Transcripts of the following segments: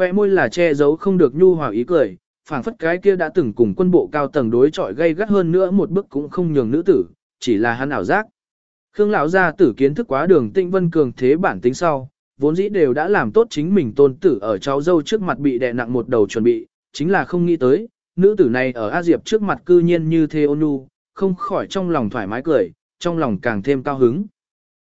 khoe môi là che giấu không được nhu hòa ý cười, phảng phất cái kia đã từng cùng quân bộ cao tầng đối chọi gây gắt hơn nữa một bước cũng không nhường nữ tử, chỉ là hắn ảo giác. Khương lão gia tử kiến thức quá đường tinh vân cường thế bản tính sau, vốn dĩ đều đã làm tốt chính mình tôn tử ở cháu dâu trước mặt bị đè nặng một đầu chuẩn bị, chính là không nghĩ tới, nữ tử này ở A Diệp trước mặt cư nhiên như thế ôn nhu, không khỏi trong lòng thoải mái cười, trong lòng càng thêm cao hứng.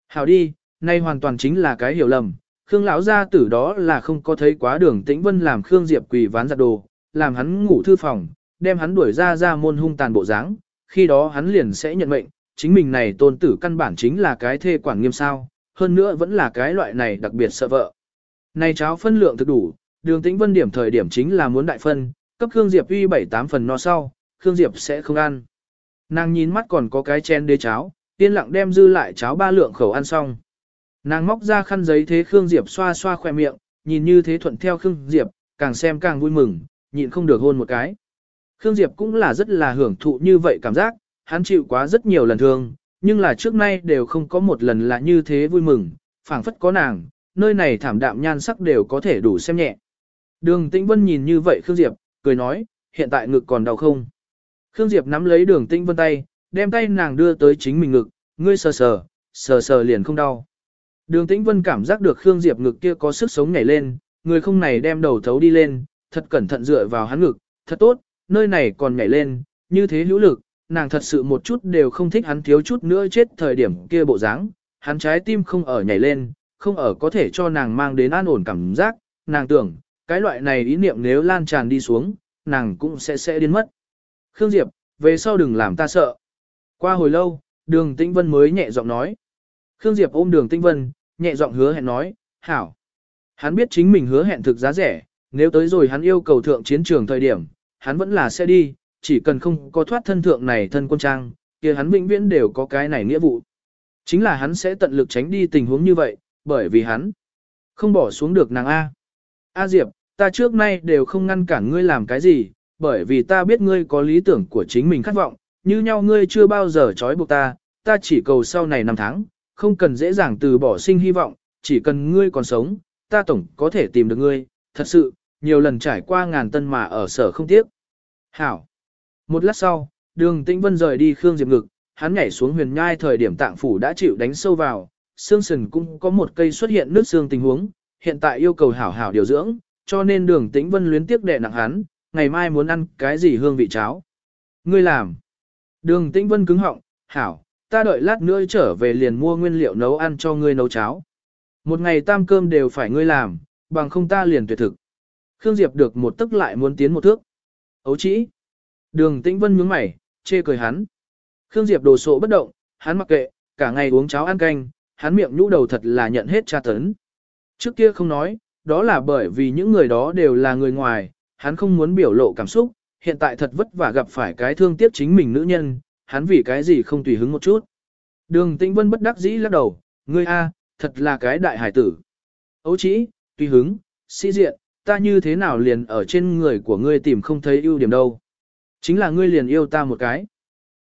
Hảo đi, nay hoàn toàn chính là cái hiểu lầm, Khương lão gia tử đó là không có thấy quá đường tĩnh vân làm Khương Diệp quỳ ván giặt đồ, làm hắn ngủ thư phòng, đem hắn đuổi ra ra môn hung tàn bộ dáng, khi đó hắn liền sẽ nhận mệnh, chính mình này tôn tử căn bản chính là cái thê quản nghiêm sao, hơn nữa vẫn là cái loại này đặc biệt sợ vợ. Này cháo phân lượng thực đủ, đường tĩnh vân điểm thời điểm chính là muốn đại phân, cấp Khương Diệp uy 7-8 phần no sau, Khương Diệp sẽ không ăn. Nàng nhìn mắt còn có cái chen đế cháo, tiên lặng đem dư lại cháo ba lượng khẩu ăn xong. Nàng móc ra khăn giấy thế Khương Diệp xoa xoa khỏe miệng, nhìn như thế thuận theo Khương Diệp, càng xem càng vui mừng, nhịn không được hôn một cái. Khương Diệp cũng là rất là hưởng thụ như vậy cảm giác, hắn chịu quá rất nhiều lần thương, nhưng là trước nay đều không có một lần là như thế vui mừng, phảng phất có nàng, nơi này thảm đạm nhan sắc đều có thể đủ xem nhẹ. Đường Tĩnh Vân nhìn như vậy Khương Diệp, cười nói, hiện tại ngực còn đau không? Khương Diệp nắm lấy đường Tĩnh Vân tay, đem tay nàng đưa tới chính mình ngực, ngươi sờ sờ, sờ sờ liền không đau. Đường Tĩnh Vân cảm giác được Khương Diệp ngực kia có sức sống nhảy lên, người không này đem đầu thấu đi lên, thật cẩn thận dựa vào hắn ngực, thật tốt, nơi này còn nhảy lên, như thế hữu lực, nàng thật sự một chút đều không thích hắn thiếu chút nữa chết thời điểm kia bộ dáng, hắn trái tim không ở nhảy lên, không ở có thể cho nàng mang đến an ổn cảm giác, nàng tưởng, cái loại này ý niệm nếu lan tràn đi xuống, nàng cũng sẽ sẽ điên mất. Khương Diệp, về sau đừng làm ta sợ. Qua hồi lâu, đường Tĩnh Vân mới nhẹ giọng nói. Khương Diệp ôm đường Tinh Vân, nhẹ giọng hứa hẹn nói, hảo. Hắn biết chính mình hứa hẹn thực giá rẻ, nếu tới rồi hắn yêu cầu thượng chiến trường thời điểm, hắn vẫn là sẽ đi, chỉ cần không có thoát thân thượng này thân quân trang, kia hắn vĩnh viễn đều có cái này nghĩa vụ. Chính là hắn sẽ tận lực tránh đi tình huống như vậy, bởi vì hắn không bỏ xuống được nàng A. A Diệp, ta trước nay đều không ngăn cản ngươi làm cái gì, bởi vì ta biết ngươi có lý tưởng của chính mình khát vọng, như nhau ngươi chưa bao giờ trói buộc ta, ta chỉ cầu sau này năm tháng, không cần dễ dàng từ bỏ sinh hy vọng, chỉ cần ngươi còn sống, ta tổng có thể tìm được ngươi, thật sự, nhiều lần trải qua ngàn tân mà ở sở không tiếc. Hảo. Một lát sau, đường tĩnh vân rời đi Khương Diệp ngực, hắn nhảy xuống huyền nhai thời điểm tạng phủ đã chịu đánh sâu vào, xương sườn cũng có một cây xuất hiện nước xương tình huống, hiện tại yêu cầu hảo hảo điều dưỡng, cho nên đường tĩnh vân luyến tiếc đệ nặng hắn, ngày mai muốn ăn cái gì hương vị cháo. Ngươi làm. Đường tĩnh vân cứng họng, hảo, ta đợi lát nữa trở về liền mua nguyên liệu nấu ăn cho ngươi nấu cháo. Một ngày tam cơm đều phải ngươi làm, bằng không ta liền tuyệt thực. Khương Diệp được một tức lại muốn tiến một thước. Ấu chỉ. Đường Tĩnh Vân nhướng mày, chê cười hắn. Khương Diệp đồ sộ bất động, hắn mặc kệ, cả ngày uống cháo ăn canh, hắn miệng nhũ đầu thật là nhận hết tra tấn. Trước kia không nói, đó là bởi vì những người đó đều là người ngoài, hắn không muốn biểu lộ cảm xúc, hiện tại thật vất vả gặp phải cái thương tiếc chính mình nữ nhân, hắn vì cái gì không tùy hứng một chút. Đường Tĩnh Vân bất đắc dĩ lắc đầu, ngươi a, thật là cái đại hải tử. Ấu chỉ, tùy hứng, sĩ diện, ta như thế nào liền ở trên người của ngươi tìm không thấy ưu điểm đâu. Chính là ngươi liền yêu ta một cái.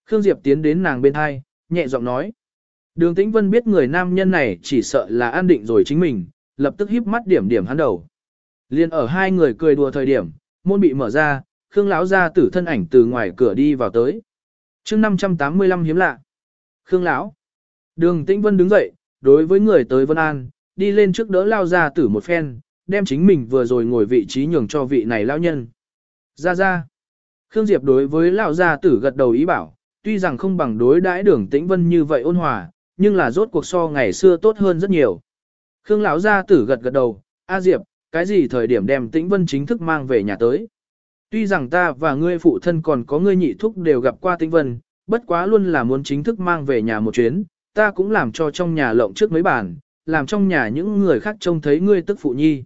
Khương Diệp tiến đến nàng bên hai, nhẹ giọng nói. Đường Tĩnh Vân biết người nam nhân này chỉ sợ là an định rồi chính mình, lập tức híp mắt điểm điểm hắn đầu. Liên ở hai người cười đùa thời điểm, môn bị mở ra, Khương lão ra tử thân ảnh từ ngoài cửa đi vào tới chương 585 hiếm lạ. Khương lão. Đường Tĩnh Vân đứng dậy, đối với người tới Vân An, đi lên trước đỡ lao ra tử một phen, đem chính mình vừa rồi ngồi vị trí nhường cho vị này lão nhân. Ra ra. Khương Diệp đối với lão gia tử gật đầu ý bảo, tuy rằng không bằng đối đãi đường tĩnh vân như vậy ôn hòa, nhưng là rốt cuộc so ngày xưa tốt hơn rất nhiều. Khương lão gia tử gật gật đầu, A Diệp, cái gì thời điểm đem tĩnh vân chính thức mang về nhà tới. Tuy rằng ta và ngươi phụ thân còn có ngươi nhị thúc đều gặp qua tĩnh vân, bất quá luôn là muốn chính thức mang về nhà một chuyến, ta cũng làm cho trong nhà lộng trước mấy bàn, làm trong nhà những người khác trông thấy ngươi tức phụ nhi.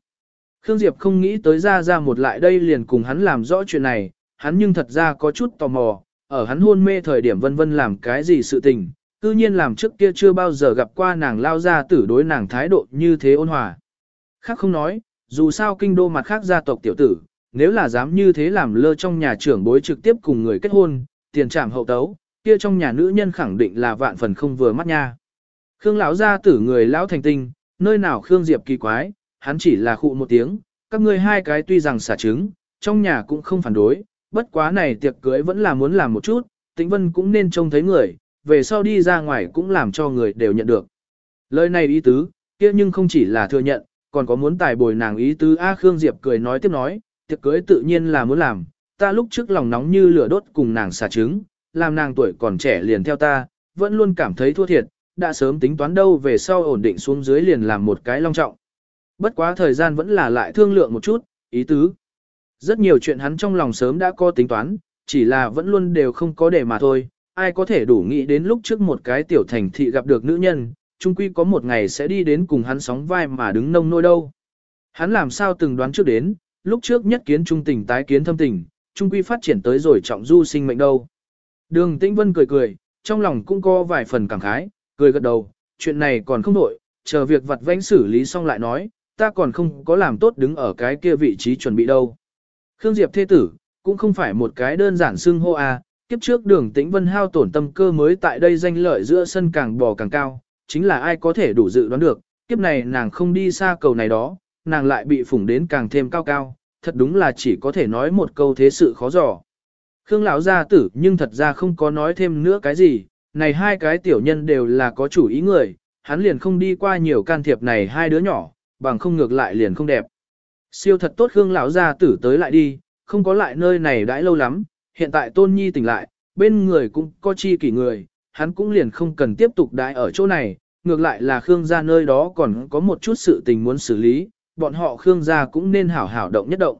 Khương Diệp không nghĩ tới ra ra một lại đây liền cùng hắn làm rõ chuyện này, hắn nhưng thật ra có chút tò mò, ở hắn hôn mê thời điểm vân vân làm cái gì sự tình, cư nhiên làm trước kia chưa bao giờ gặp qua nàng lao ra tử đối nàng thái độ như thế ôn hòa. Khác không nói, dù sao kinh đô mặt khác gia tộc tiểu tử, nếu là dám như thế làm lơ trong nhà trưởng bối trực tiếp cùng người kết hôn, tiền trảm hậu tấu, kia trong nhà nữ nhân khẳng định là vạn phần không vừa mắt nha. Khương lão gia tử người lão thành tinh, nơi nào Khương Diệp kỳ quái, hắn chỉ là khụ một tiếng, các ngươi hai cái tuy rằng xả trứng, trong nhà cũng không phản đối, bất quá này tiệc cưới vẫn là muốn làm một chút, Tĩnh Vân cũng nên trông thấy người, về sau đi ra ngoài cũng làm cho người đều nhận được. Lời này ý tứ, kia nhưng không chỉ là thừa nhận, còn có muốn tài bồi nàng ý tứ A Khương Diệp cười nói tiếp nói, tiệc cưới tự nhiên là muốn làm, ta lúc trước lòng nóng như lửa đốt cùng nàng xả trứng, làm nàng tuổi còn trẻ liền theo ta, vẫn luôn cảm thấy thua thiệt, đã sớm tính toán đâu về sau ổn định xuống dưới liền làm một cái long trọng. Bất quá thời gian vẫn là lại thương lượng một chút, ý tứ. Rất nhiều chuyện hắn trong lòng sớm đã có tính toán, chỉ là vẫn luôn đều không có để mà thôi, ai có thể đủ nghĩ đến lúc trước một cái tiểu thành thị gặp được nữ nhân, chung quy có một ngày sẽ đi đến cùng hắn sóng vai mà đứng nông nôi đâu. Hắn làm sao từng đoán trước đến, lúc trước nhất kiến trung tình tái kiến thâm tình, trung quy phát triển tới rồi trọng du sinh mệnh đâu. Đường Tĩnh Vân cười cười, trong lòng cũng có vài phần cảm khái, cười gật đầu, chuyện này còn không đổi, chờ việc vặt vãnh xử lý xong lại nói, ta còn không có làm tốt đứng ở cái kia vị trí chuẩn bị đâu. Khương Diệp thế tử, cũng không phải một cái đơn giản xưng hô à, kiếp trước đường tĩnh vân hao tổn tâm cơ mới tại đây danh lợi giữa sân càng bò càng cao, chính là ai có thể đủ dự đoán được, kiếp này nàng không đi xa cầu này đó, nàng lại bị phủng đến càng thêm cao cao, thật đúng là chỉ có thể nói một câu thế sự khó dò. Khương lão gia tử nhưng thật ra không có nói thêm nữa cái gì, này hai cái tiểu nhân đều là có chủ ý người, hắn liền không đi qua nhiều can thiệp này hai đứa nhỏ, bằng không ngược lại liền không đẹp. Siêu thật tốt Khương lão gia tử tới lại đi, không có lại nơi này đãi lâu lắm, hiện tại Tôn Nhi tỉnh lại, bên người cũng có chi kỷ người, hắn cũng liền không cần tiếp tục đãi ở chỗ này, ngược lại là Khương gia nơi đó còn có một chút sự tình muốn xử lý, bọn họ Khương gia cũng nên hảo hảo động nhất động.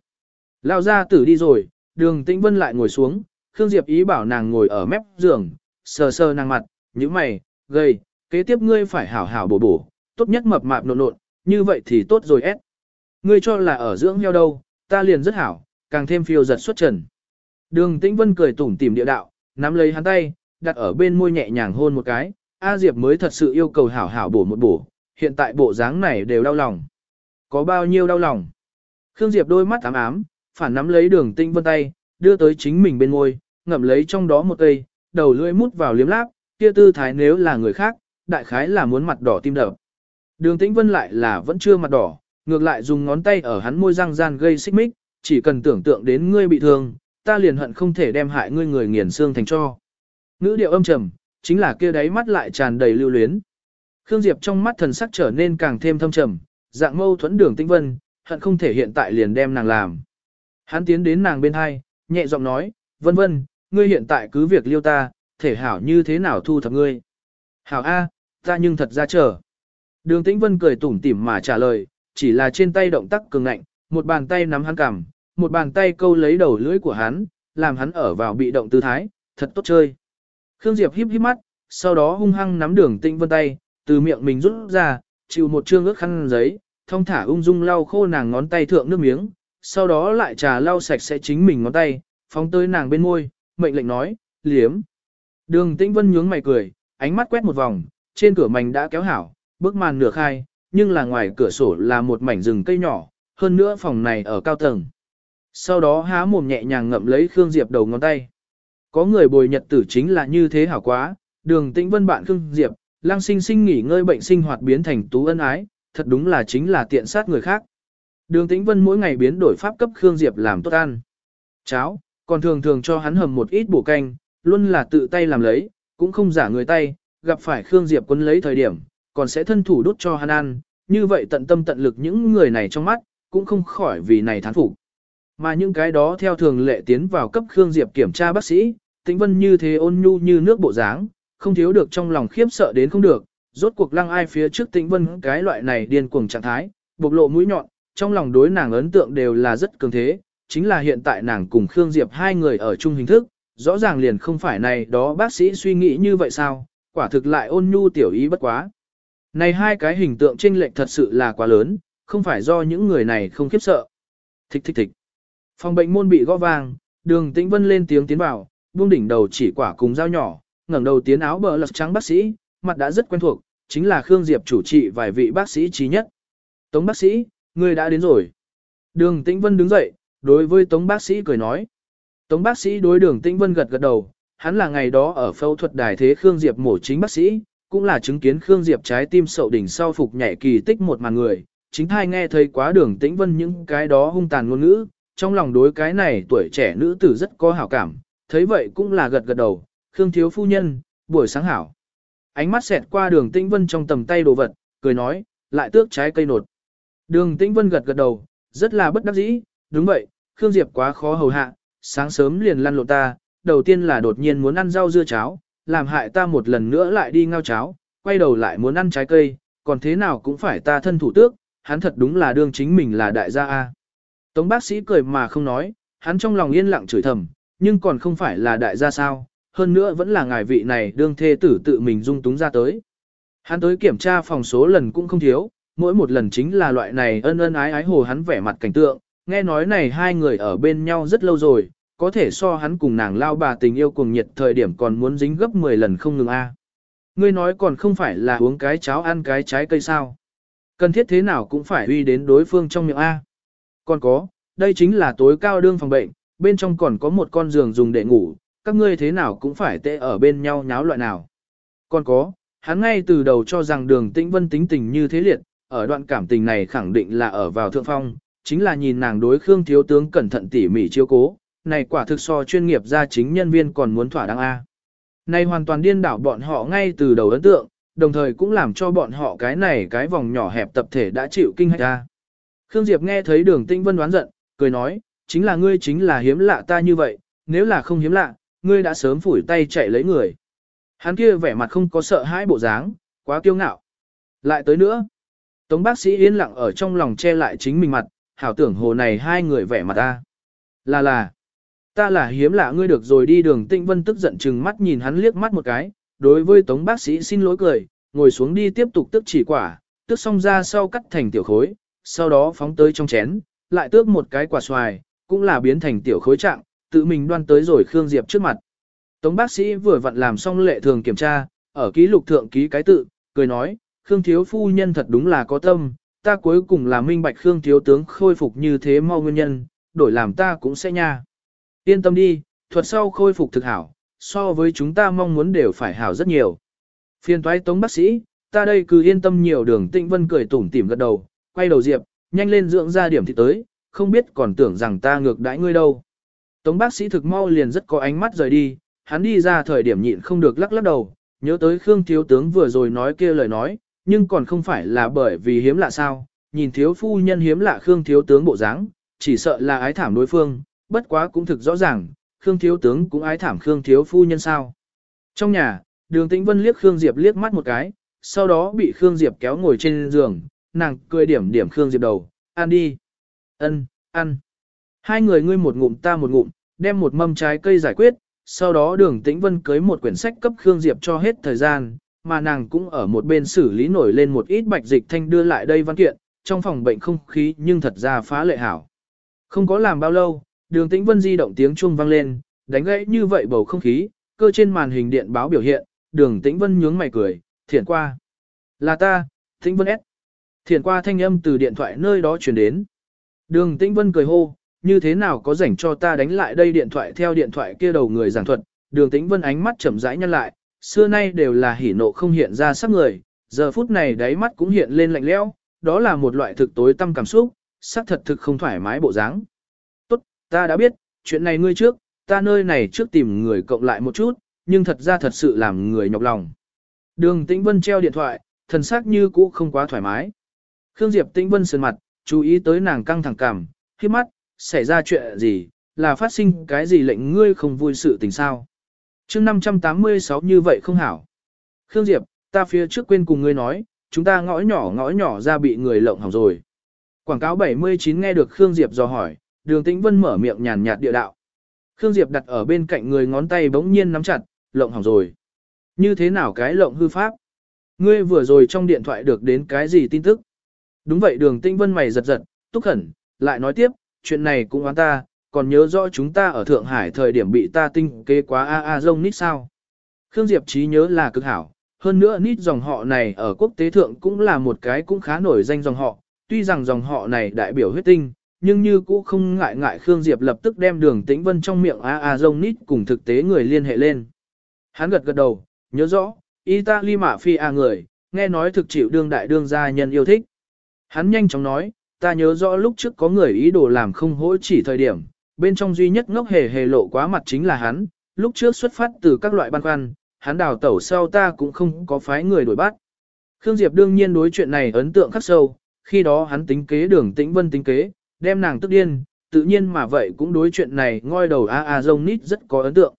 lao gia tử đi rồi, đường tĩnh vân lại ngồi xuống, Khương Diệp ý bảo nàng ngồi ở mép giường, sờ sờ nàng mặt, như mày, gầy, kế tiếp ngươi phải hảo hảo bổ bổ, tốt nhất mập mạp nộn nộn, như vậy thì tốt rồi ép. Ngươi cho là ở dưỡng heo đâu, ta liền rất hảo, càng thêm phiêu giật xuất trần. Đường Tĩnh Vân cười tủm tỉm địa đạo, nắm lấy hắn tay, đặt ở bên môi nhẹ nhàng hôn một cái, A Diệp mới thật sự yêu cầu hảo hảo bổ một bổ, hiện tại bộ dáng này đều đau lòng. Có bao nhiêu đau lòng? Khương Diệp đôi mắt ám ám, phản nắm lấy đường Tinh Vân tay, đưa tới chính mình bên môi, ngậm lấy trong đó một cây, đầu lưỡi mút vào liếm láp, kia tư thái nếu là người khác, đại khái là muốn mặt đỏ tim đập. Đường Tĩnh Vân lại là vẫn chưa mặt đỏ, ngược lại dùng ngón tay ở hắn môi răng gian gây xích mích, chỉ cần tưởng tượng đến ngươi bị thương, ta liền hận không thể đem hại ngươi người nghiền xương thành cho. Ngữ điệu âm trầm, chính là kia đáy mắt lại tràn đầy lưu luyến. Khương Diệp trong mắt thần sắc trở nên càng thêm thâm trầm, dạng mâu thuẫn đường tĩnh vân, hận không thể hiện tại liền đem nàng làm. Hắn tiến đến nàng bên hai, nhẹ giọng nói, vân vân, ngươi hiện tại cứ việc liêu ta, thể hảo như thế nào thu thập ngươi. Hảo A, ta nhưng thật ra chờ. Đường tĩnh vân cười tủm tỉm mà trả lời, chỉ là trên tay động tác cường ngạnh, một bàn tay nắm hắn cằm, một bàn tay câu lấy đầu lưỡi của hắn, làm hắn ở vào bị động tư thái, thật tốt chơi. Khương Diệp híp híp mắt, sau đó hung hăng nắm đường tĩnh vân tay, từ miệng mình rút ra, chịu một trương ước khăn giấy, thông thả ung dung lau khô nàng ngón tay thượng nước miếng, sau đó lại trà lau sạch sẽ chính mình ngón tay, phóng tới nàng bên môi, mệnh lệnh nói, liếm. Đường tĩnh vân nhướng mày cười, ánh mắt quét một vòng, trên cửa mảnh đã kéo hảo, bức màn nửa khai, nhưng là ngoài cửa sổ là một mảnh rừng cây nhỏ, hơn nữa phòng này ở cao tầng. Sau đó há mồm nhẹ nhàng ngậm lấy Khương Diệp đầu ngón tay. Có người bồi nhật tử chính là như thế hảo quá, đường tĩnh vân bạn Khương Diệp, lang sinh sinh nghỉ ngơi bệnh sinh hoạt biến thành tú ân ái, thật đúng là chính là tiện sát người khác. Đường tĩnh vân mỗi ngày biến đổi pháp cấp Khương Diệp làm tốt ăn. Cháo, còn thường thường cho hắn hầm một ít bổ canh, luôn là tự tay làm lấy, cũng không giả người tay, gặp phải Khương Diệp quân lấy thời điểm, còn sẽ thân thủ đốt cho hắn ăn, như vậy tận tâm tận lực những người này trong mắt, cũng không khỏi vì này thán phục. Mà những cái đó theo thường lệ tiến vào cấp Khương Diệp kiểm tra bác sĩ, Tĩnh Vân như thế ôn nhu như nước bộ dáng, không thiếu được trong lòng khiếp sợ đến không được, rốt cuộc lăng ai phía trước Tĩnh Vân cái loại này điên cuồng trạng thái, bộc lộ mũi nhọn, trong lòng đối nàng ấn tượng đều là rất cường thế, chính là hiện tại nàng cùng Khương Diệp hai người ở chung hình thức, rõ ràng liền không phải này đó bác sĩ suy nghĩ như vậy sao, quả thực lại ôn nhu tiểu ý bất quá. Này hai cái hình tượng chênh lệch thật sự là quá lớn, không phải do những người này không khiếp sợ. Thích thích thích. Phòng bệnh môn bị gõ vang, đường tĩnh vân lên tiếng tiến vào, buông đỉnh đầu chỉ quả cùng dao nhỏ, ngẩng đầu tiến áo bờ lật trắng bác sĩ, mặt đã rất quen thuộc, chính là Khương Diệp chủ trị vài vị bác sĩ trí nhất. Tống bác sĩ, người đã đến rồi. Đường tĩnh vân đứng dậy, đối với tống bác sĩ cười nói. Tống bác sĩ đối đường tĩnh vân gật gật đầu, hắn là ngày đó ở phẫu thuật đài thế Khương Diệp mổ chính bác sĩ, cũng là chứng kiến Khương Diệp trái tim sậu đỉnh sau phục nhảy kỳ tích một màn người, chính thai nghe thấy quá đường tĩnh vân những cái đó hung tàn ngôn ngữ, trong lòng đối cái này tuổi trẻ nữ tử rất có hảo cảm, thấy vậy cũng là gật gật đầu, Khương thiếu phu nhân, buổi sáng hảo. Ánh mắt xẹt qua đường tĩnh vân trong tầm tay đồ vật, cười nói, lại tước trái cây nột. Đường tĩnh vân gật gật đầu, rất là bất đắc dĩ, đúng vậy, Khương Diệp quá khó hầu hạ, sáng sớm liền lăn lộn ta, đầu tiên là đột nhiên muốn ăn rau dưa cháo, làm hại ta một lần nữa lại đi ngao cháo, quay đầu lại muốn ăn trái cây, còn thế nào cũng phải ta thân thủ tước, hắn thật đúng là đương chính mình là đại gia A. Tống bác sĩ cười mà không nói, hắn trong lòng yên lặng chửi thầm, nhưng còn không phải là đại gia sao, hơn nữa vẫn là ngài vị này đương thê tử tự mình dung túng ra tới. Hắn tới kiểm tra phòng số lần cũng không thiếu, mỗi một lần chính là loại này ân ân ái ái hồ hắn vẻ mặt cảnh tượng, nghe nói này hai người ở bên nhau rất lâu rồi, có thể so hắn cùng nàng lao bà tình yêu cuồng nhiệt thời điểm còn muốn dính gấp 10 lần không ngừng a. Ngươi nói còn không phải là uống cái cháo ăn cái trái cây sao. Cần thiết thế nào cũng phải uy đến đối phương trong miệng A. Còn có, đây chính là tối cao đương phòng bệnh, bên trong còn có một con giường dùng để ngủ, các ngươi thế nào cũng phải tệ ở bên nhau nháo loại nào. Còn có, hắn ngay từ đầu cho rằng đường tĩnh vân tính tình như thế liệt, ở đoạn cảm tình này khẳng định là ở vào thượng phong, chính là nhìn nàng đối Khương Thiếu Tướng cẩn thận tỉ mỉ chiếu cố, này quả thực so chuyên nghiệp gia chính nhân viên còn muốn thỏa đáng A. Này hoàn toàn điên đảo bọn họ ngay từ đầu ấn tượng, đồng thời cũng làm cho bọn họ cái này cái vòng nhỏ hẹp tập thể đã chịu kinh hạch ra. Khương Diệp nghe thấy đường tinh vân đoán giận, cười nói, chính là ngươi chính là hiếm lạ ta như vậy, nếu là không hiếm lạ, ngươi đã sớm phủi tay chạy lấy người. Hắn kia vẻ mặt không có sợ hãi bộ dáng, quá kiêu ngạo. Lại tới nữa, Tống bác sĩ yên lặng ở trong lòng che lại chính mình mặt, hảo tưởng hồ này hai người vẻ mặt ta. Là là, ta là hiếm lạ ngươi được rồi đi đường tinh vân tức giận chừng mắt nhìn hắn liếc mắt một cái, đối với tống bác sĩ xin lỗi cười, ngồi xuống đi tiếp tục tức chỉ quả, tức xong ra sau cắt thành tiểu khối, sau đó phóng tới trong chén, lại tước một cái quả xoài, cũng là biến thành tiểu khối trạng, tự mình đoan tới rồi Khương Diệp trước mặt. Tống bác sĩ vừa vặn làm xong lệ thường kiểm tra, ở ký lục thượng ký cái tự, cười nói, Khương thiếu phu nhân thật đúng là có tâm, ta cuối cùng là minh bạch Khương thiếu tướng khôi phục như thế mau nguyên nhân, đổi làm ta cũng sẽ nha. Yên tâm đi, thuật sau khôi phục thực hảo, so với chúng ta mong muốn đều phải hảo rất nhiều. Phiên toái tống bác sĩ, ta đây cứ yên tâm nhiều đường tịnh vân cười tủm tỉm gật đầu, quay đầu diệp, nhanh lên dưỡng ra điểm thì tới, không biết còn tưởng rằng ta ngược đãi ngươi đâu. Tống bác sĩ thực mau liền rất có ánh mắt rời đi, hắn đi ra thời điểm nhịn không được lắc lắc đầu, nhớ tới Khương thiếu tướng vừa rồi nói kia lời nói, nhưng còn không phải là bởi vì hiếm lạ sao, nhìn thiếu phu nhân hiếm lạ Khương thiếu tướng bộ dáng, chỉ sợ là ái thảm đối phương, bất quá cũng thực rõ ràng, Khương thiếu tướng cũng ái thảm Khương thiếu phu nhân sao. Trong nhà, đường tĩnh vân liếc Khương Diệp liếc mắt một cái, sau đó bị Khương Diệp kéo ngồi trên giường, nàng cười điểm điểm Khương Diệp đầu, ăn đi. ân, ăn. Hai người ngươi một ngụm ta một ngụm, đem một mâm trái cây giải quyết, sau đó đường tĩnh vân cưới một quyển sách cấp Khương Diệp cho hết thời gian, mà nàng cũng ở một bên xử lý nổi lên một ít bạch dịch thanh đưa lại đây văn kiện, trong phòng bệnh không khí nhưng thật ra phá lệ hảo. Không có làm bao lâu, đường tĩnh vân di động tiếng chuông vang lên, đánh gãy như vậy bầu không khí, cơ trên màn hình điện báo biểu hiện, đường tĩnh vân nhướng mày cười, Thiển qua. Là ta, tĩnh vân S. Thiển qua thanh âm từ điện thoại nơi đó chuyển đến. Đường tĩnh vân cười hô, như thế nào có rảnh cho ta đánh lại đây điện thoại theo điện thoại kia đầu người giảng thuật, đường tĩnh vân ánh mắt chậm rãi nhăn lại, xưa nay đều là hỉ nộ không hiện ra sắc người, giờ phút này đáy mắt cũng hiện lên lạnh lẽo, đó là một loại thực tối tâm cảm xúc, sắc thật thực không thoải mái bộ dáng. Tốt, ta đã biết, chuyện này ngươi trước, ta nơi này trước tìm người cộng lại một chút, nhưng thật ra thật sự làm người nhọc lòng. Đường Tĩnh Vân treo điện thoại, thần sắc như cũ không quá thoải mái. Khương Diệp Tĩnh Vân sườn mặt, chú ý tới nàng căng thẳng cảm, khi mắt, xảy ra chuyện gì, là phát sinh cái gì lệnh ngươi không vui sự tình sao chương 586 như vậy không hảo. Khương Diệp, ta phía trước quên cùng ngươi nói, chúng ta ngõ nhỏ ngõ nhỏ ra bị người lộng hỏng rồi. Quảng cáo 79 nghe được Khương Diệp dò hỏi, đường tĩnh vân mở miệng nhàn nhạt địa đạo. Khương Diệp đặt ở bên cạnh người ngón tay bỗng nhiên nắm chặt, lộng hỏng rồi. Như thế nào cái lộng hư pháp? Ngươi vừa rồi trong điện thoại được đến cái gì tin tức? Đúng vậy đường tĩnh vân mày giật giật, túc khẩn, lại nói tiếp, chuyện này cũng oán ta, còn nhớ rõ chúng ta ở Thượng Hải thời điểm bị ta tinh kế quá a a rông nít sao. Khương Diệp trí nhớ là cực hảo, hơn nữa nít dòng họ này ở quốc tế thượng cũng là một cái cũng khá nổi danh dòng họ, tuy rằng dòng họ này đại biểu huyết tinh, nhưng như cũng không ngại ngại Khương Diệp lập tức đem đường tĩnh vân trong miệng a a rông nít cùng thực tế người liên hệ lên. Hắn gật gật đầu, nhớ rõ, Italy mạ phi a người, nghe nói thực chịu đương đại đương gia nhân yêu thích. Hắn nhanh chóng nói, ta nhớ rõ lúc trước có người ý đồ làm không hỗ chỉ thời điểm, bên trong duy nhất ngốc hề hề lộ quá mặt chính là hắn, lúc trước xuất phát từ các loại băn khoăn, hắn đào tẩu sau ta cũng không có phái người đuổi bắt. Khương Diệp đương nhiên đối chuyện này ấn tượng khắc sâu, khi đó hắn tính kế đường tĩnh vân tính kế, đem nàng tức điên, tự nhiên mà vậy cũng đối chuyện này ngoi đầu a a dông nít rất có ấn tượng.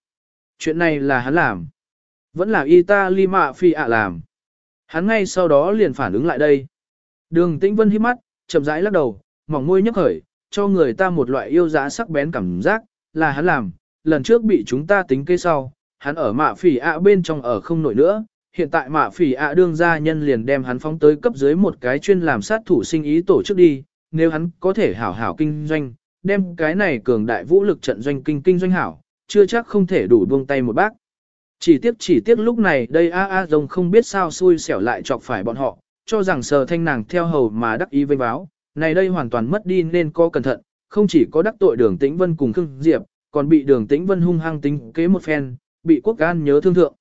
Chuyện này là hắn làm. Vẫn là Italy mạ phi ạ làm. Hắn ngay sau đó liền phản ứng lại đây. Đường tĩnh vân hít mắt, chậm rãi lắc đầu, mỏng môi nhấp khởi, cho người ta một loại yêu giá sắc bén cảm giác, là hắn làm, lần trước bị chúng ta tính kế sau, hắn ở mạ phỉ ạ bên trong ở không nổi nữa, hiện tại mạ phỉ ạ đương gia nhân liền đem hắn phóng tới cấp dưới một cái chuyên làm sát thủ sinh ý tổ chức đi, nếu hắn có thể hảo hảo kinh doanh, đem cái này cường đại vũ lực trận doanh kinh kinh doanh hảo, chưa chắc không thể đủ buông tay một bác. Chỉ tiếc chỉ tiếc lúc này đây A A rồng không biết sao xui xẻo lại chọc phải bọn họ, cho rằng sờ thanh nàng theo hầu mà đắc ý vây báo, này đây hoàn toàn mất đi nên có cẩn thận, không chỉ có đắc tội đường tĩnh vân cùng Khương Diệp, còn bị đường tĩnh vân hung hăng tính kế một phen, bị quốc gan nhớ thương thượng.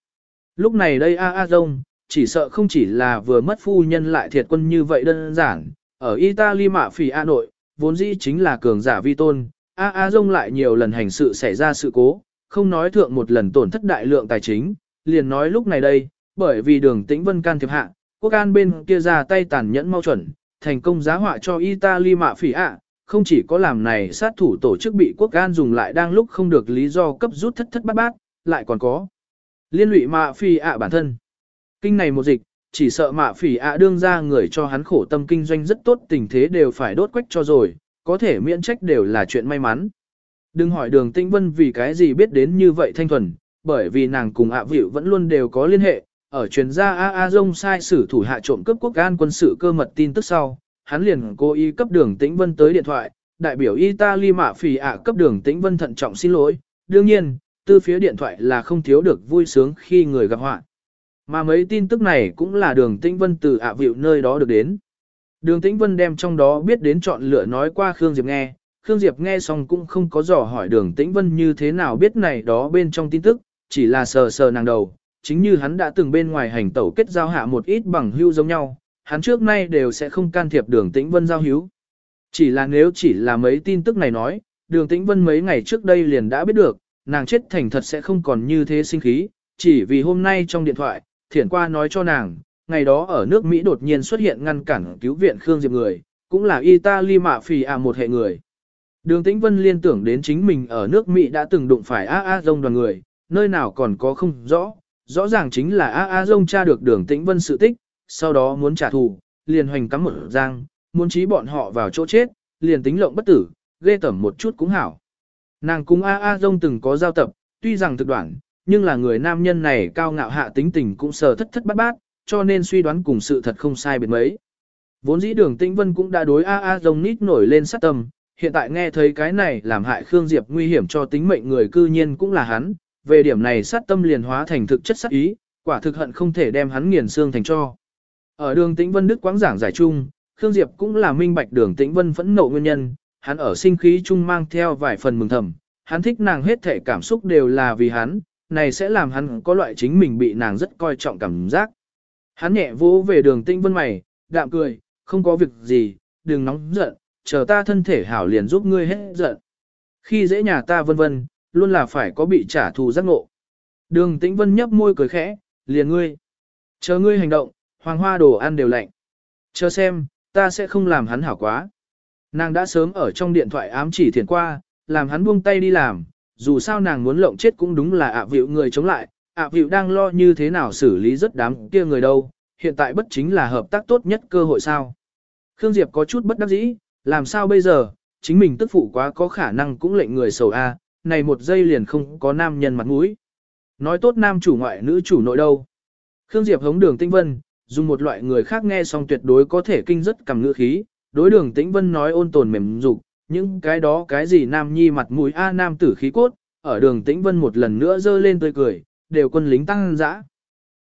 Lúc này đây A A Dông, chỉ sợ không chỉ là vừa mất phu nhân lại thiệt quân như vậy đơn giản, ở Italy mạ phỉ A nội, vốn dĩ chính là cường giả vi tôn, A A Dông lại nhiều lần hành sự xảy ra sự cố, không nói thượng một lần tổn thất đại lượng tài chính, liền nói lúc này đây, bởi vì đường tĩnh vân can thiệp hạ, quốc an bên kia ra tay tàn nhẫn mau chuẩn, thành công giá họa cho Italy mạ phỉ ạ, không chỉ có làm này sát thủ tổ chức bị quốc an dùng lại đang lúc không được lý do cấp rút thất thất bát bát, lại còn có liên lụy mạ phỉ ạ bản thân. Kinh này một dịch, chỉ sợ mạ phỉ ạ đương ra người cho hắn khổ tâm kinh doanh rất tốt tình thế đều phải đốt quách cho rồi, có thể miễn trách đều là chuyện may mắn. Đừng hỏi đường tinh vân vì cái gì biết đến như vậy thanh thuần, bởi vì nàng cùng ạ vịu vẫn luôn đều có liên hệ, ở chuyên gia A A Dông sai sử thủ hạ trộm cướp quốc an quân sự cơ mật tin tức sau, hắn liền cố ý cấp đường tĩnh vân tới điện thoại, đại biểu Italy mạ phì ạ cấp đường tĩnh vân thận trọng xin lỗi, đương nhiên, từ phía điện thoại là không thiếu được vui sướng khi người gặp họa. Mà mấy tin tức này cũng là đường tĩnh vân từ ạ vịu nơi đó được đến. Đường tĩnh vân đem trong đó biết đến chọn lựa nói qua Khương Diệp nghe, Khương Diệp nghe xong cũng không có dò hỏi đường tĩnh vân như thế nào biết này đó bên trong tin tức, chỉ là sờ sờ nàng đầu, chính như hắn đã từng bên ngoài hành tẩu kết giao hạ một ít bằng hưu giống nhau, hắn trước nay đều sẽ không can thiệp đường tĩnh vân giao hữu. Chỉ là nếu chỉ là mấy tin tức này nói, đường tĩnh vân mấy ngày trước đây liền đã biết được, nàng chết thành thật sẽ không còn như thế sinh khí, chỉ vì hôm nay trong điện thoại, thiển qua nói cho nàng, ngày đó ở nước Mỹ đột nhiên xuất hiện ngăn cản cứu viện Khương Diệp người, cũng là Italy mạ phì à một hệ người. Đường Tĩnh Vân liên tưởng đến chính mình ở nước Mỹ đã từng đụng phải A A Dông đoàn người, nơi nào còn có không rõ, rõ ràng chính là A A Dông tra được đường Tĩnh Vân sự tích, sau đó muốn trả thù, liền hoành cắm một giang, muốn trí bọn họ vào chỗ chết, liền tính lộng bất tử, ghê tẩm một chút cũng hảo. Nàng cùng A A Dông từng có giao tập, tuy rằng thực đoạn, nhưng là người nam nhân này cao ngạo hạ tính tình cũng sờ thất thất bát bát, cho nên suy đoán cùng sự thật không sai biệt mấy. Vốn dĩ đường Tĩnh Vân cũng đã đối A A Dông nít nổi lên sát tâm, hiện tại nghe thấy cái này làm hại Khương Diệp nguy hiểm cho tính mệnh người cư nhiên cũng là hắn, về điểm này sát tâm liền hóa thành thực chất sát ý, quả thực hận không thể đem hắn nghiền xương thành cho. Ở đường Tĩnh Vân Đức quáng giảng giải chung, Khương Diệp cũng là minh bạch đường Tĩnh Vân phẫn nộ nguyên nhân, hắn ở sinh khí chung mang theo vài phần mừng thầm, hắn thích nàng hết thể cảm xúc đều là vì hắn, này sẽ làm hắn có loại chính mình bị nàng rất coi trọng cảm giác. Hắn nhẹ vỗ về đường Tĩnh Vân mày, đạm cười, không có việc gì, đừng nóng giận, chờ ta thân thể hảo liền giúp ngươi hết giận. Khi dễ nhà ta vân vân, luôn là phải có bị trả thù giác ngộ. Đường Tĩnh Vân nhấp môi cười khẽ, liền ngươi. Chờ ngươi hành động, hoàng hoa đồ ăn đều lạnh. Chờ xem, ta sẽ không làm hắn hảo quá. Nàng đã sớm ở trong điện thoại ám chỉ thiền qua, làm hắn buông tay đi làm, dù sao nàng muốn lộng chết cũng đúng là ạ à vịu người chống lại, ạ à vịu đang lo như thế nào xử lý rất đám kia người đâu, hiện tại bất chính là hợp tác tốt nhất cơ hội sao. Khương Diệp có chút bất đắc dĩ, làm sao bây giờ, chính mình tức phụ quá có khả năng cũng lệnh người sầu a, này một giây liền không có nam nhân mặt mũi. Nói tốt nam chủ ngoại nữ chủ nội đâu. Khương Diệp hống đường tinh vân, dùng một loại người khác nghe xong tuyệt đối có thể kinh rất cầm ngữ khí, đối đường tĩnh vân nói ôn tồn mềm dục, những cái đó cái gì nam nhi mặt mũi a à, nam tử khí cốt, ở đường tĩnh vân một lần nữa dơ lên tươi cười, đều quân lính tăng dã.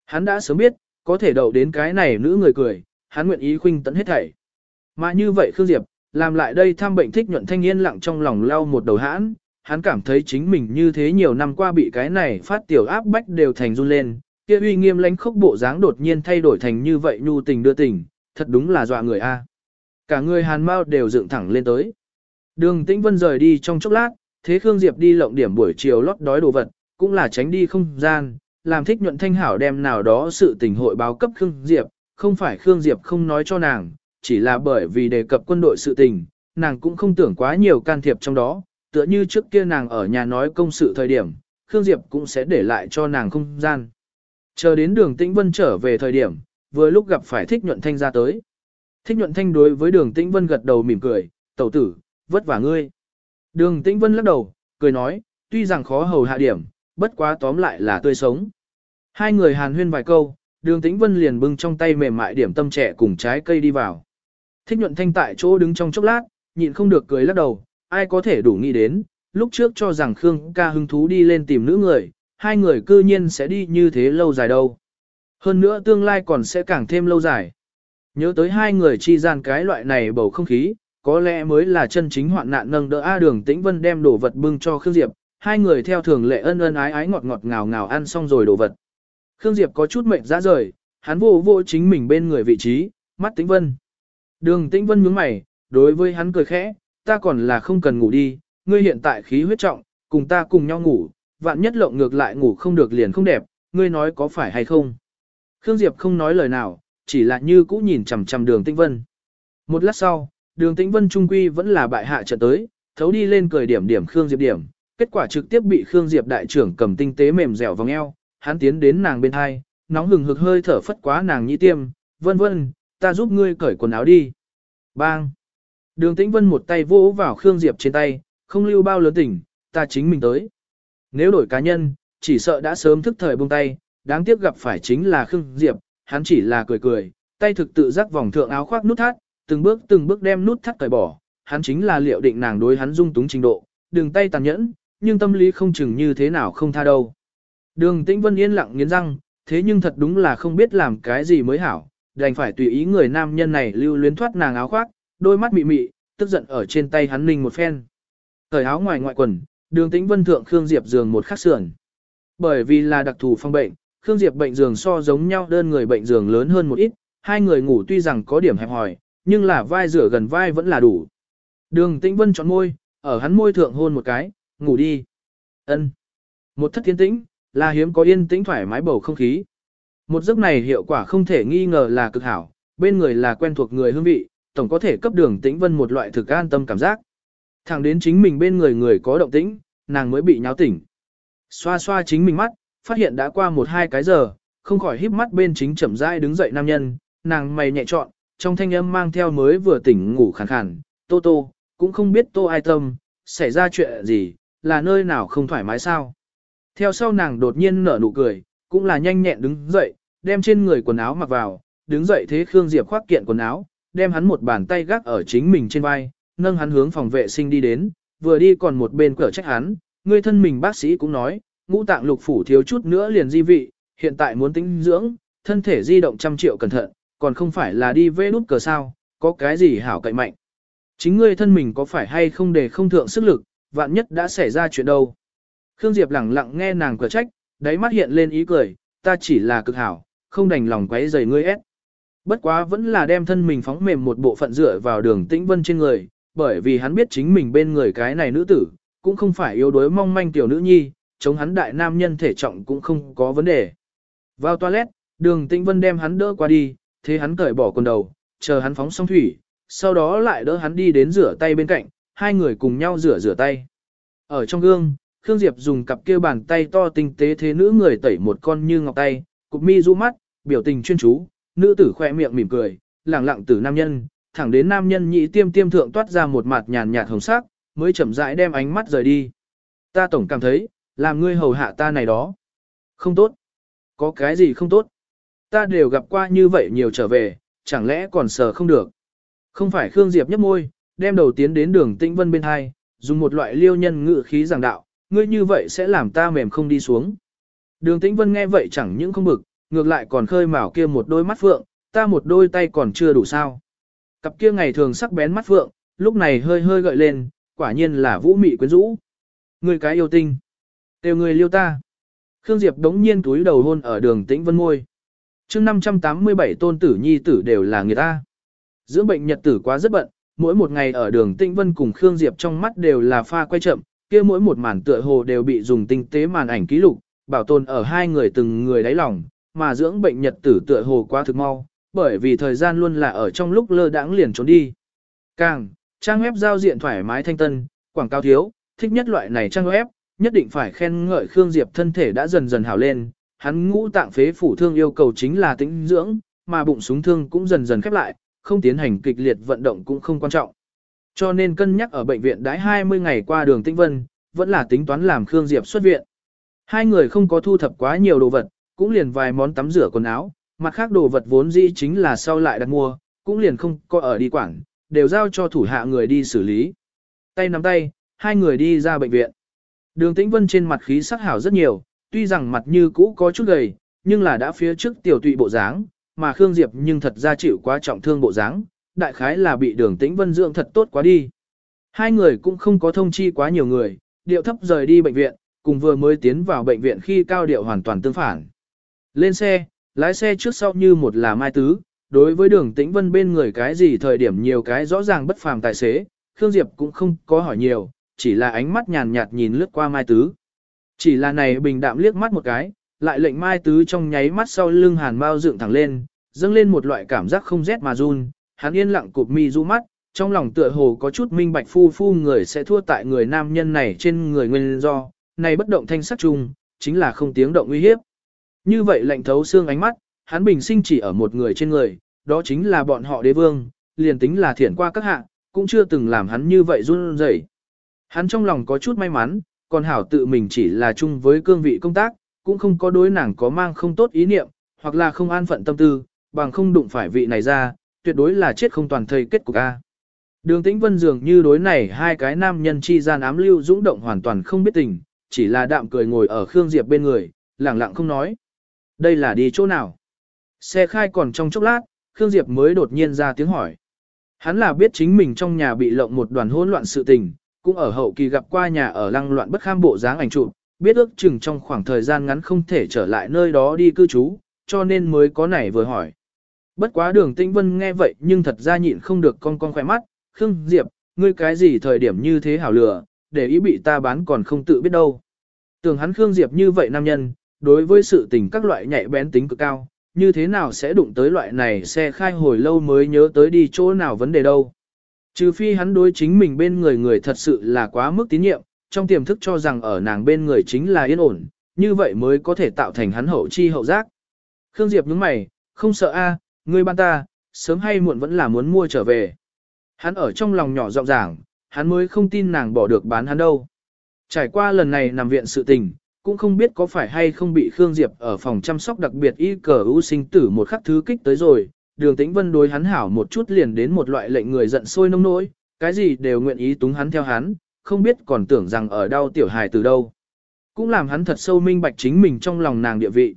Hắn đã sớm biết, có thể đậu đến cái này nữ người cười, hắn nguyện ý khuynh tận hết thảy. Mà như vậy Khương Diệp, làm lại đây thăm bệnh thích nhuận thanh niên lặng trong lòng lau một đầu hãn, hắn cảm thấy chính mình như thế nhiều năm qua bị cái này phát tiểu áp bách đều thành run lên, kia uy nghiêm lãnh khốc bộ dáng đột nhiên thay đổi thành như vậy nhu tình đưa tình, thật đúng là dọa người a. Cả người hàn mau đều dựng thẳng lên tới. Đường Tĩnh Vân rời đi trong chốc lát, thế Khương Diệp đi lộng điểm buổi chiều lót đói đồ vật, cũng là tránh đi không gian, làm thích nhuận thanh hảo đem nào đó sự tình hội báo cấp Khương Diệp, không phải Khương Diệp không nói cho nàng, chỉ là bởi vì đề cập quân đội sự tình, nàng cũng không tưởng quá nhiều can thiệp trong đó, tựa như trước kia nàng ở nhà nói công sự thời điểm, Khương Diệp cũng sẽ để lại cho nàng không gian. Chờ đến đường Tĩnh Vân trở về thời điểm, vừa lúc gặp phải thích nhuận thanh ra tới. Thích nhuận thanh đối với đường Tĩnh Vân gật đầu mỉm cười, tẩu tử, vất vả ngươi. Đường Tĩnh Vân lắc đầu, cười nói, tuy rằng khó hầu hạ điểm, bất quá tóm lại là tươi sống. Hai người hàn huyên vài câu, đường Tĩnh Vân liền bưng trong tay mềm mại điểm tâm trẻ cùng trái cây đi vào. Thích nhuận thanh tại chỗ đứng trong chốc lát, nhịn không được cười lắc đầu, ai có thể đủ nghĩ đến, lúc trước cho rằng Khương ca hứng thú đi lên tìm nữ người, hai người cư nhiên sẽ đi như thế lâu dài đâu. Hơn nữa tương lai còn sẽ càng thêm lâu dài. Nhớ tới hai người chi gian cái loại này bầu không khí, có lẽ mới là chân chính hoạn nạn nâng đỡ A đường tĩnh vân đem đồ vật bưng cho Khương Diệp, hai người theo thường lệ ân ân ái ái ngọt ngọt ngào ngào ăn xong rồi đồ vật. Khương Diệp có chút mệnh ra rời, hắn vô vô chính mình bên người vị trí, mắt tĩnh vân. Đường tĩnh vân nhướng mày, đối với hắn cười khẽ, ta còn là không cần ngủ đi, ngươi hiện tại khí huyết trọng, cùng ta cùng nhau ngủ, vạn nhất lộng ngược lại ngủ không được liền không đẹp, ngươi nói có phải hay không. Khương Diệp không nói lời nào, chỉ là như cũ nhìn chằm chằm đường tĩnh vân. Một lát sau, đường tĩnh vân trung quy vẫn là bại hạ trận tới, thấu đi lên cười điểm điểm Khương Diệp điểm, kết quả trực tiếp bị Khương Diệp đại trưởng cầm tinh tế mềm dẻo vòng eo, hắn tiến đến nàng bên hai, nóng hừng hực hơi thở phất quá nàng nhĩ tiêm, vân vân, ta giúp ngươi cởi quần áo đi. Bang! Đường tĩnh vân một tay vỗ vào Khương Diệp trên tay, không lưu bao lớn tỉnh, ta chính mình tới. Nếu đổi cá nhân, chỉ sợ đã sớm thức thời buông tay, đáng tiếc gặp phải chính là Khương Diệp, hắn chỉ là cười cười, tay thực tự giác vòng thượng áo khoác nút thắt, từng bước từng bước đem nút thắt cởi bỏ, hắn chính là liệu định nàng đối hắn dung túng trình độ, đường tay tàn nhẫn, nhưng tâm lý không chừng như thế nào không tha đâu. Đường Tĩnh Vân yên lặng nghiến răng, thế nhưng thật đúng là không biết làm cái gì mới hảo, đành phải tùy ý người nam nhân này lưu luyến thoát nàng áo khoác, đôi mắt mị mị, tức giận ở trên tay hắn ninh một phen. Thời áo ngoài ngoại quần, đường Tĩnh Vân thượng Khương Diệp giường một khắc sườn. Bởi vì là đặc thù phong bệnh, Khương Diệp bệnh giường so giống nhau đơn người bệnh giường lớn hơn một ít, hai người ngủ tuy rằng có điểm hẹp hòi, nhưng là vai rửa gần vai vẫn là đủ. Đường Tĩnh Vân chọn môi, ở hắn môi thượng hôn một cái, ngủ đi. Ân. Một thất thiên tĩnh, là hiếm có yên tĩnh thoải mái bầu không khí. Một giấc này hiệu quả không thể nghi ngờ là cực hảo, bên người là quen thuộc người hương vị, tổng có thể cấp đường Tĩnh Vân một loại thực an tâm cảm giác. Thẳng đến chính mình bên người người có động tĩnh, nàng mới bị nháo tỉnh. Xoa xoa chính mình mắt, phát hiện đã qua một hai cái giờ, không khỏi híp mắt bên chính chậm rãi đứng dậy nam nhân, nàng mày nhẹ trọn, trong thanh âm mang theo mới vừa tỉnh ngủ khàn khàn, tô tô, cũng không biết tô ai tâm, xảy ra chuyện gì, là nơi nào không thoải mái sao. Theo sau nàng đột nhiên nở nụ cười, cũng là nhanh nhẹn đứng dậy, đem trên người quần áo mặc vào, đứng dậy thế Khương Diệp khoác kiện quần áo, đem hắn một bàn tay gác ở chính mình trên vai, nâng hắn hướng phòng vệ sinh đi đến, vừa đi còn một bên cửa trách hắn, người thân mình bác sĩ cũng nói, ngũ tạng lục phủ thiếu chút nữa liền di vị, hiện tại muốn tính dưỡng, thân thể di động trăm triệu cẩn thận, còn không phải là đi vê nút cờ sao, có cái gì hảo cậy mạnh. Chính ngươi thân mình có phải hay không để không thượng sức lực, vạn nhất đã xảy ra chuyện đâu. Khương Diệp lặng lặng nghe nàng cửa trách, đáy mắt hiện lên ý cười, ta chỉ là cực hảo, không đành lòng quấy rầy ngươi ép. Bất quá vẫn là đem thân mình phóng mềm một bộ phận dựa vào đường tĩnh vân trên người, bởi vì hắn biết chính mình bên người cái này nữ tử, cũng không phải yếu đuối mong manh tiểu nữ nhi, chống hắn đại nam nhân thể trọng cũng không có vấn đề. Vào toilet, đường tĩnh vân đem hắn đỡ qua đi, thế hắn cởi bỏ quần đầu, chờ hắn phóng xong thủy, sau đó lại đỡ hắn đi đến rửa tay bên cạnh, hai người cùng nhau rửa rửa tay. Ở trong gương, Khương Diệp dùng cặp kia bàn tay to tinh tế thế nữ người tẩy một con như ngọc tay, cục mi du mắt, biểu tình chuyên chú, nữ tử khoe miệng mỉm cười, lẳng lặng từ nam nhân, thẳng đến nam nhân nhị tiêm tiêm thượng toát ra một mặt nhàn nhạt hồng sắc, mới chậm rãi đem ánh mắt rời đi. Ta tổng cảm thấy, làm ngươi hầu hạ ta này đó. Không tốt. Có cái gì không tốt? Ta đều gặp qua như vậy nhiều trở về, chẳng lẽ còn sợ không được. Không phải Khương Diệp nhấp môi, đem đầu tiến đến đường Tĩnh Vân bên hai, dùng một loại liêu nhân ngự khí giảng đạo, ngươi như vậy sẽ làm ta mềm không đi xuống. Đường Tĩnh Vân nghe vậy chẳng những không bực, ngược lại còn khơi mào kia một đôi mắt phượng, ta một đôi tay còn chưa đủ sao. Cặp kia ngày thường sắc bén mắt phượng, lúc này hơi hơi gợi lên, quả nhiên là vũ mị quyến rũ. người cái yêu tinh. Đều người liêu ta. Khương Diệp đống nhiên túi đầu hôn ở đường tĩnh vân môi. chương 587 tôn tử nhi tử đều là người ta. Dưỡng bệnh nhật tử quá rất bận, mỗi một ngày ở đường Tĩnh Vân cùng Khương Diệp trong mắt đều là pha quay chậm, kia mỗi một màn tựa hồ đều bị dùng tinh tế màn ảnh ký lục, bảo tồn ở hai người từng người đáy lòng, mà dưỡng bệnh nhật tử tựa hồ quá thực mau, bởi vì thời gian luôn là ở trong lúc lơ đãng liền trốn đi. Càng, trang web giao diện thoải mái thanh tân, quảng cáo thiếu, thích nhất loại này trang web, nhất định phải khen ngợi Khương Diệp thân thể đã dần dần hảo lên, hắn ngũ tạng phế phủ thương yêu cầu chính là tĩnh dưỡng, mà bụng súng thương cũng dần dần khép lại, không tiến hành kịch liệt vận động cũng không quan trọng. Cho nên cân nhắc ở bệnh viện đãi 20 ngày qua đường Tĩnh Vân, vẫn là tính toán làm Khương Diệp xuất viện. Hai người không có thu thập quá nhiều đồ vật, cũng liền vài món tắm rửa quần áo, mặt khác đồ vật vốn dĩ chính là sau lại đặt mua, cũng liền không có ở đi quảng, đều giao cho thủ hạ người đi xử lý. Tay nắm tay, hai người đi ra bệnh viện. Đường Tĩnh Vân trên mặt khí sắc hảo rất nhiều, tuy rằng mặt như cũ có chút gầy, nhưng là đã phía trước tiểu tụy bộ dáng, mà Khương Diệp nhưng thật ra chịu quá trọng thương bộ dáng, đại khái là bị đường Tĩnh Vân dưỡng thật tốt quá đi. Hai người cũng không có thông chi quá nhiều người, điệu thấp rời đi bệnh viện, cùng vừa mới tiến vào bệnh viện khi cao điệu hoàn toàn tương phản. Lên xe, lái xe trước sau như một là mai tứ, đối với đường tĩnh vân bên người cái gì thời điểm nhiều cái rõ ràng bất phàm tài xế, Khương Diệp cũng không có hỏi nhiều, chỉ là ánh mắt nhàn nhạt nhìn lướt qua mai tứ. Chỉ là này bình đạm liếc mắt một cái, lại lệnh mai tứ trong nháy mắt sau lưng hàn bao dựng thẳng lên, dâng lên một loại cảm giác không rét mà run, hắn yên lặng cụp mi du mắt, trong lòng tựa hồ có chút minh bạch phu phu người sẽ thua tại người nam nhân này trên người nguyên do, này bất động thanh sắc chung, chính là không tiếng động uy hiếp. Như vậy lạnh thấu xương ánh mắt, hắn bình sinh chỉ ở một người trên người, đó chính là bọn họ đế vương, liền tính là thiển qua các hạ, cũng chưa từng làm hắn như vậy run rẩy. Hắn trong lòng có chút may mắn, còn hảo tự mình chỉ là chung với cương vị công tác, cũng không có đối nàng có mang không tốt ý niệm, hoặc là không an phận tâm tư, bằng không đụng phải vị này ra, tuyệt đối là chết không toàn thây kết cục A. Đường tĩnh vân dường như đối này hai cái nam nhân chi gian ám lưu dũng động hoàn toàn không biết tình, chỉ là đạm cười ngồi ở Khương Diệp bên người, lặng lặng không nói. Đây là đi chỗ nào? Xe khai còn trong chốc lát, Khương Diệp mới đột nhiên ra tiếng hỏi. Hắn là biết chính mình trong nhà bị lộng một đoàn hỗn loạn sự tình, cũng ở hậu kỳ gặp qua nhà ở lăng loạn bất kham bộ dáng ảnh chụp, biết ước chừng trong khoảng thời gian ngắn không thể trở lại nơi đó đi cư trú, cho nên mới có nảy vừa hỏi. Bất quá đường tĩnh vân nghe vậy nhưng thật ra nhịn không được con con khỏe mắt, Khương Diệp, ngươi cái gì thời điểm như thế hảo lừa, để ý bị ta bán còn không tự biết đâu. Tưởng hắn Khương Diệp như vậy nam nhân, đối với sự tình các loại nhạy bén tính cực cao, như thế nào sẽ đụng tới loại này xe khai hồi lâu mới nhớ tới đi chỗ nào vấn đề đâu. Trừ phi hắn đối chính mình bên người người thật sự là quá mức tín nhiệm, trong tiềm thức cho rằng ở nàng bên người chính là yên ổn, như vậy mới có thể tạo thành hắn hậu chi hậu giác. Khương Diệp nhướng mày, không sợ a, ngươi ban ta, sớm hay muộn vẫn là muốn mua trở về. Hắn ở trong lòng nhỏ rộng ràng, hắn mới không tin nàng bỏ được bán hắn đâu. Trải qua lần này nằm viện sự tình, cũng không biết có phải hay không bị Khương Diệp ở phòng chăm sóc đặc biệt y cờ ưu sinh tử một khắc thứ kích tới rồi, đường tĩnh vân đối hắn hảo một chút liền đến một loại lệnh người giận sôi nông nỗi, cái gì đều nguyện ý túng hắn theo hắn, không biết còn tưởng rằng ở đau tiểu hài từ đâu. Cũng làm hắn thật sâu minh bạch chính mình trong lòng nàng địa vị.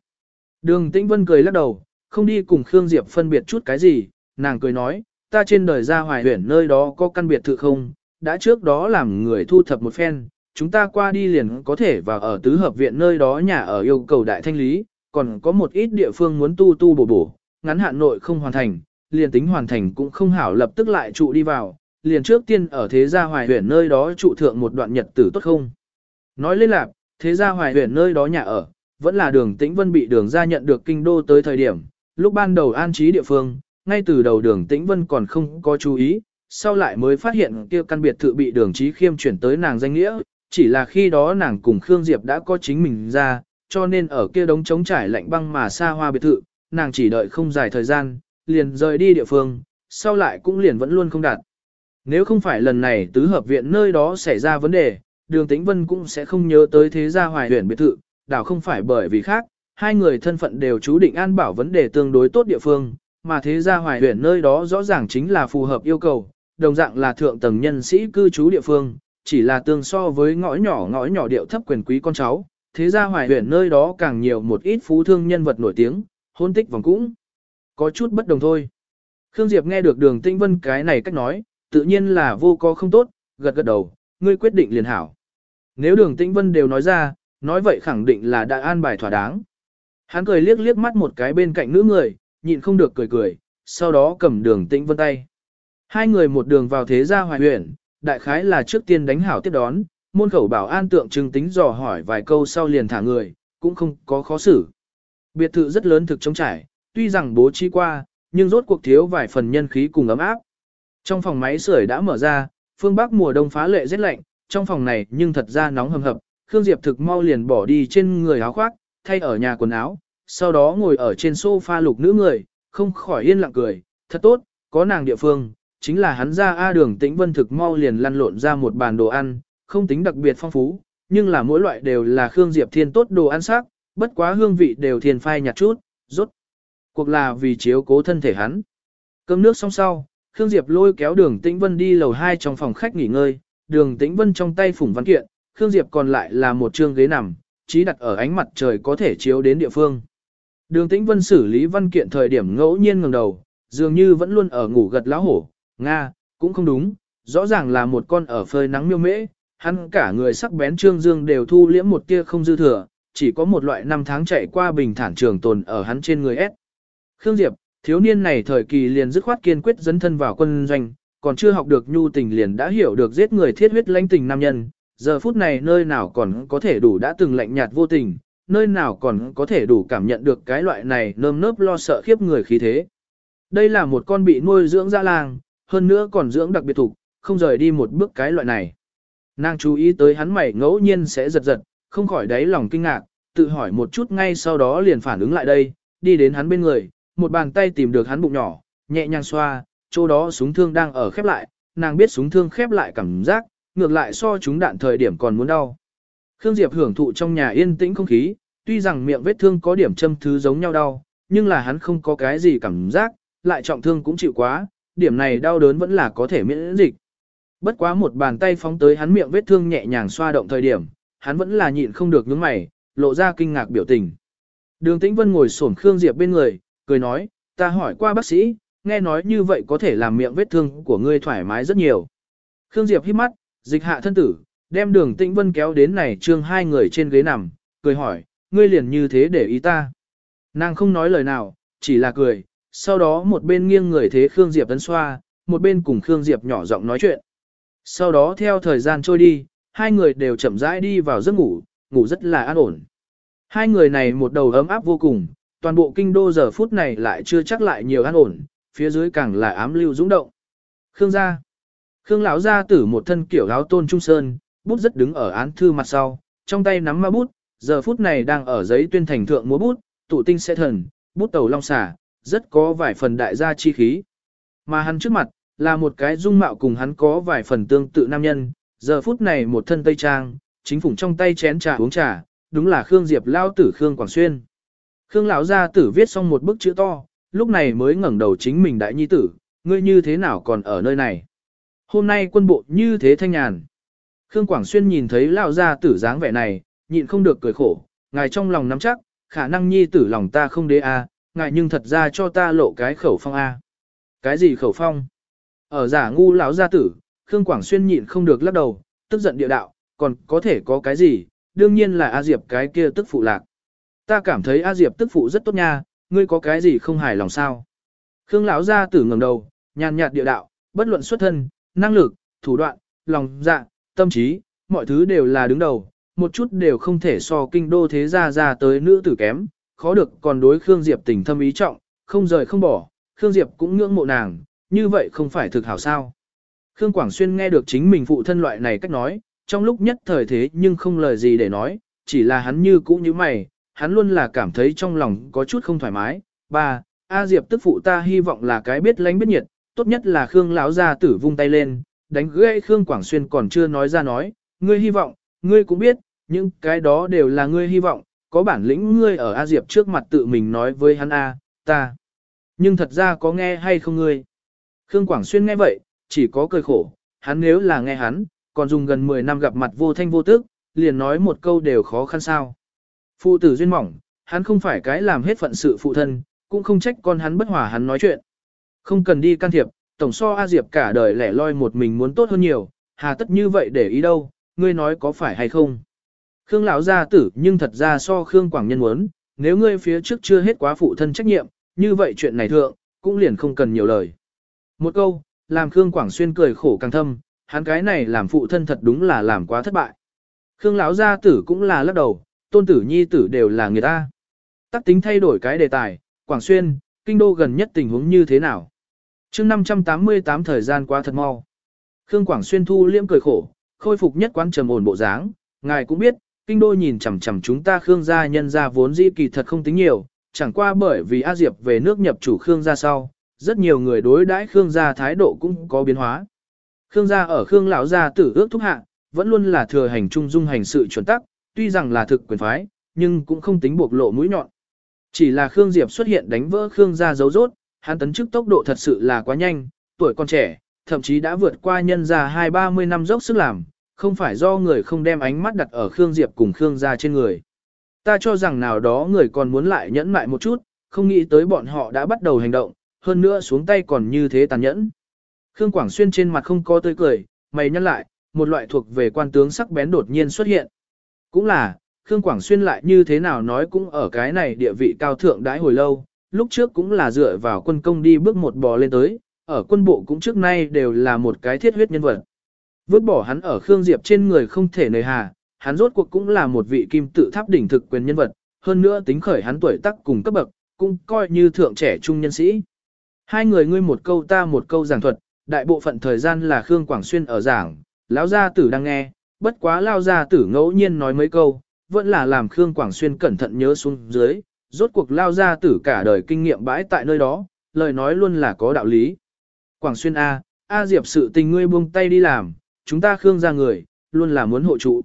Đường tĩnh vân cười lắc đầu, không đi cùng Khương Diệp phân biệt chút cái gì, nàng cười nói, ta trên đời ra hoài huyển nơi đó có căn biệt thự không, đã trước đó làm người thu thập một phen, chúng ta qua đi liền có thể vào ở tứ hợp viện nơi đó nhà ở yêu cầu đại thanh lý, còn có một ít địa phương muốn tu tu bổ bổ, ngắn hạn nội không hoàn thành, liền tính hoàn thành cũng không hảo lập tức lại trụ đi vào, liền trước tiên ở thế gia hoài huyện nơi đó trụ thượng một đoạn nhật tử tốt không. Nói lên lạc, thế gia hoài huyện nơi đó nhà ở, vẫn là đường tĩnh vân bị đường ra nhận được kinh đô tới thời điểm, lúc ban đầu an trí địa phương, ngay từ đầu đường tĩnh vân còn không có chú ý, sau lại mới phát hiện kia căn biệt thự bị đường trí khiêm chuyển tới nàng danh nghĩa, chỉ là khi đó nàng cùng Khương Diệp đã có chính mình ra, cho nên ở kia đống trống trải lạnh băng mà xa hoa biệt thự, nàng chỉ đợi không dài thời gian, liền rời đi địa phương, sau lại cũng liền vẫn luôn không đạt. Nếu không phải lần này tứ hợp viện nơi đó xảy ra vấn đề, đường tĩnh vân cũng sẽ không nhớ tới thế gia hoài huyền biệt thự, đảo không phải bởi vì khác, hai người thân phận đều chú định an bảo vấn đề tương đối tốt địa phương, mà thế gia hoài huyền nơi đó rõ ràng chính là phù hợp yêu cầu, đồng dạng là thượng tầng nhân sĩ cư trú địa phương, chỉ là tương so với ngõ nhỏ ngõ nhỏ điệu thấp quyền quý con cháu, thế gia hoài huyện nơi đó càng nhiều một ít phú thương nhân vật nổi tiếng, hôn tích vòng cũng có chút bất đồng thôi. Khương Diệp nghe được đường tinh vân cái này cách nói, tự nhiên là vô có không tốt, gật gật đầu, ngươi quyết định liền hảo. Nếu đường tinh vân đều nói ra, nói vậy khẳng định là đã an bài thỏa đáng. Hắn cười liếc liếc mắt một cái bên cạnh nữ người, nhịn không được cười cười, sau đó cầm đường tĩnh vân tay. Hai người một đường vào thế gia hoài huyện, đại khái là trước tiên đánh hảo tiếp đón, môn khẩu bảo an tượng trưng tính dò hỏi vài câu sau liền thả người, cũng không có khó xử. Biệt thự rất lớn thực trống trải, tuy rằng bố trí qua, nhưng rốt cuộc thiếu vài phần nhân khí cùng ấm áp. Trong phòng máy sưởi đã mở ra, phương Bắc mùa đông phá lệ rất lạnh, trong phòng này nhưng thật ra nóng hầm hập, Khương Diệp thực mau liền bỏ đi trên người áo khoác, thay ở nhà quần áo, sau đó ngồi ở trên sofa lục nữ người, không khỏi yên lặng cười, thật tốt, có nàng địa phương, chính là hắn ra A đường tĩnh vân thực mau liền lăn lộn ra một bàn đồ ăn, không tính đặc biệt phong phú, nhưng là mỗi loại đều là Khương Diệp Thiên tốt đồ ăn sắc, bất quá hương vị đều thiên phai nhạt chút, rốt. Cuộc là vì chiếu cố thân thể hắn. Cơm nước xong sau, Khương Diệp lôi kéo đường tĩnh vân đi lầu 2 trong phòng khách nghỉ ngơi, đường tĩnh vân trong tay phủng văn kiện, Khương Diệp còn lại là một trương ghế nằm, trí đặt ở ánh mặt trời có thể chiếu đến địa phương. Đường tĩnh vân xử lý văn kiện thời điểm ngẫu nhiên ngẩng đầu, dường như vẫn luôn ở ngủ gật lão hổ, Nga, cũng không đúng, rõ ràng là một con ở phơi nắng miêu mễ, hắn cả người sắc bén trương dương đều thu liễm một tia không dư thừa, chỉ có một loại năm tháng chạy qua bình thản trường tồn ở hắn trên người S. Khương Diệp, thiếu niên này thời kỳ liền dứt khoát kiên quyết dấn thân vào quân doanh, còn chưa học được nhu tình liền đã hiểu được giết người thiết huyết lãnh tình nam nhân, giờ phút này nơi nào còn có thể đủ đã từng lạnh nhạt vô tình, nơi nào còn có thể đủ cảm nhận được cái loại này nơm nớp lo sợ khiếp người khí thế. Đây là một con bị nuôi dưỡng ra làng, hơn nữa còn dưỡng đặc biệt thục, không rời đi một bước cái loại này. Nàng chú ý tới hắn mày ngẫu nhiên sẽ giật giật, không khỏi đáy lòng kinh ngạc, tự hỏi một chút ngay sau đó liền phản ứng lại đây, đi đến hắn bên người, một bàn tay tìm được hắn bụng nhỏ, nhẹ nhàng xoa, chỗ đó súng thương đang ở khép lại, nàng biết súng thương khép lại cảm giác, ngược lại so chúng đạn thời điểm còn muốn đau. Khương Diệp hưởng thụ trong nhà yên tĩnh không khí, tuy rằng miệng vết thương có điểm châm thứ giống nhau đau, nhưng là hắn không có cái gì cảm giác, lại trọng thương cũng chịu quá, điểm này đau đớn vẫn là có thể miễn dịch. Bất quá một bàn tay phóng tới hắn miệng vết thương nhẹ nhàng xoa động thời điểm, hắn vẫn là nhịn không được nhướng mày, lộ ra kinh ngạc biểu tình. Đường Tĩnh Vân ngồi xổm Khương Diệp bên người, cười nói, ta hỏi qua bác sĩ, nghe nói như vậy có thể làm miệng vết thương của ngươi thoải mái rất nhiều. Khương Diệp hít mắt, dịch hạ thân tử, đem đường Tĩnh Vân kéo đến này trương hai người trên ghế nằm, cười hỏi, ngươi liền như thế để ý ta. Nàng không nói lời nào, chỉ là cười, sau đó một bên nghiêng người thế Khương Diệp tấn xoa, một bên cùng Khương Diệp nhỏ giọng nói chuyện. Sau đó theo thời gian trôi đi, hai người đều chậm rãi đi vào giấc ngủ, ngủ rất là an ổn. Hai người này một đầu ấm áp vô cùng, toàn bộ kinh đô giờ phút này lại chưa chắc lại nhiều an ổn, phía dưới càng là ám lưu dũng động. Khương gia. Khương lão gia tử một thân kiểu áo tôn trung sơn, bút rất đứng ở án thư mặt sau, trong tay nắm ma bút, giờ phút này đang ở giấy tuyên thành thượng múa bút, tụ tinh sẽ thần, bút tàu long xả, rất có vài phần đại gia chi khí. Mà hắn trước mặt, là một cái dung mạo cùng hắn có vài phần tương tự nam nhân, giờ phút này một thân tây trang, chính phủ trong tay chén trà uống trà, đúng là Khương Diệp lao tử Khương Quảng Xuyên. Khương lão gia tử viết xong một bức chữ to, lúc này mới ngẩng đầu chính mình đại nhi tử, ngươi như thế nào còn ở nơi này? Hôm nay quân bộ như thế thanh nhàn. Khương Quảng Xuyên nhìn thấy lão gia tử dáng vẻ này, nhịn không được cười khổ, ngài trong lòng nắm chắc, khả năng nhi tử lòng ta không đế a, ngài nhưng thật ra cho ta lộ cái khẩu phong a. Cái gì khẩu phong? Ở giả ngu lão gia tử, Khương Quảng Xuyên nhịn không được lắc đầu, tức giận địa đạo, còn có thể có cái gì, đương nhiên là A Diệp cái kia tức phụ lạc. Ta cảm thấy A Diệp tức phụ rất tốt nha, ngươi có cái gì không hài lòng sao? Khương lão gia tử ngẩng đầu, nhàn nhạt địa đạo, bất luận xuất thân, năng lực, thủ đoạn, lòng dạ, tâm trí, mọi thứ đều là đứng đầu, một chút đều không thể so kinh đô thế gia ra tới nữ tử kém, khó được còn đối Khương Diệp tình thâm ý trọng, không rời không bỏ, Khương Diệp cũng ngưỡng mộ nàng, như vậy không phải thực hảo sao. Khương Quảng Xuyên nghe được chính mình phụ thân loại này cách nói, trong lúc nhất thời thế nhưng không lời gì để nói, chỉ là hắn như cũ như mày, hắn luôn là cảm thấy trong lòng có chút không thoải mái. Ba, A Diệp tức phụ ta hy vọng là cái biết lánh biết nhiệt, tốt nhất là Khương lão gia tử vung tay lên, đánh gãy Khương Quảng Xuyên còn chưa nói ra nói, ngươi hy vọng, ngươi cũng biết, những cái đó đều là ngươi hy vọng, có bản lĩnh ngươi ở A Diệp trước mặt tự mình nói với hắn A, ta. Nhưng thật ra có nghe hay không ngươi? Khương Quảng Xuyên nghe vậy, chỉ có cười khổ, hắn nếu là nghe hắn, còn dùng gần 10 năm gặp mặt vô thanh vô tức, liền nói một câu đều khó khăn sao. Phụ tử duyên mỏng, hắn không phải cái làm hết phận sự phụ thân, cũng không trách con hắn bất hòa hắn nói chuyện. Không cần đi can thiệp, tổng so A Diệp cả đời lẻ loi một mình muốn tốt hơn nhiều, hà tất như vậy để ý đâu, ngươi nói có phải hay không. Khương lão gia tử nhưng thật ra so Khương Quảng Nhân muốn, nếu ngươi phía trước chưa hết quá phụ thân trách nhiệm, như vậy chuyện này thượng, cũng liền không cần nhiều lời. Một câu, làm Khương Quảng Xuyên cười khổ càng thâm, hắn cái này làm phụ thân thật đúng là làm quá thất bại. Khương lão gia tử cũng là lắc đầu, tôn tử nhi tử đều là người ta. Tắc tính thay đổi cái đề tài, Quảng Xuyên, kinh đô gần nhất tình huống như thế nào? chương 588 thời gian qua thật mau. Khương Quảng Xuyên thu liễm cười khổ, khôi phục nhất quán trầm ổn bộ dáng, ngài cũng biết, kinh đô nhìn chằm chằm chúng ta Khương gia nhân gia vốn dĩ kỳ thật không tính nhiều, chẳng qua bởi vì A Diệp về nước nhập chủ Khương gia sau, rất nhiều người đối đãi Khương gia thái độ cũng có biến hóa. Khương gia ở Khương lão gia tử ước thúc hạ, vẫn luôn là thừa hành trung dung hành sự chuẩn tắc, tuy rằng là thực quyền phái, nhưng cũng không tính bộc lộ mũi nhọn. Chỉ là Khương Diệp xuất hiện đánh vỡ Khương gia dấu rốt, hắn tấn chức tốc độ thật sự là quá nhanh, tuổi còn trẻ, thậm chí đã vượt qua nhân gia hai ba mươi năm dốc sức làm, không phải do người không đem ánh mắt đặt ở Khương Diệp cùng Khương gia trên người. Ta cho rằng nào đó người còn muốn lại nhẫn lại một chút, không nghĩ tới bọn họ đã bắt đầu hành động, hơn nữa xuống tay còn như thế tàn nhẫn. Khương Quảng Xuyên trên mặt không có tươi cười, mày nhăn lại, một loại thuộc về quan tướng sắc bén đột nhiên xuất hiện. Cũng là, Khương Quảng Xuyên lại như thế nào nói cũng ở cái này địa vị cao thượng đãi hồi lâu, lúc trước cũng là dựa vào quân công đi bước một bò lên tới, ở quân bộ cũng trước nay đều là một cái thiết huyết nhân vật. Vứt bỏ hắn ở Khương Diệp trên người không thể nời hà, hắn rốt cuộc cũng là một vị kim tự tháp đỉnh thực quyền nhân vật, hơn nữa tính khởi hắn tuổi tác cùng cấp bậc, cũng coi như thượng trẻ trung nhân sĩ. Hai người ngươi một câu ta một câu giảng thuật, đại bộ phận thời gian là Khương Quảng Xuyên ở giảng, lão gia tử đang nghe, bất quá lao gia tử ngẫu nhiên nói mấy câu, vẫn là làm Khương Quảng Xuyên cẩn thận nhớ xuống dưới, rốt cuộc lao gia tử cả đời kinh nghiệm bãi tại nơi đó, lời nói luôn là có đạo lý. Quảng Xuyên A, A Diệp sự tình ngươi buông tay đi làm, chúng ta Khương gia người, luôn là muốn hộ trụ.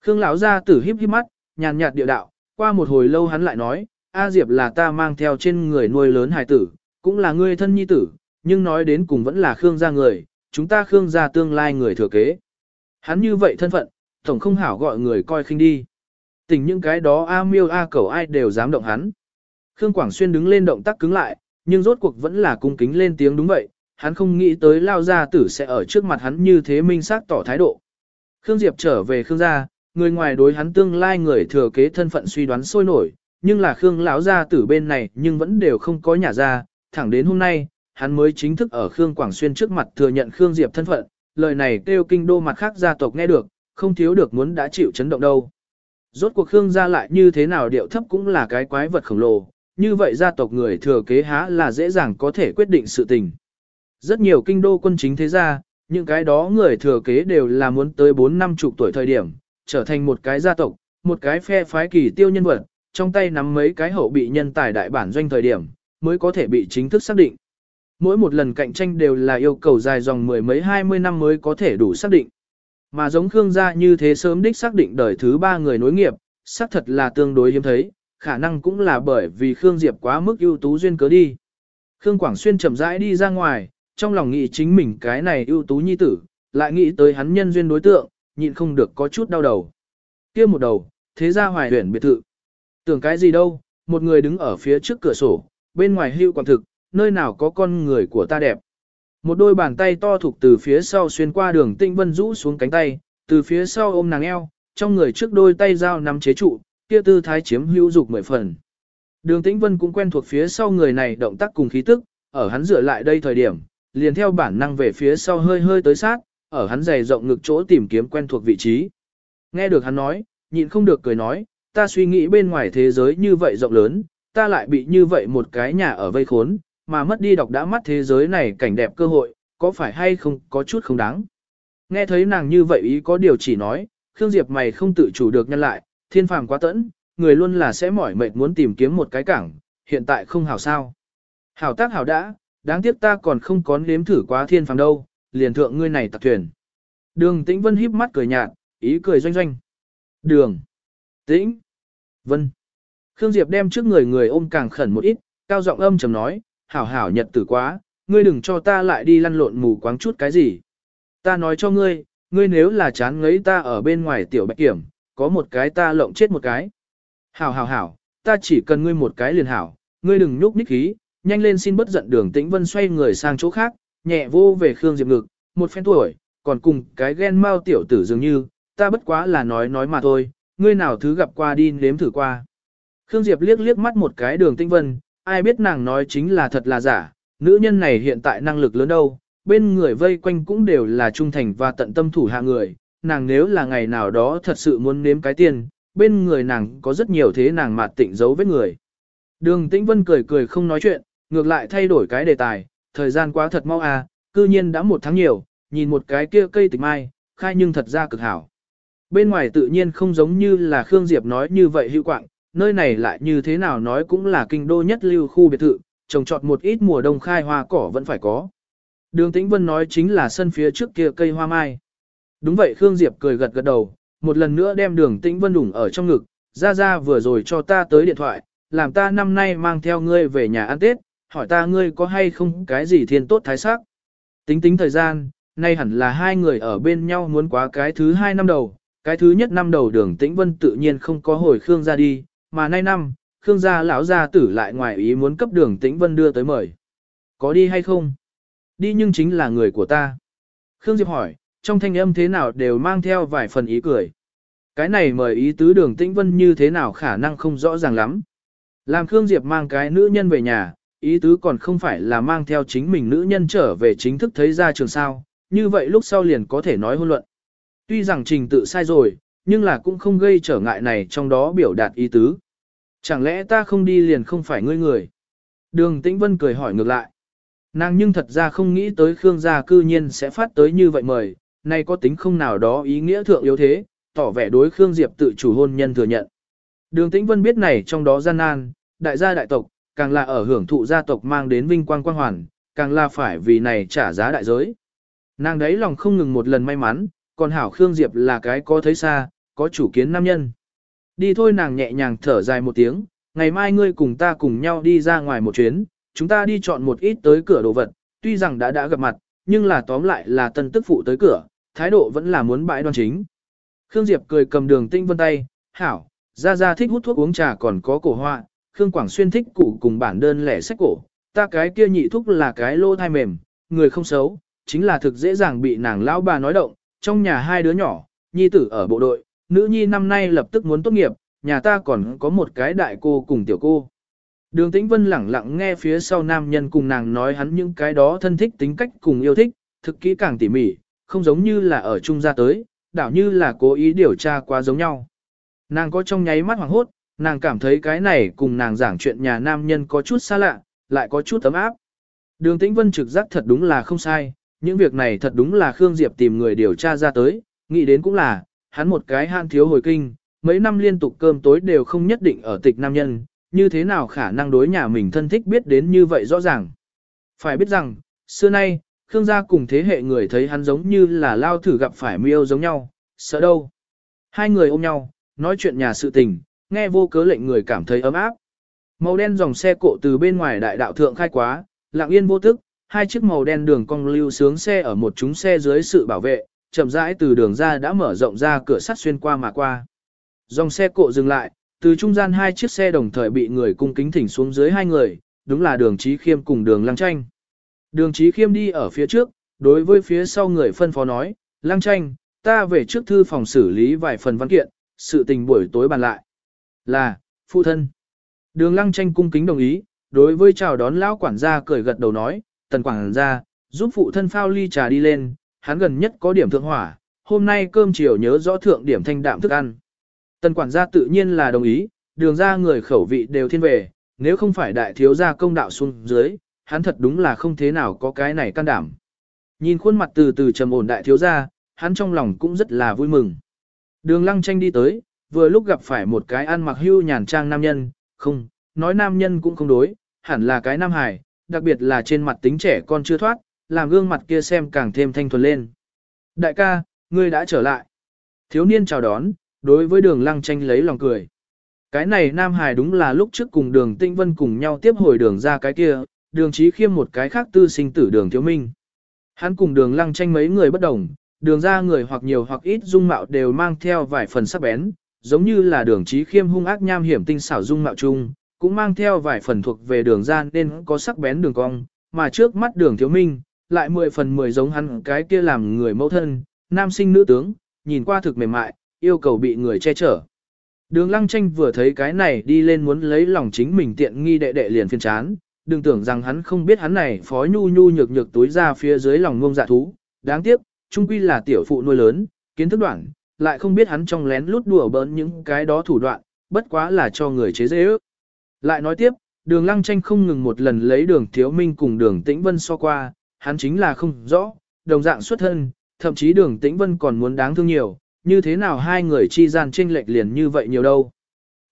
Khương lão gia tử híp híp mắt, nhàn nhạt địa đạo, qua một hồi lâu hắn lại nói, A Diệp là ta mang theo trên người nuôi lớn hài tử, cũng là ngươi thân nhi tử, nhưng nói đến cùng vẫn là Khương gia người, chúng ta Khương gia tương lai người thừa kế. Hắn như vậy thân phận, tổng không hảo gọi người coi khinh đi. Tình những cái đó A miêu A cầu ai đều dám động hắn. Khương Quảng Xuyên đứng lên động tác cứng lại, nhưng rốt cuộc vẫn là cung kính lên tiếng đúng vậy, hắn không nghĩ tới lao gia tử sẽ ở trước mặt hắn như thế minh xác tỏ thái độ. Khương Diệp trở về Khương gia, người ngoài đối hắn tương lai người thừa kế thân phận suy đoán sôi nổi, nhưng là Khương lão gia tử bên này nhưng vẫn đều không có nhà ra, thẳng đến hôm nay, hắn mới chính thức ở Khương Quảng Xuyên trước mặt thừa nhận Khương Diệp thân phận, lời này kêu kinh đô mặt khác gia tộc nghe được, không thiếu được muốn đã chịu chấn động đâu. Rốt cuộc Khương gia lại như thế nào điệu thấp cũng là cái quái vật khổng lồ, như vậy gia tộc người thừa kế há là dễ dàng có thể quyết định sự tình. Rất nhiều kinh đô quân chính thế gia, những cái đó người thừa kế đều là muốn tới 4 năm chục tuổi thời điểm, trở thành một cái gia tộc, một cái phe phái kỳ tiêu nhân vật, trong tay nắm mấy cái hậu bị nhân tài đại bản doanh thời điểm, mới có thể bị chính thức xác định. Mỗi một lần cạnh tranh đều là yêu cầu dài dòng mười mấy hai mươi năm mới có thể đủ xác định. Mà giống Khương gia như thế sớm đích xác định đời thứ ba người nối nghiệp, xác thật là tương đối hiếm thấy, khả năng cũng là bởi vì Khương Diệp quá mức ưu tú duyên cớ đi. Khương Quảng Xuyên chậm rãi đi ra ngoài, trong lòng nghĩ chính mình cái này ưu tú nhi tử, lại nghĩ tới hắn nhân duyên đối tượng, nhịn không được có chút đau đầu. kia một đầu, thế ra hoài huyển biệt thự. Tưởng cái gì đâu, một người đứng ở phía trước cửa sổ, bên ngoài hưu quảng thực, nơi nào có con người của ta đẹp. Một đôi bàn tay to thục từ phía sau xuyên qua đường tinh vân rũ xuống cánh tay, từ phía sau ôm nàng eo, trong người trước đôi tay dao nắm chế trụ, kia tư thái chiếm hữu dục mười phần. Đường tĩnh vân cũng quen thuộc phía sau người này động tác cùng khí tức, ở hắn dựa lại đây thời điểm, liền theo bản năng về phía sau hơi hơi tới sát, ở hắn dày rộng ngực chỗ tìm kiếm quen thuộc vị trí. Nghe được hắn nói, nhịn không được cười nói, ta suy nghĩ bên ngoài thế giới như vậy rộng lớn, ta lại bị như vậy một cái nhà ở vây khốn, mà mất đi đọc đã mắt thế giới này cảnh đẹp cơ hội, có phải hay không có chút không đáng. Nghe thấy nàng như vậy ý có điều chỉ nói, Khương Diệp mày không tự chủ được nhân lại, thiên phàm quá tẫn, người luôn là sẽ mỏi mệt muốn tìm kiếm một cái cảng, hiện tại không hảo sao. Hảo tác hảo đã, đáng tiếc ta còn không có nếm thử quá thiên phàm đâu, liền thượng ngươi này tặc thuyền. Đường tĩnh vân híp mắt cười nhạt, ý cười doanh doanh. Đường. Tĩnh. Vân. Khương Diệp đem trước người người ôm càng khẩn một ít, cao giọng âm trầm nói, hảo hảo nhật tử quá, ngươi đừng cho ta lại đi lăn lộn mù quáng chút cái gì. Ta nói cho ngươi, ngươi nếu là chán ngấy ta ở bên ngoài tiểu bạch kiểm, có một cái ta lộng chết một cái. Hảo hảo hảo, ta chỉ cần ngươi một cái liền hảo, ngươi đừng nhúc nhích khí, nhanh lên xin bất giận đường tĩnh vân xoay người sang chỗ khác, nhẹ vô về Khương Diệp ngực, một phen tuổi, còn cùng cái ghen mau tiểu tử dường như, ta bất quá là nói nói mà thôi, ngươi nào thứ gặp qua đi nếm thử qua. Khương Diệp liếc liếc mắt một cái đường tĩnh vân, ai biết nàng nói chính là thật là giả, nữ nhân này hiện tại năng lực lớn đâu, bên người vây quanh cũng đều là trung thành và tận tâm thủ hạ người, nàng nếu là ngày nào đó thật sự muốn nếm cái tiền, bên người nàng có rất nhiều thế nàng mạt tịnh giấu vết người. Đường Tĩnh Vân cười cười không nói chuyện, ngược lại thay đổi cái đề tài, thời gian quá thật mau à, cư nhiên đã một tháng nhiều, nhìn một cái kia cây tịch mai, khai nhưng thật ra cực hảo. Bên ngoài tự nhiên không giống như là Khương Diệp nói như vậy hữu quạng, nơi này lại như thế nào nói cũng là kinh đô nhất lưu khu biệt thự, trồng trọt một ít mùa đông khai hoa cỏ vẫn phải có. Đường Tĩnh Vân nói chính là sân phía trước kia cây hoa mai. Đúng vậy Khương Diệp cười gật gật đầu, một lần nữa đem đường Tĩnh Vân đủng ở trong ngực, ra ra vừa rồi cho ta tới điện thoại, làm ta năm nay mang theo ngươi về nhà ăn Tết, hỏi ta ngươi có hay không cái gì thiên tốt thái sắc. Tính tính thời gian, nay hẳn là hai người ở bên nhau muốn quá cái thứ hai năm đầu, cái thứ nhất năm đầu đường Tĩnh Vân tự nhiên không có hồi Khương ra đi, mà nay năm, Khương gia lão gia tử lại ngoài ý muốn cấp đường Tĩnh Vân đưa tới mời. Có đi hay không? Đi nhưng chính là người của ta. Khương Diệp hỏi, trong thanh âm thế nào đều mang theo vài phần ý cười. Cái này mời ý tứ đường Tĩnh Vân như thế nào khả năng không rõ ràng lắm. Làm Khương Diệp mang cái nữ nhân về nhà, ý tứ còn không phải là mang theo chính mình nữ nhân trở về chính thức thấy ra trường sao, như vậy lúc sau liền có thể nói hôn luận. Tuy rằng trình tự sai rồi, nhưng là cũng không gây trở ngại này trong đó biểu đạt ý tứ. Chẳng lẽ ta không đi liền không phải ngươi người? Đường Tĩnh Vân cười hỏi ngược lại. Nàng nhưng thật ra không nghĩ tới Khương gia cư nhiên sẽ phát tới như vậy mời, này có tính không nào đó ý nghĩa thượng yếu thế, tỏ vẻ đối Khương Diệp tự chủ hôn nhân thừa nhận. Đường Tĩnh Vân biết này trong đó gian nan, đại gia đại tộc, càng là ở hưởng thụ gia tộc mang đến vinh quang quang hoàn, càng là phải vì này trả giá đại giới. Nàng đấy lòng không ngừng một lần may mắn, còn hảo Khương Diệp là cái có thấy xa, có chủ kiến nam nhân. Đi thôi nàng nhẹ nhàng thở dài một tiếng, ngày mai ngươi cùng ta cùng nhau đi ra ngoài một chuyến, chúng ta đi chọn một ít tới cửa đồ vật, tuy rằng đã đã gặp mặt, nhưng là tóm lại là tân tức phụ tới cửa, thái độ vẫn là muốn bãi đoan chính. Khương Diệp cười cầm đường tinh vân tay, hảo, ra ra thích hút thuốc uống trà còn có cổ họa, Khương Quảng Xuyên thích cụ cùng bản đơn lẻ sách cổ, ta cái kia nhị thúc là cái lô thai mềm, người không xấu, chính là thực dễ dàng bị nàng lão bà nói động, trong nhà hai đứa nhỏ, nhi tử ở bộ đội, nữ nhi năm nay lập tức muốn tốt nghiệp, nhà ta còn có một cái đại cô cùng tiểu cô. Đường Tĩnh Vân lẳng lặng nghe phía sau nam nhân cùng nàng nói hắn những cái đó thân thích tính cách cùng yêu thích, thực kỹ càng tỉ mỉ, không giống như là ở chung ra tới, đảo như là cố ý điều tra quá giống nhau. Nàng có trong nháy mắt hoảng hốt, nàng cảm thấy cái này cùng nàng giảng chuyện nhà nam nhân có chút xa lạ, lại có chút ấm áp. Đường Tĩnh Vân trực giác thật đúng là không sai, những việc này thật đúng là Khương Diệp tìm người điều tra ra tới, nghĩ đến cũng là, hắn một cái han thiếu hồi kinh, mấy năm liên tục cơm tối đều không nhất định ở tịch nam nhân, như thế nào khả năng đối nhà mình thân thích biết đến như vậy rõ ràng. Phải biết rằng, xưa nay, Khương gia cùng thế hệ người thấy hắn giống như là lao thử gặp phải miêu giống nhau, sợ đâu. Hai người ôm nhau, nói chuyện nhà sự tình, nghe vô cớ lệnh người cảm thấy ấm áp. Màu đen dòng xe cộ từ bên ngoài đại đạo thượng khai quá, lặng yên vô tức, hai chiếc màu đen đường cong lưu sướng xe ở một chúng xe dưới sự bảo vệ, chậm rãi từ đường ra đã mở rộng ra cửa sắt xuyên qua mà qua. Dòng xe cộ dừng lại, từ trung gian hai chiếc xe đồng thời bị người cung kính thỉnh xuống dưới hai người, đúng là đường trí khiêm cùng đường lăng tranh. Đường trí khiêm đi ở phía trước, đối với phía sau người phân phó nói, lăng tranh, ta về trước thư phòng xử lý vài phần văn kiện, sự tình buổi tối bàn lại. Là, phụ thân. Đường lăng tranh cung kính đồng ý, đối với chào đón lão quản gia cười gật đầu nói, tần quản gia, giúp phụ thân phao ly trà đi lên, hắn gần nhất có điểm thượng hỏa, hôm nay cơm chiều nhớ rõ thượng điểm thanh đạm thức ăn. Tần quản gia tự nhiên là đồng ý, đường ra người khẩu vị đều thiên về, nếu không phải đại thiếu gia công đạo xuống dưới, hắn thật đúng là không thế nào có cái này can đảm. Nhìn khuôn mặt từ từ trầm ổn đại thiếu gia, hắn trong lòng cũng rất là vui mừng. Đường lăng tranh đi tới, vừa lúc gặp phải một cái ăn mặc hưu nhàn trang nam nhân, không, nói nam nhân cũng không đối, hẳn là cái nam hải, đặc biệt là trên mặt tính trẻ con chưa thoát, làm gương mặt kia xem càng thêm thanh thuần lên. Đại ca, ngươi đã trở lại. Thiếu niên chào đón, đối với đường lăng tranh lấy lòng cười. Cái này Nam Hải đúng là lúc trước cùng đường Tinh Vân cùng nhau tiếp hồi đường ra cái kia, đường trí khiêm một cái khác tư sinh tử đường thiếu minh. Hắn cùng đường lăng tranh mấy người bất đồng, đường ra người hoặc nhiều hoặc ít dung mạo đều mang theo vài phần sắc bén, giống như là đường trí khiêm hung ác nham hiểm tinh xảo dung mạo trung cũng mang theo vài phần thuộc về đường gian nên có sắc bén đường cong, mà trước mắt đường thiếu minh, lại mười phần mười giống hắn cái kia làm người mẫu thân, nam sinh nữ tướng, nhìn qua thực mềm mại, yêu cầu bị người che chở. Đường lăng tranh vừa thấy cái này đi lên muốn lấy lòng chính mình tiện nghi đệ đệ liền phiên chán, đừng tưởng rằng hắn không biết hắn này phó nhu nhu nhược nhược túi ra phía dưới lòng ngông dạ thú, đáng tiếc, trung quy là tiểu phụ nuôi lớn, kiến thức đoạn, lại không biết hắn trong lén lút đùa bỡn những cái đó thủ đoạn, bất quá là cho người chế dễ ước. Lại nói tiếp, đường lăng tranh không ngừng một lần lấy đường thiếu minh cùng đường tĩnh vân so qua, hắn chính là không rõ, đồng dạng xuất thân, thậm chí đường tĩnh vân còn muốn đáng thương nhiều, như thế nào hai người chi gian tranh lệch liền như vậy nhiều đâu.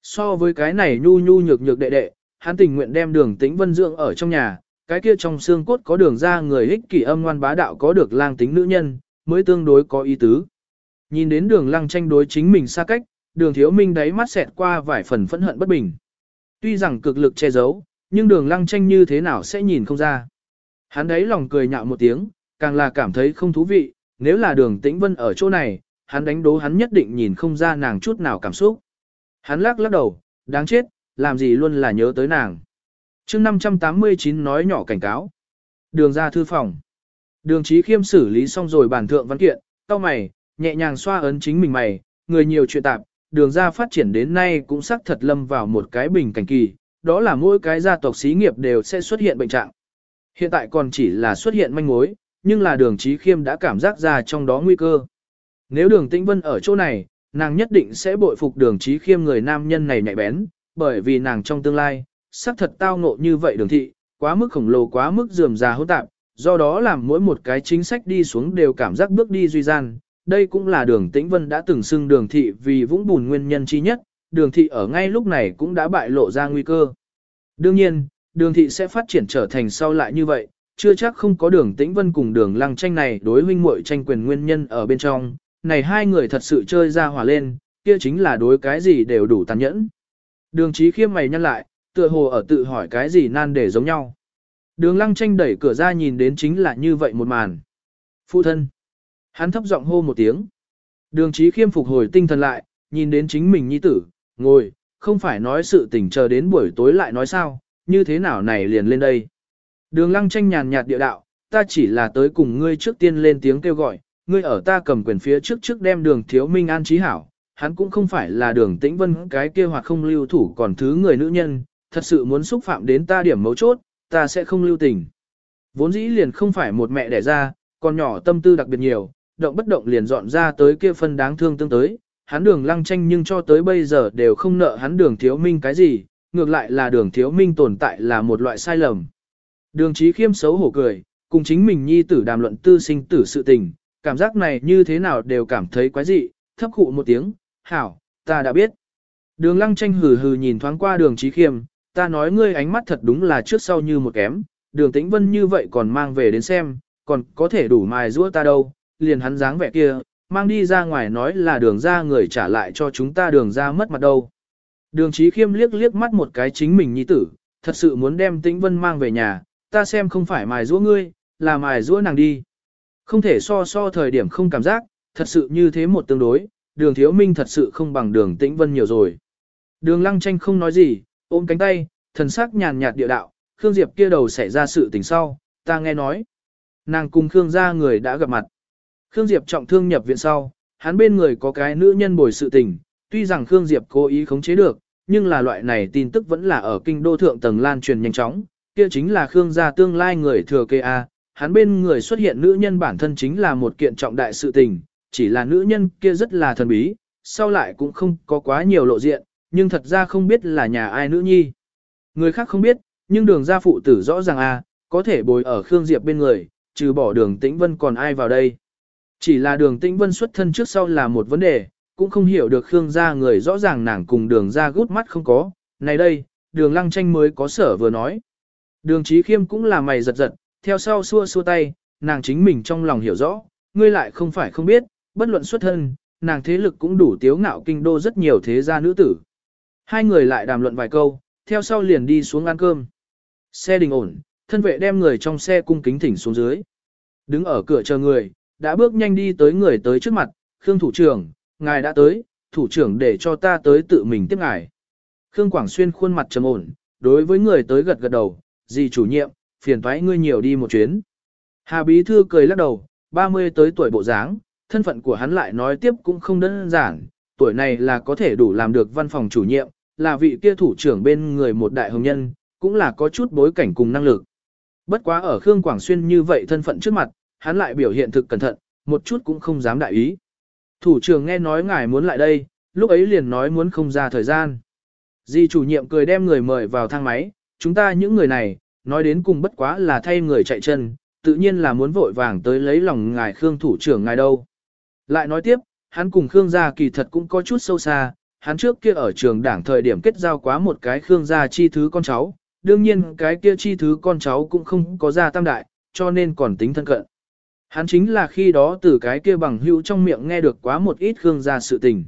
So với cái này nhu nhu nhược nhược đệ đệ, hắn tình nguyện đem đường tĩnh vân dưỡng ở trong nhà, cái kia trong xương cốt có đường ra người ích kỷ âm ngoan bá đạo có được lang tính nữ nhân, mới tương đối có ý tứ. Nhìn đến đường lăng tranh đối chính mình xa cách, đường thiếu minh đáy mắt xẹt qua vài phần phẫn hận bất bình. Tuy rằng cực lực che giấu, nhưng đường lăng tranh như thế nào sẽ nhìn không ra. Hắn đấy lòng cười nhạo một tiếng, càng là cảm thấy không thú vị, nếu là đường tĩnh vân ở chỗ này, hắn đánh đố hắn nhất định nhìn không ra nàng chút nào cảm xúc. Hắn lắc lắc đầu, đáng chết, làm gì luôn là nhớ tới nàng. chương 589 nói nhỏ cảnh cáo. Đường ra thư phòng. Đường trí khiêm xử lý xong rồi bản thượng văn kiện, tao mày, nhẹ nhàng xoa ấn chính mình mày, người nhiều chuyện tạp, đường ra phát triển đến nay cũng xác thật lâm vào một cái bình cảnh kỳ, đó là mỗi cái gia tộc xí nghiệp đều sẽ xuất hiện bệnh trạng. Hiện tại còn chỉ là xuất hiện manh mối, nhưng là đường trí khiêm đã cảm giác ra trong đó nguy cơ. Nếu đường tĩnh vân ở chỗ này, nàng nhất định sẽ bội phục đường trí khiêm người nam nhân này nhạy bén, bởi vì nàng trong tương lai, xác thật tao ngộ như vậy đường thị, quá mức khổng lồ quá mức dườm già hỗn tạp, do đó làm mỗi một cái chính sách đi xuống đều cảm giác bước đi duy gian. Đây cũng là đường tĩnh vân đã từng xưng đường thị vì vũng bùn nguyên nhân chi nhất, đường thị ở ngay lúc này cũng đã bại lộ ra nguy cơ. Đương nhiên, đường thị sẽ phát triển trở thành sau lại như vậy, chưa chắc không có đường tĩnh vân cùng đường lăng tranh này đối huynh muội tranh quyền nguyên nhân ở bên trong, này hai người thật sự chơi ra hỏa lên, kia chính là đối cái gì đều đủ tàn nhẫn. Đường trí khiêm mày nhăn lại, tựa hồ ở tự hỏi cái gì nan để giống nhau. Đường lăng tranh đẩy cửa ra nhìn đến chính là như vậy một màn. Phụ thân. Hắn thấp giọng hô một tiếng. Đường trí khiêm phục hồi tinh thần lại, nhìn đến chính mình nhi tử, ngồi, không phải nói sự tình chờ đến buổi tối lại nói sao, như thế nào này liền lên đây. Đường lăng tranh nhàn nhạt địa đạo, ta chỉ là tới cùng ngươi trước tiên lên tiếng kêu gọi, ngươi ở ta cầm quyền phía trước trước đem đường thiếu minh an trí hảo, hắn cũng không phải là đường tĩnh vân cái kia hoặc không lưu thủ còn thứ người nữ nhân, thật sự muốn xúc phạm đến ta điểm mấu chốt, ta sẽ không lưu tình. Vốn dĩ liền không phải một mẹ đẻ ra, còn nhỏ tâm tư đặc biệt nhiều, động bất động liền dọn ra tới kia phân đáng thương tương tới, hắn đường lăng tranh nhưng cho tới bây giờ đều không nợ hắn đường thiếu minh cái gì, ngược lại là đường thiếu minh tồn tại là một loại sai lầm. Đường trí khiêm xấu hổ cười, cùng chính mình nhi tử đàm luận tư sinh tử sự tình, cảm giác này như thế nào đều cảm thấy quái dị, thấp khụ một tiếng, hảo, ta đã biết. Đường lăng tranh hừ hừ nhìn thoáng qua đường trí khiêm, ta nói ngươi ánh mắt thật đúng là trước sau như một kém, đường tĩnh vân như vậy còn mang về đến xem, còn có thể đủ mài rũa ta đâu, liền hắn dáng vẻ kia, mang đi ra ngoài nói là đường ra người trả lại cho chúng ta đường ra mất mặt đâu. Đường trí khiêm liếc liếc mắt một cái chính mình nhi tử, thật sự muốn đem tĩnh vân mang về nhà, ta xem không phải mài rũa ngươi, là mài rũa nàng đi. Không thể so so thời điểm không cảm giác, thật sự như thế một tương đối, đường thiếu minh thật sự không bằng đường tĩnh vân nhiều rồi. Đường lăng tranh không nói gì, ôm cánh tay, thần sắc nhàn nhạt địa đạo, Khương Diệp kia đầu xảy ra sự tình sau, ta nghe nói. Nàng cùng Khương gia người đã gặp mặt. Khương Diệp trọng thương nhập viện sau, hắn bên người có cái nữ nhân bồi sự tình, tuy rằng Khương Diệp cố ý khống chế được, nhưng là loại này tin tức vẫn là ở kinh đô thượng tầng lan truyền nhanh chóng, kia chính là Khương gia tương lai người thừa kế A, hắn bên người xuất hiện nữ nhân bản thân chính là một kiện trọng đại sự tình, chỉ là nữ nhân kia rất là thần bí, sau lại cũng không có quá nhiều lộ diện, nhưng thật ra không biết là nhà ai nữ nhi. Người khác không biết, nhưng đường gia phụ tử rõ ràng a, có thể bồi ở Khương Diệp bên người, trừ bỏ đường Tĩnh Vân còn ai vào đây. Chỉ là đường Tĩnh Vân xuất thân trước sau là một vấn đề, cũng không hiểu được Khương gia người rõ ràng nàng cùng đường gia gút mắt không có, này đây, đường lăng tranh mới có sở vừa nói. Đường trí khiêm cũng là mày giật giật, theo sau xua xua tay, nàng chính mình trong lòng hiểu rõ, ngươi lại không phải không biết, bất luận xuất thân, nàng thế lực cũng đủ tiếu ngạo kinh đô rất nhiều thế gia nữ tử. Hai người lại đàm luận vài câu, theo sau liền đi xuống ăn cơm. Xe đình ổn, thân vệ đem người trong xe cung kính thỉnh xuống dưới. Đứng ở cửa chờ người, đã bước nhanh đi tới người tới trước mặt, Khương thủ trưởng, ngài đã tới, thủ trưởng để cho ta tới tự mình tiếp ngài. Khương Quảng Xuyên khuôn mặt trầm ổn, đối với người tới gật gật đầu, gì chủ nhiệm, phiền thoái ngươi nhiều đi một chuyến. Hà Bí Thư cười lắc đầu, 30 tới tuổi bộ dáng, thân phận của hắn lại nói tiếp cũng không đơn giản, tuổi này là có thể đủ làm được văn phòng chủ nhiệm, là vị kia thủ trưởng bên người một đại hồng nhân, cũng là có chút bối cảnh cùng năng lực. Bất quá ở Khương Quảng Xuyên như vậy thân phận trước mặt, hắn lại biểu hiện thực cẩn thận, một chút cũng không dám đại ý. Thủ trưởng nghe nói ngài muốn lại đây, lúc ấy liền nói muốn không ra thời gian. Di chủ nhiệm cười đem người mời vào thang máy, chúng ta những người này, nói đến cùng bất quá là thay người chạy chân, tự nhiên là muốn vội vàng tới lấy lòng ngài Khương thủ trưởng ngài đâu. Lại nói tiếp, hắn cùng Khương gia kỳ thật cũng có chút sâu xa, hắn trước kia ở trường đảng thời điểm kết giao quá một cái Khương gia chi thứ con cháu, đương nhiên cái kia chi thứ con cháu cũng không có gia tam đại, cho nên còn tính thân cận. Hắn chính là khi đó từ cái kia bằng hữu trong miệng nghe được quá một ít Khương gia sự tình.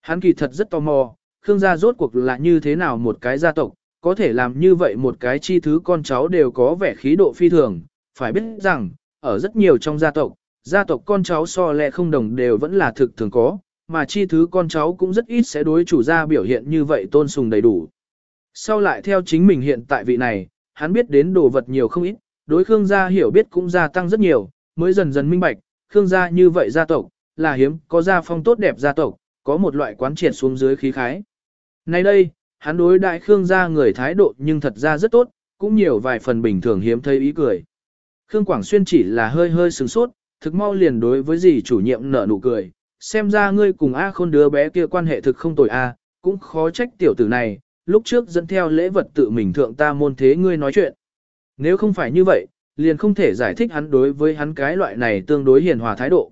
Hắn kỳ thật rất tò mò, Khương gia rốt cuộc là như thế nào một cái gia tộc, có thể làm như vậy một cái chi thứ con cháu đều có vẻ khí độ phi thường, phải biết rằng, ở rất nhiều trong gia tộc, gia tộc con cháu so lẹ không đồng đều vẫn là thực thường có, mà chi thứ con cháu cũng rất ít sẽ đối chủ gia biểu hiện như vậy tôn sùng đầy đủ. Sau lại theo chính mình hiện tại vị này, hắn biết đến đồ vật nhiều không ít, đối Khương gia hiểu biết cũng gia tăng rất nhiều, mới dần dần minh bạch, Khương gia như vậy gia tộc, là hiếm, có gia phong tốt đẹp gia tộc, có một loại quán triệt xuống dưới khí khái. Nay đây, hắn đối đại Khương gia người thái độ nhưng thật ra rất tốt, cũng nhiều vài phần bình thường hiếm thấy ý cười. Khương Quảng Xuyên chỉ là hơi hơi sừng sốt, thực mau liền đối với gì chủ nhiệm nở nụ cười, xem ra ngươi cùng A khôn đứa bé kia quan hệ thực không tồi A, cũng khó trách tiểu tử này, lúc trước dẫn theo lễ vật tự mình thượng ta môn thế ngươi nói chuyện. Nếu không phải như vậy, liền không thể giải thích hắn đối với hắn cái loại này tương đối hiền hòa thái độ.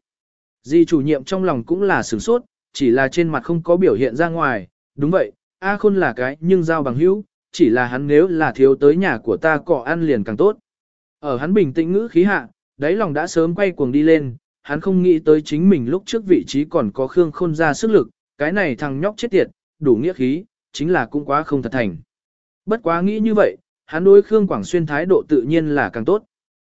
Di chủ nhiệm trong lòng cũng là sửng sốt, chỉ là trên mặt không có biểu hiện ra ngoài, đúng vậy, A khôn là cái nhưng giao bằng hữu, chỉ là hắn nếu là thiếu tới nhà của ta cọ ăn liền càng tốt. Ở hắn bình tĩnh ngữ khí hạ, đáy lòng đã sớm quay cuồng đi lên, hắn không nghĩ tới chính mình lúc trước vị trí còn có Khương Khôn ra sức lực, cái này thằng nhóc chết tiệt, đủ nghĩa khí, chính là cũng quá không thật thành. Bất quá nghĩ như vậy, hắn đối Khương Quảng Xuyên thái độ tự nhiên là càng tốt.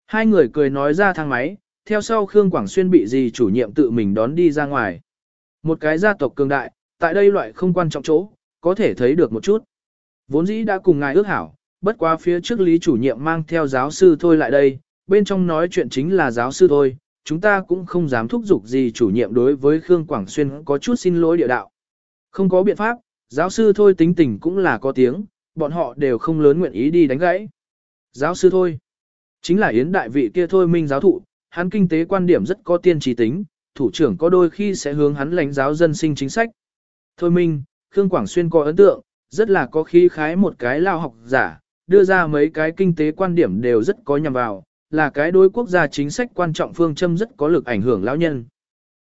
Hai người cười nói ra thang máy, theo sau Khương Quảng Xuyên bị gì chủ nhiệm tự mình đón đi ra ngoài. Một cái gia tộc cường đại, tại đây loại không quan trọng chỗ, có thể thấy được một chút. Vốn dĩ đã cùng ngài ước hảo, bất quá phía trước lý chủ nhiệm mang theo giáo sư thôi lại đây, bên trong nói chuyện chính là giáo sư thôi, chúng ta cũng không dám thúc giục gì chủ nhiệm đối với Khương Quảng Xuyên có chút xin lỗi địa đạo. Không có biện pháp, giáo sư thôi tính tình cũng là có tiếng, bọn họ đều không lớn nguyện ý đi đánh gãy. Giáo sư thôi, chính là Yến đại vị kia thôi minh giáo thụ, hắn kinh tế quan điểm rất có tiên trí tính, thủ trưởng có đôi khi sẽ hướng hắn lãnh giáo dân sinh chính sách. Thôi minh, Khương Quảng Xuyên có ấn tượng, rất là có khí khái một cái lao học giả, đưa ra mấy cái kinh tế quan điểm đều rất có nhằm vào, là cái đối quốc gia chính sách quan trọng phương châm rất có lực ảnh hưởng lão nhân.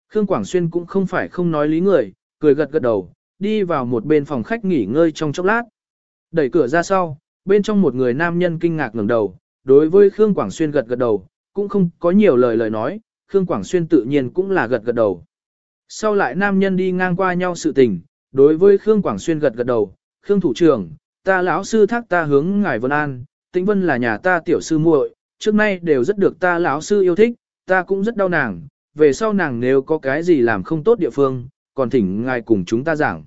Khương Quảng Xuyên cũng không phải không nói lý người, cười gật gật đầu, đi vào một bên phòng khách nghỉ ngơi trong chốc lát. Đẩy cửa ra sau, bên trong một người nam nhân kinh ngạc ngẩng đầu, đối với Khương Quảng Xuyên gật gật đầu, cũng không có nhiều lời lời nói, Khương Quảng Xuyên tự nhiên cũng là gật gật đầu. Sau lại nam nhân đi ngang qua nhau sự tình, đối với Khương Quảng Xuyên gật gật đầu, Khương thủ trưởng, ta lão sư thác ta hướng ngài Vân An, Tĩnh Vân là nhà ta tiểu sư muội, trước nay đều rất được ta lão sư yêu thích, ta cũng rất đau nàng, về sau nàng nếu có cái gì làm không tốt địa phương, còn thỉnh ngài cùng chúng ta giảng.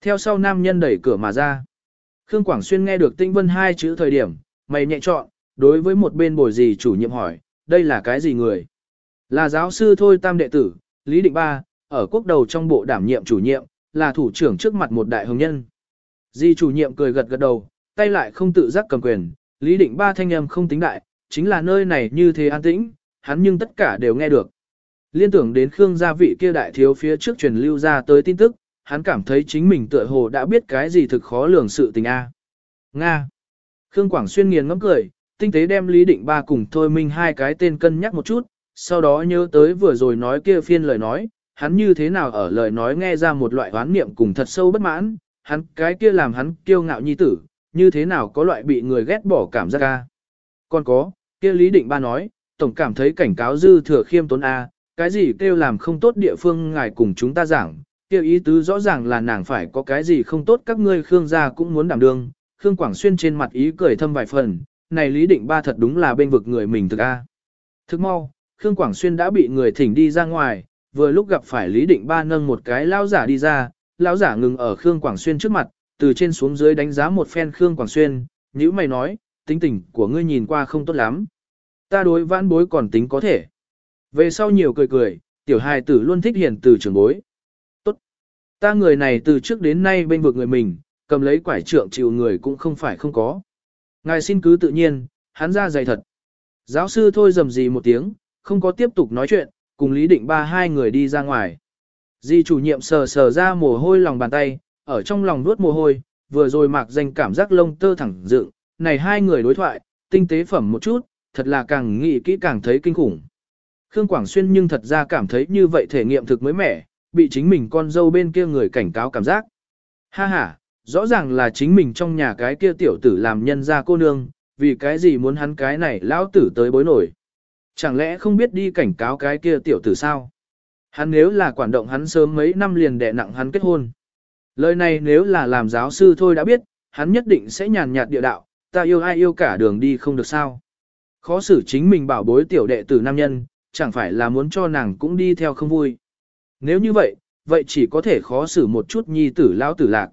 Theo sau nam nhân đẩy cửa mà ra. Khương Quảng Xuyên nghe được Tĩnh Vân hai chữ thời điểm, mày nhẹ chọn, đối với một bên bồi gì chủ nhiệm hỏi, đây là cái gì người? Là giáo sư thôi tam đệ tử, Lý Định Ba, ở quốc đầu trong bộ đảm nhiệm chủ nhiệm, là thủ trưởng trước mặt một đại hồng nhân. Di chủ nhiệm cười gật gật đầu, tay lại không tự giác cầm quyền, Lý Định Ba thanh âm không tính đại, chính là nơi này như thế an tĩnh, hắn nhưng tất cả đều nghe được. Liên tưởng đến Khương gia vị kia đại thiếu phía trước truyền lưu ra tới tin tức, hắn cảm thấy chính mình tựa hồ đã biết cái gì thực khó lường sự tình a. Nga. Khương Quảng Xuyên nghiền ngẫm cười, tinh tế đem Lý Định Ba cùng Thôi Minh hai cái tên cân nhắc một chút, sau đó nhớ tới vừa rồi nói kia phiên lời nói, hắn như thế nào ở lời nói nghe ra một loại oán niệm cùng thật sâu bất mãn, hắn cái kia làm hắn kiêu ngạo nhi tử, như thế nào có loại bị người ghét bỏ cảm giác ca. Còn có, kia Lý Định Ba nói, tổng cảm thấy cảnh cáo dư thừa khiêm tốn A, cái gì kêu làm không tốt địa phương ngài cùng chúng ta giảng, kêu ý tứ rõ ràng là nàng phải có cái gì không tốt các ngươi Khương gia cũng muốn đảm đương. Khương Quảng Xuyên trên mặt ý cười thâm vài phần, này Lý Định Ba thật đúng là bên vực người mình thực A. Thức mau, Khương Quảng Xuyên đã bị người thỉnh đi ra ngoài, vừa lúc gặp phải Lý Định Ba nâng một cái lao giả đi ra, lao giả ngừng ở Khương Quảng Xuyên trước mặt, từ trên xuống dưới đánh giá một phen Khương Quảng Xuyên, nhữ mày nói, tính tình của ngươi nhìn qua không tốt lắm. Ta đối vãn bối còn tính có thể. Về sau nhiều cười cười, tiểu hài tử luôn thích hiền từ trưởng bối. Tốt. Ta người này từ trước đến nay bên vực người mình, cầm lấy quải trượng chịu người cũng không phải không có. Ngài xin cứ tự nhiên, hắn ra dày thật. Giáo sư thôi dầm gì một tiếng, không có tiếp tục nói chuyện, cùng Lý Định ba hai người đi ra ngoài. Di chủ nhiệm sờ sờ ra mồ hôi lòng bàn tay, ở trong lòng nuốt mồ hôi, vừa rồi mạc danh cảm giác lông tơ thẳng dựng, này hai người đối thoại, tinh tế phẩm một chút, thật là càng nghĩ kỹ càng thấy kinh khủng. Khương Quảng Xuyên nhưng thật ra cảm thấy như vậy thể nghiệm thực mới mẻ, bị chính mình con dâu bên kia người cảnh cáo cảm giác. Ha ha, rõ ràng là chính mình trong nhà cái kia tiểu tử làm nhân ra cô nương, vì cái gì muốn hắn cái này lão tử tới bối nổi. Chẳng lẽ không biết đi cảnh cáo cái kia tiểu tử sao? Hắn nếu là quản động hắn sớm mấy năm liền đè nặng hắn kết hôn. Lời này nếu là làm giáo sư thôi đã biết, hắn nhất định sẽ nhàn nhạt địa đạo, ta yêu ai yêu cả đường đi không được sao. Khó xử chính mình bảo bối tiểu đệ tử nam nhân, chẳng phải là muốn cho nàng cũng đi theo không vui. Nếu như vậy, vậy chỉ có thể khó xử một chút nhi tử lão tử lạc.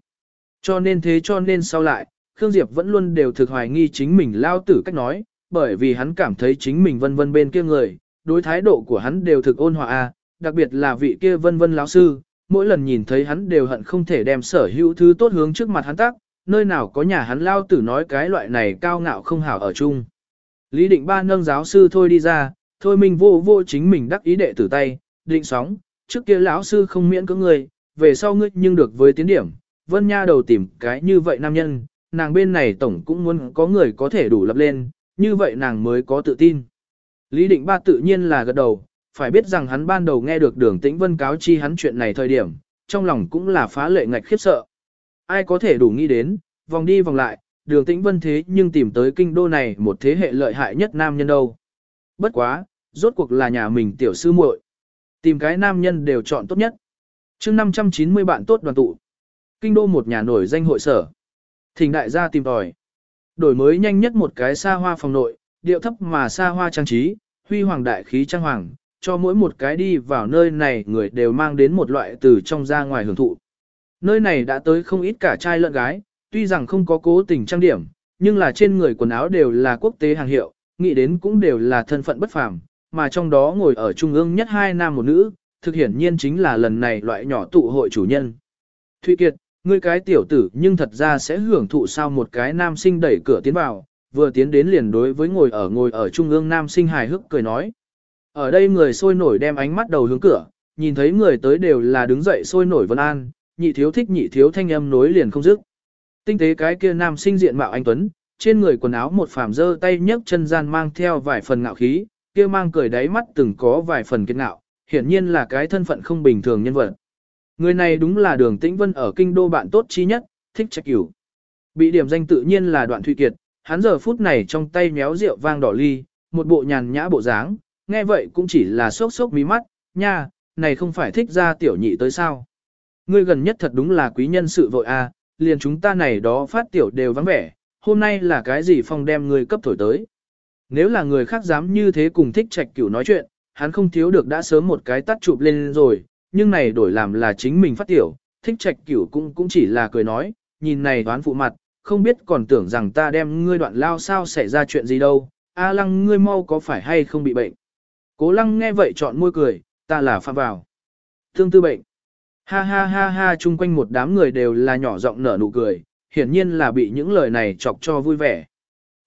Cho nên thế cho nên sau lại, Khương Diệp vẫn luôn đều thực hoài nghi chính mình lao tử cách nói, bởi vì hắn cảm thấy chính mình vân vân bên kia người, đối thái độ của hắn đều thực ôn hòa a, đặc biệt là vị kia vân vân lão sư, mỗi lần nhìn thấy hắn đều hận không thể đem sở hữu thứ tốt hướng trước mặt hắn tác, nơi nào có nhà hắn lao tử nói cái loại này cao ngạo không hảo ở chung. Lý định ba nâng giáo sư thôi đi ra, thôi mình vô vô chính mình đắc ý đệ tử tay, định sóng, trước kia lão sư không miễn cưỡng người, về sau ngươi nhưng được với tiến điểm, vân nha đầu tìm cái như vậy nam nhân, nàng bên này tổng cũng muốn có người có thể đủ lập lên, như vậy nàng mới có tự tin. Lý định ba tự nhiên là gật đầu, phải biết rằng hắn ban đầu nghe được đường tĩnh vân cáo chi hắn chuyện này thời điểm, trong lòng cũng là phá lệ ngạch khiếp sợ. Ai có thể đủ nghĩ đến, vòng đi vòng lại, đường tĩnh vân thế nhưng tìm tới kinh đô này một thế hệ lợi hại nhất nam nhân đâu. Bất quá, rốt cuộc là nhà mình tiểu sư muội Tìm cái nam nhân đều chọn tốt nhất. chương 590 bạn tốt đoàn tụ. Kinh đô một nhà nổi danh hội sở. Thỉnh đại gia tìm tòi. Đổi mới nhanh nhất một cái xa hoa phòng nội, điệu thấp mà xa hoa trang trí, huy hoàng đại khí trang hoàng, cho mỗi một cái đi vào nơi này người đều mang đến một loại từ trong ra ngoài hưởng thụ. Nơi này đã tới không ít cả trai lẫn gái, tuy rằng không có cố tình trang điểm, nhưng là trên người quần áo đều là quốc tế hàng hiệu, nghĩ đến cũng đều là thân phận bất phàm, mà trong đó ngồi ở trung ương nhất hai nam một nữ, thực hiển nhiên chính là lần này loại nhỏ tụ hội chủ nhân. Thụy Kiệt, ngươi cái tiểu tử nhưng thật ra sẽ hưởng thụ sao một cái nam sinh đẩy cửa tiến vào, vừa tiến đến liền đối với ngồi ở ngồi ở trung ương nam sinh hài hước cười nói. Ở đây người sôi nổi đem ánh mắt đầu hướng cửa, nhìn thấy người tới đều là đứng dậy sôi nổi vân an, nhị thiếu thích nhị thiếu thanh âm nối liền không dứt. Tinh tế cái kia nam sinh diện mạo anh Tuấn, trên người quần áo một phàm dơ tay nhấc chân gian mang theo vài phần ngạo khí, kia mang cười đáy mắt từng có vài phần kiệt ngạo, hiển nhiên là cái thân phận không bình thường nhân vật. Người này đúng là đường tĩnh vân ở kinh đô bạn tốt chi nhất, thích trạch cửu. Bị điểm danh tự nhiên là đoạn thụy kiệt, hắn giờ phút này trong tay méo rượu vang đỏ ly, một bộ nhàn nhã bộ dáng, nghe vậy cũng chỉ là sốc sốc mí mắt, nha, này không phải thích ra tiểu nhị tới sao. Ngươi gần nhất thật đúng là quý nhân sự vội a, liền chúng ta này đó phát tiểu đều vắng vẻ, hôm nay là cái gì phong đem ngươi cấp thổi tới. Nếu là người khác dám như thế cùng thích trạch cửu nói chuyện, hắn không thiếu được đã sớm một cái tắt chụp lên rồi, nhưng này đổi làm là chính mình phát tiểu, thích trạch cửu cũng cũng chỉ là cười nói, nhìn này đoán phụ mặt, không biết còn tưởng rằng ta đem ngươi đoạn lao sao xảy ra chuyện gì đâu, A lăng ngươi mau có phải hay không bị bệnh. Cố lăng nghe vậy chọn môi cười, ta là phạm vào. Thương tư bệnh. Ha ha ha ha chung quanh một đám người đều là nhỏ giọng nở nụ cười, hiển nhiên là bị những lời này chọc cho vui vẻ.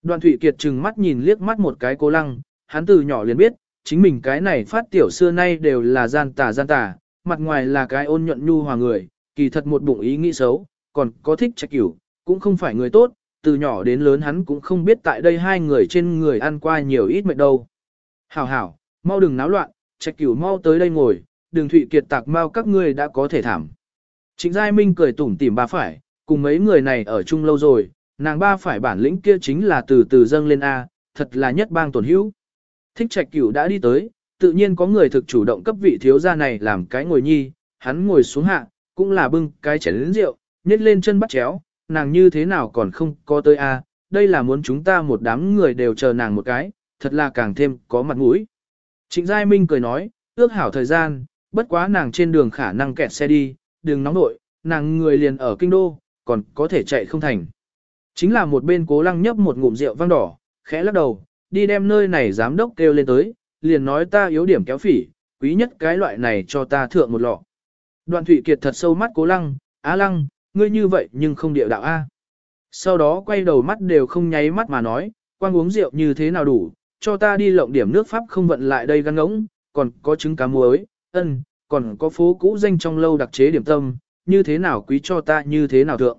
Đoàn Thụy Kiệt trừng mắt nhìn liếc mắt một cái cố lăng, hắn từ nhỏ liền biết, chính mình cái này phát tiểu xưa nay đều là gian tà gian tà, mặt ngoài là cái ôn nhuận nhu hòa người, kỳ thật một bụng ý nghĩ xấu, còn có thích trạch cửu, cũng không phải người tốt, từ nhỏ đến lớn hắn cũng không biết tại đây hai người trên người ăn qua nhiều ít mệt đâu. Hảo hảo, mau đừng náo loạn, trạch cửu mau tới đây ngồi, đường thụy kiệt tạc mau các ngươi đã có thể thảm. Trịnh Giai Minh cười tủm tỉm ba phải, cùng mấy người này ở chung lâu rồi, nàng ba phải bản lĩnh kia chính là từ từ dâng lên A, thật là nhất bang tổn hữu. Thích trạch cửu đã đi tới, tự nhiên có người thực chủ động cấp vị thiếu gia này làm cái ngồi nhi, hắn ngồi xuống hạ, cũng là bưng cái chén lĩnh rượu, nhét lên chân bắt chéo, nàng như thế nào còn không có tới a đây là muốn chúng ta một đám người đều chờ nàng một cái, thật là càng thêm có mặt mũi. Trịnh Giai Minh cười nói, ước hảo thời gian, bất quá nàng trên đường khả năng kẹt xe đi, đừng nóng nội, nàng người liền ở kinh đô, còn có thể chạy không thành. Chính là một bên cố lăng nhấp một ngụm rượu vang đỏ, khẽ lắc đầu, đi đem nơi này giám đốc kêu lên tới, liền nói ta yếu điểm kéo phỉ, quý nhất cái loại này cho ta thượng một lọ. Đoạn Thụy Kiệt thật sâu mắt cố lăng, á lăng, ngươi như vậy nhưng không điệu đạo A. Sau đó quay đầu mắt đều không nháy mắt mà nói, quang uống rượu như thế nào đủ, cho ta đi lộng điểm nước Pháp không vận lại đây gắn ngỗng, còn có trứng cá muối, ân, còn có phố cũ danh trong lâu đặc chế điểm tâm, như thế nào quý cho ta như thế nào thượng.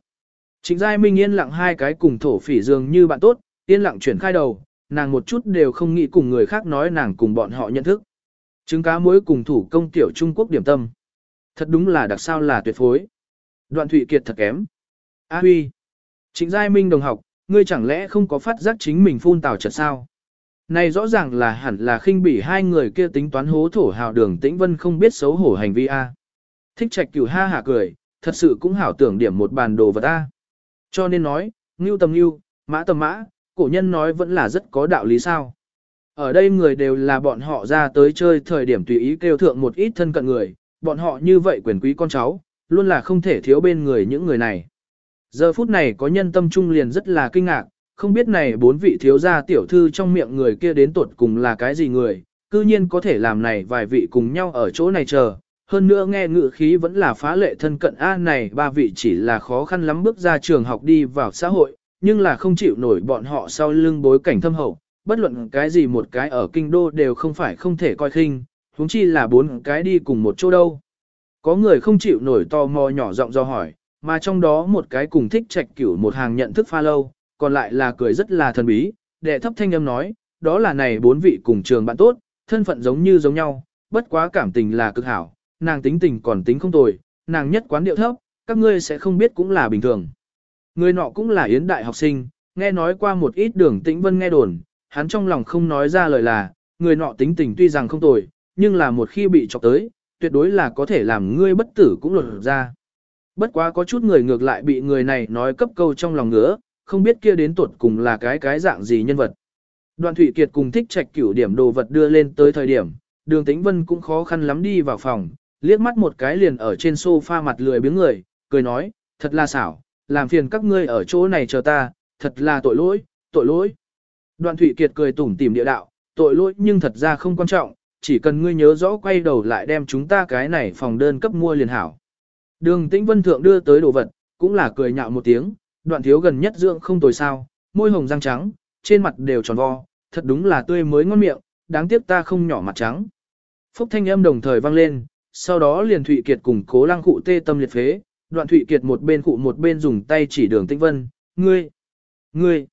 Trịnh Giai Minh yên lặng hai cái cùng thổ phỉ dường như bạn tốt, yên lặng chuyển khai đầu, nàng một chút đều không nghĩ cùng người khác nói nàng cùng bọn họ nhận thức. Trứng cá muối cùng thủ công tiểu Trung Quốc điểm tâm. Thật đúng là đặc sao là tuyệt phối. Đoạn Thụy Kiệt thật kém. A Huy. Trịnh Giai Minh đồng học, ngươi chẳng lẽ không có phát giác chính mình phun tào trật sao? Này rõ ràng là hẳn là khinh bỉ hai người kia tính toán hố thổ hào đường tĩnh vân không biết xấu hổ hành vi A. Thích trạch cửu ha hả cười, thật sự cũng hảo tưởng điểm một bàn đồ vật A. Cho nên nói, ngưu tầm ngưu, mã tầm mã, cổ nhân nói vẫn là rất có đạo lý sao. Ở đây người đều là bọn họ ra tới chơi thời điểm tùy ý kêu thượng một ít thân cận người, bọn họ như vậy quyền quý con cháu, luôn là không thể thiếu bên người những người này. Giờ phút này có nhân tâm trung liền rất là kinh ngạc, không biết này bốn vị thiếu gia tiểu thư trong miệng người kia đến tuột cùng là cái gì người, cư nhiên có thể làm này vài vị cùng nhau ở chỗ này chờ. Hơn nữa nghe ngự khí vẫn là phá lệ thân cận A này ba vị chỉ là khó khăn lắm bước ra trường học đi vào xã hội, nhưng là không chịu nổi bọn họ sau lưng bối cảnh thâm hậu, bất luận cái gì một cái ở kinh đô đều không phải không thể coi khinh, huống chi là bốn cái đi cùng một chỗ đâu. Có người không chịu nổi to mò nhỏ giọng do hỏi, mà trong đó một cái cùng thích trạch cửu một hàng nhận thức pha lâu, còn lại là cười rất là thần bí, đệ thấp thanh âm nói, đó là này bốn vị cùng trường bạn tốt, thân phận giống như giống nhau, bất quá cảm tình là cực hảo, nàng tính tình còn tính không tồi, nàng nhất quán điệu thấp, các ngươi sẽ không biết cũng là bình thường. Người nọ cũng là yến đại học sinh, nghe nói qua một ít đường tĩnh vân nghe đồn, hắn trong lòng không nói ra lời là, người nọ tính tình tuy rằng không tồi, nhưng là một khi bị chọc tới, tuyệt đối là có thể làm ngươi bất tử cũng lột ra. Bất quá có chút người ngược lại bị người này nói cấp câu trong lòng ngứa, không biết kia đến tuột cùng là cái cái dạng gì nhân vật. Đoàn Thụy Kiệt cùng thích trạch cửu điểm đồ vật đưa lên tới thời điểm, đường tĩnh vân cũng khó khăn lắm đi vào phòng, liếc mắt một cái liền ở trên sofa mặt lười biếng người, cười nói, thật là xảo, làm phiền các ngươi ở chỗ này chờ ta, thật là tội lỗi, tội lỗi. Đoạn Thụy Kiệt cười tủm tỉm địa đạo, tội lỗi nhưng thật ra không quan trọng, chỉ cần ngươi nhớ rõ quay đầu lại đem chúng ta cái này phòng đơn cấp mua liền hảo. Đường Tĩnh Vân Thượng đưa tới đồ vật, cũng là cười nhạo một tiếng, đoạn thiếu gần nhất dưỡng không tồi sao, môi hồng răng trắng, trên mặt đều tròn vo, thật đúng là tươi mới ngon miệng, đáng tiếc ta không nhỏ mặt trắng. Phúc thanh âm đồng thời vang lên, sau đó liền Thụy Kiệt cùng cố lăng cụ tê tâm liệt phế, đoạn Thụy Kiệt một bên cụ một bên dùng tay chỉ đường Tĩnh Vân, ngươi, ngươi,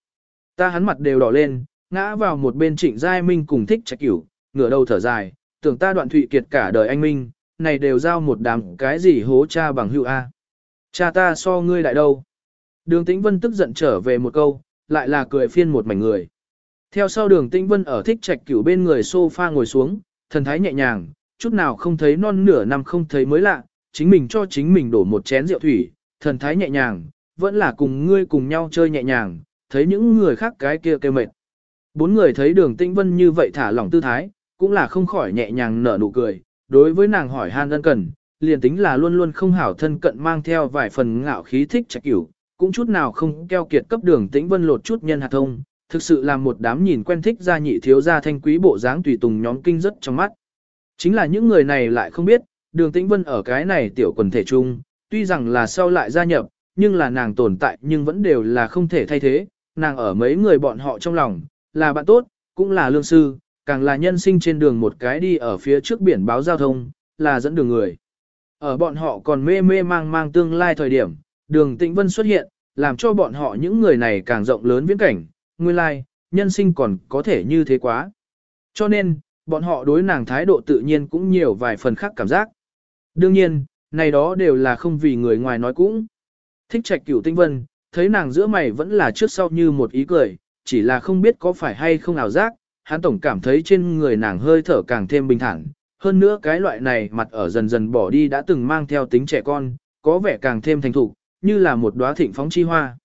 ta hắn mặt đều đỏ lên, ngã vào một bên trịnh giai minh cùng thích trạch cửu, ngửa đầu thở dài, tưởng ta đoạn Thụy Kiệt cả đời anh minh, này đều giao một đám cái gì hố cha bằng hữu A. Cha ta so ngươi đại đâu. Đường Tĩnh Vân tức giận trở về một câu, lại là cười phiên một mảnh người. Theo sau đường Tĩnh Vân ở thích trạch cửu bên người sofa ngồi xuống, thần thái nhẹ nhàng, chút nào không thấy non nửa năm không thấy mới lạ, chính mình cho chính mình đổ một chén rượu thủy, thần thái nhẹ nhàng, vẫn là cùng ngươi cùng nhau chơi nhẹ nhàng, thấy những người khác cái kia kêu mệt. Bốn người thấy đường Tĩnh Vân như vậy thả lỏng tư thái, cũng là không khỏi nhẹ nhàng nở nụ cười, đối với nàng hỏi han ân cần, liền tính là luôn luôn không hảo thân cận mang theo vài phần ngạo khí thích trạch cửu, cũng chút nào không keo kiệt cấp đường tĩnh vân lột chút nhân hạt thông, thực sự là một đám nhìn quen thích gia nhị thiếu gia thanh quý bộ dáng tùy tùng nhóm kinh rất trong mắt. Chính là những người này lại không biết, đường tĩnh vân ở cái này tiểu quần thể chung, tuy rằng là sau lại gia nhập, nhưng là nàng tồn tại nhưng vẫn đều là không thể thay thế, nàng ở mấy người bọn họ trong lòng, là bạn tốt, cũng là lương sư, càng là nhân sinh trên đường một cái đi ở phía trước biển báo giao thông, là dẫn đường người. Ở bọn họ còn mê mê mang mang tương lai thời điểm, đường tĩnh vân xuất hiện, làm cho bọn họ những người này càng rộng lớn viễn cảnh, nguyên lai, nhân sinh còn có thể như thế quá. Cho nên, bọn họ đối nàng thái độ tự nhiên cũng nhiều vài phần khác cảm giác. Đương nhiên, này đó đều là không vì người ngoài nói cũng. Thích trạch cửu tinh vân, thấy nàng giữa mày vẫn là trước sau như một ý cười, chỉ là không biết có phải hay không ảo giác, hắn tổng cảm thấy trên người nàng hơi thở càng thêm bình thản. Hơn nữa cái loại này mặt ở dần dần bỏ đi đã từng mang theo tính trẻ con, có vẻ càng thêm thành thục, như là một đóa thịnh phóng chi hoa.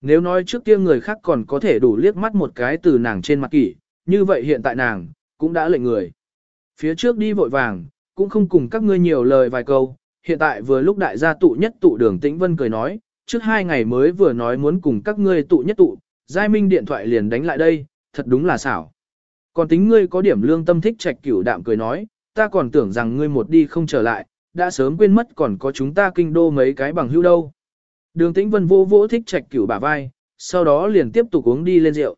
Nếu nói trước kia người khác còn có thể đủ liếc mắt một cái từ nàng trên mặt kỷ, như vậy hiện tại nàng, cũng đã lệnh người. Phía trước đi vội vàng, cũng không cùng các ngươi nhiều lời vài câu, hiện tại vừa lúc đại gia tụ nhất tụ đường tĩnh vân cười nói, trước hai ngày mới vừa nói muốn cùng các ngươi tụ nhất tụ, giai minh điện thoại liền đánh lại đây, thật đúng là xảo. Còn tính ngươi có điểm lương tâm thích trạch cửu đạm cười nói, ta còn tưởng rằng ngươi một đi không trở lại, đã sớm quên mất còn có chúng ta kinh đô mấy cái bằng hữu đâu. Đường Tĩnh Vân vô vỗ thích trạch cửu bả vai, sau đó liền tiếp tục uống đi lên rượu.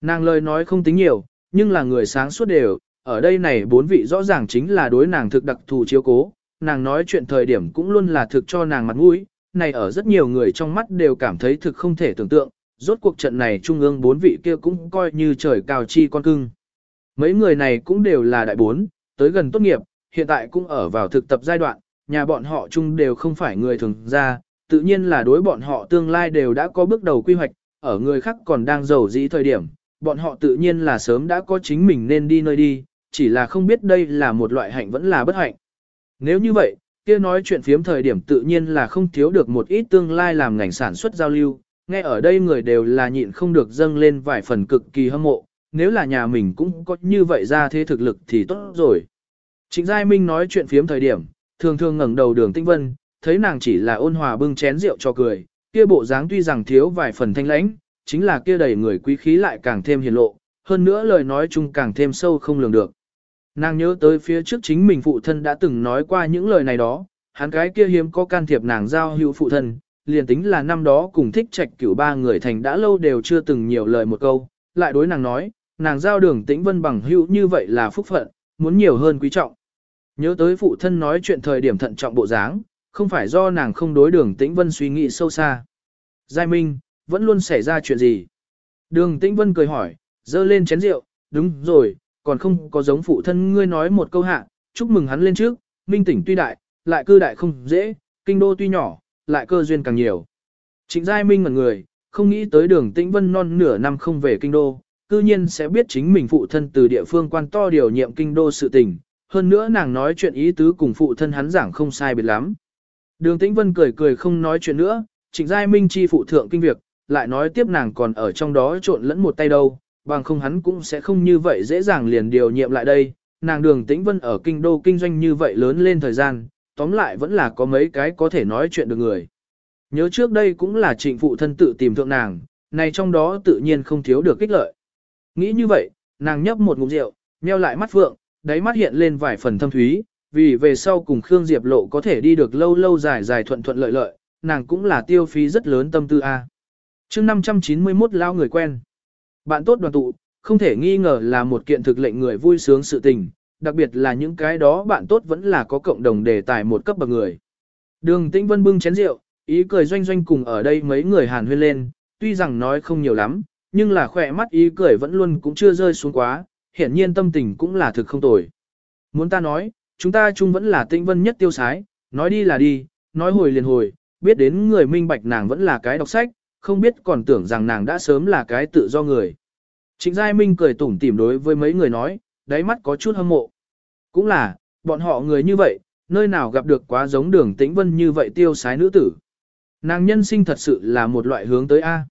Nàng lời nói không tính nhiều, nhưng là người sáng suốt đều, ở đây này bốn vị rõ ràng chính là đối nàng thực đặc thù chiếu cố, nàng nói chuyện thời điểm cũng luôn là thực cho nàng mặt mũi, này ở rất nhiều người trong mắt đều cảm thấy thực không thể tưởng tượng, rốt cuộc trận này trung ương bốn vị kia cũng coi như trời cao chi con cưng. Mấy người này cũng đều là đại bốn, tới gần tốt nghiệp, hiện tại cũng ở vào thực tập giai đoạn, nhà bọn họ chung đều không phải người thường ra, tự nhiên là đối bọn họ tương lai đều đã có bước đầu quy hoạch, ở người khác còn đang giàu dĩ thời điểm, bọn họ tự nhiên là sớm đã có chính mình nên đi nơi đi, chỉ là không biết đây là một loại hạnh vẫn là bất hạnh. Nếu như vậy, kia nói chuyện phiếm thời điểm tự nhiên là không thiếu được một ít tương lai làm ngành sản xuất giao lưu, nghe ở đây người đều là nhịn không được dâng lên vài phần cực kỳ hâm mộ, nếu là nhà mình cũng có như vậy ra thế thực lực thì tốt rồi. Trịnh Giai Minh nói chuyện phiếm thời điểm, thường thường ngẩng đầu đường tinh vân, thấy nàng chỉ là ôn hòa bưng chén rượu cho cười, kia bộ dáng tuy rằng thiếu vài phần thanh lãnh, chính là kia đầy người quý khí lại càng thêm hiền lộ, hơn nữa lời nói chung càng thêm sâu không lường được. Nàng nhớ tới phía trước chính mình phụ thân đã từng nói qua những lời này đó, hắn cái kia hiếm có can thiệp nàng giao hữu phụ thân, liền tính là năm đó cùng thích trạch cửu ba người thành đã lâu đều chưa từng nhiều lời một câu, lại đối nàng nói, nàng giao đường tĩnh vân bằng hữu như vậy là phúc phận, muốn nhiều hơn quý trọng. Nhớ tới phụ thân nói chuyện thời điểm thận trọng bộ dáng, không phải do nàng không đối đường tĩnh vân suy nghĩ sâu xa. Giai Minh, vẫn luôn xảy ra chuyện gì? Đường tĩnh vân cười hỏi, dơ lên chén rượu, đúng rồi, còn không có giống phụ thân ngươi nói một câu hạ, chúc mừng hắn lên trước, minh tỉnh tuy đại, lại cư đại không dễ, kinh đô tuy nhỏ, lại cơ duyên càng nhiều. Trịnh Giai Minh ngẩn người, không nghĩ tới đường tĩnh vân non nửa năm không về kinh đô, cư nhiên sẽ biết chính mình phụ thân từ địa phương quan to điều nhiệm kinh đô sự tình, hơn nữa nàng nói chuyện ý tứ cùng phụ thân hắn giảng không sai biệt lắm. Đường tĩnh vân cười cười không nói chuyện nữa, trịnh Giai Minh chi phụ thượng kinh việc, lại nói tiếp nàng còn ở trong đó trộn lẫn một tay đâu, bằng không hắn cũng sẽ không như vậy dễ dàng liền điều nhiệm lại đây. Nàng đường tĩnh vân ở kinh đô kinh doanh như vậy lớn lên thời gian, tóm lại vẫn là có mấy cái có thể nói chuyện được người. Nhớ trước đây cũng là trịnh phụ thân tự tìm thượng nàng, này trong đó tự nhiên không thiếu được kích lợi. Nghĩ như vậy, nàng nhấp một ngụm rượu, nheo lại mắt phượng, đáy mắt hiện lên vài phần thâm thúy, vì về sau cùng Khương Diệp Lộ có thể đi được lâu lâu dài dài thuận thuận lợi lợi, nàng cũng là tiêu phí rất lớn tâm tư a. Chương 591 lao người quen. Bạn tốt đoàn tụ, không thể nghi ngờ là một kiện thực lệnh người vui sướng sự tình, đặc biệt là những cái đó bạn tốt vẫn là có cộng đồng đề tài một cấp bậc người. Đường Tĩnh Vân bưng chén rượu, ý cười doanh doanh cùng ở đây mấy người hàn huyên lên, tuy rằng nói không nhiều lắm, nhưng là khỏe mắt ý cười vẫn luôn cũng chưa rơi xuống quá, hiển nhiên tâm tình cũng là thực không tồi. Muốn ta nói, chúng ta chung vẫn là Tĩnh Vân nhất tiêu sái, nói đi là đi, nói hồi liền hồi, biết đến người minh bạch nàng vẫn là cái đọc sách, không biết còn tưởng rằng nàng đã sớm là cái tự do người. Trịnh Giai Minh cười tủm tỉm đối với mấy người nói, đáy mắt có chút hâm mộ. Cũng là, bọn họ người như vậy, nơi nào gặp được quá giống đường tĩnh vân như vậy tiêu sái nữ tử. Nàng nhân sinh thật sự là một loại hướng tới A.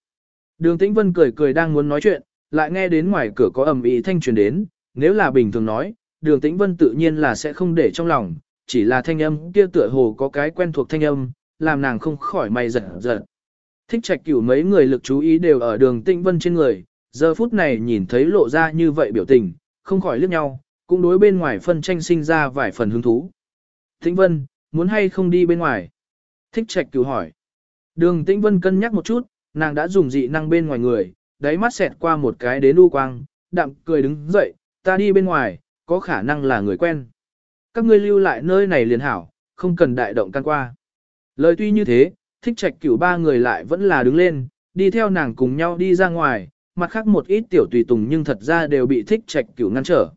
Đường tĩnh vân cười cười đang muốn nói chuyện, lại nghe đến ngoài cửa có ầm ĩ thanh truyền đến, nếu là bình thường nói, đường tĩnh vân tự nhiên là sẽ không để trong lòng, chỉ là thanh âm kia tựa hồ có cái quen thuộc thanh âm, làm nàng không khỏi mày giật giật. Thích trạch cửu mấy người lực chú ý đều ở đường tĩnh vân trên người, giờ phút này nhìn thấy lộ ra như vậy biểu tình, không khỏi liếc nhau, cũng đối bên ngoài phân tranh sinh ra vài phần hứng thú. Tĩnh vân, muốn hay không đi bên ngoài? Thích trạch cửu hỏi. Đường tĩnh vân cân nhắc một chút, nàng đã dùng dị năng bên ngoài người, đáy mắt xẹt qua một cái đến u quang, đạm cười đứng dậy, ta đi bên ngoài, có khả năng là người quen. Các ngươi lưu lại nơi này liền hảo, không cần đại động can qua. Lời tuy như thế, thích trạch cửu ba người lại vẫn là đứng lên, đi theo nàng cùng nhau đi ra ngoài, mặt khác một ít tiểu tùy tùng nhưng thật ra đều bị thích trạch cửu ngăn trở.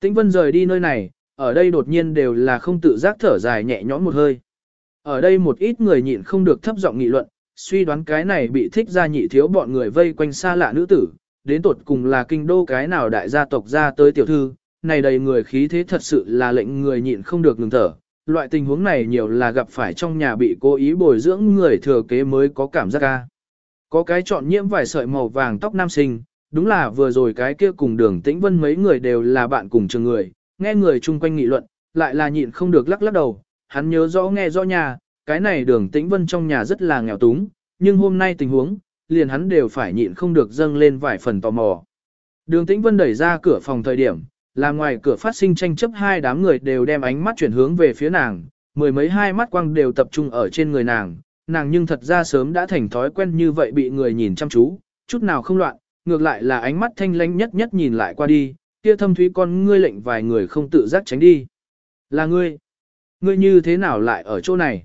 Tĩnh Vân rời đi nơi này, ở đây đột nhiên đều là không tự giác thở dài nhẹ nhõm một hơi. Ở đây một ít người nhịn không được thấp giọng nghị luận, suy đoán cái này bị thích ra nhị thiếu bọn người vây quanh xa lạ nữ tử, đến tột cùng là kinh đô cái nào đại gia tộc ra tới tiểu thư, này đầy người khí thế thật sự là lệnh người nhịn không được ngừng thở, loại tình huống này nhiều là gặp phải trong nhà bị cố ý bồi dưỡng người thừa kế mới có cảm giác ca. Có cái chọn nhiễm vài sợi màu vàng tóc nam sinh, đúng là vừa rồi cái kia cùng đường tĩnh vân mấy người đều là bạn cùng trường người, nghe người chung quanh nghị luận, lại là nhịn không được lắc lắc đầu, hắn nhớ rõ nghe rõ nhà, cái này đường tĩnh vân trong nhà rất là nghèo túng, nhưng hôm nay tình huống, liền hắn đều phải nhịn không được dâng lên vài phần tò mò. Đường tĩnh vân đẩy ra cửa phòng thời điểm, là ngoài cửa phát sinh tranh chấp hai đám người đều đem ánh mắt chuyển hướng về phía nàng, mười mấy hai mắt quang đều tập trung ở trên người nàng, nàng nhưng thật ra sớm đã thành thói quen như vậy bị người nhìn chăm chú, chút nào không loạn, ngược lại là ánh mắt thanh lánh nhất nhất nhìn lại qua đi, kia thâm thúy con ngươi lệnh vài người không tự giác tránh đi. Là ngươi. Ngươi như thế nào lại ở chỗ này?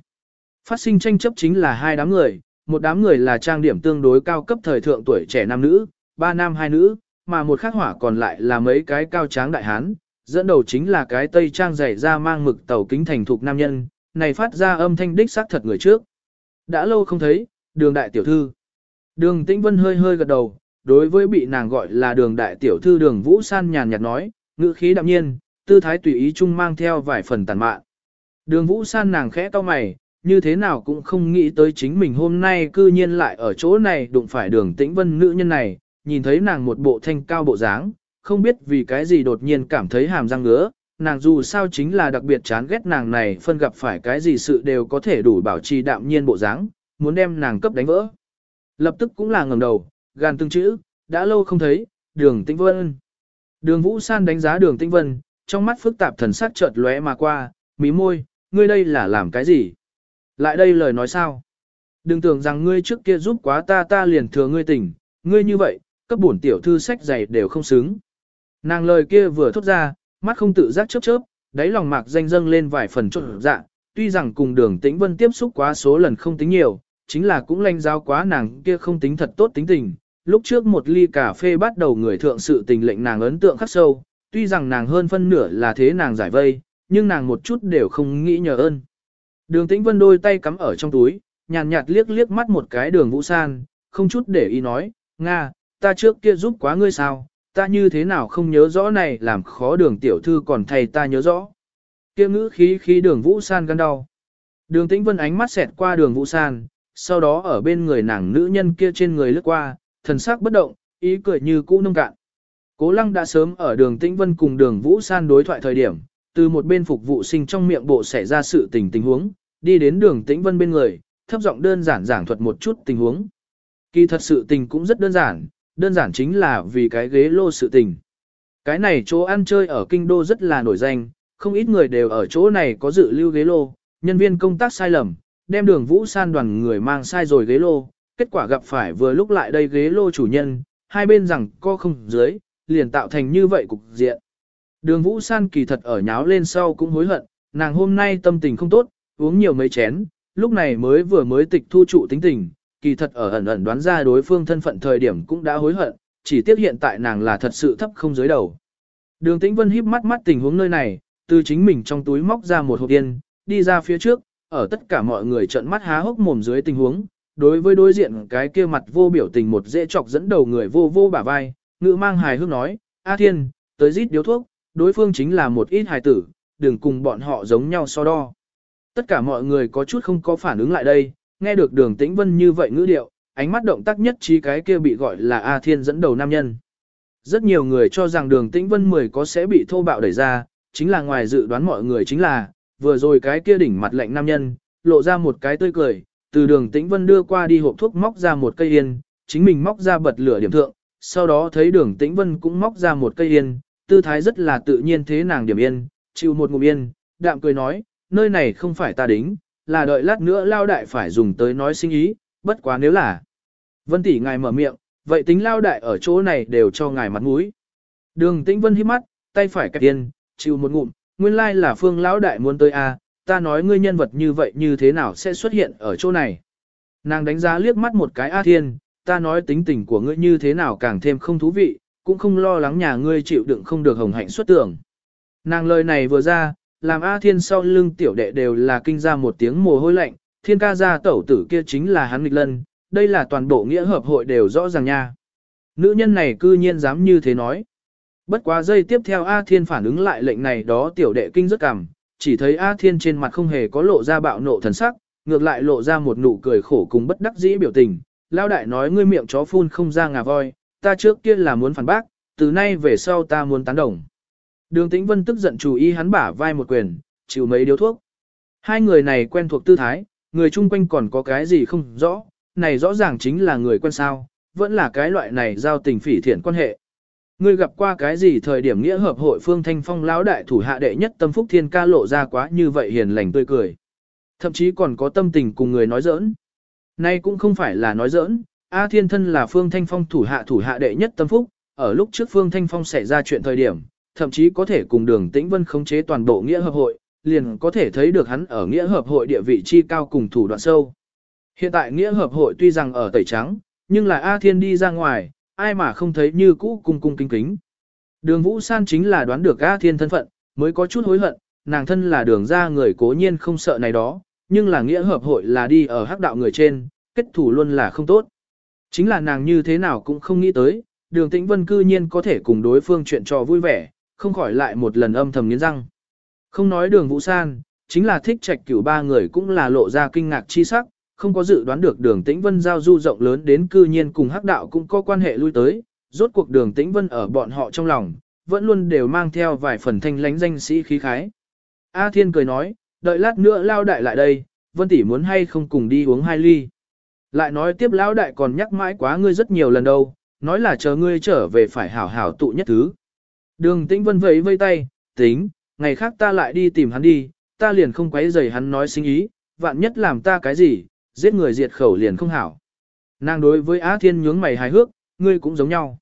Phát sinh tranh chấp chính là hai đám người, một đám người là trang điểm tương đối cao cấp thời thượng tuổi trẻ nam nữ, ba nam hai nữ, mà một khắc hỏa còn lại là mấy cái cao tráng đại hán, dẫn đầu chính là cái tây trang dày ra mang mực tàu kính thành thục nam nhân, này phát ra âm thanh đích xác thật người trước. Đã lâu không thấy, đường đại tiểu thư. Đường tĩnh vân hơi hơi gật đầu, đối với bị nàng gọi là đường đại tiểu thư đường vũ san nhàn nhạt nói, ngữ khí đạm nhiên, tư thái tùy ý chung mang theo vài phần tàn mạn. Đường vũ san nàng khẽ to mày, như thế nào cũng không nghĩ tới chính mình hôm nay cư nhiên lại ở chỗ này đụng phải đường tĩnh vân nữ nhân này, nhìn thấy nàng một bộ thanh cao bộ dáng, không biết vì cái gì đột nhiên cảm thấy hàm răng ngứa, nàng dù sao chính là đặc biệt chán ghét nàng này phân gặp phải cái gì sự đều có thể đủ bảo trì đạm nhiên bộ dáng, muốn đem nàng cấp đánh vỡ. Lập tức cũng là ngẩng đầu, gan từng chữ, đã lâu không thấy, đường tĩnh vân. Đường Vũ San đánh giá đường tĩnh vân, trong mắt phức tạp thần sắc chợt lóe mà qua, mí môi, ngươi đây là làm cái gì? Lại đây lời nói sao? Đừng tưởng rằng ngươi trước kia giúp quá ta ta liền thừa ngươi tỉnh, ngươi như vậy, cấp bổn tiểu thư sách dày đều không xứng. Nàng lời kia vừa thốt ra, mắt không tự giác chớp chớp, đáy lòng mạc danh dâng lên vài phần trộn dạ, tuy rằng cùng đường tĩnh vân tiếp xúc quá số lần không tính nhiều, chính là cũng lanh giao quá nàng kia không tính thật tốt tính tình. Lúc trước một ly cà phê bắt đầu người thượng sự tình lệnh nàng ấn tượng khắc sâu, tuy rằng nàng hơn phân nửa là thế nàng giải vây, nhưng nàng một chút đều không nghĩ nhờ ơn. Đường tĩnh vân đôi tay cắm ở trong túi, nhàn nhạt liếc liếc mắt một cái đường vũ san, không chút để ý nói, Nga, ta trước kia giúp quá ngươi sao, ta như thế nào không nhớ rõ này làm khó đường tiểu thư còn thầy ta nhớ rõ. Kia ngữ khí khí đường vũ san gan đau. Đường tĩnh vân ánh mắt xẹt qua đường vũ san, sau đó ở bên người nàng nữ nhân kia trên người lướt qua, thần sắc bất động, ý cười như cũ nông cạn. Cố lăng đã sớm ở đường tĩnh vân cùng đường vũ san đối thoại thời điểm, từ một bên phục vụ sinh trong miệng bộ xảy ra sự tình tình huống, đi đến đường tĩnh vân bên người, thấp giọng đơn giản giảng thuật một chút tình huống. Kỳ thật sự tình cũng rất đơn giản, đơn giản chính là vì cái ghế lô sự tình. Cái này chỗ ăn chơi ở kinh đô rất là nổi danh, không ít người đều ở chỗ này có dự lưu ghế lô, nhân viên công tác sai lầm, đem đường vũ san đoàn người mang sai rồi ghế lô, kết quả gặp phải vừa lúc lại đây ghế lô chủ nhân, hai bên rằng co không dưới, liền tạo thành như vậy cục diện. Đường vũ san kỳ thật ở nháo lên sau cũng hối hận, nàng hôm nay tâm tình không tốt, uống nhiều mấy chén, lúc này mới vừa mới tịch thu trụ tính tình, kỳ thật ở ẩn ẩn đoán ra đối phương thân phận thời điểm cũng đã hối hận, chỉ tiếc hiện tại nàng là thật sự thấp không dưới đầu. Đường Tĩnh Vân híp mắt mắt tình huống nơi này, từ chính mình trong túi móc ra một hộp tiền, đi ra phía trước, ở tất cả mọi người trợn mắt há hốc mồm dưới tình huống, đối với đối diện cái kia mặt vô biểu tình một dễ chọc dẫn đầu người vô vô bả vai, ngữ mang hài hước nói, A Thiên, tới rít điếu thuốc, đối phương chính là một ít hài tử, đừng cùng bọn họ giống nhau so đo. Tất cả mọi người có chút không có phản ứng lại đây, nghe được đường tĩnh vân như vậy ngữ điệu, ánh mắt động tác nhất trí cái kia bị gọi là A Thiên dẫn đầu nam nhân. Rất nhiều người cho rằng đường tĩnh vân 10 có sẽ bị thô bạo đẩy ra, chính là ngoài dự đoán mọi người chính là, vừa rồi cái kia đỉnh mặt lạnh nam nhân, lộ ra một cái tươi cười, từ đường tĩnh vân đưa qua đi hộp thuốc móc ra một cây yên, chính mình móc ra bật lửa điểm thượng, sau đó thấy đường tĩnh vân cũng móc ra một cây yên, tư thái rất là tự nhiên thế nàng điểm yên, chịu một ngụm yên, đạm cười nói, nơi này không phải ta đính, là đợi lát nữa lao đại phải dùng tới nói sinh ý, bất quá nếu là. Vân tỷ ngài mở miệng, vậy tính lao đại ở chỗ này đều cho ngài mặt mũi. Đường tĩnh vân hít mắt, tay phải kẹp tiền, chịu một ngụm, nguyên lai là phương lão đại muốn tới a, à, ta nói ngươi nhân vật như vậy như thế nào sẽ xuất hiện ở chỗ này. Nàng đánh giá liếc mắt một cái A Thiên, ta nói tính tình của ngươi như thế nào càng thêm không thú vị, cũng không lo lắng nhà ngươi chịu đựng không được hồng hạnh xuất tưởng. Nàng lời này vừa ra, làm A Thiên sau lưng tiểu đệ đều là kinh ra một tiếng mồ hôi lạnh, thiên ca gia tẩu tử kia chính là hắn nghịch lân, đây là toàn bộ nghĩa hợp hội đều rõ ràng nha. Nữ nhân này cư nhiên dám như thế nói. Bất quá giây tiếp theo A Thiên phản ứng lại lệnh này đó tiểu đệ kinh rất cảm, chỉ thấy A Thiên trên mặt không hề có lộ ra bạo nộ thần sắc, ngược lại lộ ra một nụ cười khổ cùng bất đắc dĩ biểu tình. Lao đại nói ngươi miệng chó phun không ra ngà voi, ta trước kia là muốn phản bác, từ nay về sau ta muốn tán đồng. Đường Tĩnh Vân tức giận chủ ý hắn bả vai một quyền, chịu mấy điếu thuốc. Hai người này quen thuộc tư thái, người chung quanh còn có cái gì không rõ, này rõ ràng chính là người quen sao, vẫn là cái loại này giao tình phỉ thiện quan hệ. Ngươi gặp qua cái gì thời điểm nghĩa hợp hội phương thanh phong lão đại thủ hạ đệ nhất tâm phúc thiên ca lộ ra quá như vậy hiền lành tươi cười. Thậm chí còn có tâm tình cùng người nói giỡn. Nay cũng không phải là nói giỡn, A Thiên Thân là Phương Thanh Phong thủ hạ thủ hạ đệ nhất tâm phúc, ở lúc trước Phương Thanh Phong xảy ra chuyện thời điểm, thậm chí có thể cùng đường tĩnh vân khống chế toàn bộ nghĩa hợp hội, liền có thể thấy được hắn ở nghĩa hợp hội địa vị chi cao cùng thủ đoạn sâu. Hiện tại nghĩa hợp hội tuy rằng ở tẩy trắng, nhưng là A Thiên đi ra ngoài, ai mà không thấy như cũ cung cung kính kính. Đường Vũ San chính là đoán được A Thiên thân phận, mới có chút hối hận, nàng thân là đường ra người cố nhiên không sợ này đó, nhưng là nghĩa hợp hội là đi ở hắc đạo người trên, kết thủ luôn là không tốt. Chính là nàng như thế nào cũng không nghĩ tới, đường tĩnh vân cư nhiên có thể cùng đối phương chuyện trò vui vẻ, không khỏi lại một lần âm thầm nghiến răng. Không nói đường Vũ San, chính là thích trạch cửu ba người cũng là lộ ra kinh ngạc chi sắc, không có dự đoán được đường tĩnh vân giao du rộng lớn đến cư nhiên cùng hắc đạo cũng có quan hệ lui tới, rốt cuộc đường tĩnh vân ở bọn họ trong lòng, vẫn luôn đều mang theo vài phần thanh lánh danh sĩ khí khái. A Thiên cười nói, đợi lát nữa lao đại lại đây, vân tỷ muốn hay không cùng đi uống hai ly. Lại nói tiếp lão đại còn nhắc mãi quá ngươi rất nhiều lần đâu, nói là chờ ngươi trở về phải hảo hảo tụ nhất thứ. Đường tĩnh vân vẫy vây tay, tính, ngày khác ta lại đi tìm hắn đi, ta liền không quấy rầy hắn nói sinh ý, vạn nhất làm ta cái gì, giết người diệt khẩu liền không hảo. Nàng đối với Á Thiên nhướng mày hài hước, ngươi cũng giống nhau.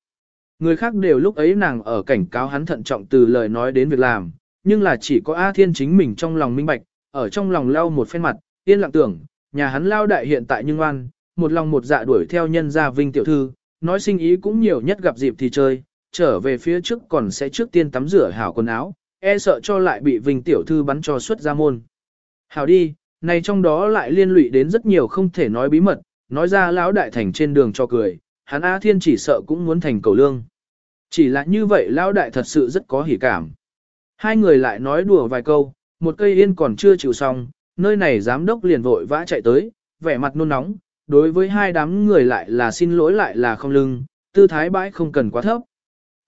Người khác đều lúc ấy nàng ở cảnh cáo hắn thận trọng từ lời nói đến việc làm, nhưng là chỉ có A Thiên chính mình trong lòng minh bạch, ở trong lòng lau một phen mặt, yên lặng tưởng, nhà hắn lao đại hiện tại nhưng ngoan, một lòng một dạ đuổi theo nhân gia vinh tiểu thư, nói sinh ý cũng nhiều nhất gặp dịp thì chơi, trở về phía trước còn sẽ trước tiên tắm rửa hảo quần áo, e sợ cho lại bị vinh tiểu thư bắn cho xuất ra môn. Hảo đi, này trong đó lại liên lụy đến rất nhiều không thể nói bí mật, nói ra lão đại thành trên đường cho cười, hắn A Thiên chỉ sợ cũng muốn thành cầu lương. Chỉ là như vậy lão đại thật sự rất có hỉ cảm. Hai người lại nói đùa vài câu, một cây yên còn chưa chịu xong, nơi này giám đốc liền vội vã chạy tới, vẻ mặt nôn nóng, đối với hai đám người lại là xin lỗi lại là không lưng, tư thái bãi không cần quá thấp.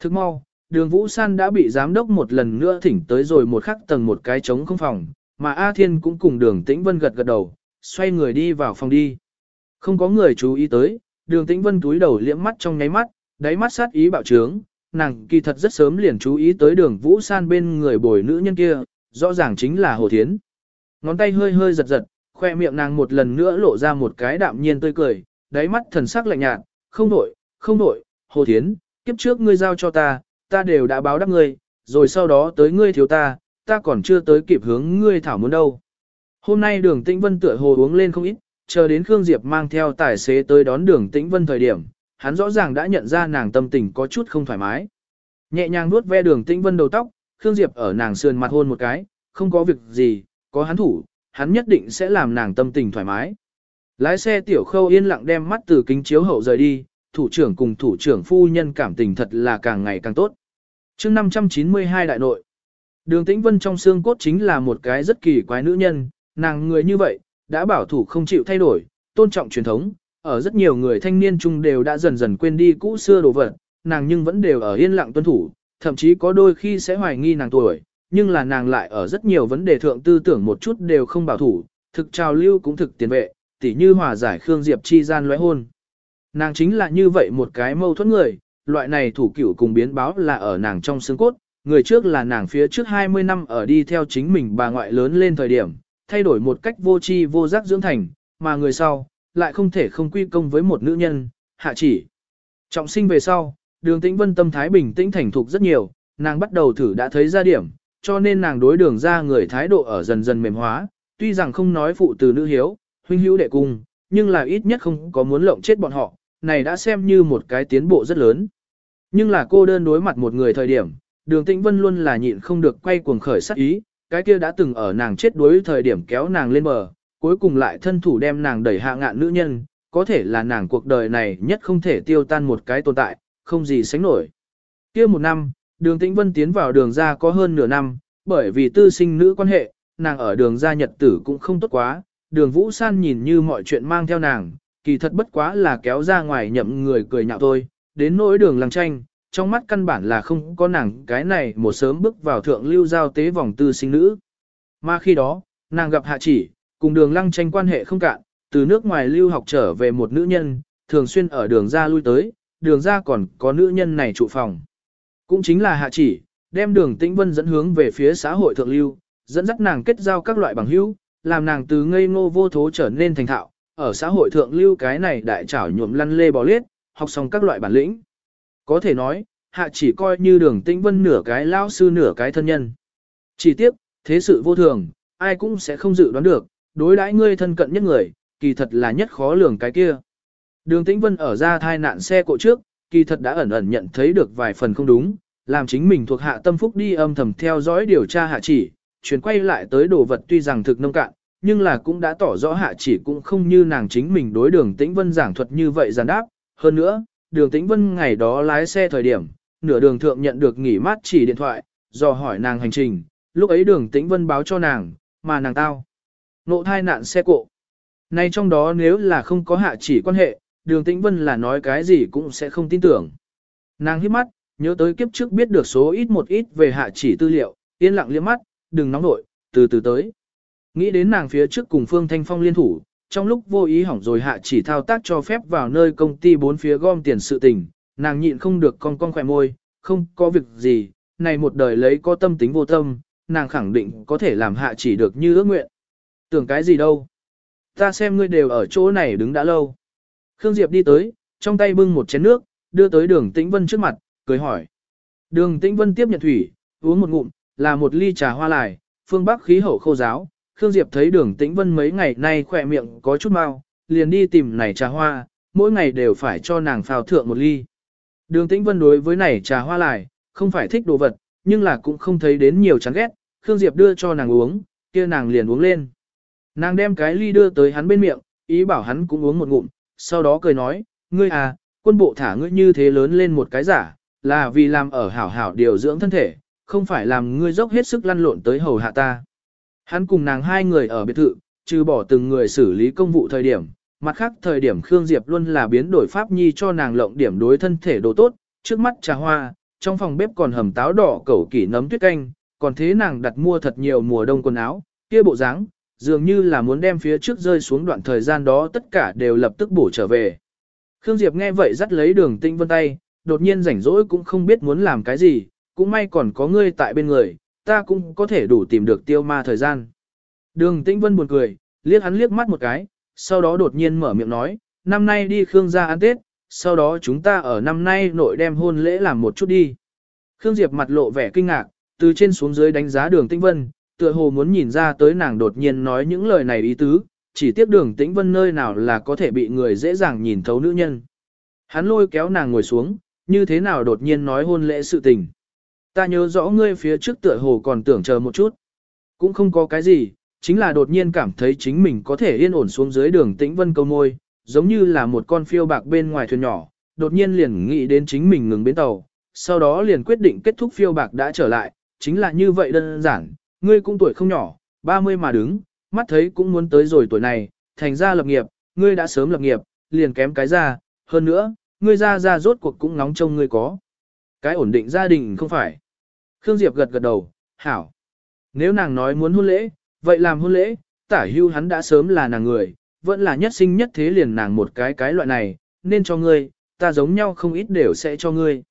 Thức mau, đường Vũ San đã bị giám đốc một lần nữa thỉnh tới rồi một khắc tầng một cái trống không phòng, mà A Thiên cũng cùng đường Tĩnh Vân gật gật đầu, xoay người đi vào phòng đi. Không có người chú ý tới, đường Tĩnh Vân túi đầu liễm mắt trong nháy mắt, đáy mắt sát ý bạo trướng, nàng kỳ thật rất sớm liền chú ý tới đường Vũ San bên người bồi nữ nhân kia, rõ ràng chính là Hồ Thiến. Ngón tay hơi hơi giật giật, khoe miệng nàng một lần nữa lộ ra một cái đạm nhiên tươi cười, đáy mắt thần sắc lạnh nhạt, không đổi, không đổi, Hồ Thiến, kiếp trước ngươi giao cho ta, ta đều đã báo đáp ngươi, rồi sau đó tới ngươi thiếu ta, ta còn chưa tới kịp hướng ngươi thảo muốn đâu. Hôm nay đường Tĩnh Vân tựa hồ uống lên không ít, chờ đến Khương Diệp mang theo tài xế tới đón đường Tĩnh Vân thời điểm, hắn rõ ràng đã nhận ra nàng tâm tình có chút không thoải mái. Nhẹ nhàng nuốt ve đường Tĩnh Vân đầu tóc, Khương Diệp ở nàng sườn mặt hôn một cái, không có việc gì, có hắn thủ, hắn nhất định sẽ làm nàng tâm tình thoải mái. Lái xe tiểu khâu yên lặng đem mắt từ kính chiếu hậu rời đi, thủ trưởng cùng thủ trưởng phu nhân cảm tình thật là càng ngày càng tốt. chương 592 đại nội, đường tĩnh vân trong xương cốt chính là một cái rất kỳ quái nữ nhân, nàng người như vậy, đã bảo thủ không chịu thay đổi, tôn trọng truyền thống, ở rất nhiều người thanh niên chung đều đã dần dần quên đi cũ xưa đồ vật, nàng nhưng vẫn đều ở yên lặng tuân thủ, thậm chí có đôi khi sẽ hoài nghi nàng tuổi, nhưng là nàng lại ở rất nhiều vấn đề thượng tư tưởng một chút đều không bảo thủ, thực trào lưu cũng thực tiền vệ, tỉ như hòa giải Khương Diệp chi gian lóe hôn. Nàng chính là như vậy một cái mâu thuẫn người, loại này thủ cửu cùng biến báo là ở nàng trong xương cốt, người trước là nàng phía trước 20 năm ở đi theo chính mình bà ngoại lớn lên thời điểm, thay đổi một cách vô tri vô giác dưỡng thành, mà người sau, lại không thể không quy công với một nữ nhân, hạ chỉ. Trọng sinh về sau, đường tĩnh vân tâm thái bình tĩnh thành thục rất nhiều, nàng bắt đầu thử đã thấy ra điểm, cho nên nàng đối đường ra người thái độ ở dần dần mềm hóa, tuy rằng không nói phụ từ nữ hiếu, huynh hữu đệ cung, nhưng là ít nhất không có muốn lộng chết bọn họ, này đã xem như một cái tiến bộ rất lớn. Nhưng là cô đơn đối mặt một người thời điểm, đường tĩnh vân luôn là nhịn không được quay cuồng khởi sắc ý, cái kia đã từng ở nàng chết đuối thời điểm kéo nàng lên bờ, cuối cùng lại thân thủ đem nàng đẩy hạ ngạn nữ nhân, có thể là nàng cuộc đời này nhất không thể tiêu tan một cái tồn tại, không gì sánh nổi. kia một năm, đường tĩnh vân tiến vào đường ra có hơn nửa năm, bởi vì tư sinh nữ quan hệ, nàng ở đường ra nhật tử cũng không tốt quá, đường vũ san nhìn như mọi chuyện mang theo nàng, kỳ thật bất quá là kéo ra ngoài nhậm người cười nhạo thôi, đến nỗi đường làng tranh, trong mắt căn bản là không có nàng cái này một sớm bước vào thượng lưu giao tế vòng tư sinh nữ. Mà khi đó, nàng gặp hạ chỉ, cùng đường lăng tranh quan hệ không cạn, từ nước ngoài lưu học trở về một nữ nhân, thường xuyên ở đường ra lui tới, đường ra còn có nữ nhân này trụ phòng. Cũng chính là hạ chỉ, đem đường tĩnh vân dẫn hướng về phía xã hội thượng lưu, dẫn dắt nàng kết giao các loại bằng hữu, làm nàng từ ngây ngô vô thố trở nên thành thạo, ở xã hội thượng lưu cái này đại trảo nhuộm lăn lê bò liết, học xong các loại bản lĩnh. Có thể nói, hạ chỉ coi như đường tĩnh vân nửa cái lao sư nửa cái thân nhân. Chỉ tiếp, thế sự vô thường, ai cũng sẽ không dự đoán được, đối đãi ngươi thân cận nhất người, kỳ thật là nhất khó lường cái kia. Đường tĩnh vân ở ra thai nạn xe cộ trước, kỳ thật đã ẩn ẩn nhận thấy được vài phần không đúng, làm chính mình thuộc hạ tâm phúc đi âm thầm theo dõi điều tra hạ chỉ, chuyển quay lại tới đồ vật tuy rằng thực nông cạn, nhưng là cũng đã tỏ rõ hạ chỉ cũng không như nàng chính mình đối đường tĩnh vân giảng thuật như vậy giàn đáp. Hơn nữa, đường tĩnh vân ngày đó lái xe thời điểm, nửa đường thượng nhận được nghỉ mát chỉ điện thoại, do hỏi nàng hành trình, lúc ấy đường tĩnh vân báo cho nàng, mà nàng tao. Nộ thai nạn xe cộ. Này trong đó nếu là không có hạ chỉ quan hệ, đường tĩnh vân là nói cái gì cũng sẽ không tin tưởng. Nàng hít mắt, nhớ tới kiếp trước biết được số ít một ít về hạ chỉ tư liệu, yên lặng liếc mắt, đừng nóng nổi từ từ tới. Nghĩ đến nàng phía trước cùng Phương Thanh Phong liên thủ, trong lúc vô ý hỏng rồi hạ chỉ thao tác cho phép vào nơi công ty bốn phía gom tiền sự tình, nàng nhịn không được con con khỏe môi, không có việc gì, này một đời lấy có tâm tính vô tâm, nàng khẳng định có thể làm hạ chỉ được như ước nguyện. Tưởng cái gì đâu. Ta xem ngươi đều ở chỗ này đứng đã lâu. Khương Diệp đi tới, trong tay bưng một chén nước, đưa tới đường Tĩnh Vân trước mặt, cười hỏi. Đường Tĩnh Vân tiếp nhận thủy, uống một ngụm, là một ly trà hoa lại, phương Bắc khí hậu khô giáo. Khương Diệp thấy đường Tĩnh Vân mấy ngày nay khỏe miệng có chút mau, liền đi tìm này trà hoa, mỗi ngày đều phải cho nàng phào thượng một ly. Đường Tĩnh Vân đối với này trà hoa lại, không phải thích đồ vật, nhưng là cũng không thấy đến nhiều chán ghét, Khương Diệp đưa cho nàng uống, kia nàng liền uống lên. Nàng đem cái ly đưa tới hắn bên miệng, ý bảo hắn cũng uống một ngụm, sau đó cười nói, ngươi à, quân bộ thả ngươi như thế lớn lên một cái giả, là vì làm ở hảo hảo điều dưỡng thân thể, không phải làm ngươi dốc hết sức lăn lộn tới hầu hạ ta. Hắn cùng nàng hai người ở biệt thự, trừ bỏ từng người xử lý công vụ thời điểm, mặt khác thời điểm Khương Diệp luôn là biến đổi pháp nhi cho nàng lộng điểm đối thân thể đồ tốt, trước mắt trà hoa, trong phòng bếp còn hầm táo đỏ cẩu kỷ nấm tuyết canh, còn thế nàng đặt mua thật nhiều mùa đông quần áo, kia bộ dáng, dường như là muốn đem phía trước rơi xuống đoạn thời gian đó tất cả đều lập tức bổ trở về. Khương Diệp nghe vậy dắt lấy đường tinh vân tay, đột nhiên rảnh rỗi cũng không biết muốn làm cái gì, cũng may còn có ngươi tại bên người, ta cũng có thể đủ tìm được tiêu ma thời gian. Đường tinh vân buồn cười, liếc hắn liếc mắt một cái, sau đó đột nhiên mở miệng nói, năm nay đi Khương gia ăn Tết, sau đó chúng ta ở năm nay nội đem hôn lễ làm một chút đi. Khương Diệp mặt lộ vẻ kinh ngạc, từ trên xuống dưới đánh giá đường tinh vân, tựa hồ muốn nhìn ra tới nàng đột nhiên nói những lời này ý tứ, chỉ tiếc đường tĩnh vân nơi nào là có thể bị người dễ dàng nhìn thấu nữ nhân. Hắn lôi kéo nàng ngồi xuống, như thế nào đột nhiên nói hôn lễ sự tình. Ta nhớ rõ ngươi phía trước tựa hồ còn tưởng chờ một chút. Cũng không có cái gì, chính là đột nhiên cảm thấy chính mình có thể yên ổn xuống dưới đường tĩnh vân câu môi, giống như là một con phiêu bạc bên ngoài thuyền nhỏ, đột nhiên liền nghĩ đến chính mình ngừng bến tàu, sau đó liền quyết định kết thúc phiêu bạc đã trở lại, chính là như vậy đơn giản, ngươi cũng tuổi không nhỏ, 30 mà đứng, mắt thấy cũng muốn tới rồi tuổi này, thành ra lập nghiệp, ngươi đã sớm lập nghiệp, liền kém cái ra, hơn nữa, ngươi ra ra rốt cuộc cũng nóng trông ngươi có. Cái ổn định gia đình không phải. Khương Diệp gật gật đầu, hảo. Nếu nàng nói muốn hôn lễ, vậy làm hôn lễ, tả hưu hắn đã sớm là nàng người, vẫn là nhất sinh nhất thế liền nàng một cái cái loại này, nên cho ngươi, ta giống nhau không ít đều sẽ cho ngươi.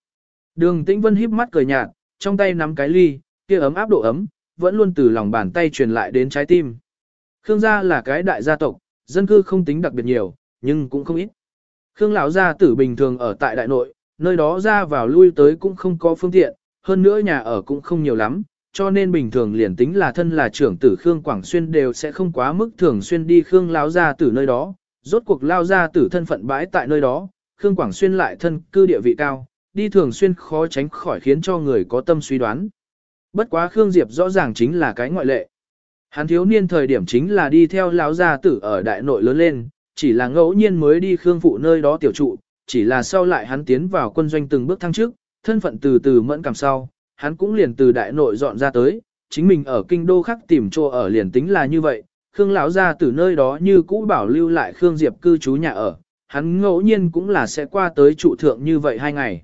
Đường Tĩnh Vân híp mắt cười nhạt, trong tay nắm cái ly, kia ấm áp độ ấm, vẫn luôn từ lòng bàn tay truyền lại đến trái tim. Khương gia là cái đại gia tộc, dân cư không tính đặc biệt nhiều, nhưng cũng không ít. Khương lão gia tử bình thường ở tại đại nội, nơi đó ra vào lui tới cũng không có phương tiện, hơn nữa nhà ở cũng không nhiều lắm, cho nên bình thường liền tính là thân là trưởng tử Khương Quảng Xuyên đều sẽ không quá mức thường xuyên đi Khương lão gia tử nơi đó, rốt cuộc lao gia tử thân phận bãi tại nơi đó, Khương Quảng Xuyên lại thân cư địa vị cao, đi thường xuyên khó tránh khỏi khiến cho người có tâm suy đoán. Bất quá Khương Diệp rõ ràng chính là cái ngoại lệ. Hắn thiếu niên thời điểm chính là đi theo lão gia tử ở đại nội lớn lên, chỉ là ngẫu nhiên mới đi Khương phụ nơi đó tiểu trụ, chỉ là sau lại hắn tiến vào quân doanh từng bước thăng trước, thân phận từ từ mẫn cảm sau, hắn cũng liền từ đại nội dọn ra tới, chính mình ở kinh đô khác tìm chỗ ở liền tính là như vậy, Khương lão gia từ nơi đó như cũ bảo lưu lại Khương Diệp cư trú nhà ở, hắn ngẫu nhiên cũng là sẽ qua tới trụ thượng như vậy hai ngày.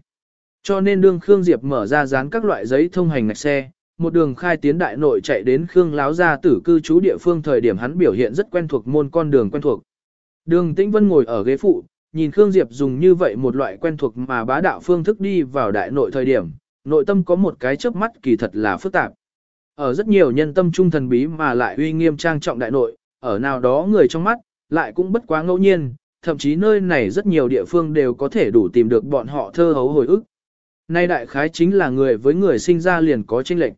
Cho nên đương Khương Diệp mở ra dán các loại giấy thông hành ngạch xe, một đường khai tiến đại nội chạy đến Khương Láo gia tử cư trú địa phương thời điểm hắn biểu hiện rất quen thuộc môn con đường quen thuộc. Đường Tĩnh Vân ngồi ở ghế phụ, nhìn Khương Diệp dùng như vậy một loại quen thuộc mà bá đạo phương thức đi vào đại nội thời điểm, nội tâm có một cái chớp mắt kỳ thật là phức tạp. Ở rất nhiều nhân tâm trung thần bí mà lại uy nghiêm trang trọng đại nội, ở nào đó người trong mắt, lại cũng bất quá ngẫu nhiên, thậm chí nơi này rất nhiều địa phương đều có thể đủ tìm được bọn họ thơ hấu hồi ức. Nay đại khái chính là người với người sinh ra liền có tranh lệch.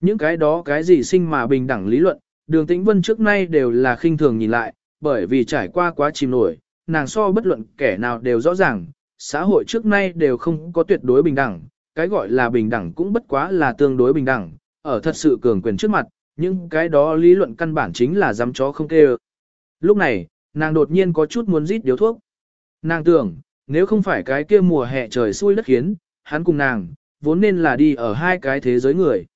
Những cái đó cái gì sinh mà bình đẳng lý luận, đường tĩnh vân trước nay đều là khinh thường nhìn lại, bởi vì trải qua quá chìm nổi, nàng so bất luận kẻ nào đều rõ ràng, xã hội trước nay đều không có tuyệt đối bình đẳng, cái gọi là bình đẳng cũng bất quá là tương đối bình đẳng, ở thật sự cường quyền trước mặt, nhưng cái đó lý luận căn bản chính là dám chó không kêu. Lúc này, nàng đột nhiên có chút muốn rít điếu thuốc. Nàng tưởng, nếu không phải cái kia mùa hè trời xui đất khiến, hắn cùng nàng, vốn nên là đi ở hai cái thế giới người.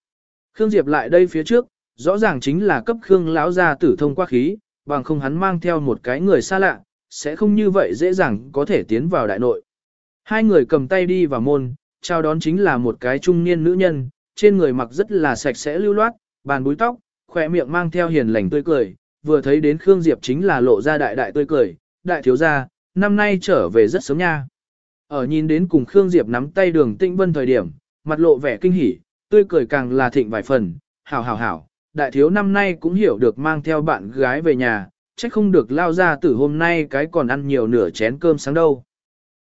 Khương Diệp lại đây phía trước, rõ ràng chính là cấp Khương lão gia tử thông qua khí, bằng không hắn mang theo một cái người xa lạ, sẽ không như vậy dễ dàng có thể tiến vào đại nội. Hai người cầm tay đi vào môn, chào đón chính là một cái trung niên nữ nhân, trên người mặc rất là sạch sẽ lưu loát, bàn búi tóc, khỏe miệng mang theo hiền lành tươi cười, vừa thấy đến Khương Diệp chính là lộ ra đại đại tươi cười, đại thiếu gia, năm nay trở về rất sớm nha. Ở nhìn đến cùng Khương Diệp nắm tay đường tĩnh vân thời điểm, mặt lộ vẻ kinh hỉ, tươi cười càng là thịnh vài phần, hảo hảo hảo, đại thiếu năm nay cũng hiểu được mang theo bạn gái về nhà, chắc không được lao ra từ hôm nay cái còn ăn nhiều nửa chén cơm sáng đâu.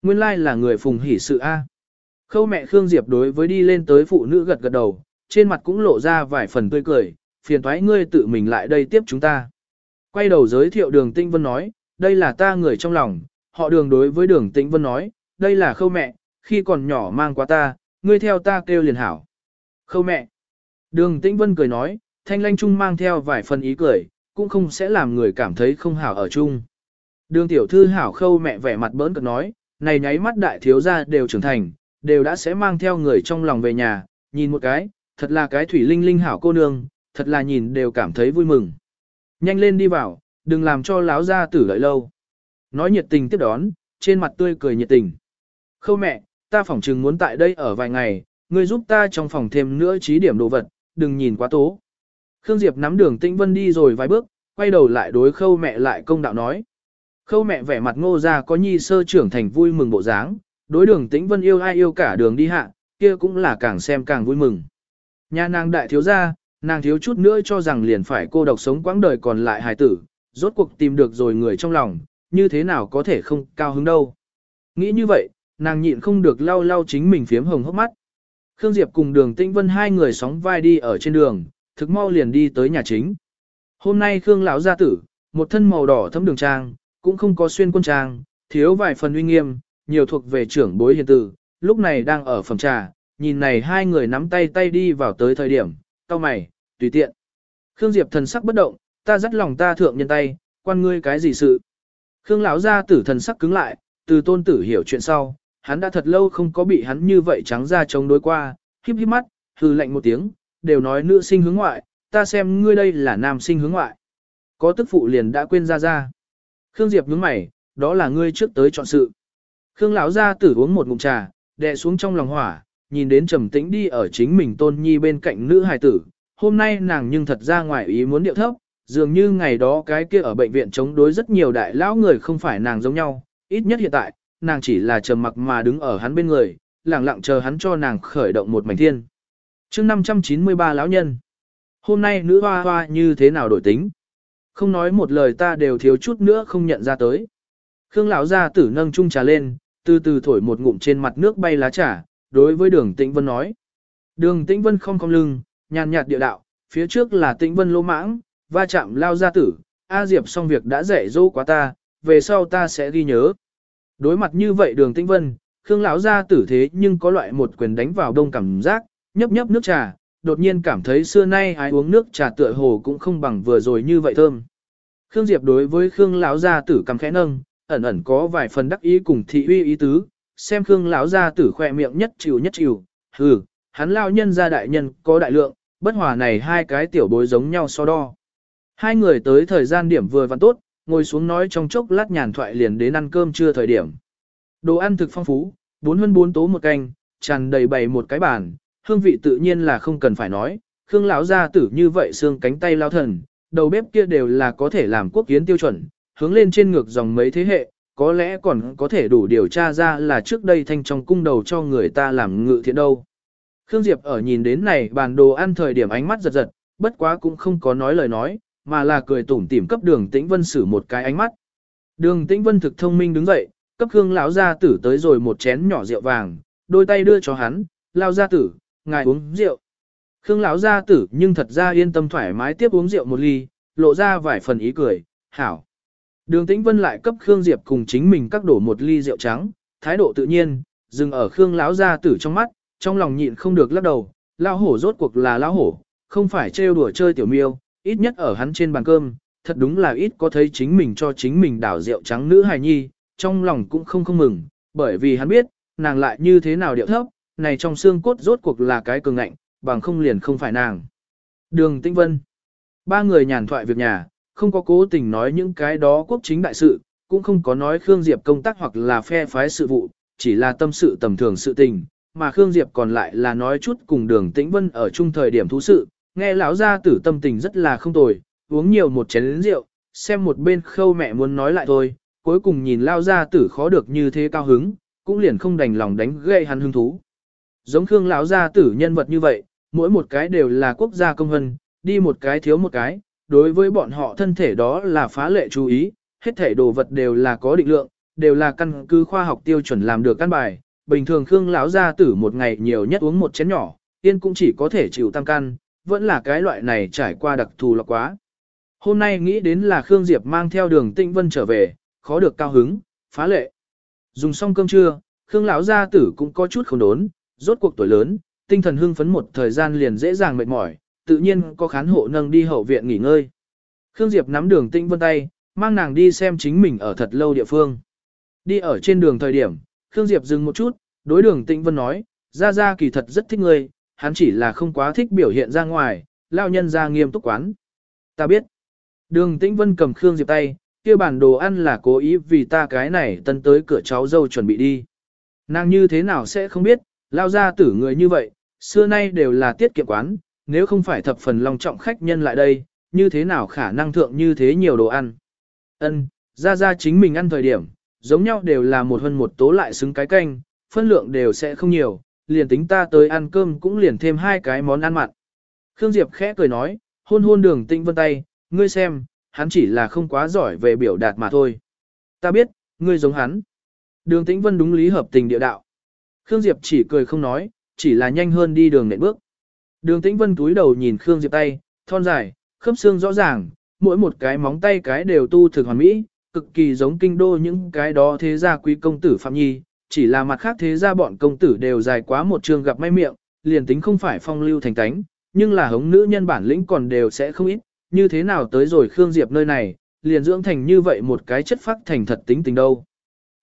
Nguyên lai like là người phùng hỉ sự A. Khâu mẹ Khương Diệp đối với đi lên tới phụ nữ gật gật đầu, trên mặt cũng lộ ra vài phần tươi cười, phiền thoái ngươi tự mình lại đây tiếp chúng ta. Quay đầu giới thiệu đường Tinh Vân nói, đây là ta người trong lòng, họ đường đối với đường Tinh Vân nói, đây là khâu mẹ, khi còn nhỏ mang qua ta, ngươi theo ta kêu liền hảo. Khâu mẹ. Đường Tĩnh Vân cười nói, thanh lanh trung mang theo vài phần ý cười, cũng không sẽ làm người cảm thấy không hảo ở chung. Đường tiểu thư hảo khâu mẹ vẻ mặt bỡn cợt nói, này nháy mắt đại thiếu gia đều trưởng thành, đều đã sẽ mang theo người trong lòng về nhà, nhìn một cái, thật là cái thủy linh linh hảo cô nương, thật là nhìn đều cảm thấy vui mừng. Nhanh lên đi vào, đừng làm cho láo gia tử lợi lâu. Nói nhiệt tình tiếp đón, trên mặt tươi cười nhiệt tình. Khâu mẹ, ta phỏng chừng muốn tại đây ở vài ngày, ngươi giúp ta trong phòng thêm nữa trí điểm đồ vật, đừng nhìn quá tố. Khương Diệp nắm đường Tĩnh Vân đi rồi vài bước, quay đầu lại đối khâu mẹ lại công đạo nói. Khâu mẹ vẻ mặt ngô ra có nhi sơ trưởng thành vui mừng bộ dáng, đối đường Tĩnh Vân yêu ai yêu cả đường đi hạ, kia cũng là càng xem càng vui mừng. Nhà nàng đại thiếu gia, nàng thiếu chút nữa cho rằng liền phải cô độc sống quãng đời còn lại hài tử, rốt cuộc tìm được rồi người trong lòng, như thế nào có thể không cao hứng đâu. Nghĩ như vậy, nàng nhịn không được lau lau chính mình phiếm hồng hốc mắt. Khương Diệp cùng đường Tĩnh Vân hai người sóng vai đi ở trên đường, thực mau liền đi tới nhà chính. Hôm nay Khương lão gia tử, một thân màu đỏ thấm đường trang, cũng không có xuyên quân trang, thiếu vài phần uy nghiêm, nhiều thuộc về trưởng bối hiền tử, lúc này đang ở phòng trà, nhìn này hai người nắm tay tay đi vào tới thời điểm, tao mày, tùy tiện. Khương Diệp thần sắc bất động, ta dắt lòng ta thượng nhân tay, quan ngươi cái gì sự. Khương lão gia tử thần sắc cứng lại, từ tôn tử hiểu chuyện sau, hắn đã thật lâu không có bị hắn như vậy trắng ra chống đối qua, híp híp mắt, hừ lạnh một tiếng, đều nói nữ sinh hướng ngoại, ta xem ngươi đây là nam sinh hướng ngoại. Có tức phụ liền đã quên ra ra. Khương Diệp nhướng mày, đó là ngươi trước tới chọn sự. Khương lão gia tử uống một ngụm trà, đè xuống trong lòng hỏa, nhìn đến trầm tĩnh đi ở chính mình tôn nhi bên cạnh nữ hài tử. Hôm nay nàng nhưng thật ra ngoài ý muốn điệu thấp, dường như ngày đó cái kia ở bệnh viện chống đối rất nhiều đại lão người không phải nàng giống nhau, ít nhất hiện tại, nàng chỉ là trầm mặc mà đứng ở hắn bên người, lặng lặng chờ hắn cho nàng khởi động một mảnh thiên chương 593 lão nhân. Hôm nay nữ hoa hoa như thế nào đổi tính? Không nói một lời ta đều thiếu chút nữa không nhận ra tới. Khương lão gia tử nâng chung trà lên, từ từ thổi một ngụm trên mặt nước bay lá trà, đối với đường tĩnh vân nói. Đường tĩnh vân không cong lưng, nhàn nhạt địa đạo, phía trước là tĩnh vân lô mãng, va chạm lao gia tử, A Diệp xong việc đã dạy dỗ quá ta, về sau ta sẽ ghi nhớ. Đối mặt như vậy đường tĩnh vân, Khương lão gia tử thế nhưng có loại một quyền đánh vào đông cảm giác, nhấp nhấp nước trà, đột nhiên cảm thấy xưa nay ai uống nước trà tựa hồ cũng không bằng vừa rồi như vậy thơm. Khương Diệp đối với Khương lão gia tử cầm khẽ nâng, ẩn ẩn có vài phần đắc ý cùng thị uy ý tứ, xem Khương lão gia tử khỏe miệng nhất chịu nhất chịu, hừ, hắn lao nhân gia đại nhân có đại lượng, bất hòa này hai cái tiểu bối giống nhau so đo. Hai người tới thời gian điểm vừa vặn tốt, ngồi xuống nói trong chốc lát nhàn thoại liền đến ăn cơm trưa thời điểm. Đồ ăn thực phong phú, bốn hơn bốn tố một canh, tràn đầy bày một cái bàn, hương vị tự nhiên là không cần phải nói, Khương lão gia tử như vậy xương cánh tay lao thần, đầu bếp kia đều là có thể làm quốc kiến tiêu chuẩn, hướng lên trên ngược dòng mấy thế hệ, có lẽ còn có thể đủ điều tra ra là trước đây thanh trong cung đầu cho người ta làm ngự thiện đâu. Khương Diệp ở nhìn đến này bàn đồ ăn thời điểm ánh mắt giật giật, bất quá cũng không có nói lời nói, mà là cười tủm tỉm cấp đường tĩnh vân sử một cái ánh mắt, Đường Tĩnh Vân thực thông minh đứng dậy, cấp Khương lão gia tử tới rồi một chén nhỏ rượu vàng, đôi tay đưa cho hắn, lao gia tử, ngài uống rượu." Khương lão gia tử nhưng thật ra yên tâm thoải mái tiếp uống rượu một ly, lộ ra vài phần ý cười, "Hảo." Đường Tĩnh Vân lại cấp Khương Diệp cùng chính mình các đổ một ly rượu trắng, thái độ tự nhiên, dừng ở Khương lão gia tử trong mắt, trong lòng nhịn không được lắc đầu, lão hổ rốt cuộc là lão hổ, không phải trêu đùa chơi tiểu miêu, ít nhất ở hắn trên bàn cơm, thật đúng là ít có thấy chính mình cho chính mình đảo rượu trắng nữ hài nhi, trong lòng cũng không không mừng, bởi vì hắn biết, nàng lại như thế nào điệu thấp, này trong xương cốt rốt cuộc là cái cường ngạnh, bằng không liền không phải nàng. Đường Tĩnh Vân Ba người nhàn thoại việc nhà, không có cố tình nói những cái đó quốc chính đại sự, cũng không có nói Khương Diệp công tác hoặc là phe phái sự vụ, chỉ là tâm sự tầm thường sự tình, mà Khương Diệp còn lại là nói chút cùng đường Tĩnh Vân ở chung thời điểm thú sự, nghe lão gia tử tâm tình rất là không tồi, uống nhiều một chén rượu, xem một bên khâu mẹ muốn nói lại thôi, cuối cùng nhìn lao gia tử khó được như thế cao hứng, cũng liền không đành lòng đánh gây hắn hứng thú. Giống Khương lão gia tử nhân vật như vậy, mỗi một cái đều là quốc gia công hân, đi một cái thiếu một cái, đối với bọn họ thân thể đó là phá lệ chú ý, hết thể đồ vật đều là có định lượng, đều là căn cứ khoa học tiêu chuẩn làm được căn bài. Bình thường Khương lão gia tử một ngày nhiều nhất uống một chén nhỏ, tiên cũng chỉ có thể chịu tam căn, vẫn là cái loại này trải qua đặc thù là quá. Hôm nay nghĩ đến là Khương Diệp mang theo đường Tĩnh Vân trở về, khó được cao hứng, phá lệ. Dùng xong cơm trưa, Khương lão gia tử cũng có chút không đốn, rốt cuộc tuổi lớn, tinh thần hưng phấn một thời gian liền dễ dàng mệt mỏi, tự nhiên có khán hộ nâng đi hậu viện nghỉ ngơi. Khương Diệp nắm đường Tĩnh Vân tay, mang nàng đi xem chính mình ở thật lâu địa phương. Đi ở trên đường thời điểm, Khương Diệp dừng một chút, đối đường Tĩnh Vân nói, Ra ra kỳ thật rất thích ngươi, hắn chỉ là không quá thích biểu hiện ra ngoài, lao nhân ra nghiêm túc quán. Ta biết. Đường Tĩnh Vân cầm Khương Diệp tay, kia bản đồ ăn là cố ý vì ta cái này tân tới cửa cháu dâu chuẩn bị đi. Nàng như thế nào sẽ không biết, lao ra tử người như vậy, xưa nay đều là tiết kiệm quán, nếu không phải thập phần long trọng khách nhân lại đây, như thế nào khả năng thượng như thế nhiều đồ ăn. Ân, ra ra chính mình ăn thời điểm, giống nhau đều là một hơn một tố lại xứng cái canh, phân lượng đều sẽ không nhiều, liền tính ta tới ăn cơm cũng liền thêm hai cái món ăn mặn. Khương Diệp khẽ cười nói, hôn hôn đường tĩnh vân tay, ngươi xem, hắn chỉ là không quá giỏi về biểu đạt mà thôi. Ta biết, ngươi giống hắn. Đường tĩnh vân đúng lý hợp tình địa đạo. Khương Diệp chỉ cười không nói, chỉ là nhanh hơn đi đường nện bước. Đường tĩnh vân túi đầu nhìn Khương Diệp tay, thon dài, khớp xương rõ ràng, mỗi một cái móng tay cái đều tu thực hoàn mỹ, cực kỳ giống kinh đô những cái đó thế gia quý công tử Phạm Nhi, chỉ là mặt khác thế gia bọn công tử đều dài quá một trường gặp may miệng, liền tính không phải phong lưu thành tánh, nhưng là hống nữ nhân bản lĩnh còn đều sẽ không ít, như thế nào tới rồi Khương Diệp nơi này, liền dưỡng thành như vậy một cái chất phác thành thật tính tình đâu.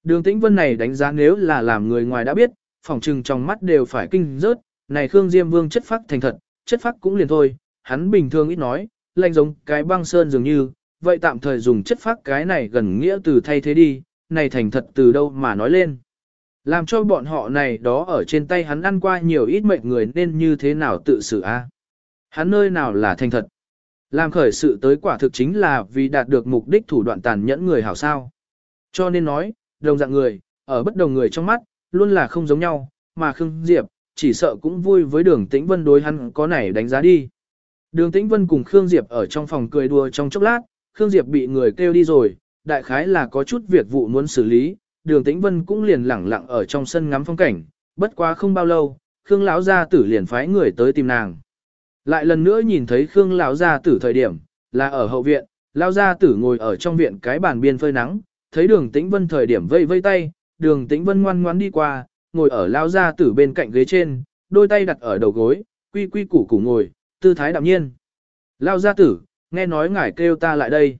Đường tĩnh vân này đánh giá nếu là làm người ngoài đã biết, phỏng trừng trong mắt đều phải kinh rớt, này Khương Diêm Vương chất phác thành thật, chất phác cũng liền thôi, hắn bình thường ít nói, lạnh giống cái băng sơn dường như, vậy tạm thời dùng chất phác cái này gần nghĩa từ thay thế đi, này thành thật từ đâu mà nói lên. Làm cho bọn họ này đó ở trên tay hắn ăn qua nhiều ít mệnh người nên như thế nào tự xử a? Hắn nơi nào là thành thật? Làm khởi sự tới quả thực chính là vì đạt được mục đích thủ đoạn tàn nhẫn người hảo sao. Cho nên nói, đồng dạng người, ở bất đồng người trong mắt, luôn là không giống nhau, mà Khương Diệp, chỉ sợ cũng vui với đường tĩnh vân đối hắn có này đánh giá đi. Đường tĩnh vân cùng Khương Diệp ở trong phòng cười đùa trong chốc lát, Khương Diệp bị người kêu đi rồi, đại khái là có chút việc vụ muốn xử lý, đường tĩnh vân cũng liền lẳng lặng ở trong sân ngắm phong cảnh, bất quá không bao lâu, Khương lão gia tử liền phái người tới tìm nàng. Lại lần nữa nhìn thấy Khương lão gia tử thời điểm, là ở hậu viện, lão gia tử ngồi ở trong viện cái bàn biên phơi nắng, thấy đường tĩnh vân thời điểm vây vây tay, đường tĩnh vân ngoan ngoãn đi qua, ngồi ở lão gia tử bên cạnh ghế trên, đôi tay đặt ở đầu gối, quy quy củ củ ngồi, tư thái đạm nhiên. Lão gia tử, nghe nói ngài kêu ta lại đây.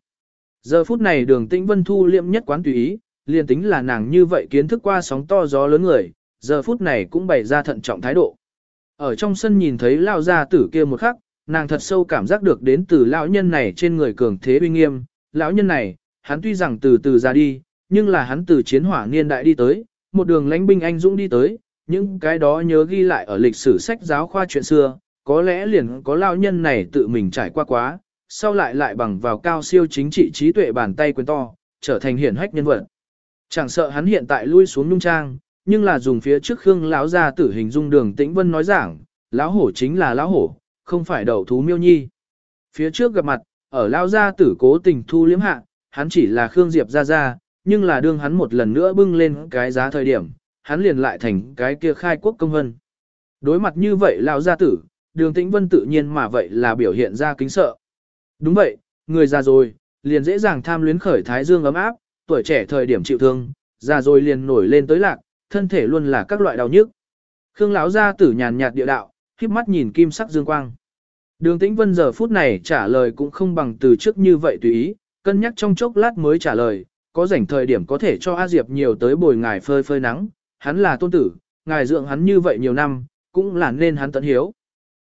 Giờ phút này đường tĩnh vân thu liệm nhất quán tùy ý, liền tính là nàng như vậy kiến thức qua sóng to gió lớn người, giờ phút này cũng bày ra thận trọng thái độ. Ở trong sân nhìn thấy lao gia tử kia một khắc, nàng thật sâu cảm giác được đến từ lão nhân này trên người cường thế uy nghiêm, lão nhân này, hắn tuy rằng từ từ ra đi, nhưng là hắn từ chiến hỏa niên đại đi tới, một đường lãnh binh anh dũng đi tới, những cái đó nhớ ghi lại ở lịch sử sách giáo khoa chuyện xưa, có lẽ liền có lao nhân này tự mình trải qua quá, sau lại lại bằng vào cao siêu chính trị trí tuệ bàn tay quyền to, trở thành hiển hách nhân vật. Chẳng sợ hắn hiện tại lui xuống nung trang, nhưng là dùng phía trước Khương lão gia tử hình dung đường Tĩnh Vân nói giảng, lão hổ chính là lão hổ, không phải đầu thú miêu nhi. Phía trước gặp mặt, ở lão gia tử cố tình thu liếm hạ, hắn chỉ là Khương Diệp gia gia, nhưng là đương hắn một lần nữa bưng lên cái giá thời điểm, hắn liền lại thành cái kia khai quốc công vân. Đối mặt như vậy lão gia tử, đường tĩnh vân tự nhiên mà vậy là biểu hiện ra kính sợ. Đúng vậy, người già rồi, liền dễ dàng tham luyến khởi thái dương ấm áp, tuổi trẻ thời điểm chịu thương, già rồi liền nổi lên tới lạc, thân thể luôn là các loại đau nhức. Khương lão gia tử nhàn nhạt địa đạo, khiếp mắt nhìn kim sắc dương quang. Đường Tĩnh Vân giờ phút này trả lời cũng không bằng từ trước như vậy tùy ý, cân nhắc trong chốc lát mới trả lời, có rảnh thời điểm có thể cho A Diệp nhiều tới bồi ngài phơi phơi nắng, hắn là tôn tử, ngài dưỡng hắn như vậy nhiều năm, cũng là nên hắn tận hiếu.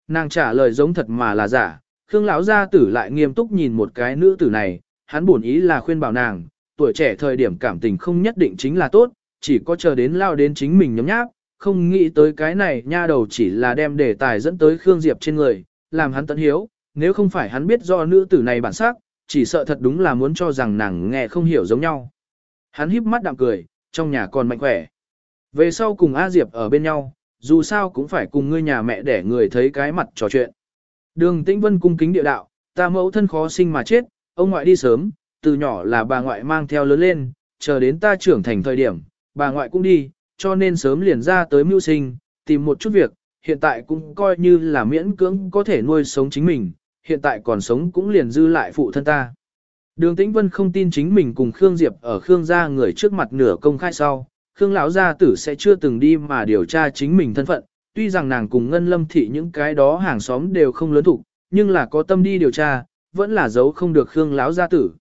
Nàng trả lời giống thật mà là giả, Khương lão gia tử lại nghiêm túc nhìn một cái nữ tử này, hắn buồn ý là khuyên bảo nàng, tuổi trẻ thời điểm cảm tình không nhất định chính là tốt, chỉ có chờ đến lao đến chính mình nhấm nháp, không nghĩ tới cái này nha đầu chỉ là đem đề tài dẫn tới Khương Diệp trên người, làm hắn tận hiếu, nếu không phải hắn biết do nữ tử này bản sắc, chỉ sợ thật đúng là muốn cho rằng nàng nghe không hiểu giống nhau. Hắn híp mắt đạm cười, trong nhà còn mạnh khỏe. Về sau cùng A Diệp ở bên nhau, dù sao cũng phải cùng ngươi nhà mẹ để người thấy cái mặt trò chuyện. Đường Tĩnh Vân cung kính địa đạo, ta mẫu thân khó sinh mà chết, ông ngoại đi sớm, từ nhỏ là bà ngoại mang theo lớn lên, chờ đến ta trưởng thành thời điểm, bà ngoại cũng đi, cho nên sớm liền ra tới mưu sinh, tìm một chút việc, hiện tại cũng coi như là miễn cưỡng có thể nuôi sống chính mình, hiện tại còn sống cũng liền dư lại phụ thân ta. Đường Tĩnh Vân không tin chính mình cùng Khương Diệp ở Khương gia người trước mặt nửa công khai sau, Khương lão gia tử sẽ chưa từng đi mà điều tra chính mình thân phận, tuy rằng nàng cùng Ngân Lâm thị những cái đó hàng xóm đều không lớn thủ, nhưng là có tâm đi điều tra, vẫn là giấu không được Khương lão gia tử.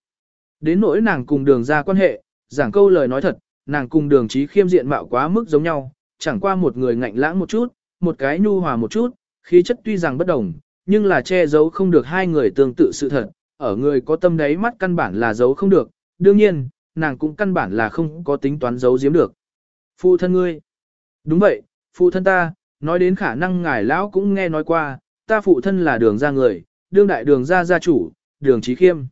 Đến nỗi nàng cùng đường gia quan hệ, giảng câu lời nói thật, nàng cùng đường trí khiêm diện mạo quá mức giống nhau, chẳng qua một người ngạnh lãng một chút, một cái nhu hòa một chút, khí chất tuy rằng bất đồng, nhưng là che giấu không được hai người tương tự sự thật, ở người có tâm đáy mắt căn bản là giấu không được, đương nhiên, nàng cũng căn bản là không có tính toán giấu giếm được. Phụ thân ngươi. Đúng vậy, phụ thân ta, nói đến khả năng ngài lão cũng nghe nói qua, ta phụ thân là đường ra người, đương đại đường ra gia chủ, đường trí khiêm.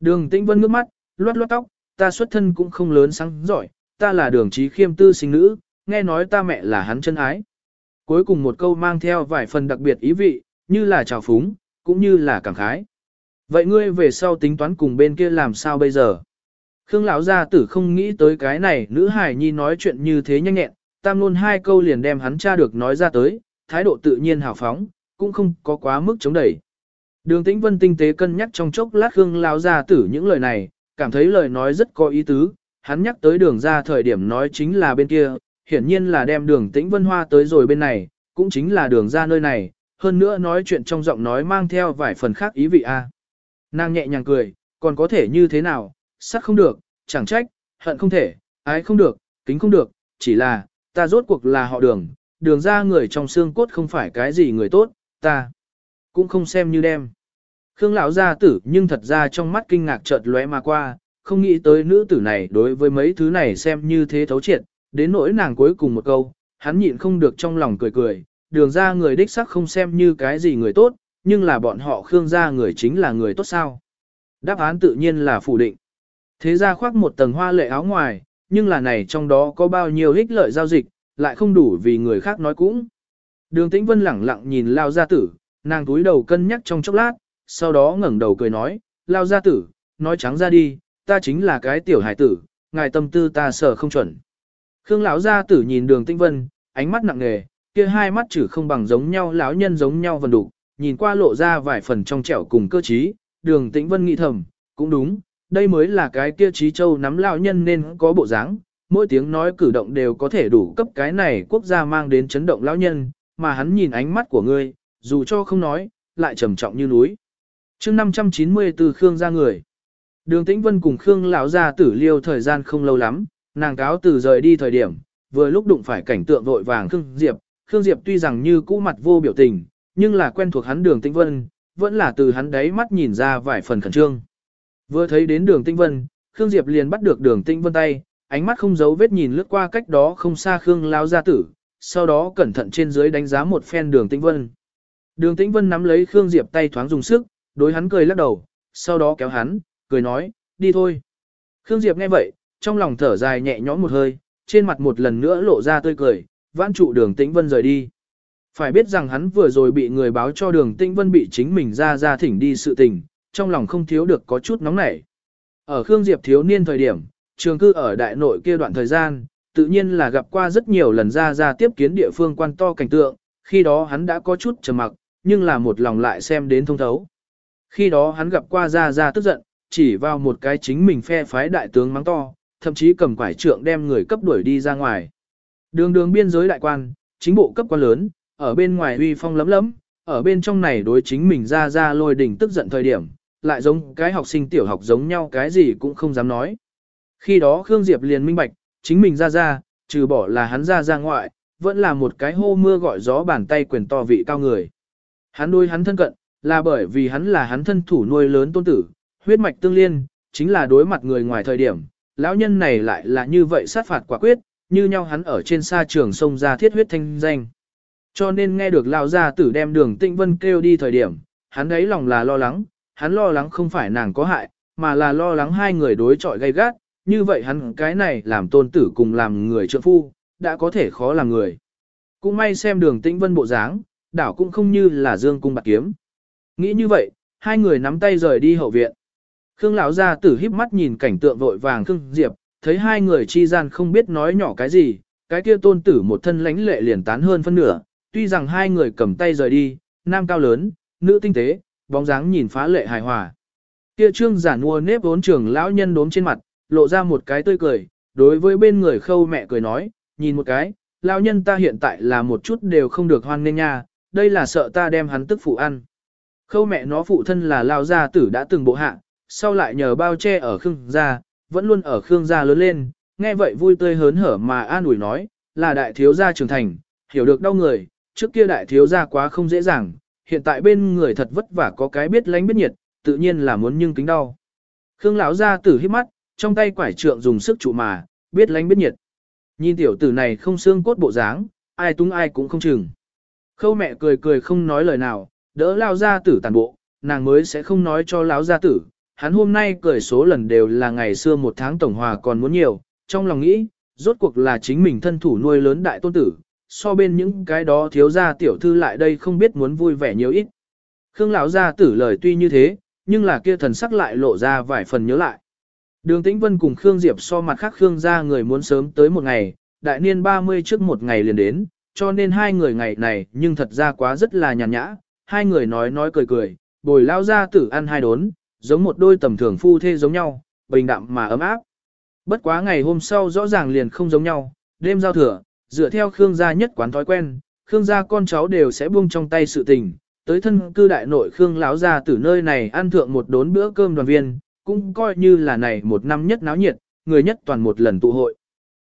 Đường tĩnh vân ngước mắt, loát loát tóc, ta xuất thân cũng không lớn sáng giỏi, ta là đường trí khiêm tư sinh nữ, nghe nói ta mẹ là hắn chân ái. Cuối cùng một câu mang theo vài phần đặc biệt ý vị, như là trào phúng, cũng như là cảm khái. Vậy ngươi về sau tính toán cùng bên kia làm sao bây giờ? Khương lão gia tử không nghĩ tới cái này, nữ hải nhi nói chuyện như thế nhanh nhẹn, tam luôn hai câu liền đem hắn cha được nói ra tới, thái độ tự nhiên hào phóng, cũng không có quá mức chống đẩy. Đường Tĩnh Vân tinh tế cân nhắc trong chốc lát Khương lão gia tử những lời này, cảm thấy lời nói rất có ý tứ, hắn nhắc tới đường ra thời điểm nói chính là bên kia, hiển nhiên là đem đường Tĩnh Vân Hoa tới rồi bên này, cũng chính là đường ra nơi này, hơn nữa nói chuyện trong giọng nói mang theo vài phần khác ý vị a. À. Nàng nhẹ nhàng cười, còn có thể như thế nào, sắc không được, chẳng trách, hận không thể, ái không được, kính không được, chỉ là, ta rốt cuộc là họ đường, đường ra người trong xương cốt không phải cái gì người tốt, ta cũng không xem như đem. Khương lão gia tử nhưng thật ra trong mắt kinh ngạc chợt lóe mà qua, không nghĩ tới nữ tử này đối với mấy thứ này xem như thế thấu triệt, đến nỗi nàng cuối cùng một câu, hắn nhịn không được trong lòng cười cười, đường ra người đích sắc không xem như cái gì người tốt, nhưng là bọn họ Khương gia người chính là người tốt sao. Đáp án tự nhiên là phủ định. Thế ra khoác một tầng hoa lệ áo ngoài, nhưng là này trong đó có bao nhiêu ích lợi giao dịch, lại không đủ vì người khác nói cũng. Đường Tĩnh Vân lẳng lặng nhìn Lao Gia Tử, nàng túi đầu cân nhắc trong chốc lát, sau đó ngẩng đầu cười nói, Lao Gia Tử, nói trắng ra đi, ta chính là cái tiểu hải tử, ngài tâm tư ta sợ không chuẩn. Khương lão Gia Tử nhìn đường Tĩnh Vân, ánh mắt nặng nề, kia hai mắt chữ không bằng giống nhau lão nhân giống nhau vần đủ, nhìn qua lộ ra vài phần trong trẻo cùng cơ trí, đường Tĩnh Vân nghĩ thầm, cũng đúng, đây mới là cái kia trí châu nắm lão nhân nên có bộ dáng, mỗi tiếng nói cử động đều có thể đủ cấp cái này quốc gia mang đến chấn động lão nhân, mà hắn nhìn ánh mắt của ngươi, dù cho không nói, lại trầm trọng như núi. chương 590 từ Khương ra người. Đường Tĩnh Vân cùng Khương lão gia tử liêu thời gian không lâu lắm, nàng cáo từ rời đi thời điểm, vừa lúc đụng phải cảnh tượng vội vàng Khương Diệp, Khương Diệp tuy rằng như cũ mặt vô biểu tình, nhưng là quen thuộc hắn đường Tĩnh Vân, vẫn là từ hắn đấy mắt nhìn ra vài phần khẩn trương. Vừa thấy đến đường Tĩnh Vân, Khương Diệp liền bắt được đường Tĩnh Vân tay, ánh mắt không giấu vết nhìn lướt qua cách đó không xa Khương Lao gia tử, sau đó cẩn thận trên dưới đánh giá một phen đường Tĩnh Vân. Đường Tĩnh Vân nắm lấy Khương Diệp tay thoáng dùng sức, đối hắn cười lắc đầu, sau đó kéo hắn, cười nói, đi thôi. Khương Diệp nghe vậy, trong lòng thở dài nhẹ nhõm một hơi, trên mặt một lần nữa lộ ra tươi cười, vãn trụ đường Tĩnh Vân rời đi. Phải biết rằng hắn vừa rồi bị người báo cho đường Tĩnh Vân bị chính mình ra ra thỉnh đi sự tình, trong lòng không thiếu được có chút nóng nảy. Ở Khương Diệp thiếu niên thời điểm, trường cư ở đại nội kia đoạn thời gian, tự nhiên là gặp qua rất nhiều lần ra ra tiếp kiến địa phương quan to cảnh tượng, khi đó hắn đã có chút trầm mặc, nhưng là một lòng lại xem đến thông thấu. Khi đó hắn gặp qua ra ra tức giận, chỉ vào một cái chính mình phe phái đại tướng mắng to, thậm chí cầm quải trượng đem người cấp đuổi đi ra ngoài. Đường đường biên giới đại quan, chính bộ cấp quan lớn, ở bên ngoài uy phong lấm lấm, ở bên trong này đối chính mình ra ra lôi đỉnh tức giận thời điểm, lại giống cái học sinh tiểu học giống nhau cái gì cũng không dám nói. Khi đó Khương Diệp liền minh bạch, chính mình ra ra, trừ bỏ là hắn ra ra ngoại, vẫn là một cái hô mưa gọi gió bàn tay quyền to vị cao người. Hắn nuôi hắn thân cận, là bởi vì hắn là hắn thân thủ nuôi lớn tôn tử, huyết mạch tương liên, chính là đối mặt người ngoài thời điểm, lão nhân này lại là như vậy sát phạt quả quyết, như nhau hắn ở trên xa trường sông ra thiết huyết thanh danh. Cho nên nghe được lão gia tử đem đường tĩnh vân kêu đi thời điểm, hắn ấy lòng là lo lắng, hắn lo lắng không phải nàng có hại, mà là lo lắng hai người đối chọi gay gắt, như vậy hắn cái này làm tôn tử cùng làm người trợ phu, đã có thể khó làm người. Cũng may xem đường tĩnh vân bộ dáng, đảo cũng không như là dương cung bạc kiếm. Nghĩ như vậy, hai người nắm tay rời đi hậu viện. Khương lão gia tử híp mắt nhìn cảnh tượng vội vàng Khương Diệp, thấy hai người chi gian không biết nói nhỏ cái gì, cái kia tôn tử một thân lãnh lệ liền tán hơn phân nửa, tuy rằng hai người cầm tay rời đi, nam cao lớn, nữ tinh tế, bóng dáng nhìn phá lệ hài hòa. Kia trương giả mua nếp vốn trưởng lão nhân đốm trên mặt, lộ ra một cái tươi cười, đối với bên người khâu mẹ cười nói, nhìn một cái, lão nhân ta hiện tại là một chút đều không được hoan nghênh nha, đây là sợ ta đem hắn tức phụ ăn. Khâu mẹ nó phụ thân là lao gia tử đã từng bộ hạ, sau lại nhờ bao che ở Khương gia, vẫn luôn ở Khương gia lớn lên, nghe vậy vui tươi hớn hở mà an ủi nói, là đại thiếu gia trưởng thành, hiểu được đau người, trước kia đại thiếu gia quá không dễ dàng, hiện tại bên người thật vất vả có cái biết lánh biết nhiệt, tự nhiên là muốn nhưng kính đau. Khương lão gia tử hít mắt, trong tay quải trượng dùng sức trụ mà, biết lánh biết nhiệt. Nhìn tiểu tử này không xương cốt bộ dáng, ai túng ai cũng không chừng. Khâu mẹ cười cười không nói lời nào, đỡ lao gia tử tàn bộ, nàng mới sẽ không nói cho lão gia tử, hắn hôm nay cười số lần đều là ngày xưa một tháng tổng hòa còn muốn nhiều, trong lòng nghĩ, rốt cuộc là chính mình thân thủ nuôi lớn đại tôn tử, so bên những cái đó thiếu gia tiểu thư lại đây không biết muốn vui vẻ nhiều ít. Khương lão gia tử lời tuy như thế, nhưng là kia thần sắc lại lộ ra vài phần nhớ lại. Đường Tĩnh Vân cùng Khương Diệp so mặt khác Khương gia người muốn sớm tới một ngày, đại niên 30 trước một ngày liền đến, cho nên hai người ngày này nhưng thật ra quá rất là nhàn nhã, hai người nói nói cười cười, bồi lao gia tử ăn hai đốn, giống một đôi tầm thường phu thê giống nhau, bình đạm mà ấm áp. Bất quá ngày hôm sau rõ ràng liền không giống nhau, đêm giao thừa, dựa theo Khương gia nhất quán thói quen, Khương gia con cháu đều sẽ buông trong tay sự tình, tới thân cư đại nội Khương lão gia từ nơi này ăn thượng một đốn bữa cơm đoàn viên, cũng coi như là này một năm nhất náo nhiệt, người nhất toàn một lần tụ hội.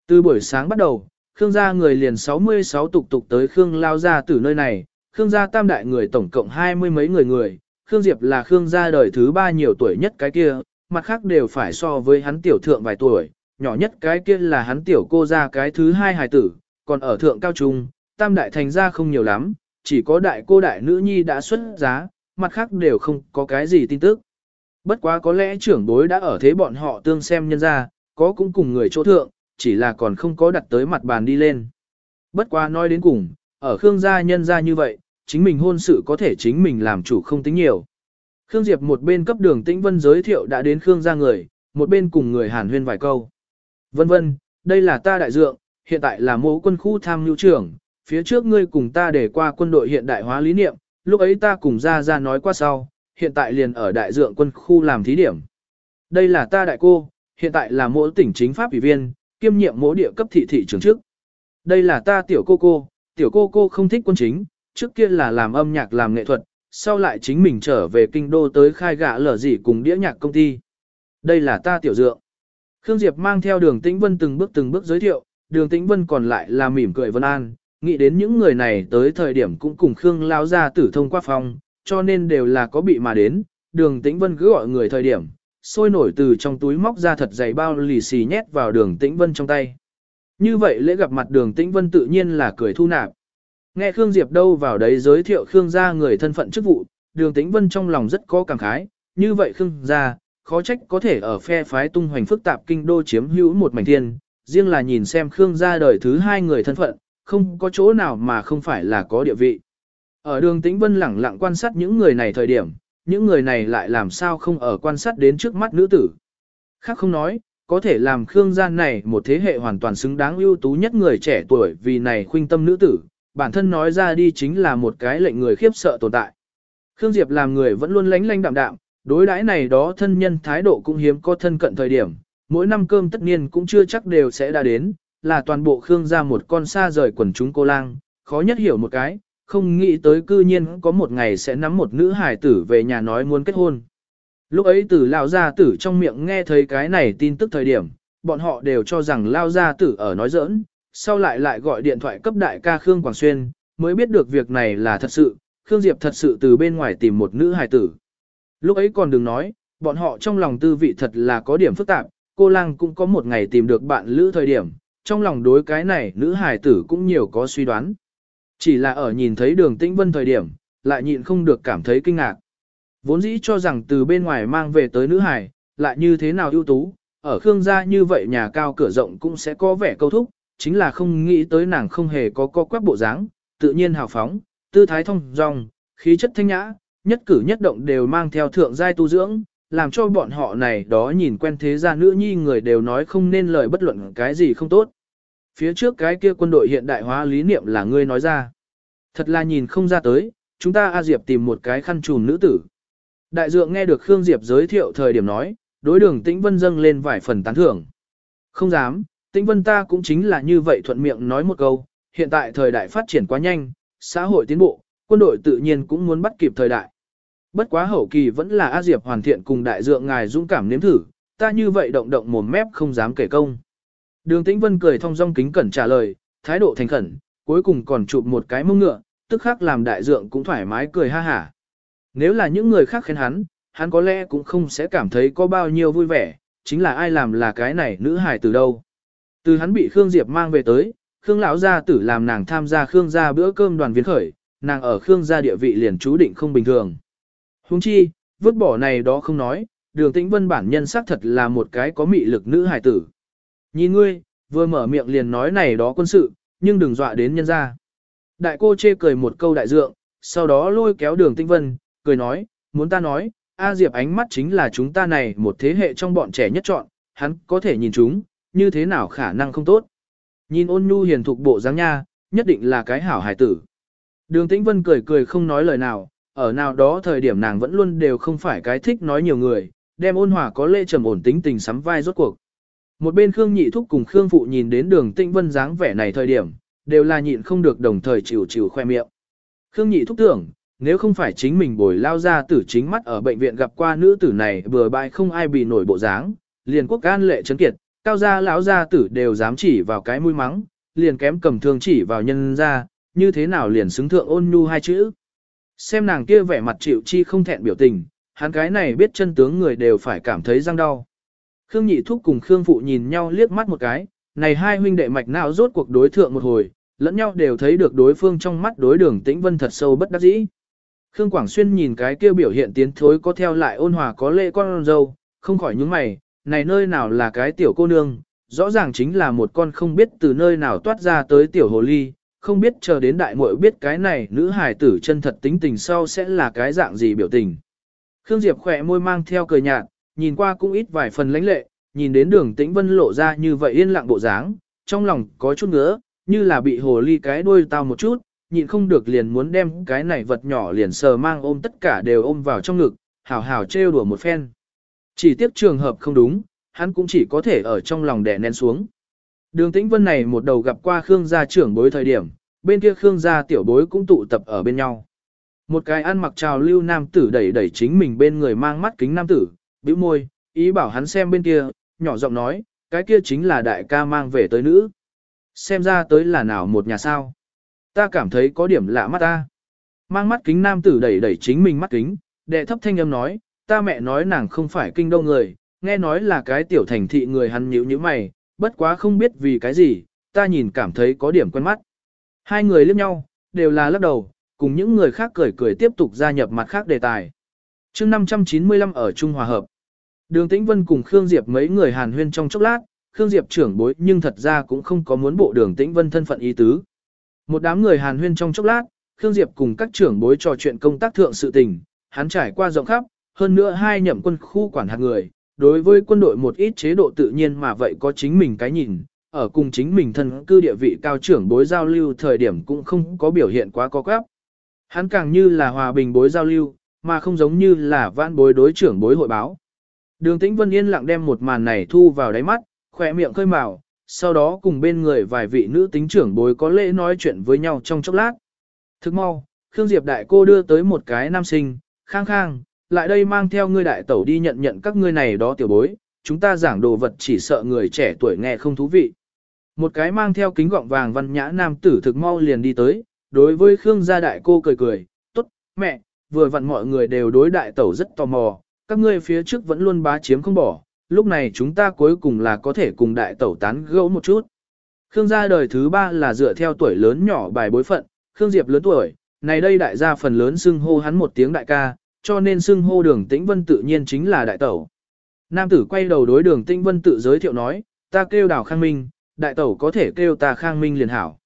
Từ buổi sáng bắt đầu, Khương gia người liền 66 tục tục tới Khương lão gia từ nơi này, Khương gia tam đại người tổng cộng hai mươi mấy người người, Khương Diệp là Khương gia đời thứ ba nhiều tuổi nhất cái kia, mặt khác đều phải so với hắn tiểu thượng vài tuổi, nhỏ nhất cái kia là hắn tiểu cô gia cái thứ hai hài tử, còn ở thượng cao trung, tam đại thành gia không nhiều lắm, chỉ có đại cô đại nữ nhi đã xuất giá, mặt khác đều không có cái gì tin tức. Bất quá có lẽ trưởng bối đã ở thế bọn họ tương xem nhân ra, có cũng cùng người chỗ thượng, chỉ là còn không có đặt tới mặt bàn đi lên. Bất quá nói đến cùng, ở Khương gia nhân gia như vậy, chính mình hôn sự có thể chính mình làm chủ không tính nhiều. Khương Diệp một bên cấp đường tĩnh vân giới thiệu đã đến Khương gia người, một bên cùng người hàn huyên vài câu. Vân vân, đây là ta đại dượng, hiện tại là mẫu quân khu tham nhu trưởng, phía trước ngươi cùng ta để qua quân đội hiện đại hóa lý niệm, lúc ấy ta cùng ra ra nói qua sau, hiện tại liền ở đại dượng quân khu làm thí điểm. Đây là ta đại cô, hiện tại là mỗi tỉnh chính pháp ủy viên, kiêm nhiệm mỗi địa cấp thị thị trưởng trước. Đây là ta tiểu cô cô, tiểu cô cô không thích quân chính, trước kia là làm âm nhạc làm nghệ thuật, sau lại chính mình trở về kinh đô tới khai gạ lở gì cùng đĩa nhạc công ty. Đây là ta tiểu dượng. Khương Diệp mang theo đường tĩnh vân từng bước từng bước giới thiệu, đường tĩnh vân còn lại là mỉm cười vân an, nghĩ đến những người này tới thời điểm cũng cùng Khương lao ra tử thông qua phòng, cho nên đều là có bị mà đến, đường tĩnh vân cứ gọi người thời điểm, sôi nổi từ trong túi móc ra thật dày bao lì xì nhét vào đường tĩnh vân trong tay. Như vậy lễ gặp mặt đường tĩnh vân tự nhiên là cười thu nạp. Nghe Khương Diệp đâu vào đấy giới thiệu Khương gia người thân phận chức vụ, đường tĩnh vân trong lòng rất có cảm khái, như vậy Khương gia, khó trách có thể ở phe phái tung hoành phức tạp kinh đô chiếm hữu một mảnh thiên, riêng là nhìn xem Khương gia đời thứ hai người thân phận, không có chỗ nào mà không phải là có địa vị. Ở đường tĩnh vân lẳng lặng quan sát những người này thời điểm, những người này lại làm sao không ở quan sát đến trước mắt nữ tử. Khác không nói, có thể làm Khương gia này một thế hệ hoàn toàn xứng đáng ưu tú nhất người trẻ tuổi vì này khuynh tâm nữ tử, bản thân nói ra đi chính là một cái lệnh người khiếp sợ tồn tại. Khương Diệp làm người vẫn luôn lánh lánh đạm đạm, đối đãi này đó thân nhân thái độ cũng hiếm có thân cận thời điểm, mỗi năm cơm tất niên cũng chưa chắc đều sẽ đã đến, là toàn bộ Khương gia một con xa rời quần chúng cô lang, khó nhất hiểu một cái, không nghĩ tới cư nhiên có một ngày sẽ nắm một nữ hài tử về nhà nói muốn kết hôn. Lúc ấy tử lao gia tử trong miệng nghe thấy cái này tin tức thời điểm, bọn họ đều cho rằng lao gia tử ở nói giỡn, sau lại lại gọi điện thoại cấp đại ca Khương Quảng Xuyên, mới biết được việc này là thật sự, Khương Diệp thật sự từ bên ngoài tìm một nữ hài tử. Lúc ấy còn đừng nói, bọn họ trong lòng tư vị thật là có điểm phức tạp, cô lang cũng có một ngày tìm được bạn lữ thời điểm, trong lòng đối cái này nữ hài tử cũng nhiều có suy đoán. Chỉ là ở nhìn thấy đường tĩnh vân thời điểm, lại nhịn không được cảm thấy kinh ngạc. Vốn dĩ cho rằng từ bên ngoài mang về tới nữ hài, lại như thế nào ưu tú, ở Khương gia như vậy nhà cao cửa rộng cũng sẽ có vẻ câu thúc, chính là không nghĩ tới nàng không hề có co quắp bộ dáng, tự nhiên hào phóng, tư thái thông dong, khí chất thanh nhã, nhất cử nhất động đều mang theo thượng giai tu dưỡng, làm cho bọn họ này đó nhìn quen thế gia nữ nhi người đều nói không nên lời bất luận cái gì không tốt. Phía trước cái kia quân đội hiện đại hóa lý niệm là ngươi nói ra. Thật là nhìn không ra tới, chúng ta A Diệp tìm một cái khăn trùm nữ tử. Đại dượng nghe được Khương Diệp giới thiệu thời điểm nói, đối đường Tĩnh Vân dâng lên vài phần tán thưởng. Không dám, Tĩnh Vân ta cũng chính là như vậy thuận miệng nói một câu, hiện tại thời đại phát triển quá nhanh, xã hội tiến bộ, quân đội tự nhiên cũng muốn bắt kịp thời đại. Bất quá hậu kỳ vẫn là A Diệp hoàn thiện cùng đại dượng ngài dũng cảm nếm thử, ta như vậy động động mồm mép không dám kể công. Đường Tĩnh Vân cười thong dong kính cẩn trả lời, thái độ thành khẩn, cuối cùng còn chụp một cái mông ngựa, tức khắc làm đại dượng cũng thoải mái cười ha hả. Nếu là những người khác khen hắn, hắn có lẽ cũng không sẽ cảm thấy có bao nhiêu vui vẻ, chính là ai làm là cái này nữ hài từ đâu. Từ hắn bị Khương Diệp mang về tới, Khương lão gia tử làm nàng tham gia Khương gia bữa cơm đoàn viên khởi, nàng ở Khương gia địa vị liền chú định không bình thường. Huống chi, vứt bỏ này đó không nói, đường tĩnh vân bản nhân xác thật là một cái có mị lực nữ hài tử. Nhìn ngươi, vừa mở miệng liền nói này đó quân sự, nhưng đừng dọa đến nhân gia. Đại cô chê cười một câu đại dượng, sau đó lôi kéo đường tĩnh vân, cười nói, muốn ta nói, A Diệp ánh mắt chính là chúng ta này một thế hệ trong bọn trẻ nhất chọn, hắn có thể nhìn chúng, như thế nào khả năng không tốt. Nhìn ôn nhu hiền thục bộ dáng nha, nhất định là cái hảo hài tử. Đường Tĩnh Vân cười cười không nói lời nào, ở nào đó thời điểm nàng vẫn luôn đều không phải cái thích nói nhiều người, đem ôn hòa có lễ trầm ổn tính tình sắm vai rốt cuộc. Một bên Khương Nhị Thúc cùng Khương Phụ nhìn đến đường Tĩnh Vân dáng vẻ này thời điểm, đều là nhịn không được đồng thời chịu chịu khoe miệng. Khương Nhị Thúc tưởng, nếu không phải chính mình bồi lao ra tử chính mắt ở bệnh viện gặp qua nữ tử này vừa bại không ai bị nổi bộ dáng, liền quốc gan lệ chấn kiệt, cao gia lão gia tử đều dám chỉ vào cái mũi mắng, liền kém cầm thương chỉ vào nhân ra, như thế nào liền xứng thượng ôn nhu hai chữ. Xem nàng kia vẻ mặt chịu chi không thẹn biểu tình, hắn cái này biết chân tướng người đều phải cảm thấy răng đau. Khương Nhị Thúc cùng Khương Phụ nhìn nhau liếc mắt một cái, này hai huynh đệ mạch não rốt cuộc đối thượng một hồi, lẫn nhau đều thấy được đối phương trong mắt đối đường tĩnh vân thật sâu bất đắc dĩ. Khương Quảng Xuyên nhìn cái kia biểu hiện tiến thối có theo lại ôn hòa có lệ con dâu, không khỏi nhướng mày, này nơi nào là cái tiểu cô nương, rõ ràng chính là một con không biết từ nơi nào toát ra tới tiểu hồ ly, không biết chờ đến đại muội biết cái này nữ hài tử chân thật tính tình sau sẽ là cái dạng gì biểu tình. Khương Diệp khỏe môi mang theo cười nhạt, nhìn qua cũng ít vài phần lãnh lệ, nhìn đến đường tĩnh vân lộ ra như vậy yên lặng bộ dáng, trong lòng có chút ngứa, như là bị hồ ly cái đuôi tao một chút, nhịn không được liền muốn đem cái này vật nhỏ liền sờ mang ôm tất cả đều ôm vào trong ngực, hảo hảo trêu đùa một phen. Chỉ tiếp trường hợp không đúng, hắn cũng chỉ có thể ở trong lòng đè nén xuống. Đường Tĩnh Vân này một đầu gặp qua Khương gia trưởng bối thời điểm, bên kia Khương gia tiểu bối cũng tụ tập ở bên nhau. Một cái ăn mặc trào lưu nam tử đẩy đẩy chính mình bên người mang mắt kính nam tử, bĩu môi, ý bảo hắn xem bên kia, nhỏ giọng nói, cái kia chính là đại ca mang về tới nữ. Xem ra tới là nào một nhà sao. Ta cảm thấy có điểm lạ mắt ta. Mang mắt kính nam tử đẩy đẩy chính mình mắt kính, đệ thấp thanh âm nói, ta mẹ nói nàng không phải kinh đâu người, nghe nói là cái tiểu thành thị người hắn nhíu như mày, bất quá không biết vì cái gì, ta nhìn cảm thấy có điểm quen mắt. Hai người liếc nhau, đều là lắc đầu, cùng những người khác cười cười tiếp tục gia nhập mặt khác đề tài. chương 595 ở Trung Hòa Hợp, Đường Tĩnh Vân cùng Khương Diệp mấy người hàn huyên trong chốc lát, Khương Diệp trưởng bối nhưng thật ra cũng không có muốn bộ đường Tĩnh Vân thân phận ý tứ. Một đám người hàn huyên trong chốc lát, Khương Diệp cùng các trưởng bối trò chuyện công tác thượng sự tình, hắn trải qua rộng khắp, hơn nữa hai nhậm quân khu quản hạt người, đối với quân đội một ít chế độ tự nhiên mà vậy có chính mình cái nhìn, ở cùng chính mình thân cư địa vị cao trưởng bối giao lưu thời điểm cũng không có biểu hiện quá có quáp. Hắn càng như là hòa bình bối giao lưu, mà không giống như là vãn bối đối trưởng bối hội báo. Đường Tĩnh Vân yên lặng đem một màn này thu vào đáy mắt, khỏe miệng khơi mào, sau đó cùng bên người vài vị nữ tính trưởng bối có lễ nói chuyện với nhau trong chốc lát. Thức mau, Khương Diệp đại cô đưa tới một cái nam sinh, khang khang, lại đây mang theo ngươi đại tẩu đi nhận nhận các ngươi này đó tiểu bối, chúng ta giảng đồ vật chỉ sợ người trẻ tuổi nghe không thú vị. Một cái mang theo kính gọng vàng văn nhã nam tử thực mau liền đi tới, đối với Khương gia đại cô cười cười, tốt, mẹ, vừa vặn mọi người đều đối đại tẩu rất tò mò, các ngươi phía trước vẫn luôn bá chiếm không bỏ, lúc này chúng ta cuối cùng là có thể cùng đại tẩu tán gẫu một chút. Khương gia đời thứ ba là dựa theo tuổi lớn nhỏ bài bối phận, Khương Diệp lớn tuổi, này đây đại gia phần lớn xưng hô hắn một tiếng đại ca, cho nên xưng hô đường tĩnh vân tự nhiên chính là đại tẩu. Nam tử quay đầu đối đường tĩnh vân tự giới thiệu nói, ta kêu đào khang minh, đại tẩu có thể kêu ta khang minh liền hảo.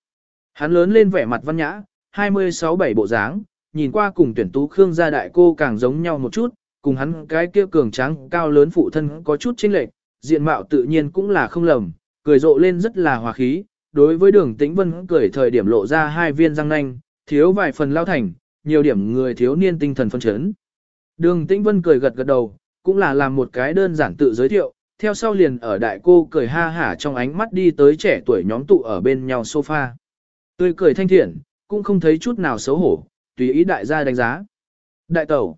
Hắn lớn lên vẻ mặt văn nhã, 26-7 bộ dáng, nhìn qua cùng tuyển tú Khương gia đại cô càng giống nhau một chút, cùng hắn cái kia cường tráng cao lớn phụ thân có chút chênh lệch, diện mạo tự nhiên cũng là không lầm, cười rộ lên rất là hòa khí, đối với đường tĩnh vân cười thời điểm lộ ra hai viên răng nanh, thiếu vài phần lao thành, nhiều điểm người thiếu niên tinh thần phân chấn. Đường tĩnh vân cười gật gật đầu, cũng là làm một cái đơn giản tự giới thiệu, theo sau liền ở đại cô cười ha hả trong ánh mắt đi tới trẻ tuổi nhóm tụ ở bên nhau sofa. Tươi cười thanh thiện, cũng không thấy chút nào xấu hổ, tùy ý đại gia đánh giá. Đại tẩu.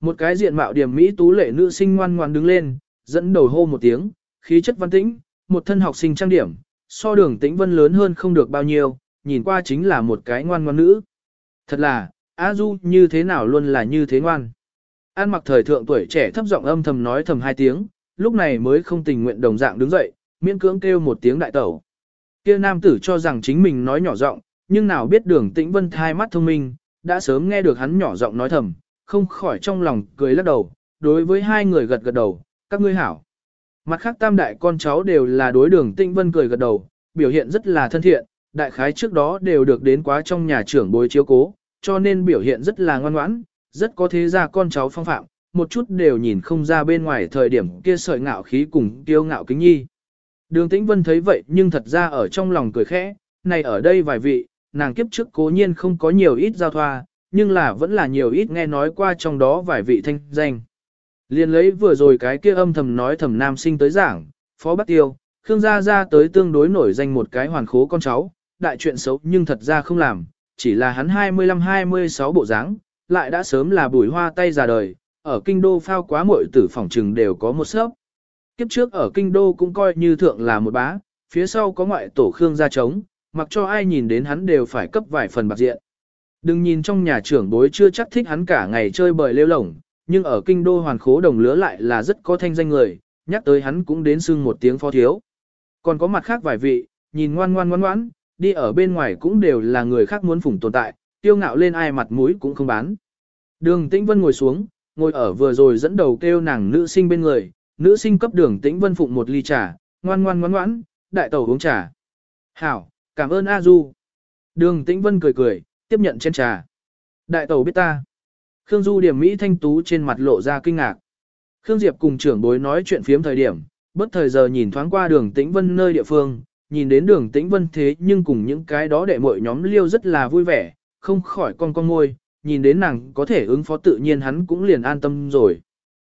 Một cái diện mạo điểm mỹ tú lệ nữ sinh ngoan ngoan đứng lên, dẫn đầu hô một tiếng, khí chất văn tĩnh, một thân học sinh trang điểm, so đường tĩnh vân lớn hơn không được bao nhiêu, nhìn qua chính là một cái ngoan ngoan nữ. Thật là, A Du như thế nào luôn là như thế ngoan. An mặc thời thượng tuổi trẻ thấp giọng âm thầm nói thầm hai tiếng, lúc này mới không tình nguyện đồng dạng đứng dậy, miễn cưỡng kêu một tiếng đại tẩu. Kia nam tử cho rằng chính mình nói nhỏ giọng, nhưng nào biết đường tĩnh vân thai mắt thông minh, đã sớm nghe được hắn nhỏ giọng nói thầm, không khỏi trong lòng cười lắc đầu, đối với hai người gật gật đầu, các ngươi hảo. Mặt khác tam đại con cháu đều là đối đường tĩnh vân cười gật đầu, biểu hiện rất là thân thiện, đại khái trước đó đều được đến quá trong nhà trưởng bối chiếu cố, cho nên biểu hiện rất là ngoan ngoãn, rất có thế ra con cháu phong phạm, một chút đều nhìn không ra bên ngoài thời điểm kia sợi ngạo khí cùng kiêu ngạo kính nhi. Đường Tĩnh Vân thấy vậy nhưng thật ra ở trong lòng cười khẽ, này ở đây vài vị, nàng kiếp trước cố nhiên không có nhiều ít giao thoa, nhưng là vẫn là nhiều ít nghe nói qua trong đó vài vị thanh danh. Liên lấy vừa rồi cái kia âm thầm nói thầm nam sinh tới giảng, Phó Bắc Tiêu, Khương Gia Gia tới tương đối nổi danh một cái hoàn khố con cháu, đại chuyện xấu nhưng thật ra không làm, chỉ là hắn 25-26 bộ dáng, lại đã sớm là bùi hoa tay già đời, ở kinh đô phao quá muội tử phòng trừng đều có một sớp. Kiếp trước ở kinh đô cũng coi như thượng là một bá, phía sau có ngoại tổ Khương ra trống, mặc cho ai nhìn đến hắn đều phải cấp vài phần bạc diện. Đừng nhìn trong nhà trưởng bối chưa chắc thích hắn cả ngày chơi bời lêu lổng, nhưng ở kinh đô hoàn khố đồng lứa lại là rất có thanh danh người, nhắc tới hắn cũng đến xưng một tiếng phó thiếu. Còn có mặt khác vài vị, nhìn ngoan ngoan ngoan ngoãn, đi ở bên ngoài cũng đều là người khác muốn phủng tồn tại, tiêu ngạo lên ai mặt mũi cũng không bán. Đường Tĩnh Vân ngồi xuống, ngồi ở vừa rồi dẫn đầu kêu nàng nữ sinh bên người, nữ sinh cấp đường Tĩnh Vân phụng một ly trà, ngoan ngoan ngoan ngoãn, đại tẩu uống trà. Hảo, cảm ơn A Du. Đường Tĩnh Vân cười cười, tiếp nhận chén trà. Đại tẩu biết ta. Khương Du điểm Mỹ thanh tú trên mặt lộ ra kinh ngạc. Khương Diệp cùng trưởng bối nói chuyện phiếm thời điểm, bất thời giờ nhìn thoáng qua đường Tĩnh Vân nơi địa phương, nhìn đến đường Tĩnh Vân thế nhưng cùng những cái đó đệ muội nhóm liêu rất là vui vẻ, không khỏi con con ngôi, nhìn đến nàng có thể ứng phó tự nhiên hắn cũng liền an tâm rồi.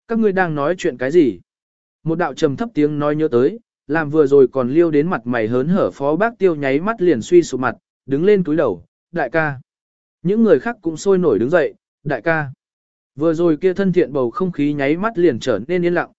Các ngươi đang nói chuyện cái gì? Một đạo trầm thấp tiếng nói nhớ tới, làm vừa rồi còn liêu đến mặt mày hớn hở phó bác tiêu nháy mắt liền suy sụp mặt, đứng lên túi đầu, đại ca. Những người khác cũng sôi nổi đứng dậy, đại ca. Vừa rồi kia thân thiện bầu không khí nháy mắt liền trở nên yên lặng.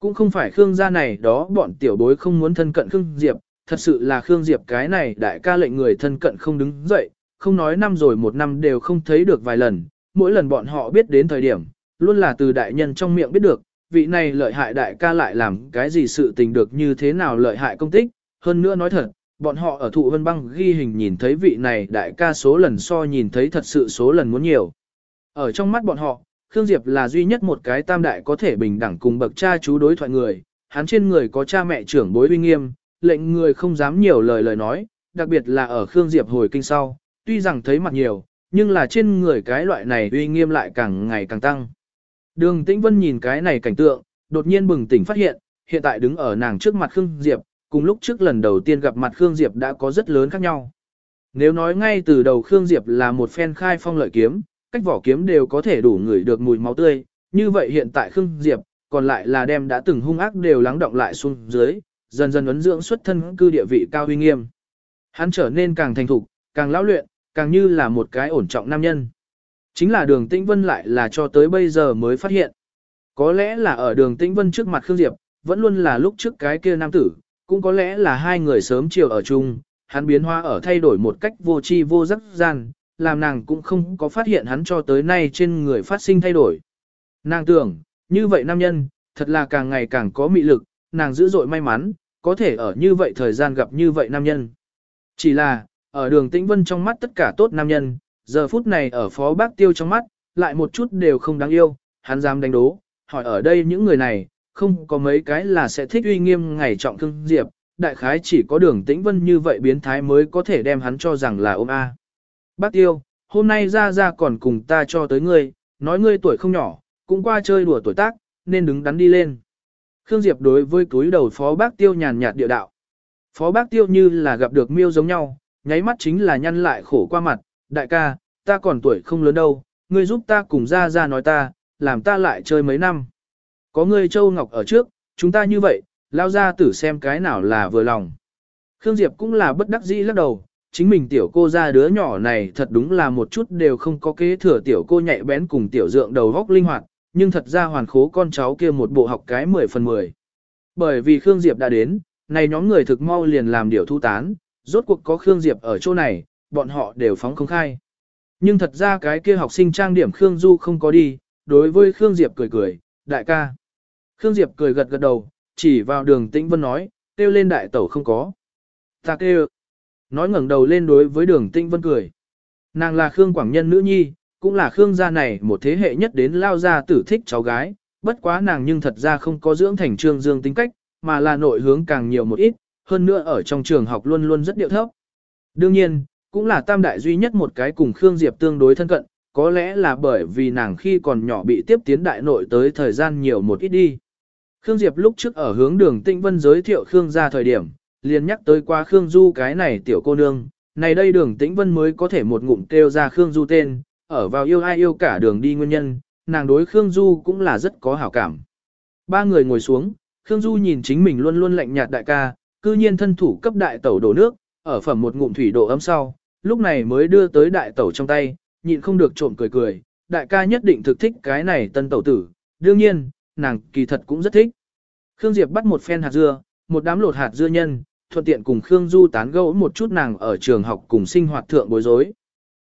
Cũng không phải Khương gia này đó bọn tiểu bối không muốn thân cận Khương Diệp, thật sự là Khương Diệp cái này đại ca lệnh người thân cận không đứng dậy, không nói năm rồi một năm đều không thấy được vài lần, mỗi lần bọn họ biết đến thời điểm, luôn là từ đại nhân trong miệng biết được, vị này lợi hại đại ca lại làm cái gì sự tình được như thế nào lợi hại công tích, hơn nữa nói thật, bọn họ ở thụ vân băng ghi hình nhìn thấy vị này đại ca số lần so nhìn thấy thật sự số lần muốn nhiều. Ở trong mắt bọn họ, Khương Diệp là duy nhất một cái tam đại có thể bình đẳng cùng bậc cha chú đối thoại người, hắn trên người có cha mẹ trưởng bối uy nghiêm, lệnh người không dám nhiều lời lời nói, đặc biệt là ở Khương Diệp hồi kinh sau, tuy rằng thấy mặt nhiều, nhưng là trên người cái loại này uy nghiêm lại càng ngày càng tăng. Đường Tĩnh Vân nhìn cái này cảnh tượng, đột nhiên bừng tỉnh phát hiện, hiện tại đứng ở nàng trước mặt Khương Diệp, cùng lúc trước lần đầu tiên gặp mặt Khương Diệp đã có rất lớn khác nhau. Nếu nói ngay từ đầu Khương Diệp là một phen khai phong lợi kiếm, cách vỏ kiếm đều có thể đủ ngửi được mùi máu tươi, như vậy hiện tại Khương Diệp, còn lại là đem đã từng hung ác đều lắng động lại xuống dưới, dần dần ấn dưỡng xuất thân cư địa vị cao uy nghiêm. Hắn trở nên càng thành thục, càng lão luyện, càng như là một cái ổn trọng nam nhân. Chính là đường tĩnh vân lại là cho tới bây giờ mới phát hiện. Có lẽ là ở đường tĩnh vân trước mặt Khương Diệp, vẫn luôn là lúc trước cái kia nam tử, cũng có lẽ là hai người sớm chiều ở chung, hắn biến hóa ở thay đổi một cách vô tri vô giác gian, làm nàng cũng không có phát hiện hắn cho tới nay trên người phát sinh thay đổi. Nàng tưởng, như vậy nam nhân, thật là càng ngày càng có mị lực, nàng dữ dội may mắn, có thể ở như vậy thời gian gặp như vậy nam nhân. Chỉ là, ở đường tĩnh vân trong mắt tất cả tốt nam nhân, giờ phút này ở phó bác tiêu trong mắt, lại một chút đều không đáng yêu, hắn dám đánh đố, hỏi ở đây những người này, không có mấy cái là sẽ thích uy nghiêm ngày trọng thương diệp, đại khái chỉ có đường tĩnh vân như vậy biến thái mới có thể đem hắn cho rằng là ôm A. Bác tiêu, hôm nay ra ra còn cùng ta cho tới ngươi, nói ngươi tuổi không nhỏ, cũng qua chơi đùa tuổi tác, nên đứng đắn đi lên. Khương Diệp đối với túi đầu phó bác tiêu nhàn nhạt địa đạo. Phó bác tiêu như là gặp được miêu giống nhau, nháy mắt chính là nhăn lại khổ qua mặt, đại ca, ta còn tuổi không lớn đâu, ngươi giúp ta cùng ra ra nói ta, làm ta lại chơi mấy năm. Có ngươi Châu Ngọc ở trước, chúng ta như vậy, lao ra tử xem cái nào là vừa lòng. Khương Diệp cũng là bất đắc dĩ lắc đầu, chính mình tiểu cô ra đứa nhỏ này thật đúng là một chút đều không có kế thừa tiểu cô nhạy bén cùng tiểu dượng đầu góc linh hoạt, nhưng thật ra hoàn khố con cháu kia một bộ học cái 10 phần 10. Bởi vì Khương Diệp đã đến, này nhóm người thực mau liền làm điều thu tán, rốt cuộc có Khương Diệp ở chỗ này, bọn họ đều phóng không khai. Nhưng thật ra cái kia học sinh trang điểm Khương Du không có đi, đối với Khương Diệp cười cười, đại ca. Khương Diệp cười gật gật đầu, chỉ vào đường tĩnh vân nói, kêu lên đại tẩu không có. Ta kêu. Nói ngẩng đầu lên đối với đường tĩnh vân cười. Nàng là Khương Quảng Nhân nữ nhi, cũng là Khương gia này một thế hệ nhất đến lao ra tử thích cháu gái, bất quá nàng nhưng thật ra không có dưỡng thành trương dương tính cách, mà là nội hướng càng nhiều một ít, hơn nữa ở trong trường học luôn luôn rất điệu thấp. Đương nhiên, cũng là tam đại duy nhất một cái cùng Khương Diệp tương đối thân cận, có lẽ là bởi vì nàng khi còn nhỏ bị tiếp tiến đại nội tới thời gian nhiều một ít đi. Khương Diệp lúc trước ở hướng đường tinh Vân giới thiệu Khương ra thời điểm, liền nhắc tới qua Khương Du cái này tiểu cô nương, này đây đường Tĩnh Vân mới có thể một ngụm kêu ra Khương Du tên, ở vào yêu ai yêu cả đường đi nguyên nhân, nàng đối Khương Du cũng là rất có hảo cảm. Ba người ngồi xuống, Khương Du nhìn chính mình luôn luôn lạnh nhạt đại ca, cư nhiên thân thủ cấp đại tẩu đổ nước, ở phẩm một ngụm thủy độ ấm sau, lúc này mới đưa tới đại tẩu trong tay, nhịn không được trộm cười cười, đại ca nhất định thực thích cái này tân tẩu tử, đương nhiên, nàng kỳ thật cũng rất thích. Khương Diệp bắt một phen hạt dưa, một đám lột hạt dưa nhân, thuận tiện cùng Khương Du tán gẫu một chút nàng ở trường học cùng sinh hoạt thượng bối rối.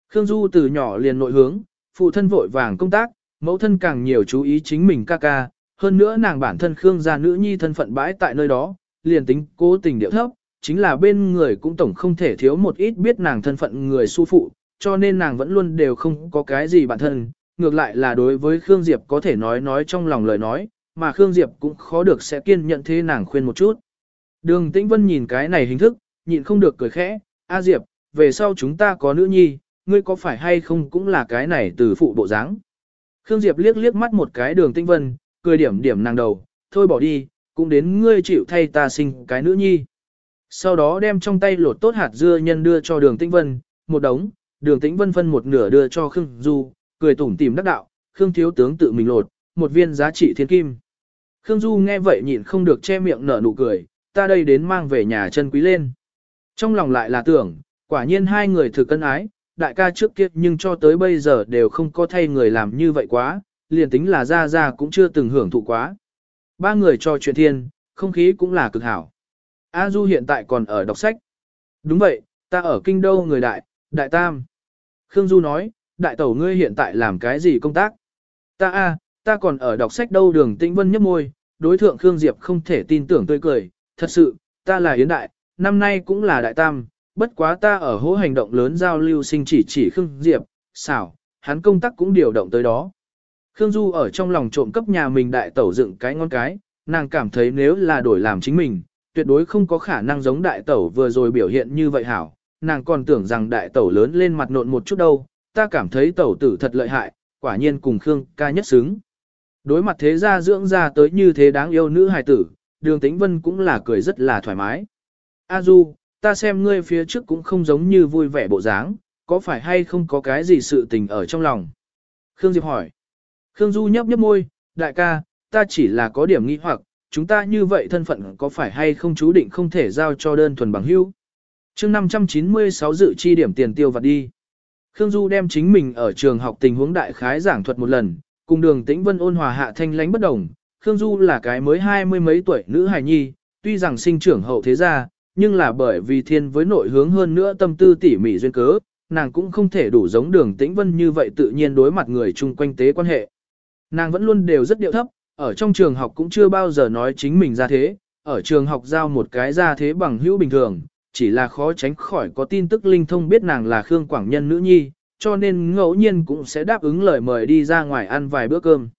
Khương Du từ nhỏ liền nội hướng, phụ thân vội vàng công tác, mẫu thân càng nhiều chú ý chính mình ca ca, hơn nữa nàng bản thân Khương gia nữ nhi thân phận bãi tại nơi đó, liền tính cố tình điệu thấp, chính là bên người cũng tổng không thể thiếu một ít biết nàng thân phận người su phụ, cho nên nàng vẫn luôn đều không có cái gì bản thân, ngược lại là đối với Khương Diệp có thể nói nói trong lòng lời nói, mà Khương Diệp cũng khó được sẽ kiên nhận thế nàng khuyên một chút. Đường Tĩnh Vân nhìn cái này hình thức, nhịn không được cười khẽ, A Diệp, về sau chúng ta có nữ nhi, ngươi có phải hay không cũng là cái này từ phụ bộ dáng. Khương Diệp liếc liếc mắt một cái đường Tĩnh Vân, cười điểm điểm nàng đầu, thôi bỏ đi, cũng đến ngươi chịu thay ta sinh cái nữ nhi. Sau đó đem trong tay lột tốt hạt dưa nhân đưa cho đường Tĩnh Vân, một đống, đường Tĩnh Vân phân một nửa đưa cho Khương Du, cười tủm tìm đắc đạo, Khương thiếu tướng tự mình lột, một viên giá trị thiên kim. Khương Du nghe vậy nhịn không được che miệng nở nụ cười, ta đây đến mang về nhà chân quý lên. Trong lòng lại là tưởng, quả nhiên hai người thử cân ái, đại ca trước kia nhưng cho tới bây giờ đều không có thay người làm như vậy quá, liền tính là ra ra cũng chưa từng hưởng thụ quá. Ba người cho chuyện thiên, không khí cũng là cực hảo. A Du hiện tại còn ở đọc sách. Đúng vậy, ta ở kinh đô người đại, đại tam. Khương Du nói, đại tẩu ngươi hiện tại làm cái gì công tác? Ta a, ta còn ở đọc sách đâu đường tĩnh vân nhấp môi, đối thượng Khương Diệp không thể tin tưởng tươi cười, thật sự, ta là Yến Đại, năm nay cũng là Đại Tam, bất quá ta ở hố hành động lớn giao lưu sinh chỉ chỉ Khương Diệp, xảo, hắn công tác cũng điều động tới đó. Khương Du ở trong lòng trộm cấp nhà mình đại tẩu dựng cái ngon cái, nàng cảm thấy nếu là đổi làm chính mình, tuyệt đối không có khả năng giống đại tẩu vừa rồi biểu hiện như vậy hảo, nàng còn tưởng rằng đại tẩu lớn lên mặt nộn một chút đâu, ta cảm thấy tẩu tử thật lợi hại, quả nhiên cùng Khương ca nhất xứng. Đối mặt thế gia dưỡng ra tới như thế đáng yêu nữ hài tử, đường tĩnh vân cũng là cười rất là thoải mái. A Du, ta xem ngươi phía trước cũng không giống như vui vẻ bộ dáng, có phải hay không có cái gì sự tình ở trong lòng? Khương Diệp hỏi. Khương Du nhấp nhấp môi, đại ca, ta chỉ là có điểm nghi hoặc, chúng ta như vậy thân phận có phải hay không chú định không thể giao cho đơn thuần bằng hữu? chương 596 dự chi điểm tiền tiêu vặt đi. Khương Du đem chính mình ở trường học tình huống đại khái giảng thuật một lần, cùng đường tĩnh vân ôn hòa hạ thanh lánh bất đồng. Khương Du là cái mới hai mươi mấy tuổi nữ hài nhi, tuy rằng sinh trưởng hậu thế gia, nhưng là bởi vì thiên với nội hướng hơn nữa tâm tư tỉ mỉ duyên cớ, nàng cũng không thể đủ giống đường tĩnh vân như vậy tự nhiên đối mặt người chung quanh tế quan hệ. Nàng vẫn luôn đều rất điệu thấp, ở trong trường học cũng chưa bao giờ nói chính mình ra thế, ở trường học giao một cái ra thế bằng hữu bình thường, chỉ là khó tránh khỏi có tin tức linh thông biết nàng là Khương Quảng Nhân nữ nhi, cho nên ngẫu nhiên cũng sẽ đáp ứng lời mời đi ra ngoài ăn vài bữa cơm.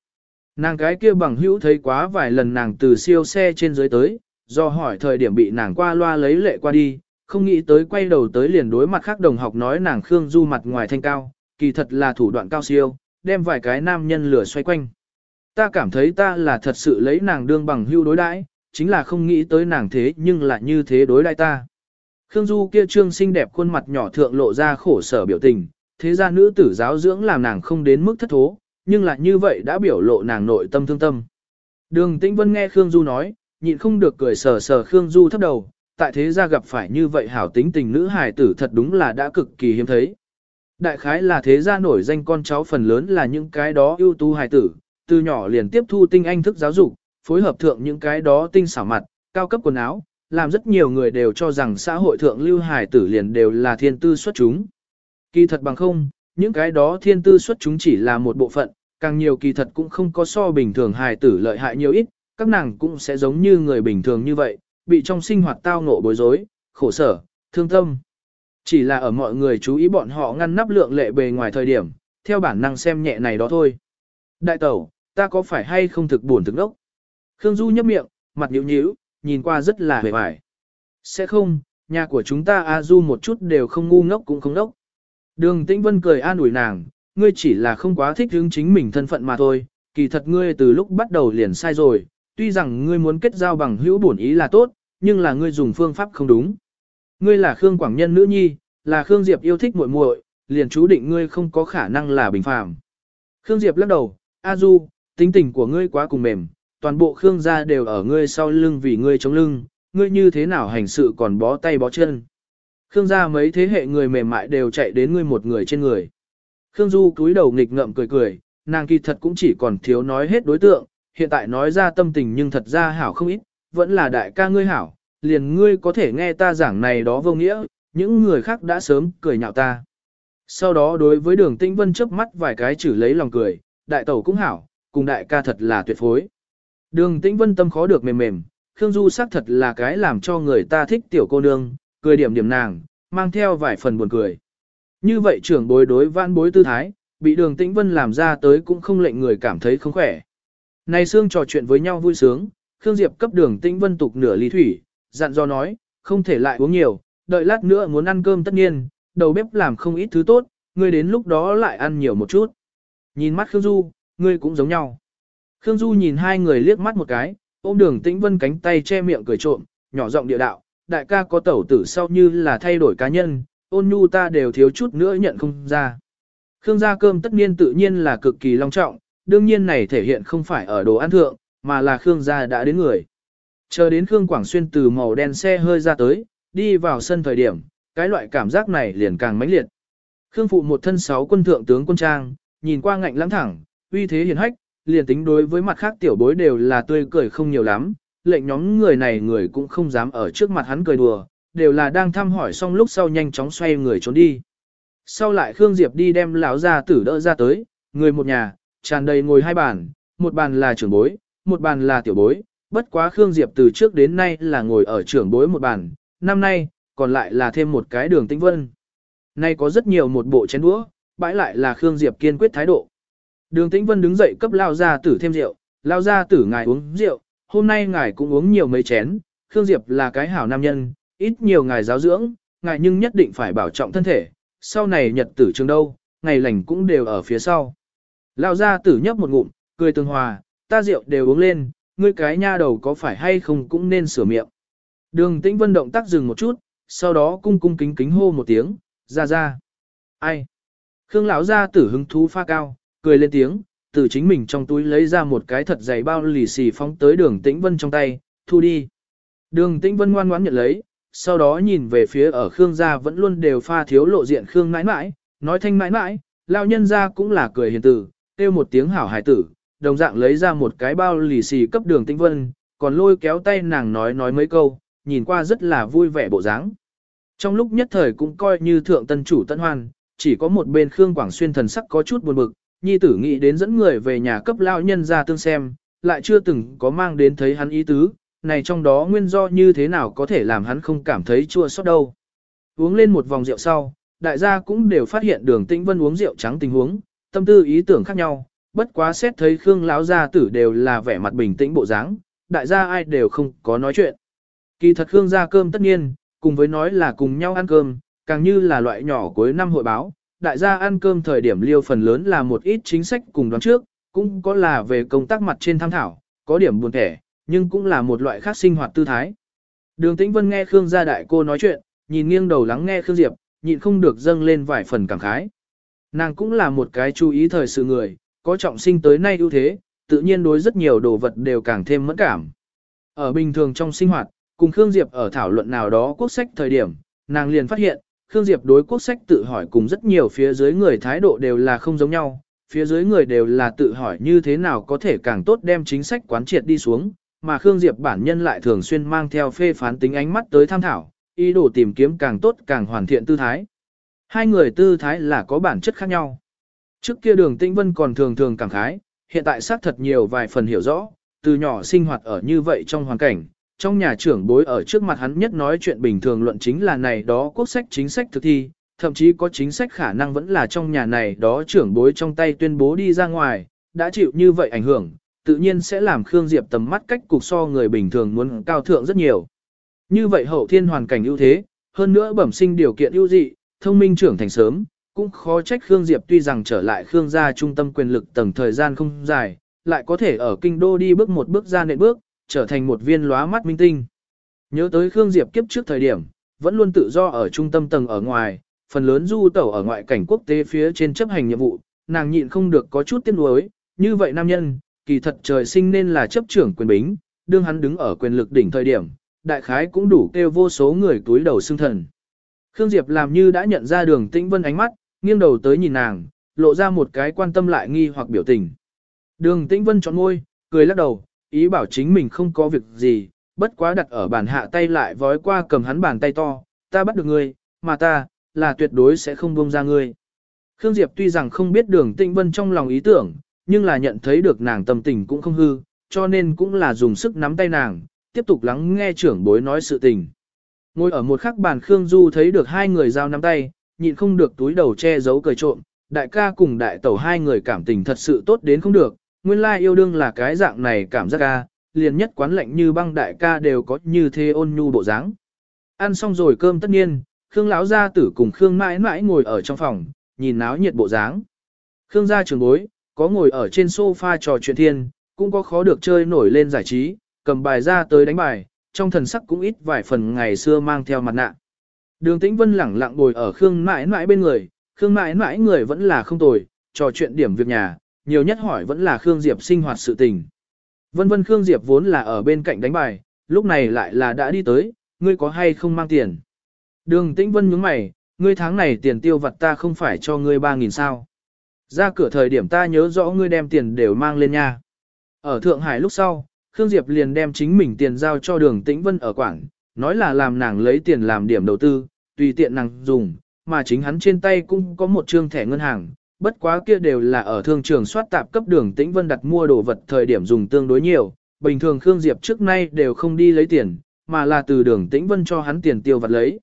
Nàng cái kia bằng hữu thấy quá vài lần nàng từ siêu xe trên dưới tới, do hỏi thời điểm bị nàng qua loa lấy lệ qua đi, không nghĩ tới quay đầu tới liền đối mặt khác đồng học nói nàng Khương Du mặt ngoài thanh cao, kỳ thật là thủ đoạn cao siêu, đem vài cái nam nhân lửa xoay quanh. Ta cảm thấy ta là thật sự lấy nàng đương bằng hưu đối đãi, chính là không nghĩ tới nàng thế nhưng lại như thế đối đãi ta. Khương Du kia trương xinh đẹp khuôn mặt nhỏ thượng lộ ra khổ sở biểu tình, thế ra nữ tử giáo dưỡng làm nàng không đến mức thất thố, nhưng lại như vậy đã biểu lộ nàng nội tâm thương tâm. Đường Tĩnh Vân nghe Khương Du nói, nhịn không được cười sờ sờ Khương Du thấp đầu, tại thế gia gặp phải như vậy hảo tính tình nữ hài tử thật đúng là đã cực kỳ hiếm thấy. Đại khái là thế gia nổi danh con cháu phần lớn là những cái đó ưu tú hài tử, từ nhỏ liền tiếp thu tinh anh thức giáo dục, phối hợp thượng những cái đó tinh xảo mặt, cao cấp quần áo, làm rất nhiều người đều cho rằng xã hội thượng lưu hài tử liền đều là thiên tư xuất chúng. Kỳ thật bằng không, những cái đó thiên tư xuất chúng chỉ là một bộ phận, càng nhiều kỳ thật cũng không có so bình thường hài tử lợi hại nhiều ít, các nàng cũng sẽ giống như người bình thường như vậy, bị trong sinh hoạt tao ngộ bối rối, khổ sở, thương tâm. Chỉ là ở mọi người chú ý bọn họ ngăn nắp lượng lệ bề ngoài thời điểm, theo bản năng xem nhẹ này đó thôi. Đại tẩu, ta có phải hay không thực buồn thực đốc? Khương Du nhấp miệng, mặt nhíu nhíu, nhìn qua rất là hề vải. Sẽ không, nhà của chúng ta A Du một chút đều không ngu ngốc cũng không đốc. Đường Tĩnh Vân cười an ủi nàng, ngươi chỉ là không quá thích hướng chính mình thân phận mà thôi, kỳ thật ngươi từ lúc bắt đầu liền sai rồi, tuy rằng ngươi muốn kết giao bằng hữu bổn ý là tốt, nhưng là ngươi dùng phương pháp không đúng. Ngươi là Khương Quảng Nhân nữ nhi, là Khương Diệp yêu thích muội muội, liền chú định ngươi không có khả năng là bình phàm. Khương Diệp lắc đầu, A Du, tính tình của ngươi quá cùng mềm, toàn bộ Khương gia đều ở ngươi sau lưng vì ngươi chống lưng, ngươi như thế nào hành sự còn bó tay bó chân. Khương gia mấy thế hệ người mềm mại đều chạy đến ngươi một người trên người. Khương Du cúi đầu nghịch ngậm cười cười, nàng kỳ thật cũng chỉ còn thiếu nói hết đối tượng, hiện tại nói ra tâm tình nhưng thật ra hảo không ít, vẫn là đại ca ngươi hảo, liền ngươi có thể nghe ta giảng này đó vô nghĩa, những người khác đã sớm cười nhạo ta. Sau đó đối với đường tĩnh vân chớp mắt vài cái chữ lấy lòng cười, đại tẩu cũng hảo, cùng đại ca thật là tuyệt phối. Đường tĩnh vân tâm khó được mềm mềm, Khương Du sắc thật là cái làm cho người ta thích tiểu cô nương, cười điểm điểm nàng, mang theo vài phần buồn cười. Như vậy trưởng bối đối vãn bối tư thái, bị đường tĩnh vân làm ra tới cũng không lệnh người cảm thấy không khỏe. Này xương trò chuyện với nhau vui sướng, Khương Diệp cấp đường tĩnh vân tục nửa ly thủy, dặn do nói, không thể lại uống nhiều, đợi lát nữa muốn ăn cơm tất nhiên, đầu bếp làm không ít thứ tốt, ngươi đến lúc đó lại ăn nhiều một chút. Nhìn mắt Khương Du, ngươi cũng giống nhau. Khương Du nhìn hai người liếc mắt một cái, ôm đường tĩnh vân cánh tay che miệng cười trộm, nhỏ giọng địa đạo, đại ca có tẩu tử sau như là thay đổi cá nhân, ôn nhu ta đều thiếu chút nữa nhận không ra. Khương gia cơm tất nhiên tự nhiên là cực kỳ long trọng, đương nhiên này thể hiện không phải ở đồ ăn thượng, mà là Khương gia đã đến người. Chờ đến Khương Quảng Xuyên từ màu đen xe hơi ra tới, đi vào sân thời điểm, cái loại cảm giác này liền càng mãnh liệt. Khương phụ một thân sáu quân thượng tướng quân trang, nhìn qua ngạnh lãng thẳng, uy thế hiền hách, liền tính đối với mặt khác tiểu bối đều là tươi cười không nhiều lắm, lệnh nhóm người này người cũng không dám ở trước mặt hắn cười đùa, đều là đang thăm hỏi xong lúc sau nhanh chóng xoay người trốn đi. Sau lại Khương Diệp đi đem lão gia tử đỡ ra tới, người một nhà, tràn đầy ngồi hai bàn, một bàn là trưởng bối, một bàn là tiểu bối, bất quá Khương Diệp từ trước đến nay là ngồi ở trưởng bối một bàn, năm nay, còn lại là thêm một cái đường tinh vân. Nay có rất nhiều một bộ chén đũa, bãi lại là Khương Diệp kiên quyết thái độ. Đường Tĩnh Vân đứng dậy cấp lao gia tử thêm rượu, lao gia tử ngài uống rượu, hôm nay ngài cũng uống nhiều mấy chén, Khương Diệp là cái hảo nam nhân, ít nhiều ngài giáo dưỡng, ngài nhưng nhất định phải bảo trọng thân thể, sau này nhật tử trường đâu, ngày lành cũng đều ở phía sau. Lao gia tử nhấp một ngụm, cười tương hòa, ta rượu đều uống lên, ngươi cái nha đầu có phải hay không cũng nên sửa miệng. Đường tĩnh vân động tác dừng một chút, sau đó cung cung kính kính hô một tiếng, ra ra. Ai? Khương lão gia tử hứng thú pha cao, cười lên tiếng, từ chính mình trong túi lấy ra một cái thật dày bao lì xì phóng tới đường tĩnh vân trong tay, thu đi. Đường tĩnh vân ngoan ngoãn nhận lấy, sau đó nhìn về phía ở Khương gia vẫn luôn đều pha thiếu lộ diện Khương mãi mãi, nói thanh mãi mãi, lão nhân gia cũng là cười hiền tử, kêu một tiếng hảo hài tử, đồng dạng lấy ra một cái bao lì xì cấp đường tĩnh vân, còn lôi kéo tay nàng nói nói mấy câu, nhìn qua rất là vui vẻ bộ dáng. Trong lúc nhất thời cũng coi như thượng tân chủ tân hoan, chỉ có một bên Khương Quảng Xuyên thần sắc có chút buồn bực, nhi tử nghĩ đến dẫn người về nhà cấp lao nhân ra tương xem, lại chưa từng có mang đến thấy hắn ý tứ, này trong đó nguyên do như thế nào có thể làm hắn không cảm thấy chua xót đâu. Uống lên một vòng rượu sau, đại gia cũng đều phát hiện đường tĩnh vân uống rượu trắng tình huống, tâm tư ý tưởng khác nhau, bất quá xét thấy Khương lão gia tử đều là vẻ mặt bình tĩnh bộ dáng, đại gia ai đều không có nói chuyện. Kỳ thật Khương gia cơm tất nhiên, cùng với nói là cùng nhau ăn cơm, càng như là loại nhỏ cuối năm hội báo, đại gia ăn cơm thời điểm liêu phần lớn là một ít chính sách cùng đoán trước, cũng có là về công tác mặt trên tham thảo, có điểm buồn thẻ, nhưng cũng là một loại khác sinh hoạt tư thái. Đường Tĩnh Vân nghe Khương gia đại cô nói chuyện, nhìn nghiêng đầu lắng nghe Khương Diệp, nhịn không được dâng lên vài phần cảm khái. Nàng cũng là một cái chú ý thời sự người, có trọng sinh tới nay ưu thế, tự nhiên đối rất nhiều đồ vật đều càng thêm mẫn cảm. Ở bình thường trong sinh hoạt, cùng Khương Diệp ở thảo luận nào đó quốc sách thời điểm, nàng liền phát hiện, Khương Diệp đối quốc sách tự hỏi cùng rất nhiều phía dưới người thái độ đều là không giống nhau, phía dưới người đều là tự hỏi như thế nào có thể càng tốt đem chính sách quán triệt đi xuống, mà Khương Diệp bản nhân lại thường xuyên mang theo phê phán tính ánh mắt tới tham thảo, ý đồ tìm kiếm càng tốt càng hoàn thiện tư thái. Hai người tư thái là có bản chất khác nhau. Trước kia đường tĩnh vân còn thường thường cảm khái, hiện tại xác thật nhiều vài phần hiểu rõ, từ nhỏ sinh hoạt ở như vậy trong hoàn cảnh, trong nhà trưởng bối ở trước mặt hắn nhất nói chuyện bình thường luận chính là này đó quốc sách chính sách thực thi, thậm chí có chính sách khả năng vẫn là trong nhà này đó trưởng bối trong tay tuyên bố đi ra ngoài, đã chịu như vậy ảnh hưởng, tự nhiên sẽ làm Khương Diệp tầm mắt cách cục so người bình thường muốn cao thượng rất nhiều. Như vậy hậu thiên hoàn cảnh ưu thế, hơn nữa bẩm sinh điều kiện ưu dị, thông minh trưởng thành sớm, cũng khó trách Khương Diệp tuy rằng trở lại Khương gia trung tâm quyền lực tầng thời gian không dài, lại có thể ở kinh đô đi bước một bước ra nệm bước, trở thành một viên lóa mắt minh tinh. Nhớ tới Khương Diệp kiếp trước thời điểm, vẫn luôn tự do ở trung tâm tầng ở ngoài, phần lớn du tẩu ở ngoại cảnh quốc tế phía trên chấp hành nhiệm vụ, nàng nhịn không được có chút tiếc nuối, như vậy nam nhân, kỳ thật trời sinh nên là chấp trưởng quyền bính, đương hắn đứng ở quyền lực đỉnh thời điểm, đại khái cũng đủ kêu vô số người túi đầu xương thần. Khương Diệp làm như đã nhận ra đường tĩnh vân ánh mắt, nghiêng đầu tới nhìn nàng, lộ ra một cái quan tâm lại nghi hoặc biểu tình. Đường tĩnh vân chọn môi, cười lắc đầu, ý bảo chính mình không có việc gì, bất quá đặt ở bàn hạ tay lại vói qua cầm hắn bàn tay to, ta bắt được ngươi, mà ta, là tuyệt đối sẽ không buông ra ngươi. Khương Diệp tuy rằng không biết đường tĩnh vân trong lòng ý tưởng, nhưng là nhận thấy được nàng tâm tình cũng không hư, cho nên cũng là dùng sức nắm tay nàng, tiếp tục lắng nghe trưởng bối nói sự tình. Ngồi ở một khắc bàn Khương Du thấy được hai người giao nắm tay, nhịn không được túi đầu che giấu cười trộm, đại ca cùng đại tẩu hai người cảm tình thật sự tốt đến không được, nguyên lai yêu đương là cái dạng này cảm giác ca, liền nhất quán lạnh như băng đại ca đều có như thế ôn nhu bộ dáng. Ăn xong rồi cơm tất nhiên, Khương lão gia tử cùng Khương mãi mãi ngồi ở trong phòng, nhìn náo nhiệt bộ dáng. Khương gia trường bối, có ngồi ở trên sofa trò chuyện thiên, cũng có khó được chơi nổi lên giải trí, cầm bài ra tới đánh bài, trong thần sắc cũng ít vài phần ngày xưa mang theo mặt nạ. Đường Tĩnh Vân lẳng lặng ngồi ở Khương mãi mãi bên người, Khương mãi mãi người vẫn là không tồi, trò chuyện điểm việc nhà, nhiều nhất hỏi vẫn là Khương Diệp sinh hoạt sự tình. Vân vân Khương Diệp vốn là ở bên cạnh đánh bài, lúc này lại là đã đi tới, ngươi có hay không mang tiền. Đường Tĩnh Vân nhướng mày, ngươi tháng này tiền tiêu vặt ta không phải cho ngươi 3.000 sao. Ra cửa thời điểm ta nhớ rõ ngươi đem tiền đều mang lên nha. Ở Thượng Hải lúc sau, Khương Diệp liền đem chính mình tiền giao cho đường Tĩnh Vân ở quảng, nói là làm nàng lấy tiền làm điểm đầu tư, tùy tiện nàng dùng, mà chính hắn trên tay cũng có một trương thẻ ngân hàng, bất quá kia đều là ở thương trường soát tạp cấp đường Tĩnh Vân đặt mua đồ vật thời điểm dùng tương đối nhiều, bình thường Khương Diệp trước nay đều không đi lấy tiền, mà là từ đường Tĩnh Vân cho hắn tiền tiêu vặt lấy.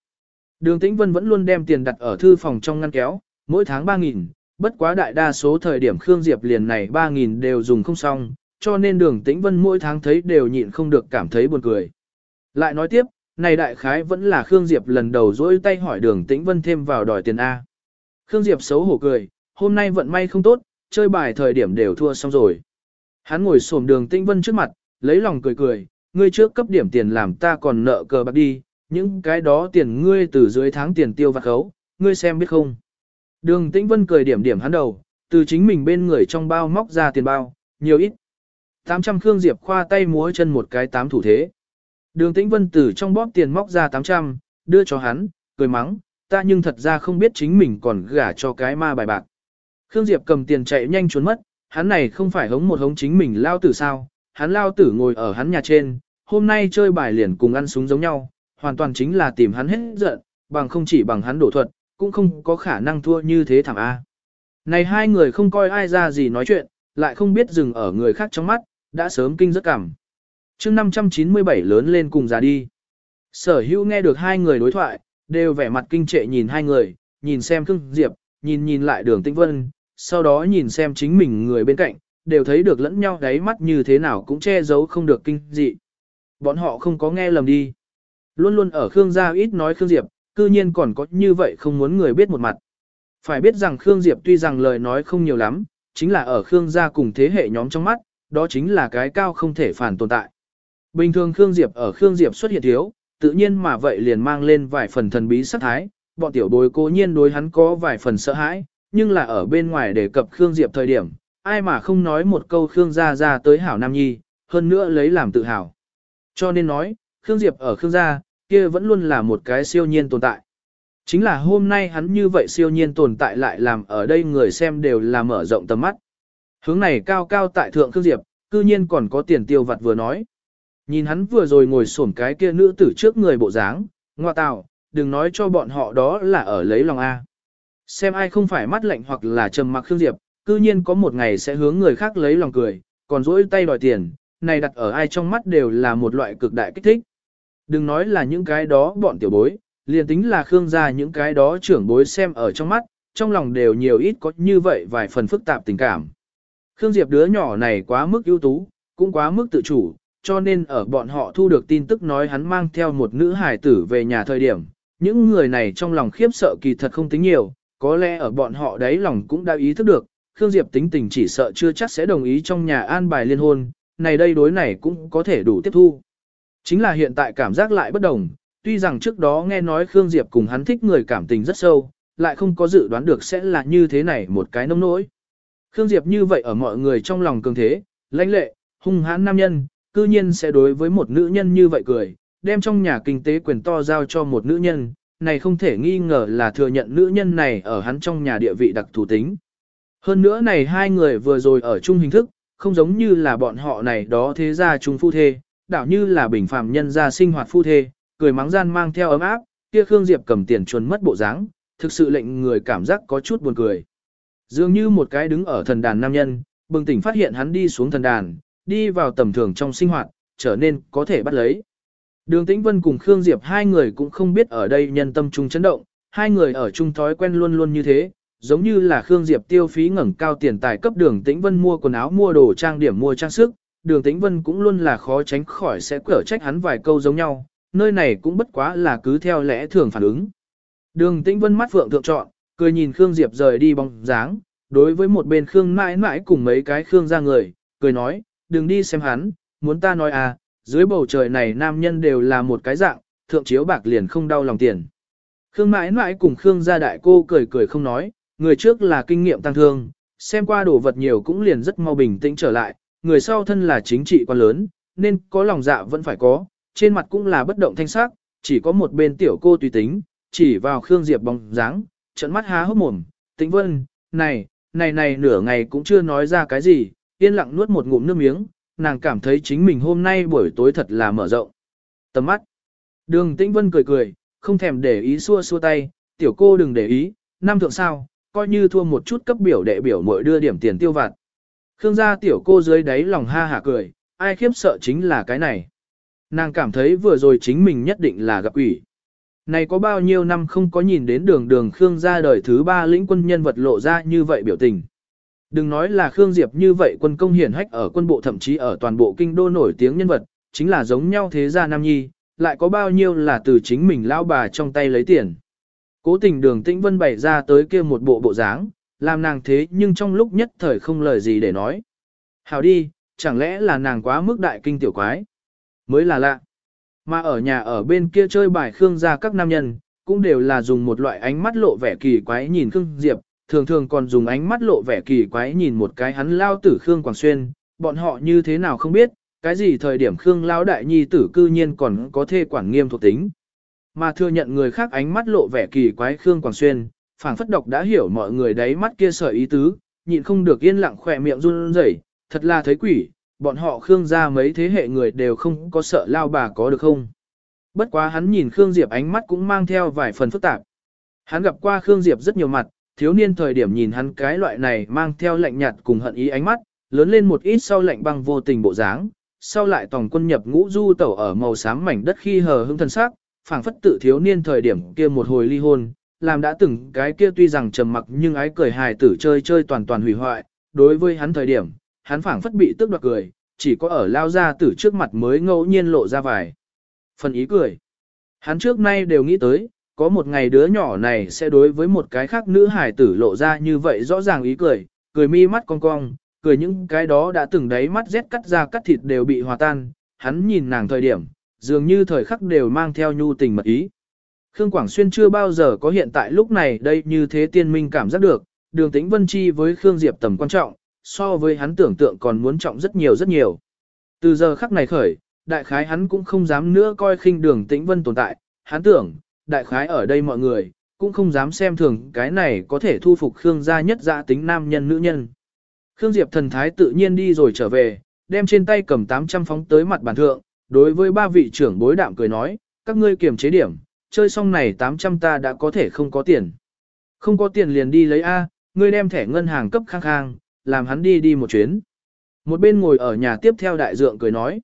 Đường Tĩnh Vân vẫn luôn đem tiền đặt ở thư phòng trong ngăn kéo, mỗi tháng 3.000, bất quá đại đa số thời điểm Khương Diệp liền này 3.000 đều dùng không xong, cho nên đường Tĩnh Vân mỗi tháng thấy đều nhịn không được cảm thấy buồn cười. Lại nói tiếp, này đại khái vẫn là Khương Diệp lần đầu dỗi tay hỏi đường Tĩnh Vân thêm vào đòi tiền A. Khương Diệp xấu hổ cười, hôm nay vận may không tốt, chơi bài thời điểm đều thua xong rồi. Hắn ngồi xổm đường Tĩnh Vân trước mặt, lấy lòng cười cười, ngươi trước cấp điểm tiền làm ta còn nợ cờ bạc đi, những cái đó tiền ngươi từ dưới tháng tiền tiêu vặt khấu, ngươi xem biết không. Đường Tĩnh Vân cười điểm điểm hắn đầu, từ chính mình bên người trong bao móc ra tiền bao, nhiều ít. 800 Khương Diệp khoa tay múa chân một cái tám thủ thế. Đường Tĩnh Vân từ trong bóp tiền móc ra 800, đưa cho hắn, cười mắng, ta nhưng thật ra không biết chính mình còn gả cho cái ma bài bạc. Khương Diệp cầm tiền chạy nhanh trốn mất, hắn này không phải hống một hống chính mình lao tử sao, hắn lao tử ngồi ở hắn nhà trên, hôm nay chơi bài liền cùng ăn súng giống nhau, hoàn toàn chính là tìm hắn hết giận, bằng không chỉ bằng hắn đổ thuật, cũng không có khả năng thua như thế thảm A. Này hai người không coi ai ra gì nói chuyện, lại không biết dừng ở người khác trong mắt, đã sớm kinh rất cảm chương 597 lớn lên cùng già đi. Sở hữu nghe được hai người đối thoại, đều vẻ mặt kinh trệ nhìn hai người, nhìn xem Khương Diệp, nhìn nhìn lại đường Tĩnh Vân, sau đó nhìn xem chính mình người bên cạnh, đều thấy được lẫn nhau đáy mắt như thế nào cũng che giấu không được kinh dị. Bọn họ không có nghe lầm đi. Luôn luôn ở Khương gia ít nói Khương Diệp, cư nhiên còn có như vậy không muốn người biết một mặt. Phải biết rằng Khương Diệp tuy rằng lời nói không nhiều lắm, chính là ở Khương gia cùng thế hệ nhóm trong mắt, đó chính là cái cao không thể phản tồn tại. Bình thường Khương Diệp ở Khương Diệp xuất hiện thiếu, tự nhiên mà vậy liền mang lên vài phần thần bí sắc thái, bọn tiểu bối cố nhiên đối hắn có vài phần sợ hãi, nhưng là ở bên ngoài đề cập Khương Diệp thời điểm, ai mà không nói một câu Khương gia ra tới hảo nam nhi, hơn nữa lấy làm tự hào. Cho nên nói, Khương Diệp ở Khương gia, kia vẫn luôn là một cái siêu nhiên tồn tại. Chính là hôm nay hắn như vậy siêu nhiên tồn tại lại làm ở đây người xem đều là mở rộng tầm mắt. Hướng này cao cao tại thượng Khương Diệp, cư nhiên còn có tiền tiêu vặt vừa nói. Nhìn hắn vừa rồi ngồi xổm cái kia nữ tử trước người bộ dáng, ngoa tạo, đừng nói cho bọn họ đó là ở lấy lòng A. Xem ai không phải mắt lạnh hoặc là trầm mặc Khương Diệp, cư nhiên có một ngày sẽ hướng người khác lấy lòng cười, còn dỗi tay đòi tiền, này đặt ở ai trong mắt đều là một loại cực đại kích thích. Đừng nói là những cái đó bọn tiểu bối, liền tính là Khương gia những cái đó trưởng bối xem ở trong mắt, trong lòng đều nhiều ít có như vậy vài phần phức tạp tình cảm. Khương Diệp đứa nhỏ này quá mức ưu tú, cũng quá mức tự chủ, cho nên ở bọn họ thu được tin tức nói hắn mang theo một nữ hài tử về nhà thời điểm, những người này trong lòng khiếp sợ kỳ thật không tính nhiều, có lẽ ở bọn họ đấy lòng cũng đã ý thức được, Khương Diệp tính tình chỉ sợ chưa chắc sẽ đồng ý trong nhà an bài liên hôn, này đây đối này cũng có thể đủ tiếp thu. Chính là hiện tại cảm giác lại bất đồng, tuy rằng trước đó nghe nói Khương Diệp cùng hắn thích người cảm tình rất sâu, lại không có dự đoán được sẽ là như thế này một cái nông nỗi. Khương Diệp như vậy ở mọi người trong lòng cường thế, lãnh lệ, hung hãn nam nhân, cư nhiên sẽ đối với một nữ nhân như vậy cười, đem trong nhà kinh tế quyền to giao cho một nữ nhân, này không thể nghi ngờ là thừa nhận nữ nhân này ở hắn trong nhà địa vị đặc thù tính. Hơn nữa này hai người vừa rồi ở chung hình thức, không giống như là bọn họ này đó thế gia chung phu thê, đảo như là bình phàm nhân gia sinh hoạt phu thê, cười mắng gian mang theo ấm áp, kia Khương Diệp cầm tiền chuồn mất bộ dáng, thực sự lệnh người cảm giác có chút buồn cười. Dường như một cái đứng ở thần đàn nam nhân, bừng tỉnh phát hiện hắn đi xuống thần đàn, đi vào tầm thường trong sinh hoạt, trở nên có thể bắt lấy. Đường Tĩnh Vân cùng Khương Diệp hai người cũng không biết ở đây nhân tâm trung chấn động, hai người ở chung thói quen luôn luôn như thế, giống như là Khương Diệp tiêu phí ngẩng cao tiền tài cấp đường Tĩnh Vân mua quần áo mua đồ trang điểm mua trang sức, đường Tĩnh Vân cũng luôn là khó tránh khỏi sẽ cở trách hắn vài câu giống nhau, nơi này cũng bất quá là cứ theo lẽ thường phản ứng. Đường Tĩnh Vân mắt phượng thượng chọn, cười nhìn Khương Diệp rời đi bóng dáng, đối với một bên Khương mãi mãi cùng mấy cái Khương ra người, cười nói, đừng đi xem hắn, muốn ta nói à, dưới bầu trời này nam nhân đều là một cái dạng, thượng chiếu bạc liền không đau lòng tiền. Khương mãi mãi cùng Khương gia đại cô cười cười không nói, người trước là kinh nghiệm tăng thương, xem qua đồ vật nhiều cũng liền rất mau bình tĩnh trở lại, người sau thân là chính trị quan lớn, nên có lòng dạ vẫn phải có, trên mặt cũng là bất động thanh sắc, chỉ có một bên tiểu cô tùy tính, chỉ vào Khương Diệp bóng dáng, trận mắt há hốc mồm, tĩnh vân, này, này này nửa ngày cũng chưa nói ra cái gì, yên lặng nuốt một ngụm nước miếng, nàng cảm thấy chính mình hôm nay buổi tối thật là mở rộng. Tầm mắt. Đường Tĩnh Vân cười cười, không thèm để ý xua xua tay, tiểu cô đừng để ý, năm thượng sao, coi như thua một chút cấp biểu đệ biểu mỗi đưa điểm tiền tiêu vặt. Khương gia tiểu cô dưới đáy lòng ha hả cười, ai khiếp sợ chính là cái này. Nàng cảm thấy vừa rồi chính mình nhất định là gặp quỷ. Này có bao nhiêu năm không có nhìn đến đường đường Khương gia đời thứ ba lĩnh quân nhân vật lộ ra như vậy biểu tình. Đừng nói là Khương Diệp như vậy quân công hiển hách ở quân bộ thậm chí ở toàn bộ kinh đô nổi tiếng nhân vật, chính là giống nhau thế gia nam nhi, lại có bao nhiêu là từ chính mình lao bà trong tay lấy tiền. Cố tình đường tĩnh vân bày ra tới kia một bộ bộ dáng, làm nàng thế nhưng trong lúc nhất thời không lời gì để nói. Hào đi, chẳng lẽ là nàng quá mức đại kinh tiểu quái? Mới là lạ. Mà ở nhà ở bên kia chơi bài Khương gia các nam nhân, cũng đều là dùng một loại ánh mắt lộ vẻ kỳ quái nhìn Khương Diệp, thường thường còn dùng ánh mắt lộ vẻ kỳ quái nhìn một cái hắn lao tử Khương Quảng Xuyên, bọn họ như thế nào không biết, cái gì thời điểm Khương lao đại nhi tử cư nhiên còn có thể quản nghiêm thuộc tính. Mà thừa nhận người khác ánh mắt lộ vẻ kỳ quái Khương Quảng Xuyên, phảng phất độc đã hiểu mọi người đấy mắt kia sở ý tứ, nhịn không được yên lặng khỏe miệng run rẩy, thật là thấy quỷ, bọn họ Khương gia mấy thế hệ người đều không có sợ lao bà có được không. Bất quá hắn nhìn Khương Diệp ánh mắt cũng mang theo vài phần phức tạp. Hắn gặp qua Khương Diệp rất nhiều mặt, thiếu niên thời điểm nhìn hắn cái loại này mang theo lạnh nhạt cùng hận ý ánh mắt, lớn lên một ít sau lạnh băng vô tình bộ dáng, sau lại tòng quân nhập ngũ du tẩu ở màu xám mảnh đất khi hờ hững thân sắc, phảng phất tự thiếu niên thời điểm kia một hồi ly hôn, làm đã từng cái kia tuy rằng trầm mặc nhưng ái cười hài tử chơi chơi toàn toàn hủy hoại, đối với hắn thời điểm, hắn phảng phất bị tức đoạt cười, chỉ có ở lao ra tử trước mặt mới ngẫu nhiên lộ ra vài. Phần ý cười. Hắn trước nay đều nghĩ tới, có một ngày đứa nhỏ này sẽ đối với một cái khác nữ hải tử lộ ra như vậy rõ ràng ý cười, cười mi mắt cong cong, cười những cái đó đã từng đáy mắt rét cắt ra cắt thịt đều bị hòa tan, hắn nhìn nàng thời điểm, dường như thời khắc đều mang theo nhu tình mật ý. Khương Quảng Xuyên chưa bao giờ có hiện tại lúc này đây như thế tiên minh cảm giác được, đường tĩnh vân chi với Khương Diệp tầm quan trọng, so với hắn tưởng tượng còn muốn trọng rất nhiều rất nhiều. Từ giờ khắc này khởi, đại khái hắn cũng không dám nữa coi khinh đường tĩnh vân tồn tại, hắn tưởng, đại khái ở đây mọi người, cũng không dám xem thường cái này có thể thu phục Khương gia nhất dạ tính nam nhân nữ nhân. Khương Diệp thần thái tự nhiên đi rồi trở về, đem trên tay cầm 800 phóng tới mặt bàn thượng, đối với ba vị trưởng bối đạm cười nói, các ngươi kiềm chế điểm, chơi xong này 800 ta đã có thể không có tiền. Không có tiền liền đi lấy A, ngươi đem thẻ ngân hàng cấp khang khang, làm hắn đi đi một chuyến. Một bên ngồi ở nhà tiếp theo đại dượng cười nói.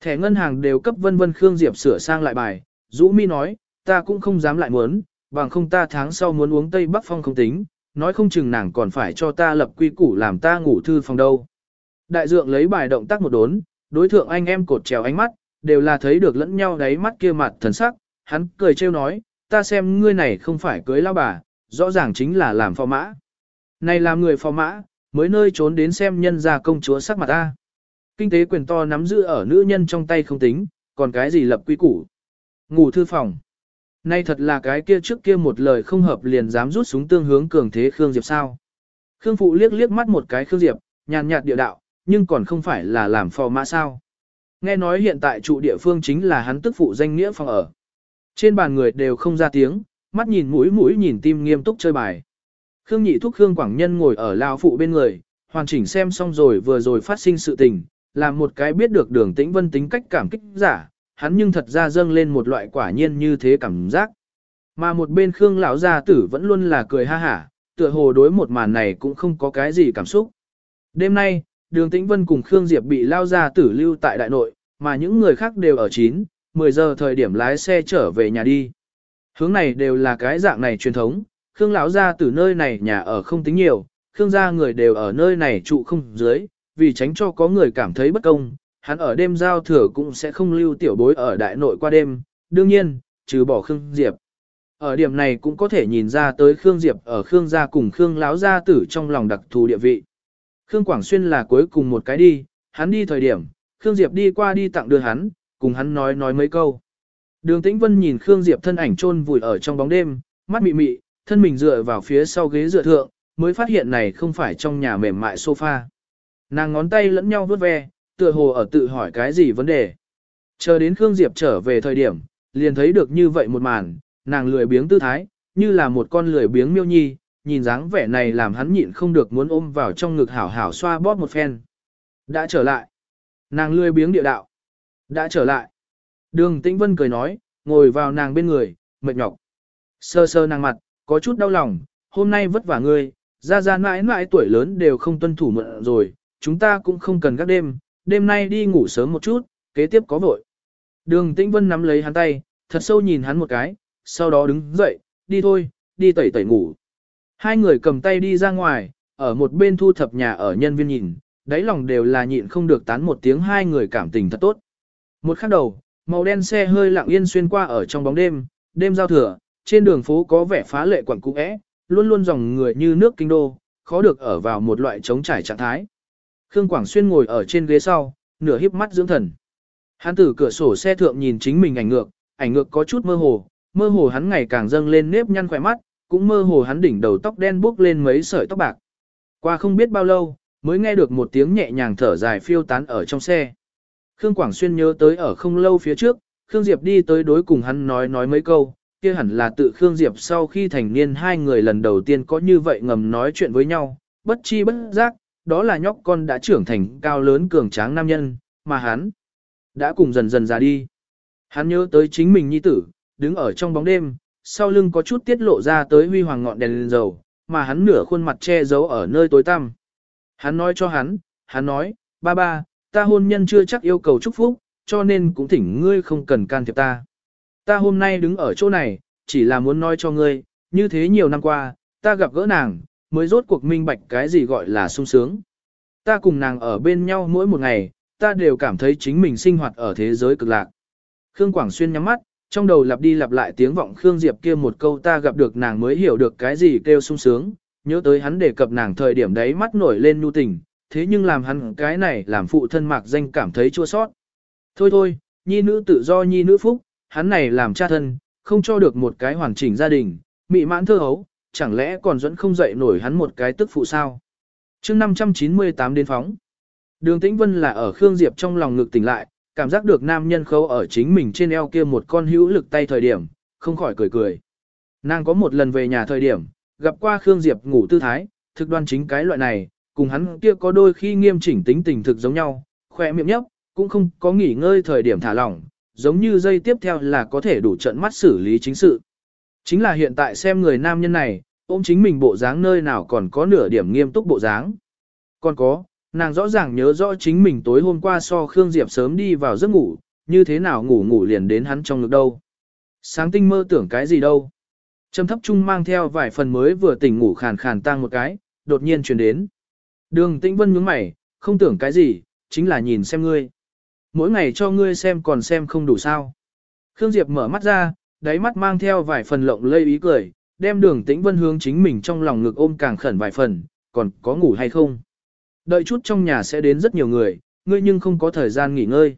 Thẻ ngân hàng đều cấp vân vân Khương Diệp sửa sang lại bài, Dũ Mi nói, ta cũng không dám lại muốn, bằng không ta tháng sau muốn uống Tây Bắc Phong không tính, nói không chừng nàng còn phải cho ta lập quy củ làm ta ngủ thư phòng đâu. Đại dượng lấy bài động tác một đốn, đối thượng anh em cột trèo ánh mắt, đều là thấy được lẫn nhau đáy mắt kia mặt thần sắc, hắn cười trêu nói, ta xem ngươi này không phải cưới lao bà, rõ ràng chính là làm phò mã. Này làm người phò mã, mới nơi trốn đến xem nhân gia công chúa sắc mặt ta. Kinh tế quyền to nắm giữ ở nữ nhân trong tay không tính, còn cái gì lập quy củ. Ngủ thư phòng. Nay thật là cái kia trước kia một lời không hợp liền dám rút súng tương hướng cường thế Khương Diệp sao. Khương Phụ liếc liếc mắt một cái Khương Diệp, nhàn nhạt địa đạo, nhưng còn không phải là làm phò mã sao. Nghe nói hiện tại trụ địa phương chính là hắn tức phụ danh nghĩa phòng ở. Trên bàn người đều không ra tiếng, mắt nhìn mũi mũi nhìn tim nghiêm túc chơi bài. Khương Nhị Thúc Khương Quảng Nhân ngồi ở lao phụ bên người, hoàn chỉnh xem xong rồi vừa rồi phát sinh sự tình, làm một cái biết được đường tĩnh vân tính cách cảm kích giả, hắn nhưng thật ra dâng lên một loại quả nhiên như thế cảm giác. Mà một bên Khương lão gia tử vẫn luôn là cười ha hả, tựa hồ đối một màn này cũng không có cái gì cảm xúc. Đêm nay, đường tĩnh vân cùng Khương Diệp bị lao gia tử lưu tại đại nội, mà những người khác đều ở 9, 10 giờ thời điểm lái xe trở về nhà đi. Hướng này đều là cái dạng này truyền thống, Khương lão gia tử nơi này nhà ở không tính nhiều, Khương gia người đều ở nơi này trụ không dưới, vì tránh cho có người cảm thấy bất công, hắn ở đêm giao thừa cũng sẽ không lưu tiểu bối ở đại nội qua đêm, đương nhiên, trừ bỏ Khương Diệp. Ở điểm này cũng có thể nhìn ra tới Khương Diệp ở Khương gia cùng Khương lão gia tử trong lòng đặc thù địa vị. Khương Quảng Xuyên là cuối cùng một cái đi, hắn đi thời điểm, Khương Diệp đi qua đi tặng đưa hắn, cùng hắn nói nói mấy câu. Đường Tĩnh Vân nhìn Khương Diệp thân ảnh chôn vùi ở trong bóng đêm, mắt mị mị, thân mình dựa vào phía sau ghế dựa thượng, mới phát hiện này không phải trong nhà mềm mại sofa. Nàng ngón tay lẫn nhau vuốt ve, tựa hồ ở tự hỏi cái gì vấn đề. Chờ đến Khương Diệp trở về thời điểm, liền thấy được như vậy một màn, nàng lười biếng tư thái, như là một con lười biếng miêu nhi, nhìn dáng vẻ này làm hắn nhịn không được muốn ôm vào trong ngực hảo hảo xoa bóp một phen. Đã trở lại. Nàng lười biếng địa đạo. Đã trở lại. Đường Tĩnh Vân cười nói, ngồi vào nàng bên người, mệt nhọc. Sơ sơ nàng mặt, có chút đau lòng, hôm nay vất vả ngươi, ra ra mãi mãi tuổi lớn đều không tuân thủ mượn rồi, chúng ta cũng không cần các đêm, đêm nay đi ngủ sớm một chút, kế tiếp có vội. Đường Tĩnh Vân nắm lấy hắn tay, thật sâu nhìn hắn một cái, sau đó đứng dậy, đi thôi, đi tẩy tẩy ngủ. Hai người cầm tay đi ra ngoài, ở một bên thu thập nhà ở nhân viên nhìn, đáy lòng đều là nhịn không được tán một tiếng hai người cảm tình thật tốt. Một khắc đầu, màu đen xe hơi lặng yên xuyên qua ở trong bóng đêm, đêm giao thừa, trên đường phố có vẻ phá lệ quẩn cũ é, luôn luôn dòng người như nước kinh đô, khó được ở vào một loại trống trải trạng thái. Khương Quảng Xuyên ngồi ở trên ghế sau, nửa híp mắt dưỡng thần. Hắn từ cửa sổ xe thượng nhìn chính mình ảnh ngược, ảnh ngược có chút mơ hồ, mơ hồ hắn ngày càng dâng lên nếp nhăn khỏe mắt, cũng mơ hồ hắn đỉnh đầu tóc đen buốc lên mấy sợi tóc bạc. Qua không biết bao lâu, mới nghe được một tiếng nhẹ nhàng thở dài phiêu tán ở trong xe. Khương Quảng Xuyên nhớ tới ở không lâu phía trước, Khương Diệp đi tới đối cùng hắn nói nói mấy câu, kia hẳn là tự Khương Diệp sau khi thành niên hai người lần đầu tiên có như vậy ngầm nói chuyện với nhau, bất chi bất giác, đó là nhóc con đã trưởng thành cao lớn cường tráng nam nhân, mà hắn đã cùng dần dần ra đi. Hắn nhớ tới chính mình nhi tử, đứng ở trong bóng đêm, sau lưng có chút tiết lộ ra tới huy hoàng ngọn đèn lên dầu, mà hắn nửa khuôn mặt che giấu ở nơi tối tăm. Hắn nói cho hắn, hắn nói, ba ba, ta hôn nhân chưa chắc yêu cầu chúc phúc, cho nên cũng thỉnh ngươi không cần can thiệp ta. Ta hôm nay đứng ở chỗ này, chỉ là muốn nói cho ngươi, như thế nhiều năm qua, ta gặp gỡ nàng, mới rốt cuộc minh bạch cái gì gọi là sung sướng. Ta cùng nàng ở bên nhau mỗi một ngày, ta đều cảm thấy chính mình sinh hoạt ở thế giới cực lạc. Khương Quảng Xuyên nhắm mắt, trong đầu lặp đi lặp lại tiếng vọng Khương Diệp kia một câu ta gặp được nàng mới hiểu được cái gì kêu sung sướng, nhớ tới hắn đề cập nàng thời điểm đấy mắt nổi lên nhu tình, thế nhưng làm hắn cái này làm phụ thân mạc danh cảm thấy chua sót. Thôi thôi, nhi nữ tự do nhi nữ phúc, hắn này làm cha thân, không cho được một cái hoàn chỉnh gia đình, mị mãn thơ hấu, chẳng lẽ còn dẫn không dậy nổi hắn một cái tức phụ sao. chương 598 đến phóng. Đường Tĩnh Vân là ở Khương Diệp trong lòng ngực tỉnh lại, cảm giác được nam nhân khâu ở chính mình trên eo kia một con hữu lực tay thời điểm, không khỏi cười cười. Nàng có một lần về nhà thời điểm, gặp qua Khương Diệp ngủ tư thái, thực đoan chính cái loại này, cùng hắn kia có đôi khi nghiêm chỉnh tính tình thực giống nhau, khỏe miệng nhấp, cũng không có nghỉ ngơi thời điểm thả lỏng, giống như dây tiếp theo là có thể đủ trận mắt xử lý chính sự. Chính là hiện tại xem người nam nhân này, ôm chính mình bộ dáng nơi nào còn có nửa điểm nghiêm túc bộ dáng. Còn có, nàng rõ ràng nhớ rõ chính mình tối hôm qua so Khương Diệp sớm đi vào giấc ngủ, như thế nào ngủ ngủ liền đến hắn trong ngực đâu. Sáng tinh mơ tưởng cái gì đâu. Trầm thấp trung mang theo vài phần mới vừa tỉnh ngủ khàn khàn tang một cái, đột nhiên truyền đến. Đường tĩnh vân nhướng mày, không tưởng cái gì, chính là nhìn xem ngươi. Mỗi ngày cho ngươi xem còn xem không đủ sao. Khương Diệp mở mắt ra, đáy mắt mang theo vài phần lộng lây ý cười, đem đường tĩnh vân hướng chính mình trong lòng ngực ôm càng khẩn vài phần, còn có ngủ hay không. Đợi chút trong nhà sẽ đến rất nhiều người, ngươi nhưng không có thời gian nghỉ ngơi.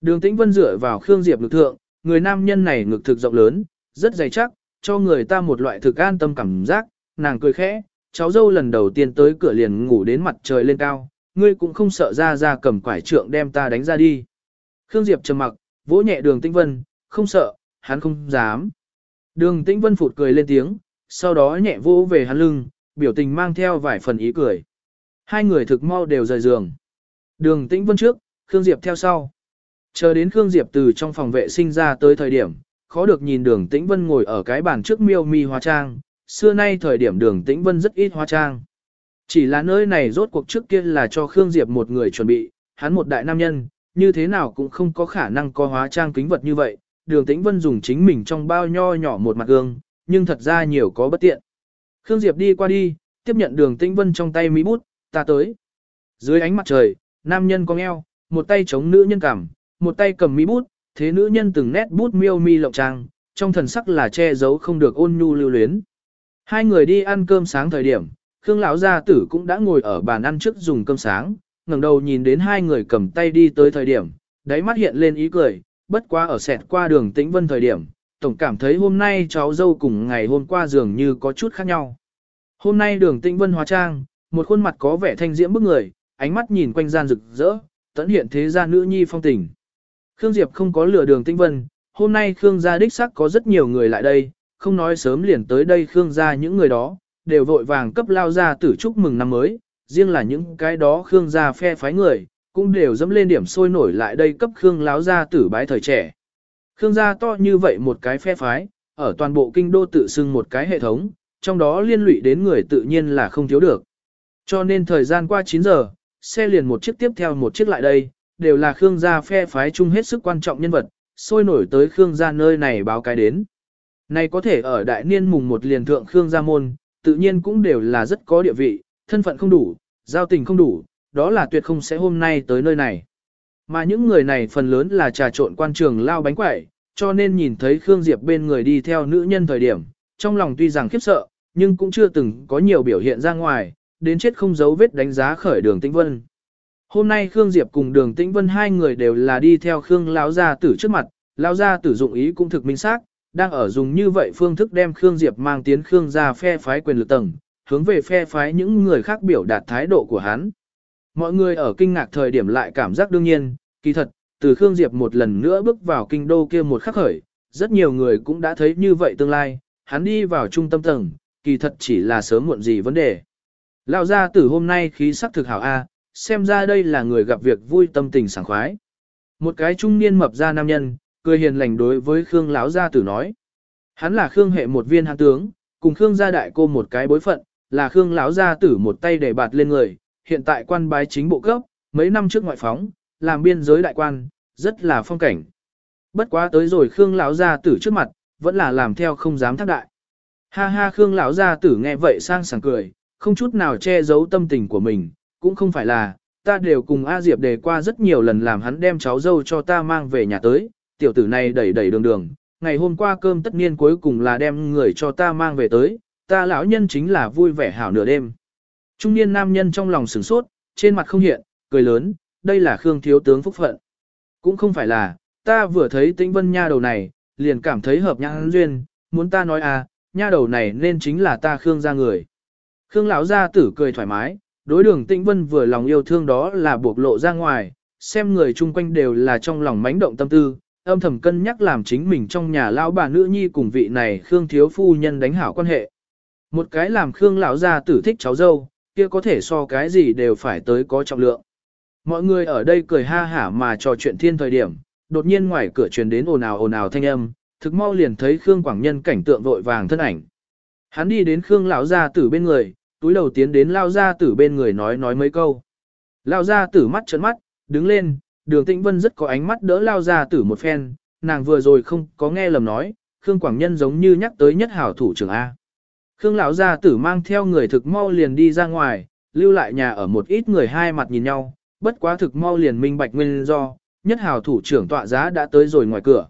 Đường tĩnh vân dựa vào Khương Diệp lực thượng, người nam nhân này ngực thực rộng lớn, rất dày chắc, cho người ta một loại thực an tâm cảm giác, nàng cười khẽ, cháu dâu lần đầu tiên tới cửa liền ngủ đến mặt trời lên cao, ngươi cũng không sợ ra ra cầm quải trượng đem ta đánh ra đi. Khương Diệp trầm mặc, vỗ nhẹ đường tĩnh vân, không sợ, hắn không dám. Đường tĩnh vân phụt cười lên tiếng, sau đó nhẹ vỗ về hắn lưng, biểu tình mang theo vài phần ý cười. Hai người thực mau đều rời giường. Đường tĩnh vân trước, Khương Diệp theo sau. Chờ đến Khương Diệp từ trong phòng vệ sinh ra tới thời điểm, khó được nhìn đường tĩnh vân ngồi ở cái bàn trước miêu mi hóa trang, xưa nay thời điểm đường tĩnh vân rất ít hóa trang. Chỉ là nơi này rốt cuộc trước kia là cho Khương Diệp một người chuẩn bị, hắn một đại nam nhân, như thế nào cũng không có khả năng có hóa trang kính vật như vậy. Đường Tĩnh Vân dùng chính mình trong bao nho nhỏ một mặt gương, nhưng thật ra nhiều có bất tiện. Khương Diệp đi qua đi, tiếp nhận đường Tĩnh Vân trong tay mỹ bút, ta tới. Dưới ánh mặt trời, nam nhân cong eo, một tay chống nữ nhân cảm, một tay cầm mỹ bút, thế nữ nhân từng nét bút miêu mi lộng trang, trong thần sắc là che giấu không được ôn nhu lưu luyến. Hai người đi ăn cơm sáng thời điểm, Khương lão gia tử cũng đã ngồi ở bàn ăn trước dùng cơm sáng, ngẩng đầu nhìn đến hai người cầm tay đi tới thời điểm, đáy mắt hiện lên ý cười, bất quá ở sẹt qua đường Tĩnh Vân thời điểm, tổng cảm thấy hôm nay cháu dâu cùng ngày hôm qua dường như có chút khác nhau. Hôm nay đường Tĩnh Vân hóa trang, một khuôn mặt có vẻ thanh diễm bức người, ánh mắt nhìn quanh gian rực rỡ, tận hiện thế gia nữ nhi phong tình. Khương Diệp không có lừa đường Tĩnh Vân, hôm nay Khương gia đích sắc có rất nhiều người lại đây, không nói sớm liền tới đây Khương gia những người đó, đều vội vàng cấp lao ra tử chúc mừng năm mới, riêng là những cái đó Khương gia phe phái người, cũng đều dẫm lên điểm sôi nổi lại đây cấp Khương láo gia tử bái thời trẻ. Khương gia to như vậy một cái phe phái, ở toàn bộ kinh đô tự xưng một cái hệ thống, trong đó liên lụy đến người tự nhiên là không thiếu được. Cho nên thời gian qua 9 giờ, xe liền một chiếc tiếp theo một chiếc lại đây, đều là Khương gia phe phái chung hết sức quan trọng nhân vật, sôi nổi tới Khương gia nơi này báo cái đến. Này có thể ở đại niên mùng một liền thượng Khương gia môn, tự nhiên cũng đều là rất có địa vị, thân phận không đủ, giao tình không đủ, đó là tuyệt không sẽ hôm nay tới nơi này. Mà những người này phần lớn là trà trộn quan trường lao bánh quẩy, cho nên nhìn thấy Khương Diệp bên người đi theo nữ nhân thời điểm, trong lòng tuy rằng khiếp sợ, nhưng cũng chưa từng có nhiều biểu hiện ra ngoài, đến chết không giấu vết đánh giá khởi đường tĩnh vân. Hôm nay Khương Diệp cùng Đường Tĩnh Vân hai người đều là đi theo Khương lão gia tử trước mặt, lão gia tử dụng ý cũng thực minh xác, đang ở dùng như vậy phương thức đem Khương Diệp mang tiến Khương gia phe phái quyền lực tầng, hướng về phe phái những người khác biểu đạt thái độ của hắn. Mọi người ở kinh ngạc thời điểm lại cảm giác đương nhiên, kỳ thật, từ Khương Diệp một lần nữa bước vào kinh đô kia một khắc khởi, rất nhiều người cũng đã thấy như vậy tương lai, hắn đi vào trung tâm tầng, kỳ thật chỉ là sớm muộn gì vấn đề. Lão gia tử hôm nay khí sắc thực hảo A, xem ra đây là người gặp việc vui tâm tình sảng khoái. Một cái trung niên mập ra nam nhân, cười hiền lành đối với Khương lão gia tử nói. Hắn là Khương hệ một viên hạng tướng, cùng Khương gia đại cô một cái bối phận, là Khương lão gia tử một tay để bạt lên người, hiện tại quan bái chính bộ cấp, mấy năm trước ngoại phóng, làm biên giới đại quan, rất là phong cảnh. Bất quá tới rồi Khương lão gia tử trước mặt, vẫn là làm theo không dám thác đại. Ha ha Khương lão gia tử nghe vậy sang sảng cười, không chút nào che giấu tâm tình của mình, cũng không phải là, ta đều cùng A Diệp đề qua rất nhiều lần làm hắn đem cháu dâu cho ta mang về nhà tới, tiểu tử này đẩy đẩy đường đường, ngày hôm qua cơm tất niên cuối cùng là đem người cho ta mang về tới, ta lão nhân chính là vui vẻ hảo nửa đêm. Trung niên nam nhân trong lòng sửng sốt, trên mặt không hiện, cười lớn, đây là Khương thiếu tướng phúc phận. Cũng không phải là, ta vừa thấy tĩnh vân nha đầu này, liền cảm thấy hợp nhãn duyên, muốn ta nói à, nha đầu này nên chính là ta Khương gia người. Khương lão gia tử cười thoải mái, đối đường tĩnh vân vừa lòng yêu thương đó là buộc lộ ra ngoài, xem người chung quanh đều là trong lòng mánh động tâm tư, âm thầm cân nhắc làm chính mình trong nhà lão bà nữ nhi cùng vị này Khương thiếu phu nhân đánh hảo quan hệ. Một cái làm Khương lão gia tử thích cháu dâu, kia có thể so cái gì đều phải tới có trọng lượng. Mọi người ở đây cười ha hả mà trò chuyện thiên thời điểm, đột nhiên ngoài cửa truyền đến ồn ào ồn ào thanh âm, thực mau liền thấy Khương Quảng Nhân cảnh tượng vội vàng thân ảnh. Hắn đi đến Khương lão gia tử bên người, túi đầu tiến đến lao gia tử bên người nói nói mấy câu. Lao gia tử mắt trợn mắt, đứng lên, đường tĩnh vân rất có ánh mắt đỡ lao gia tử một phen, nàng vừa rồi không có nghe lầm nói, Khương Quảng Nhân giống như nhắc tới nhất hảo thủ trưởng A. Khương lão gia tử mang theo người thực mau liền đi ra ngoài, lưu lại nhà ở một ít người hai mặt nhìn nhau, bất quá thực mau liền minh bạch nguyên do, nhất hào thủ trưởng tọa giá đã tới rồi ngoài cửa.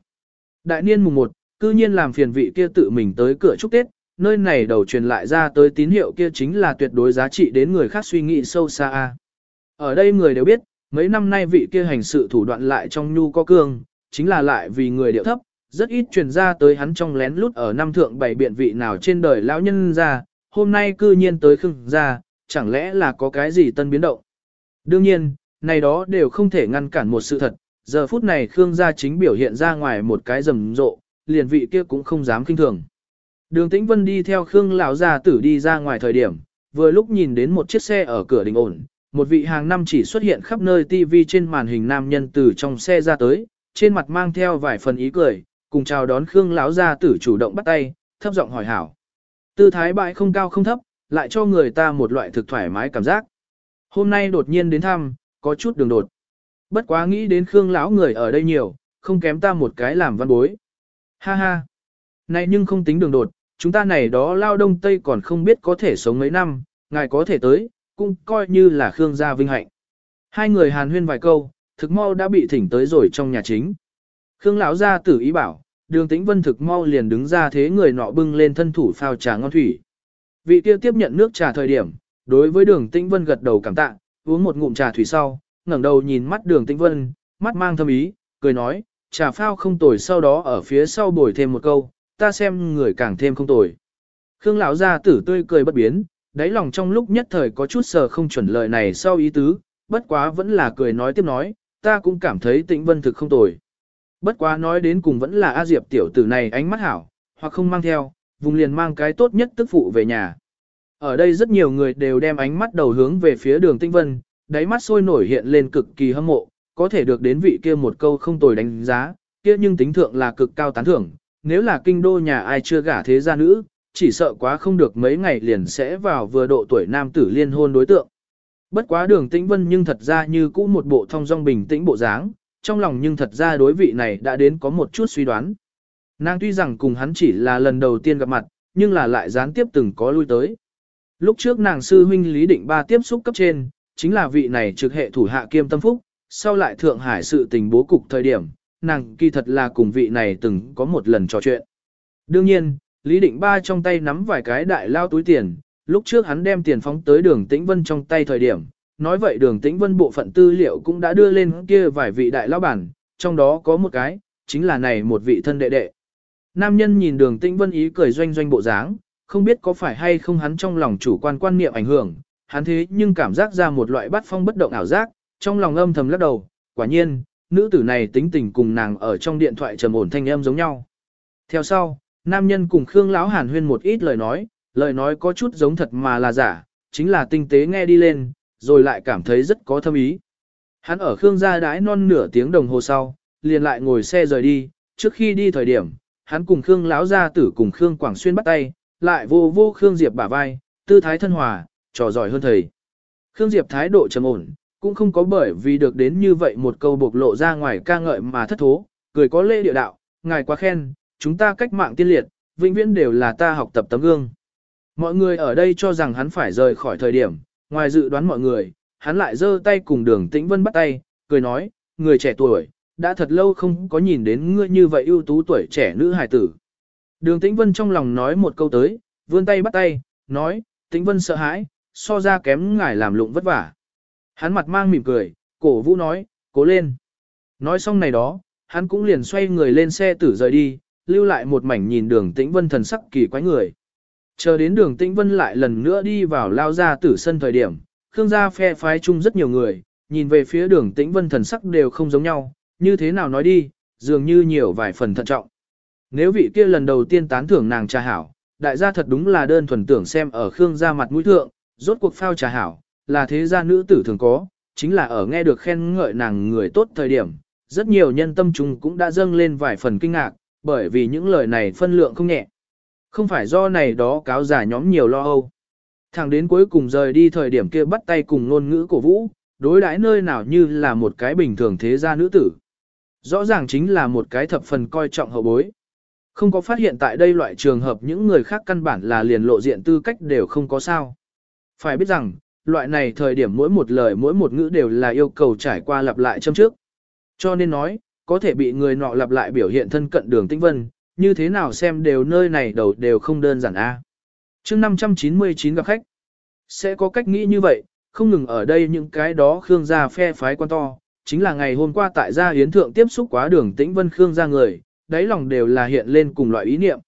Đại niên mùng 1, cư nhiên làm phiền vị kia tự mình tới cửa chúc Tết, nơi này đầu truyền lại ra tới tín hiệu kia chính là tuyệt đối giá trị đến người khác suy nghĩ sâu xa. Ở đây người đều biết, mấy năm nay vị kia hành sự thủ đoạn lại trong nhu có cương, chính là lại vì người điệu thấp, rất ít truyền ra tới hắn trong lén lút ở năm thượng bảy biện vị nào trên đời lão nhân ra, hôm nay cư nhiên tới khưng ra, chẳng lẽ là có cái gì tân biến động. Đương nhiên, này đó đều không thể ngăn cản một sự thật, giờ phút này Khương gia chính biểu hiện ra ngoài một cái rầm rộ, liền vị kia cũng không dám kinh thường. Đường Tĩnh Vân đi theo Khương lão gia tử đi ra ngoài thời điểm, vừa lúc nhìn đến một chiếc xe ở cửa đình ổn, một vị hàng năm chỉ xuất hiện khắp nơi tivi trên màn hình nam nhân từ trong xe ra tới, trên mặt mang theo vài phần ý cười, cùng chào đón Khương lão gia tử chủ động bắt tay, thấp giọng hỏi hảo. Tư thái bại không cao không thấp, lại cho người ta một loại thực thoải mái cảm giác. Hôm nay đột nhiên đến thăm, có chút đường đột. Bất quá nghĩ đến Khương lão người ở đây nhiều, không kém ta một cái làm văn bối. Ha ha. Này nhưng không tính đường đột, chúng ta này đó lao đông tây còn không biết có thể sống mấy năm, ngài có thể tới, cũng coi như là Khương gia vinh hạnh. Hai người hàn huyên vài câu, thực mau đã bị thỉnh tới rồi trong nhà chính. Khương lão gia tử ý bảo, đường tĩnh vân thực mau liền đứng ra thế người nọ bưng lên thân thủ phao trà ngon thủy. Vị kia tiếp nhận nước trà thời điểm, đối với đường tĩnh vân gật đầu cảm tạ, uống một ngụm trà thủy sau, ngẩng đầu nhìn mắt đường tĩnh vân, mắt mang thâm ý, cười nói, trà phao không tồi sau đó ở phía sau bồi thêm một câu, ta xem người càng thêm không tồi. Khương lão gia tử tươi cười bất biến, đáy lòng trong lúc nhất thời có chút sờ không chuẩn lời này sau ý tứ, bất quá vẫn là cười nói tiếp nói, ta cũng cảm thấy tĩnh vân thực không tồi. Bất quá nói đến cùng vẫn là A Diệp tiểu tử này ánh mắt hảo, hoặc không mang theo, vùng liền mang cái tốt nhất tức phụ về nhà. Ở đây rất nhiều người đều đem ánh mắt đầu hướng về phía đường tinh vân, đáy mắt sôi nổi hiện lên cực kỳ hâm mộ, có thể được đến vị kia một câu không tồi đánh giá, kia nhưng tính thượng là cực cao tán thưởng, nếu là kinh đô nhà ai chưa gả thế gia nữ, chỉ sợ quá không được mấy ngày liền sẽ vào vừa độ tuổi nam tử liên hôn đối tượng. Bất quá đường tĩnh vân nhưng thật ra như cũ một bộ thông dong bình tĩnh bộ dáng, trong lòng nhưng thật ra đối vị này đã đến có một chút suy đoán. Nàng tuy rằng cùng hắn chỉ là lần đầu tiên gặp mặt, nhưng là lại gián tiếp từng có lui tới. Lúc trước nàng sư huynh Lý Định Ba tiếp xúc cấp trên, chính là vị này trực hệ thủ hạ kiêm tâm phúc, sau lại Thượng Hải sự tình bố cục thời điểm, nàng kỳ thật là cùng vị này từng có một lần trò chuyện. Đương nhiên, Lý Định Ba trong tay nắm vài cái đại lao túi tiền, lúc trước hắn đem tiền phóng tới đường Tĩnh Vân trong tay thời điểm, nói vậy đường tĩnh vân bộ phận tư liệu cũng đã đưa lên kia vài vị đại lão bản, trong đó có một cái, chính là này một vị thân đệ đệ. Nam nhân nhìn đường tĩnh vân ý cười doanh doanh bộ dáng, không biết có phải hay không hắn trong lòng chủ quan quan niệm ảnh hưởng, hắn thế nhưng cảm giác ra một loại bắt phong bất động ảo giác, trong lòng âm thầm lắc đầu, quả nhiên, nữ tử này tính tình cùng nàng ở trong điện thoại trầm ổn thanh âm giống nhau. Theo sau, nam nhân cùng Khương lão Hàn huyên một ít lời nói, lời nói có chút giống thật mà là giả, chính là tinh tế nghe đi lên, rồi lại cảm thấy rất có thâm ý. Hắn ở Khương gia đãi non nửa tiếng đồng hồ sau, liền lại ngồi xe rời đi, trước khi đi thời điểm, hắn cùng Khương lão gia tử cùng Khương Quảng Xuyên bắt tay, lại vô vô Khương Diệp bả vai, tư thái thân hòa, trò giỏi hơn thầy. Khương Diệp thái độ trầm ổn, cũng không có bởi vì được đến như vậy một câu bộc lộ ra ngoài ca ngợi mà thất thố, cười có lễ địa đạo, ngài quá khen, chúng ta cách mạng tiên liệt, vĩnh viễn đều là ta học tập tấm gương. Mọi người ở đây cho rằng hắn phải rời khỏi thời điểm, ngoài dự đoán mọi người, hắn lại giơ tay cùng đường tĩnh vân bắt tay, cười nói, người trẻ tuổi, đã thật lâu không có nhìn đến ngươi như vậy ưu tú tuổi trẻ nữ hài tử. Đường tĩnh vân trong lòng nói một câu tới, vươn tay bắt tay, nói, tĩnh vân sợ hãi, so ra kém ngài làm lụng vất vả. Hắn mặt mang mỉm cười, cổ vũ nói, cố lên. Nói xong này đó, hắn cũng liền xoay người lên xe tử rời đi, lưu lại một mảnh nhìn đường tĩnh vân thần sắc kỳ quái người. Chờ đến đường tĩnh vân lại lần nữa đi vào lao ra tử sân thời điểm, Khương gia phe phái chung rất nhiều người, nhìn về phía đường tĩnh vân thần sắc đều không giống nhau, như thế nào nói đi, dường như nhiều vài phần thận trọng. Nếu vị kia lần đầu tiên tán thưởng nàng trà hảo, đại gia thật đúng là đơn thuần tưởng xem ở Khương gia mặt mũi thượng, rốt cuộc phao trà hảo, là thế gia nữ tử thường có, chính là ở nghe được khen ngợi nàng người tốt thời điểm, rất nhiều nhân tâm chúng cũng đã dâng lên vài phần kinh ngạc, bởi vì những lời này phân lượng không nhẹ. Không phải do này đó cáo giả nhóm nhiều lo âu. Thẳng đến cuối cùng rời đi thời điểm kia bắt tay cùng ngôn ngữ cổ vũ, đối đãi nơi nào như là một cái bình thường thế gia nữ tử. Rõ ràng chính là một cái thập phần coi trọng hậu bối. Không có phát hiện tại đây loại trường hợp những người khác căn bản là liền lộ diện tư cách đều không có sao. Phải biết rằng, loại này thời điểm mỗi một lời mỗi một ngữ đều là yêu cầu trải qua lặp lại châm trước. Cho nên nói, có thể bị người nọ lặp lại biểu hiện thân cận đường tinh vân, như thế nào xem đều nơi này đầu đều không đơn giản a. À. chương 599 gặp khách, sẽ có cách nghĩ như vậy, không ngừng ở đây những cái đó Khương gia phe phái quan to, chính là ngày hôm qua tại gia yến thượng tiếp xúc quá đường tĩnh vân Khương gia người, đáy lòng đều là hiện lên cùng loại ý niệm.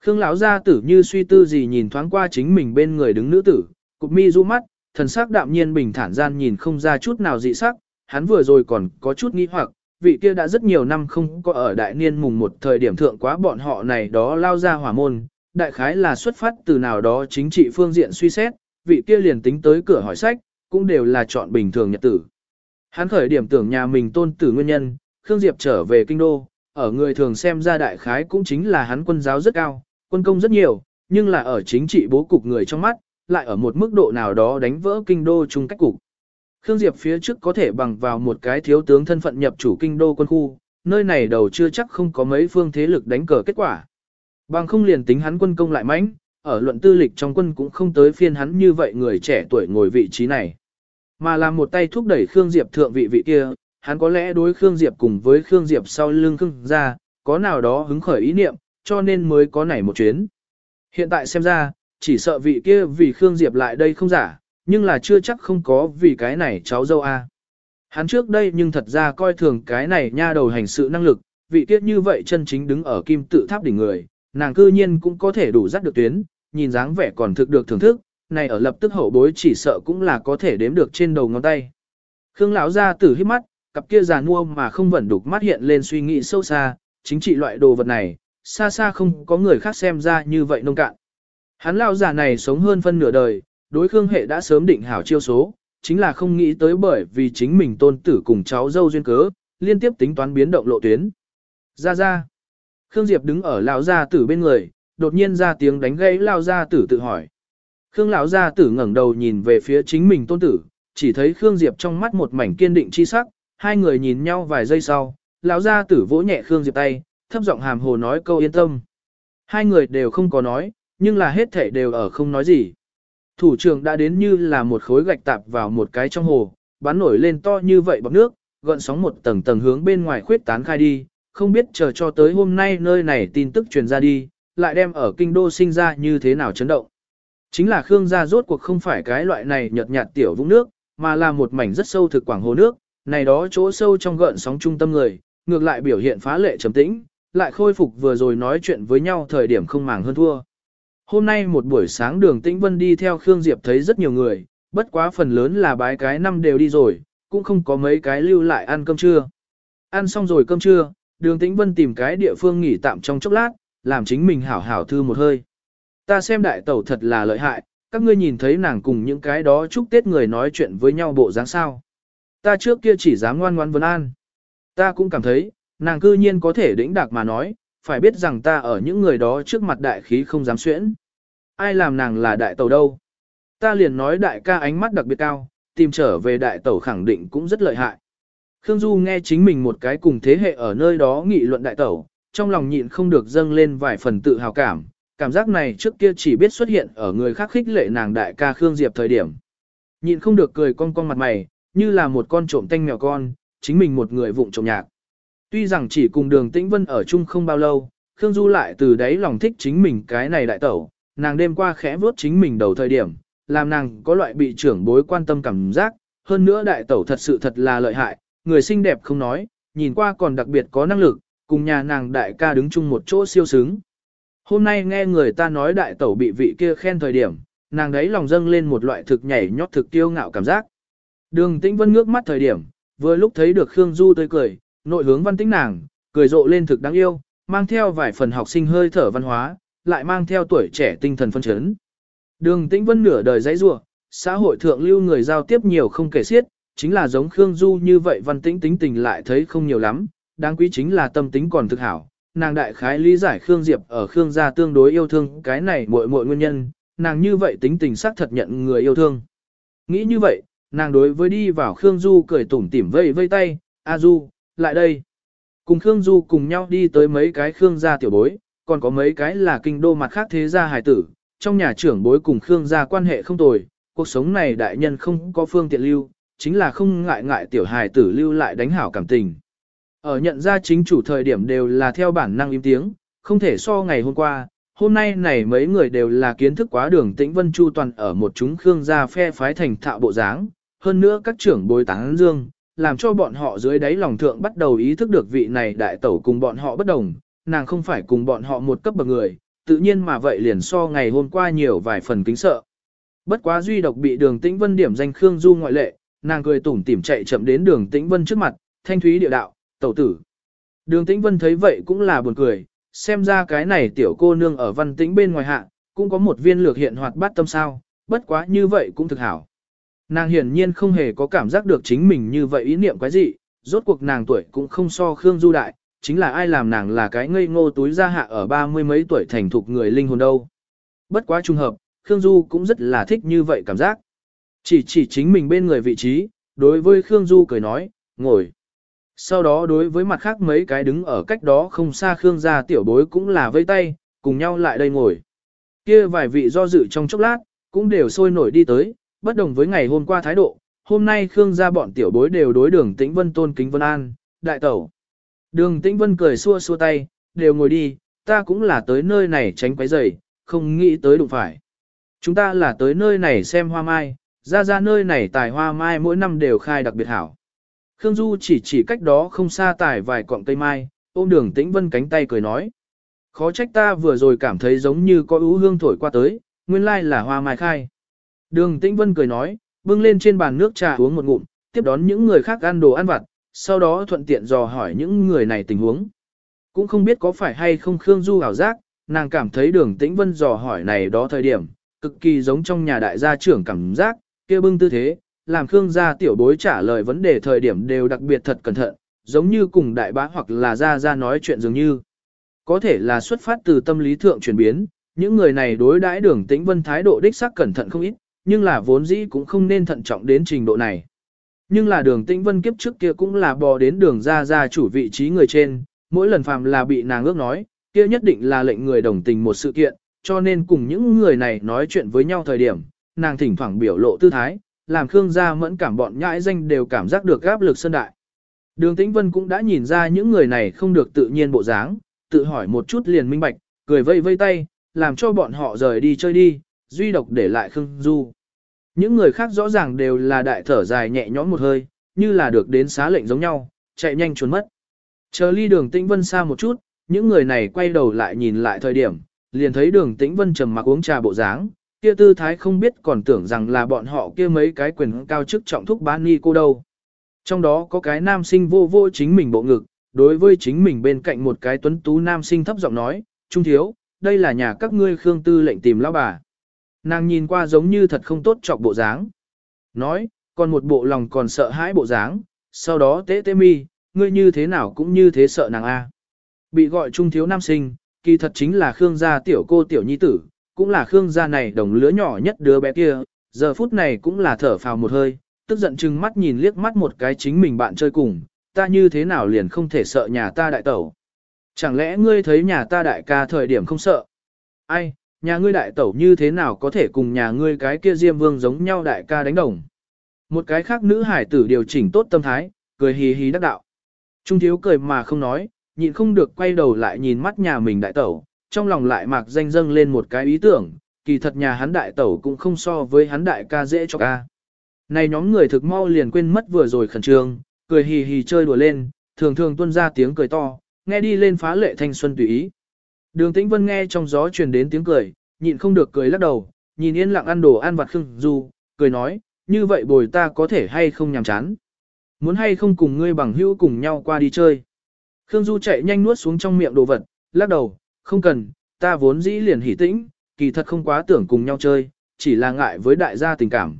Khương lão gia tử như suy tư gì nhìn thoáng qua chính mình bên người đứng nữ tử, cụp mi du mắt, thần sắc đạm nhiên bình thản gian nhìn không ra chút nào dị sắc, hắn vừa rồi còn có chút nghi hoặc, vị kia đã rất nhiều năm không có ở đại niên mùng một thời điểm thượng quá bọn họ này đó lao ra hỏa môn, đại khái là xuất phát từ nào đó chính trị phương diện suy xét, vị kia liền tính tới cửa hỏi sách, cũng đều là chọn bình thường nhật tử. Hắn khởi điểm tưởng nhà mình tôn tử nguyên nhân, Khương Diệp trở về kinh đô, ở người thường xem ra đại khái cũng chính là hắn quân giáo rất cao, quân công rất nhiều, nhưng là ở chính trị bố cục người trong mắt, lại ở một mức độ nào đó đánh vỡ kinh đô chung cách cục. Khương Diệp phía trước có thể bằng vào một cái thiếu tướng thân phận nhập chủ kinh đô quân khu, nơi này đầu chưa chắc không có mấy phương thế lực đánh cờ kết quả. Bằng không liền tính hắn quân công lại mãnh, ở luận tư lịch trong quân cũng không tới phiên hắn như vậy người trẻ tuổi ngồi vị trí này. Mà làm một tay thúc đẩy Khương Diệp thượng vị vị kia, hắn có lẽ đối Khương Diệp cùng với Khương Diệp sau lưng Khương ra, có nào đó hứng khởi ý niệm, cho nên mới có nảy một chuyến. Hiện tại xem ra, chỉ sợ vị kia vì Khương Diệp lại đây không giả, nhưng là chưa chắc không có vì cái này cháu dâu A. Hắn trước đây nhưng thật ra coi thường cái này nha đầu hành sự năng lực, vị tiết như vậy chân chính đứng ở kim tự tháp đỉnh người, nàng cư nhiên cũng có thể đủ dắt được tuyến, nhìn dáng vẻ còn thực được thưởng thức, này ở lập tức hậu bối chỉ sợ cũng là có thể đếm được trên đầu ngón tay. Khương lão ra tử hít mắt, cặp kia già nua mà không vẫn đục mắt hiện lên suy nghĩ sâu xa, chính trị loại đồ vật này, xa xa không có người khác xem ra như vậy nông cạn. Hắn lão già này sống hơn phân nửa đời, đối Khương hệ đã sớm định hảo chiêu số, chính là không nghĩ tới bởi vì chính mình tôn tử cùng cháu dâu duyên cớ, liên tiếp tính toán biến động lộ tuyến. Ra ra. Khương Diệp đứng ở lão gia tử bên người, đột nhiên ra tiếng đánh gãy lão gia tử tự hỏi. Khương lão gia tử ngẩng đầu nhìn về phía chính mình tôn tử, chỉ thấy Khương Diệp trong mắt một mảnh kiên định chi sắc, hai người nhìn nhau vài giây sau, lão gia tử vỗ nhẹ Khương Diệp tay, thấp giọng hàm hồ nói câu yên tâm. Hai người đều không có nói, nhưng là hết thể đều ở không nói gì. Thủ trưởng đã đến như là một khối gạch tạp vào một cái trong hồ, bắn nổi lên to như vậy bọc nước, gợn sóng một tầng tầng hướng bên ngoài khuyết tán khai đi, không biết chờ cho tới hôm nay nơi này tin tức truyền ra đi, lại đem ở kinh đô sinh ra như thế nào chấn động. Chính là Khương gia rốt cuộc không phải cái loại này nhợt nhạt tiểu vũng nước, mà là một mảnh rất sâu thực quảng hồ nước, này đó chỗ sâu trong gợn sóng trung tâm người, ngược lại biểu hiện phá lệ trầm tĩnh, lại khôi phục vừa rồi nói chuyện với nhau thời điểm không màng hơn thua. Hôm nay một buổi sáng đường Tĩnh Vân đi theo Khương Diệp thấy rất nhiều người, bất quá phần lớn là bái cái năm đều đi rồi, cũng không có mấy cái lưu lại ăn cơm trưa. Ăn xong rồi cơm trưa, đường Tĩnh Vân tìm cái địa phương nghỉ tạm trong chốc lát, làm chính mình hảo hảo thư một hơi. Ta xem đại tẩu thật là lợi hại, các ngươi nhìn thấy nàng cùng những cái đó chúc Tết người nói chuyện với nhau bộ dáng sao. Ta trước kia chỉ dám ngoan ngoan vấn an. Ta cũng cảm thấy, nàng cư nhiên có thể đĩnh đạc mà nói, phải biết rằng ta ở những người đó trước mặt đại khí không dám xuyễn. Ai làm nàng là đại tẩu đâu? Ta liền nói đại ca ánh mắt đặc biệt cao, tìm trở về đại tẩu khẳng định cũng rất lợi hại. Khương Du nghe chính mình một cái cùng thế hệ ở nơi đó nghị luận đại tẩu, trong lòng nhịn không được dâng lên vài phần tự hào cảm, cảm giác này trước kia chỉ biết xuất hiện ở người khác khích lệ nàng đại ca Khương Diệp thời điểm. Nhịn không được cười cong cong mặt mày, như là một con trộm tanh mèo con, chính mình một người vụng trộm nhạc. Tuy rằng chỉ cùng đường tĩnh vân ở chung không bao lâu, Khương Du lại từ đấy lòng thích chính mình cái này đại tẩu, nàng đêm qua khẽ vuốt chính mình đầu thời điểm, làm nàng có loại bị trưởng bối quan tâm cảm giác, hơn nữa đại tẩu thật sự thật là lợi hại, người xinh đẹp không nói, nhìn qua còn đặc biệt có năng lực, cùng nhà nàng đại ca đứng chung một chỗ siêu sướng. Hôm nay nghe người ta nói đại tẩu bị vị kia khen thời điểm, nàng đấy lòng dâng lên một loại thực nhảy nhót thực tiêu ngạo cảm giác. Đường Tĩnh Vân ngước mắt thời điểm, vừa lúc thấy được Khương Du tươi cười, nội hướng văn tĩnh nàng, cười rộ lên thực đáng yêu, mang theo vài phần học sinh hơi thở văn hóa, lại mang theo tuổi trẻ tinh thần phân chấn. Đường Tĩnh Vân nửa đời dãy rua, xã hội thượng lưu người giao tiếp nhiều không kể xiết, chính là giống Khương Du như vậy văn tĩnh tính tình lại thấy không nhiều lắm, đáng quý chính là tâm tính còn thực hảo. Nàng đại khái lý giải Khương Diệp ở Khương gia tương đối yêu thương cái này muội muội nguyên nhân, nàng như vậy tính tình xác thật nhận người yêu thương. Nghĩ như vậy, nàng đối với đi vào Khương Du cười tủm tỉm vây vây tay, A Du, lại đây. Cùng Khương Du cùng nhau đi tới mấy cái Khương gia tiểu bối, còn có mấy cái là kinh đô mặt khác thế gia hài tử, trong nhà trưởng bối cùng Khương gia quan hệ không tồi, cuộc sống này đại nhân không có phương tiện lưu, chính là không ngại ngại tiểu hài tử lưu lại đánh hảo cảm tình. Ở nhận ra chính chủ thời điểm đều là theo bản năng im tiếng, không thể so ngày hôm qua, hôm nay này mấy người đều là kiến thức quá đường tĩnh vân chu toàn ở một chúng Khương gia phe phái thành thạo bộ dáng, hơn nữa các trưởng bối tán dương, làm cho bọn họ dưới đáy lòng thượng bắt đầu ý thức được vị này đại tẩu cùng bọn họ bất đồng, nàng không phải cùng bọn họ một cấp bậc người, tự nhiên mà vậy liền so ngày hôm qua nhiều vài phần kính sợ. Bất quá duy độc bị đường tĩnh vân điểm danh Khương Du ngoại lệ, nàng cười tủm tỉm chạy chậm đến đường tĩnh vân trước mặt, thanh thúy địa đạo, tẩu tử. Đường tĩnh vân thấy vậy cũng là buồn cười, xem ra cái này tiểu cô nương ở văn tĩnh bên ngoài hạ, cũng có một viên lược hiện hoạt bát tâm sao, bất quá như vậy cũng thực hảo. Nàng hiển nhiên không hề có cảm giác được chính mình như vậy ý niệm quái dị, rốt cuộc nàng tuổi cũng không so Khương Du đại, chính là ai làm nàng là cái ngây ngô túi ra hạ ở ba mươi mấy tuổi thành thục người linh hồn đâu. Bất quá trùng hợp, Khương Du cũng rất là thích như vậy cảm giác. Chỉ chỉ chính mình bên người vị trí, đối với Khương Du cười nói, ngồi. Sau đó đối với mặt khác mấy cái đứng ở cách đó không xa Khương gia tiểu bối cũng là vây tay, cùng nhau lại đây ngồi. Kia vài vị do dự trong chốc lát, cũng đều sôi nổi đi tới, bất đồng với ngày hôm qua thái độ, hôm nay Khương gia bọn tiểu bối đều đối đường Tĩnh Vân tôn kính Vân An, đại tẩu. Đường Tĩnh Vân cười xua xua tay, đều ngồi đi, ta cũng là tới nơi này tránh quấy rầy, không nghĩ tới đụng phải. Chúng ta là tới nơi này xem hoa mai, ra ra nơi này tài hoa mai mỗi năm đều khai đặc biệt hảo. Khương Du chỉ chỉ cách đó không xa tài vài cọng cây mai, ôm đường Tĩnh Vân cánh tay cười nói. Khó trách ta vừa rồi cảm thấy giống như có ú hương thổi qua tới, nguyên lai là hoa mai khai. Đường Tĩnh Vân cười nói, bưng lên trên bàn nước trà uống một ngụm, tiếp đón những người khác ăn đồ ăn vặt, sau đó thuận tiện dò hỏi những người này tình huống. Cũng không biết có phải hay không Khương Du ảo giác, nàng cảm thấy đường Tĩnh Vân dò hỏi này đó thời điểm, cực kỳ giống trong nhà đại gia trưởng cảm giác, kia bưng tư thế, làm Khương gia tiểu bối trả lời vấn đề thời điểm đều đặc biệt thật cẩn thận, giống như cùng đại bá hoặc là gia gia nói chuyện dường như. Có thể là xuất phát từ tâm lý thượng chuyển biến, những người này đối đãi đường tĩnh vân thái độ đích xác cẩn thận không ít, nhưng là vốn dĩ cũng không nên thận trọng đến trình độ này. Nhưng là đường tĩnh vân kiếp trước kia cũng là bò đến đường ra ra chủ vị trí người trên, mỗi lần phàm là bị nàng ước nói, kia nhất định là lệnh người đồng tình một sự kiện, cho nên cùng những người này nói chuyện với nhau thời điểm, nàng thỉnh thoảng biểu lộ tư thái, làm Khương gia mẫn cảm bọn nhãi danh đều cảm giác được áp lực sơn đại. Đường Tĩnh Vân cũng đã nhìn ra những người này không được tự nhiên bộ dáng, tự hỏi một chút liền minh bạch, cười vây vây tay, làm cho bọn họ rời đi chơi đi, duy độc để lại Khương Du. Những người khác rõ ràng đều là đại thở dài nhẹ nhõm một hơi, như là được đến xá lệnh giống nhau, chạy nhanh trốn mất. Chờ ly đường tĩnh vân xa một chút, những người này quay đầu lại nhìn lại thời điểm, liền thấy đường tĩnh vân trầm mặc uống trà bộ dáng, kia tư thái không biết còn tưởng rằng là bọn họ kia mấy cái quyền cao chức trọng thúc bán ni cô đâu. Trong đó có cái nam sinh vô vô chính mình bộ ngực, đối với chính mình bên cạnh một cái tuấn tú nam sinh thấp giọng nói, Trung thiếu, đây là nhà các ngươi khương tư lệnh tìm lão bà. Nàng nhìn qua giống như thật không tốt chọc bộ dáng. Nói, còn một bộ lòng còn sợ hãi bộ dáng, sau đó tế tế mi, ngươi như thế nào cũng như thế sợ nàng A. Bị gọi trung thiếu nam sinh, kỳ thật chính là Khương gia tiểu cô tiểu nhi tử, cũng là Khương gia này đồng lứa nhỏ nhất đứa bé kia, giờ phút này cũng là thở phào một hơi, tức giận chừng mắt nhìn liếc mắt một cái chính mình bạn chơi cùng, ta như thế nào liền không thể sợ nhà ta đại tẩu. Chẳng lẽ ngươi thấy nhà ta đại ca thời điểm không sợ? Ai, nhà ngươi đại tẩu như thế nào có thể cùng nhà ngươi cái kia diêm vương giống nhau đại ca đánh đồng? Một cái khác nữ hải tử điều chỉnh tốt tâm thái, cười hì hì đắc đạo. Trung thiếu cười mà không nói, nhịn không được quay đầu lại nhìn mắt nhà mình đại tẩu, trong lòng lại mạc danh dâng lên một cái ý tưởng, kỳ thật nhà hắn đại tẩu cũng không so với hắn đại ca dễ cho ca. Này nhóm người thực mau liền quên mất vừa rồi khẩn trương, cười hì hì chơi đùa lên, thường thường tuôn ra tiếng cười to, nghe đi lên phá lệ thanh xuân tùy ý. Đường Tĩnh Vân nghe trong gió truyền đến tiếng cười, nhịn không được cười lắc đầu, nhìn yên lặng ăn đồ ăn vặt Khương du, cười nói, như vậy bồi ta có thể hay không nhàm chán. Muốn hay không cùng ngươi bằng hữu cùng nhau qua đi chơi. Khương Du chạy nhanh nuốt xuống trong miệng đồ vật, lắc đầu, không cần, ta vốn dĩ liền hỉ tĩnh, kỳ thật không quá tưởng cùng nhau chơi, chỉ là ngại với đại gia tình cảm.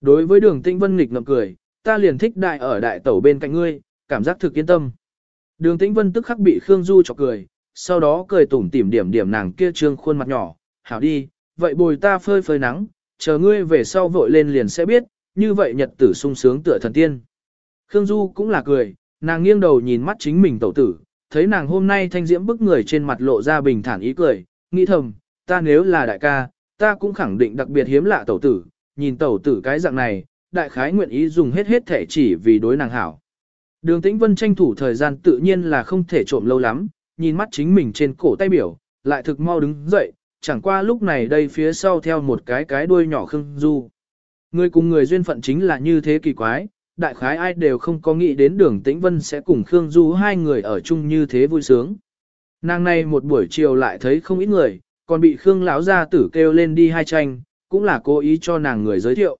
Đối với đường tĩnh vân nghịch ngậm cười, ta liền thích đại ở đại tẩu bên cạnh ngươi, cảm giác thực yên tâm. Đường tĩnh vân tức khắc bị Khương Du chọc cười, sau đó cười tủm tỉm điểm điểm nàng kia trương khuôn mặt nhỏ, hảo đi, vậy bồi ta phơi phơi nắng, chờ ngươi về sau vội lên liền sẽ biết, như vậy nhật tử sung sướng tựa thần tiên. Khương Du cũng là cười, nàng nghiêng đầu nhìn mắt chính mình tẩu tử, thấy nàng hôm nay thanh diễm bức người trên mặt lộ ra bình thản ý cười, nghĩ thầm, ta nếu là đại ca, ta cũng khẳng định đặc biệt hiếm lạ tẩu tử, nhìn tẩu tử cái dạng này, đại khái nguyện ý dùng hết hết thể chỉ vì đối nàng hảo. Đường Tĩnh Vân tranh thủ thời gian tự nhiên là không thể trộm lâu lắm, nhìn mắt chính mình trên cổ tay biểu, lại thực mau đứng dậy, chẳng qua lúc này đây phía sau theo một cái cái đuôi nhỏ khưng du. Người cùng người duyên phận chính là như thế kỳ quái, đại khái ai đều không có nghĩ đến đường tĩnh vân sẽ cùng Khương Du hai người ở chung như thế vui sướng. Nàng này một buổi chiều lại thấy không ít người, còn bị Khương lão gia tử kêu lên đi hai tranh, cũng là cố ý cho nàng người giới thiệu.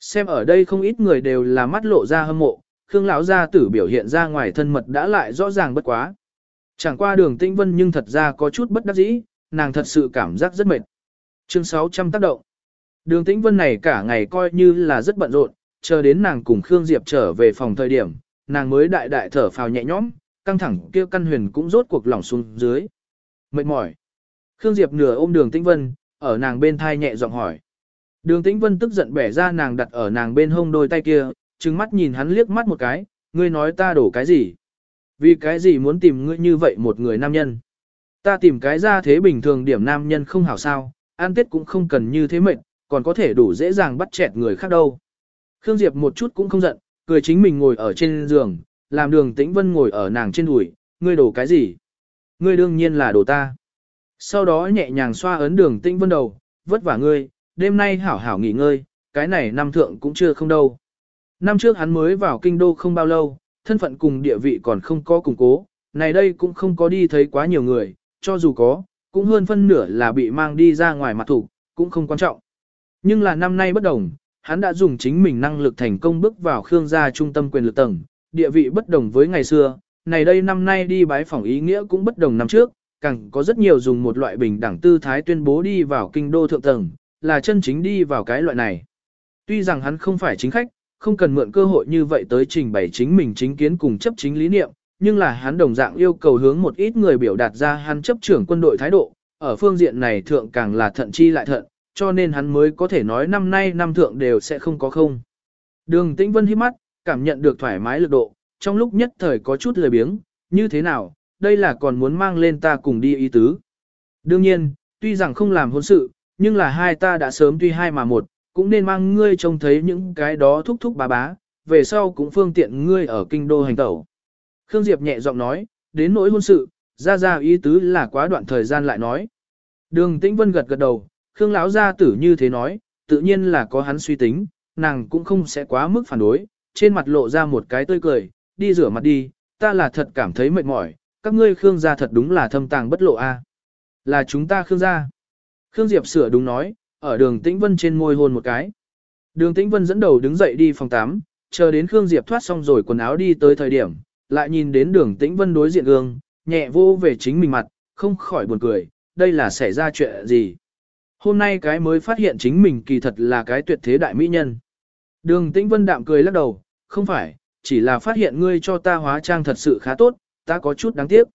Xem ở đây không ít người đều là mắt lộ ra hâm mộ, Khương lão gia tử biểu hiện ra ngoài thân mật đã lại rõ ràng bất quá. Chẳng qua đường tĩnh vân nhưng thật ra có chút bất đắc dĩ, nàng thật sự cảm giác rất mệt. Chương 600 tác động. Đường tĩnh vân này cả ngày coi như là rất bận rộn, chờ đến nàng cùng Khương Diệp trở về phòng thời điểm, nàng mới đại đại thở phào nhẹ nhõm, căng thẳng kia căn huyền cũng rốt cuộc lỏng xuống dưới. Mệt mỏi. Khương Diệp nửa ôm đường tĩnh vân, ở nàng bên thai nhẹ giọng hỏi. Đường tĩnh vân tức giận bẻ ra nàng đặt ở nàng bên hông đôi tay kia, trừng mắt nhìn hắn liếc mắt một cái, ngươi nói ta đổ cái gì? Vì cái gì muốn tìm ngươi như vậy một người nam nhân? Ta tìm cái ra thế bình thường điểm nam nhân không hảo sao, an tết cũng không cần như thế mệnh, còn có thể đủ dễ dàng bắt chẹt người khác đâu. Khương Diệp một chút cũng không giận, cười chính mình ngồi ở trên giường, làm đường tĩnh vân ngồi ở nàng trên đùi, ngươi đổ cái gì? Ngươi đương nhiên là đổ ta. Sau đó nhẹ nhàng xoa ấn đường tĩnh vân đầu, vất vả ngươi, đêm nay hảo hảo nghỉ ngơi, cái này năm thượng cũng chưa không đâu. Năm trước hắn mới vào kinh đô không bao lâu, thân phận cùng địa vị còn không có củng cố, này đây cũng không có đi thấy quá nhiều người, cho dù có, cũng hơn phân nửa là bị mang đi ra ngoài mặt thủ, cũng không quan trọng. Nhưng là năm nay bất đồng, hắn đã dùng chính mình năng lực thành công bước vào Khương gia trung tâm quyền lực tầng, địa vị bất đồng với ngày xưa, này đây năm nay đi bái phỏng ý nghĩa cũng bất đồng năm trước, càng có rất nhiều dùng một loại bình đẳng tư thái tuyên bố đi vào kinh đô thượng tầng, là chân chính đi vào cái loại này. Tuy rằng hắn không phải chính khách, không cần mượn cơ hội như vậy tới trình bày chính mình chính kiến cùng chấp chính lý niệm, nhưng là hắn đồng dạng yêu cầu hướng một ít người biểu đạt ra hắn chấp trưởng quân đội thái độ, ở phương diện này thượng càng là thận chi lại thận, cho nên hắn mới có thể nói năm nay năm thượng đều sẽ không có không. Đường Tĩnh Vân hít mắt, cảm nhận được thoải mái lực độ, trong lúc nhất thời có chút lười biếng, như thế nào, đây là còn muốn mang lên ta cùng đi ý tứ. Đương nhiên, tuy rằng không làm hôn sự, nhưng là hai ta đã sớm tuy hai mà một, cũng nên mang ngươi trông thấy những cái đó thúc thúc bá bá, về sau cũng phương tiện ngươi ở kinh đô hành tẩu. Khương Diệp nhẹ giọng nói, đến nỗi hôn sự, ra ra ý tứ là quá đoạn thời gian lại nói. Đường Tĩnh Vân gật gật đầu, Khương lão gia tử như thế nói, tự nhiên là có hắn suy tính, nàng cũng không sẽ quá mức phản đối, trên mặt lộ ra một cái tươi cười, đi rửa mặt đi, ta là thật cảm thấy mệt mỏi, các ngươi Khương gia thật đúng là thâm tàng bất lộ a. Là chúng ta Khương gia. Khương Diệp sửa đúng nói, ở đường Tĩnh Vân trên môi hôn một cái. Đường Tĩnh Vân dẫn đầu đứng dậy đi phòng 8, chờ đến Khương Diệp thoát xong rồi quần áo đi tới thời điểm, lại nhìn đến đường Tĩnh Vân đối diện gương, nhẹ vô về chính mình mặt, không khỏi buồn cười, đây là xảy ra chuyện gì. Hôm nay cái mới phát hiện chính mình kỳ thật là cái tuyệt thế đại mỹ nhân. Đường Tĩnh Vân đạm cười lắc đầu, không phải, chỉ là phát hiện ngươi cho ta hóa trang thật sự khá tốt, ta có chút đáng tiếc.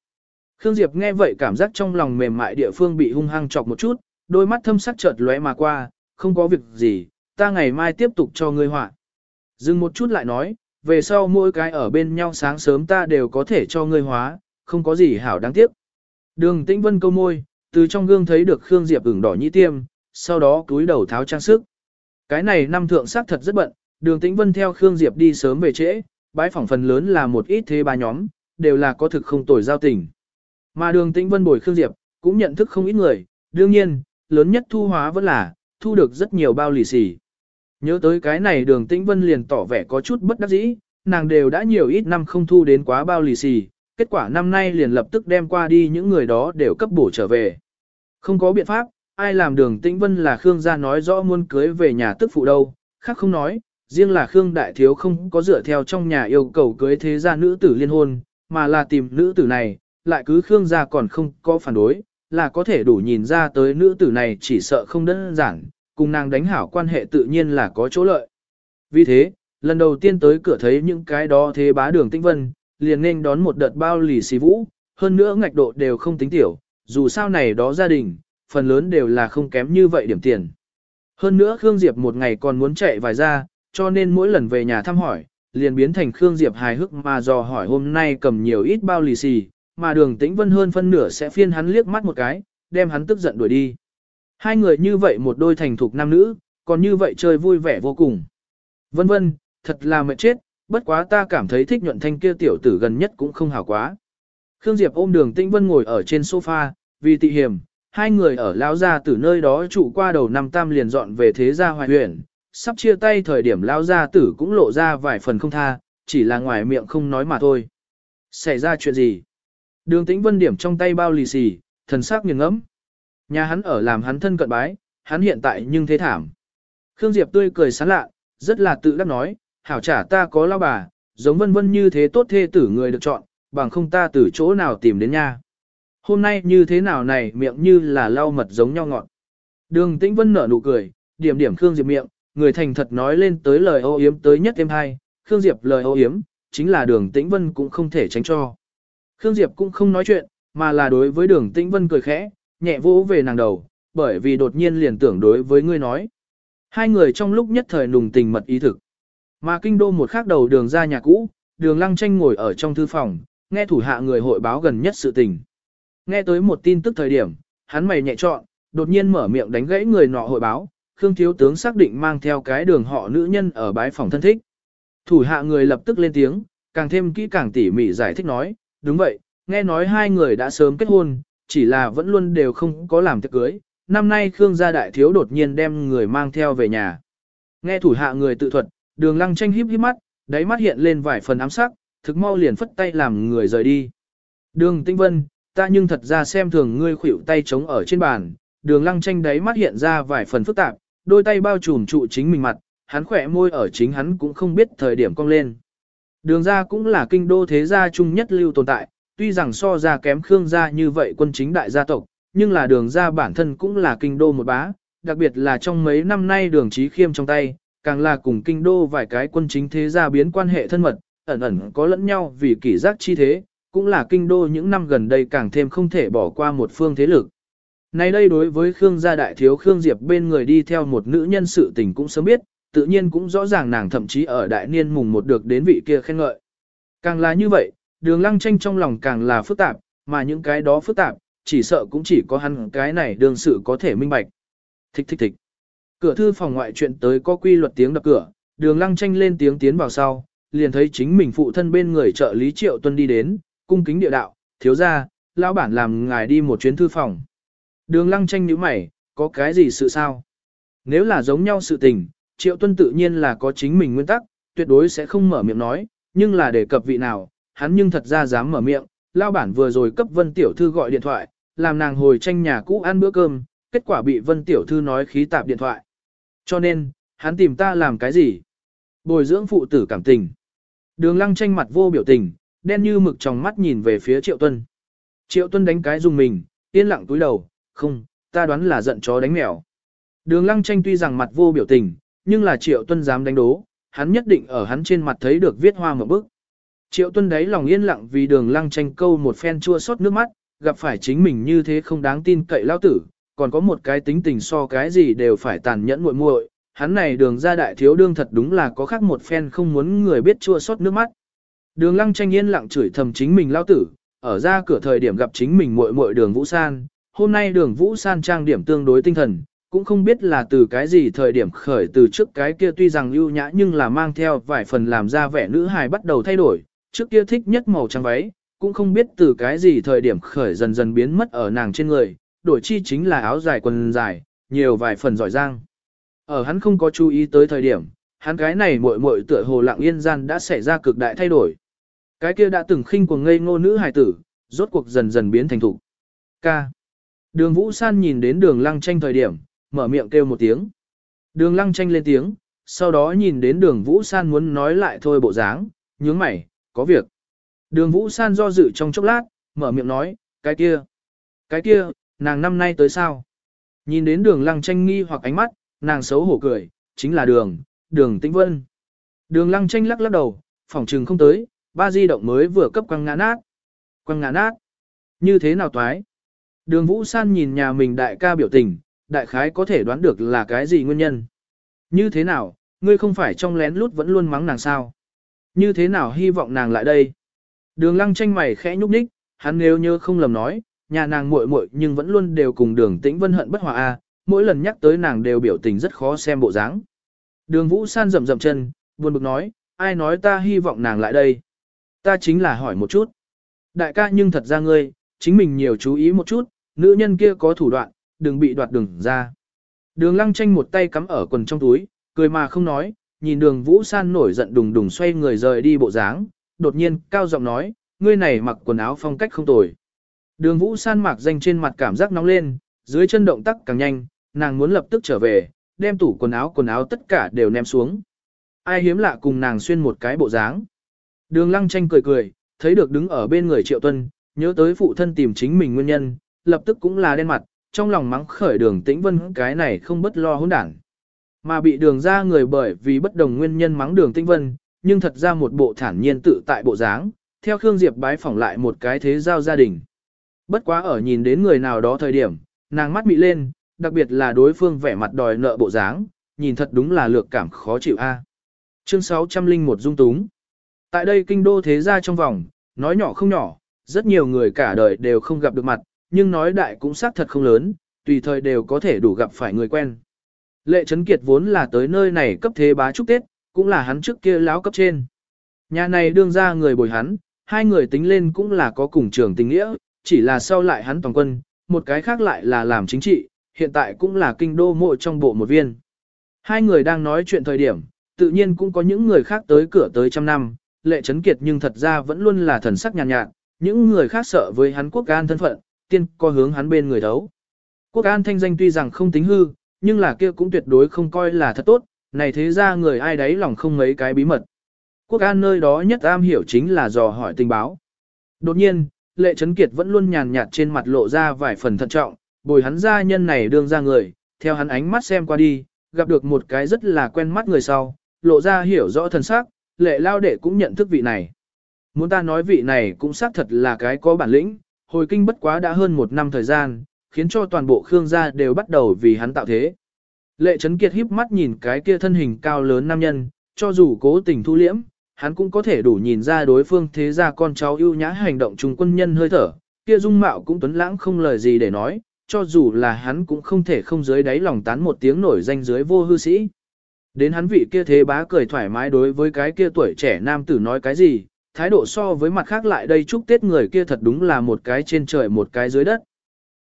Khương Diệp nghe vậy cảm giác trong lòng mềm mại địa phương bị hung hăng chọc một chút, đôi mắt thâm sắc chợt lóe mà qua, không có việc gì, ta ngày mai tiếp tục cho ngươi họa. Dừng một chút lại nói, về sau mỗi cái ở bên nhau sáng sớm ta đều có thể cho ngươi hóa, không có gì hảo đáng tiếc. Đường Tĩnh Vân câu môi, từ trong gương thấy được Khương Diệp ửng đỏ nhĩ tiêm, sau đó túi đầu tháo trang sức. Cái này năm thượng sắc thật rất bận, đường Tĩnh Vân theo Khương Diệp đi sớm về trễ, bãi phỏng phần lớn là một ít thế ba nhóm, đều là có thực không tồi giao tình. Mà đường Tĩnh Vân bồi Khương Diệp, cũng nhận thức không ít người, đương nhiên, lớn nhất thu hóa vẫn là, thu được rất nhiều bao lì xì. Nhớ tới cái này đường Tĩnh Vân liền tỏ vẻ có chút bất đắc dĩ, nàng đều đã nhiều ít năm không thu đến quá bao lì xì, kết quả năm nay liền lập tức đem qua đi những người đó đều cấp bổ trở về. Không có biện pháp, ai làm đường Tĩnh Vân là Khương gia nói rõ muốn cưới về nhà tức phụ đâu, khác không nói, riêng là Khương Đại Thiếu không có dựa theo trong nhà yêu cầu cưới thế gia nữ tử liên hôn, mà là tìm nữ tử này, lại cứ Khương gia còn không có phản đối, là có thể đủ nhìn ra tới nữ tử này chỉ sợ không đơn giản, cùng nàng đánh hảo quan hệ tự nhiên là có chỗ lợi. Vì thế, lần đầu tiên tới cửa thấy những cái đó thế bá đường tinh vân, liền nên đón một đợt bao lì xì vũ, hơn nữa ngạch độ đều không tính tiểu, dù sao này đó gia đình, phần lớn đều là không kém như vậy điểm tiền. Hơn nữa Khương Diệp một ngày còn muốn chạy vài ra, cho nên mỗi lần về nhà thăm hỏi, liền biến thành Khương Diệp hài hước mà dò hỏi hôm nay cầm nhiều ít bao lì xì, mà đường tĩnh vân hơn phân nửa sẽ phiên hắn liếc mắt một cái, đem hắn tức giận đuổi đi. Hai người như vậy một đôi thành thục nam nữ, còn như vậy chơi vui vẻ vô cùng. Vân vân, thật là mệt chết, bất quá ta cảm thấy thích nhuận thanh kia tiểu tử gần nhất cũng không hảo quá. Khương Diệp ôm đường tĩnh vân ngồi ở trên sofa, vì tị hiểm, hai người ở lao gia tử nơi đó trụ qua đầu năm tam liền dọn về thế gia hoài huyện, sắp chia tay thời điểm lao gia tử cũng lộ ra vài phần không tha, chỉ là ngoài miệng không nói mà thôi. Xảy ra chuyện gì? Đường tĩnh vân điểm trong tay bao lì xì, thần sắc nghiêng ngẫm. Nhà hắn ở làm hắn thân cận bái, hắn hiện tại nhưng thế thảm. Khương Diệp tươi cười sán lạ, rất là tự đắc nói, hảo trả ta có lao bà, giống vân vân như thế tốt thê tử người được chọn, bằng không ta từ chỗ nào tìm đến nha. Hôm nay như thế nào này miệng như là lau mật giống nhau ngọt. Đường tĩnh vân nở nụ cười, điểm điểm Khương Diệp miệng, người thành thật nói lên tới lời ô yếm tới nhất thêm hai, Khương Diệp lời ô yếm, chính là đường tĩnh vân cũng không thể tránh cho. Khương Diệp cũng không nói chuyện, mà là đối với đường tĩnh vân cười khẽ, nhẹ vỗ về nàng đầu, bởi vì đột nhiên liền tưởng đối với ngươi nói. Hai người trong lúc nhất thời nùng tình mật ý thực. Mà kinh đô một khác đầu đường ra nhà cũ, đường lăng tranh ngồi ở trong thư phòng, nghe thủ hạ người hội báo gần nhất sự tình. Nghe tới một tin tức thời điểm, hắn mày nhẹ trọn, đột nhiên mở miệng đánh gãy người nọ hội báo, Khương Thiếu Tướng xác định mang theo cái đường họ nữ nhân ở bái phòng thân thích. Thủ hạ người lập tức lên tiếng, càng thêm kỹ càng tỉ mỉ giải thích nói, đúng vậy, nghe nói hai người đã sớm kết hôn, chỉ là vẫn luôn đều không có làm tiệc cưới. Năm nay Khương gia đại thiếu đột nhiên đem người mang theo về nhà. Nghe thủ hạ người tự thuật, đường lăng tranh híp híp mắt, đáy mắt hiện lên vài phần ám sắc, thực mau liền phất tay làm người rời đi. Đường tinh vân, ta nhưng thật ra xem thường ngươi khuỷu tay trống ở trên bàn, đường lăng tranh đáy mắt hiện ra vài phần phức tạp, đôi tay bao trùm trụ chính mình mặt, hắn khỏe môi ở chính hắn cũng không biết thời điểm cong lên. Đường ra cũng là kinh đô thế gia chung nhất lưu tồn tại, tuy rằng so ra kém Khương gia như vậy quân chính đại gia tộc, nhưng là đường ra bản thân cũng là kinh đô một bá, đặc biệt là trong mấy năm nay đường trí khiêm trong tay, càng là cùng kinh đô vài cái quân chính thế gia biến quan hệ thân mật, ẩn ẩn có lẫn nhau vì kỷ giác chi thế, cũng là kinh đô những năm gần đây càng thêm không thể bỏ qua một phương thế lực. Nay đây đối với Khương gia đại thiếu Khương Diệp bên người đi theo một nữ nhân sự tình cũng sớm biết, tự nhiên cũng rõ ràng nàng thậm chí ở đại niên mùng một được đến vị kia khen ngợi. Càng là như vậy, đường lăng tranh trong lòng càng là phức tạp, mà những cái đó phức tạp, chỉ sợ cũng chỉ có hắn cái này đường sự có thể minh bạch. Thích thích thích. Cửa thư phòng ngoại chuyện tới có quy luật tiếng đập cửa, đường lăng tranh lên tiếng tiến vào sau, liền thấy chính mình phụ thân bên người trợ lý triệu tuân đi đến, cung kính địa đạo, thiếu ra, lão bản làm ngài đi một chuyến thư phòng. Đường lăng tranh nhíu mày, có cái gì sự sao? Nếu là giống nhau sự tình, Triệu Tuân tự nhiên là có chính mình nguyên tắc, tuyệt đối sẽ không mở miệng nói, nhưng là đề cập vị nào, hắn nhưng thật ra dám mở miệng, lao bản vừa rồi cấp Vân Tiểu Thư gọi điện thoại, làm nàng hồi tranh nhà cũ ăn bữa cơm, kết quả bị Vân Tiểu Thư nói khí tạp điện thoại. Cho nên, hắn tìm ta làm cái gì? Bồi dưỡng phụ tử cảm tình. Đường lăng tranh mặt vô biểu tình, đen như mực trong mắt nhìn về phía Triệu Tuân. Triệu Tuân đánh cái dùng mình, yên lặng túi đầu, không, ta đoán là giận chó đánh mèo. Đường lăng tranh tuy rằng mặt vô biểu tình, nhưng là Triệu Tuân dám đánh đố, hắn nhất định ở hắn trên mặt thấy được viết hoa một bức. Triệu Tuân đấy lòng yên lặng vì đường lăng tranh câu một phen chua xót nước mắt, gặp phải chính mình như thế không đáng tin cậy lao tử, còn có một cái tính tình so cái gì đều phải tàn nhẫn muội muội. Hắn này đường ra đại thiếu đương thật đúng là có khác một phen không muốn người biết chua xót nước mắt. Đường lăng tranh yên lặng chửi thầm chính mình lao tử, ở ra cửa thời điểm gặp chính mình muội muội đường Vũ San. Hôm nay đường Vũ San trang điểm tương đối tinh thần, cũng không biết là từ cái gì thời điểm khởi từ trước cái kia tuy rằng ưu nhã nhưng là mang theo vài phần làm ra vẻ nữ hài bắt đầu thay đổi, trước kia thích nhất màu trắng váy, cũng không biết từ cái gì thời điểm khởi dần dần biến mất ở nàng trên người, đổi chi chính là áo dài quần dài, nhiều vài phần giỏi giang. Ở hắn không có chú ý tới thời điểm, hắn cái này muội muội tựa hồ lặng yên gian đã xảy ra cực đại thay đổi. Cái kia đã từng khinh cuồng ngây ngô nữ hài tử, rốt cuộc dần dần biến thành thủ. Ca. Đường Vũ San nhìn đến đường lăng tranh thời điểm, mở miệng kêu một tiếng. Đường lăng tranh lên tiếng, sau đó nhìn đến đường Vũ San muốn nói lại thôi bộ dáng, nhướng mày, có việc. Đường Vũ San do dự trong chốc lát, mở miệng nói, cái kia, cái kia, nàng năm nay tới sao? Nhìn đến đường lăng tranh nghi hoặc ánh mắt, nàng xấu hổ cười, chính là đường, đường tĩnh vân. Đường lăng tranh lắc lắc đầu, phỏng trừng không tới, ba di động mới vừa cấp quăng ngã nát. Quăng ngã nát? Như thế nào toái? Đường Vũ San nhìn nhà mình đại ca biểu tình, đại khái có thể đoán được là cái gì nguyên nhân. Như thế nào, ngươi không phải trong lén lút vẫn luôn mắng nàng sao? Như thế nào hy vọng nàng lại đây? Đường lăng tranh mày khẽ nhúc nhích, hắn nếu như không lầm nói, nhà nàng muội muội nhưng vẫn luôn đều cùng đường tĩnh vân hận bất hòa a, mỗi lần nhắc tới nàng đều biểu tình rất khó xem bộ dáng. Đường vũ san rầm rầm chân, buồn bực nói, ai nói ta hy vọng nàng lại đây? Ta chính là hỏi một chút. Đại ca nhưng thật ra ngươi, chính mình nhiều chú ý một chút, nữ nhân kia có thủ đoạn, đừng bị đoạt đường ra. Đường lăng tranh một tay cắm ở quần trong túi, cười mà không nói, nhìn đường Vũ San nổi giận đùng đùng xoay người rời đi bộ dáng, đột nhiên cao giọng nói, ngươi này mặc quần áo phong cách không tồi. Đường Vũ San mặc danh trên mặt cảm giác nóng lên, dưới chân động tác càng nhanh, nàng muốn lập tức trở về, đem tủ quần áo quần áo tất cả đều ném xuống. Ai hiếm lạ cùng nàng xuyên một cái bộ dáng. Đường lăng tranh cười cười, thấy được đứng ở bên người Triệu Tuân, nhớ tới phụ thân tìm chính mình nguyên nhân, lập tức cũng là đen mặt, trong lòng mắng khởi đường tĩnh vân cái này không bất lo hỗn đảng. Mà bị đường ra người bởi vì bất đồng nguyên nhân mắng đường tĩnh vân, nhưng thật ra một bộ thản nhiên tự tại bộ dáng, theo Khương Diệp bái phỏng lại một cái thế giao gia đình. Bất quá ở nhìn đến người nào đó thời điểm, nàng mắt mị lên, đặc biệt là đối phương vẻ mặt đòi nợ bộ dáng, nhìn thật đúng là lược cảm khó chịu a. Chương 601 Dung Túng Tại đây kinh đô thế gia trong vòng, nói nhỏ không nhỏ, rất nhiều người cả đời đều không gặp được mặt, nhưng nói đại cũng xác thật không lớn, tùy thời đều có thể đủ gặp phải người quen. Lệ Trấn Kiệt vốn là tới nơi này cấp thế bá chúc Tết, cũng là hắn trước kia láo cấp trên. Nhà này đương ra người bồi hắn, hai người tính lên cũng là có cùng trường tình nghĩa, chỉ là sau lại hắn toàn quân, một cái khác lại là làm chính trị, hiện tại cũng là kinh đô mộ trong bộ một viên. Hai người đang nói chuyện thời điểm, tự nhiên cũng có những người khác tới cửa tới trăm năm, lệ Trấn Kiệt nhưng thật ra vẫn luôn là thần sắc nhàn nhạt, nhạt, những người khác sợ với hắn quốc gan thân phận, tiên có hướng hắn bên người đấu. Quốc an thanh danh tuy rằng không tính hư, nhưng là kia cũng tuyệt đối không coi là thật tốt, này thế ra người ai đấy lòng không mấy cái bí mật. Quốc an nơi đó nhất am hiểu chính là dò hỏi tình báo. Đột nhiên, lệ trấn kiệt vẫn luôn nhàn nhạt trên mặt lộ ra vài phần thận trọng, bồi hắn ra nhân này đương ra người, theo hắn ánh mắt xem qua đi, gặp được một cái rất là quen mắt người sau, lộ ra hiểu rõ thần sắc, lệ lao đệ cũng nhận thức vị này. Muốn ta nói vị này cũng xác thật là cái có bản lĩnh, hồi kinh bất quá đã hơn một năm thời gian, khiến cho toàn bộ Khương gia đều bắt đầu vì hắn tạo thế. Lệ Trấn Kiệt híp mắt nhìn cái kia thân hình cao lớn nam nhân, cho dù cố tình thu liễm, hắn cũng có thể đủ nhìn ra đối phương thế gia con cháu ưu nhã hành động trung quân nhân hơi thở, kia dung mạo cũng tuấn lãng không lời gì để nói, cho dù là hắn cũng không thể không dưới đáy lòng tán một tiếng nổi danh dưới vô hư sĩ. Đến hắn vị kia thế bá cười thoải mái đối với cái kia tuổi trẻ nam tử nói cái gì, thái độ so với mặt khác lại đây chúc Tết người kia thật đúng là một cái trên trời một cái dưới đất.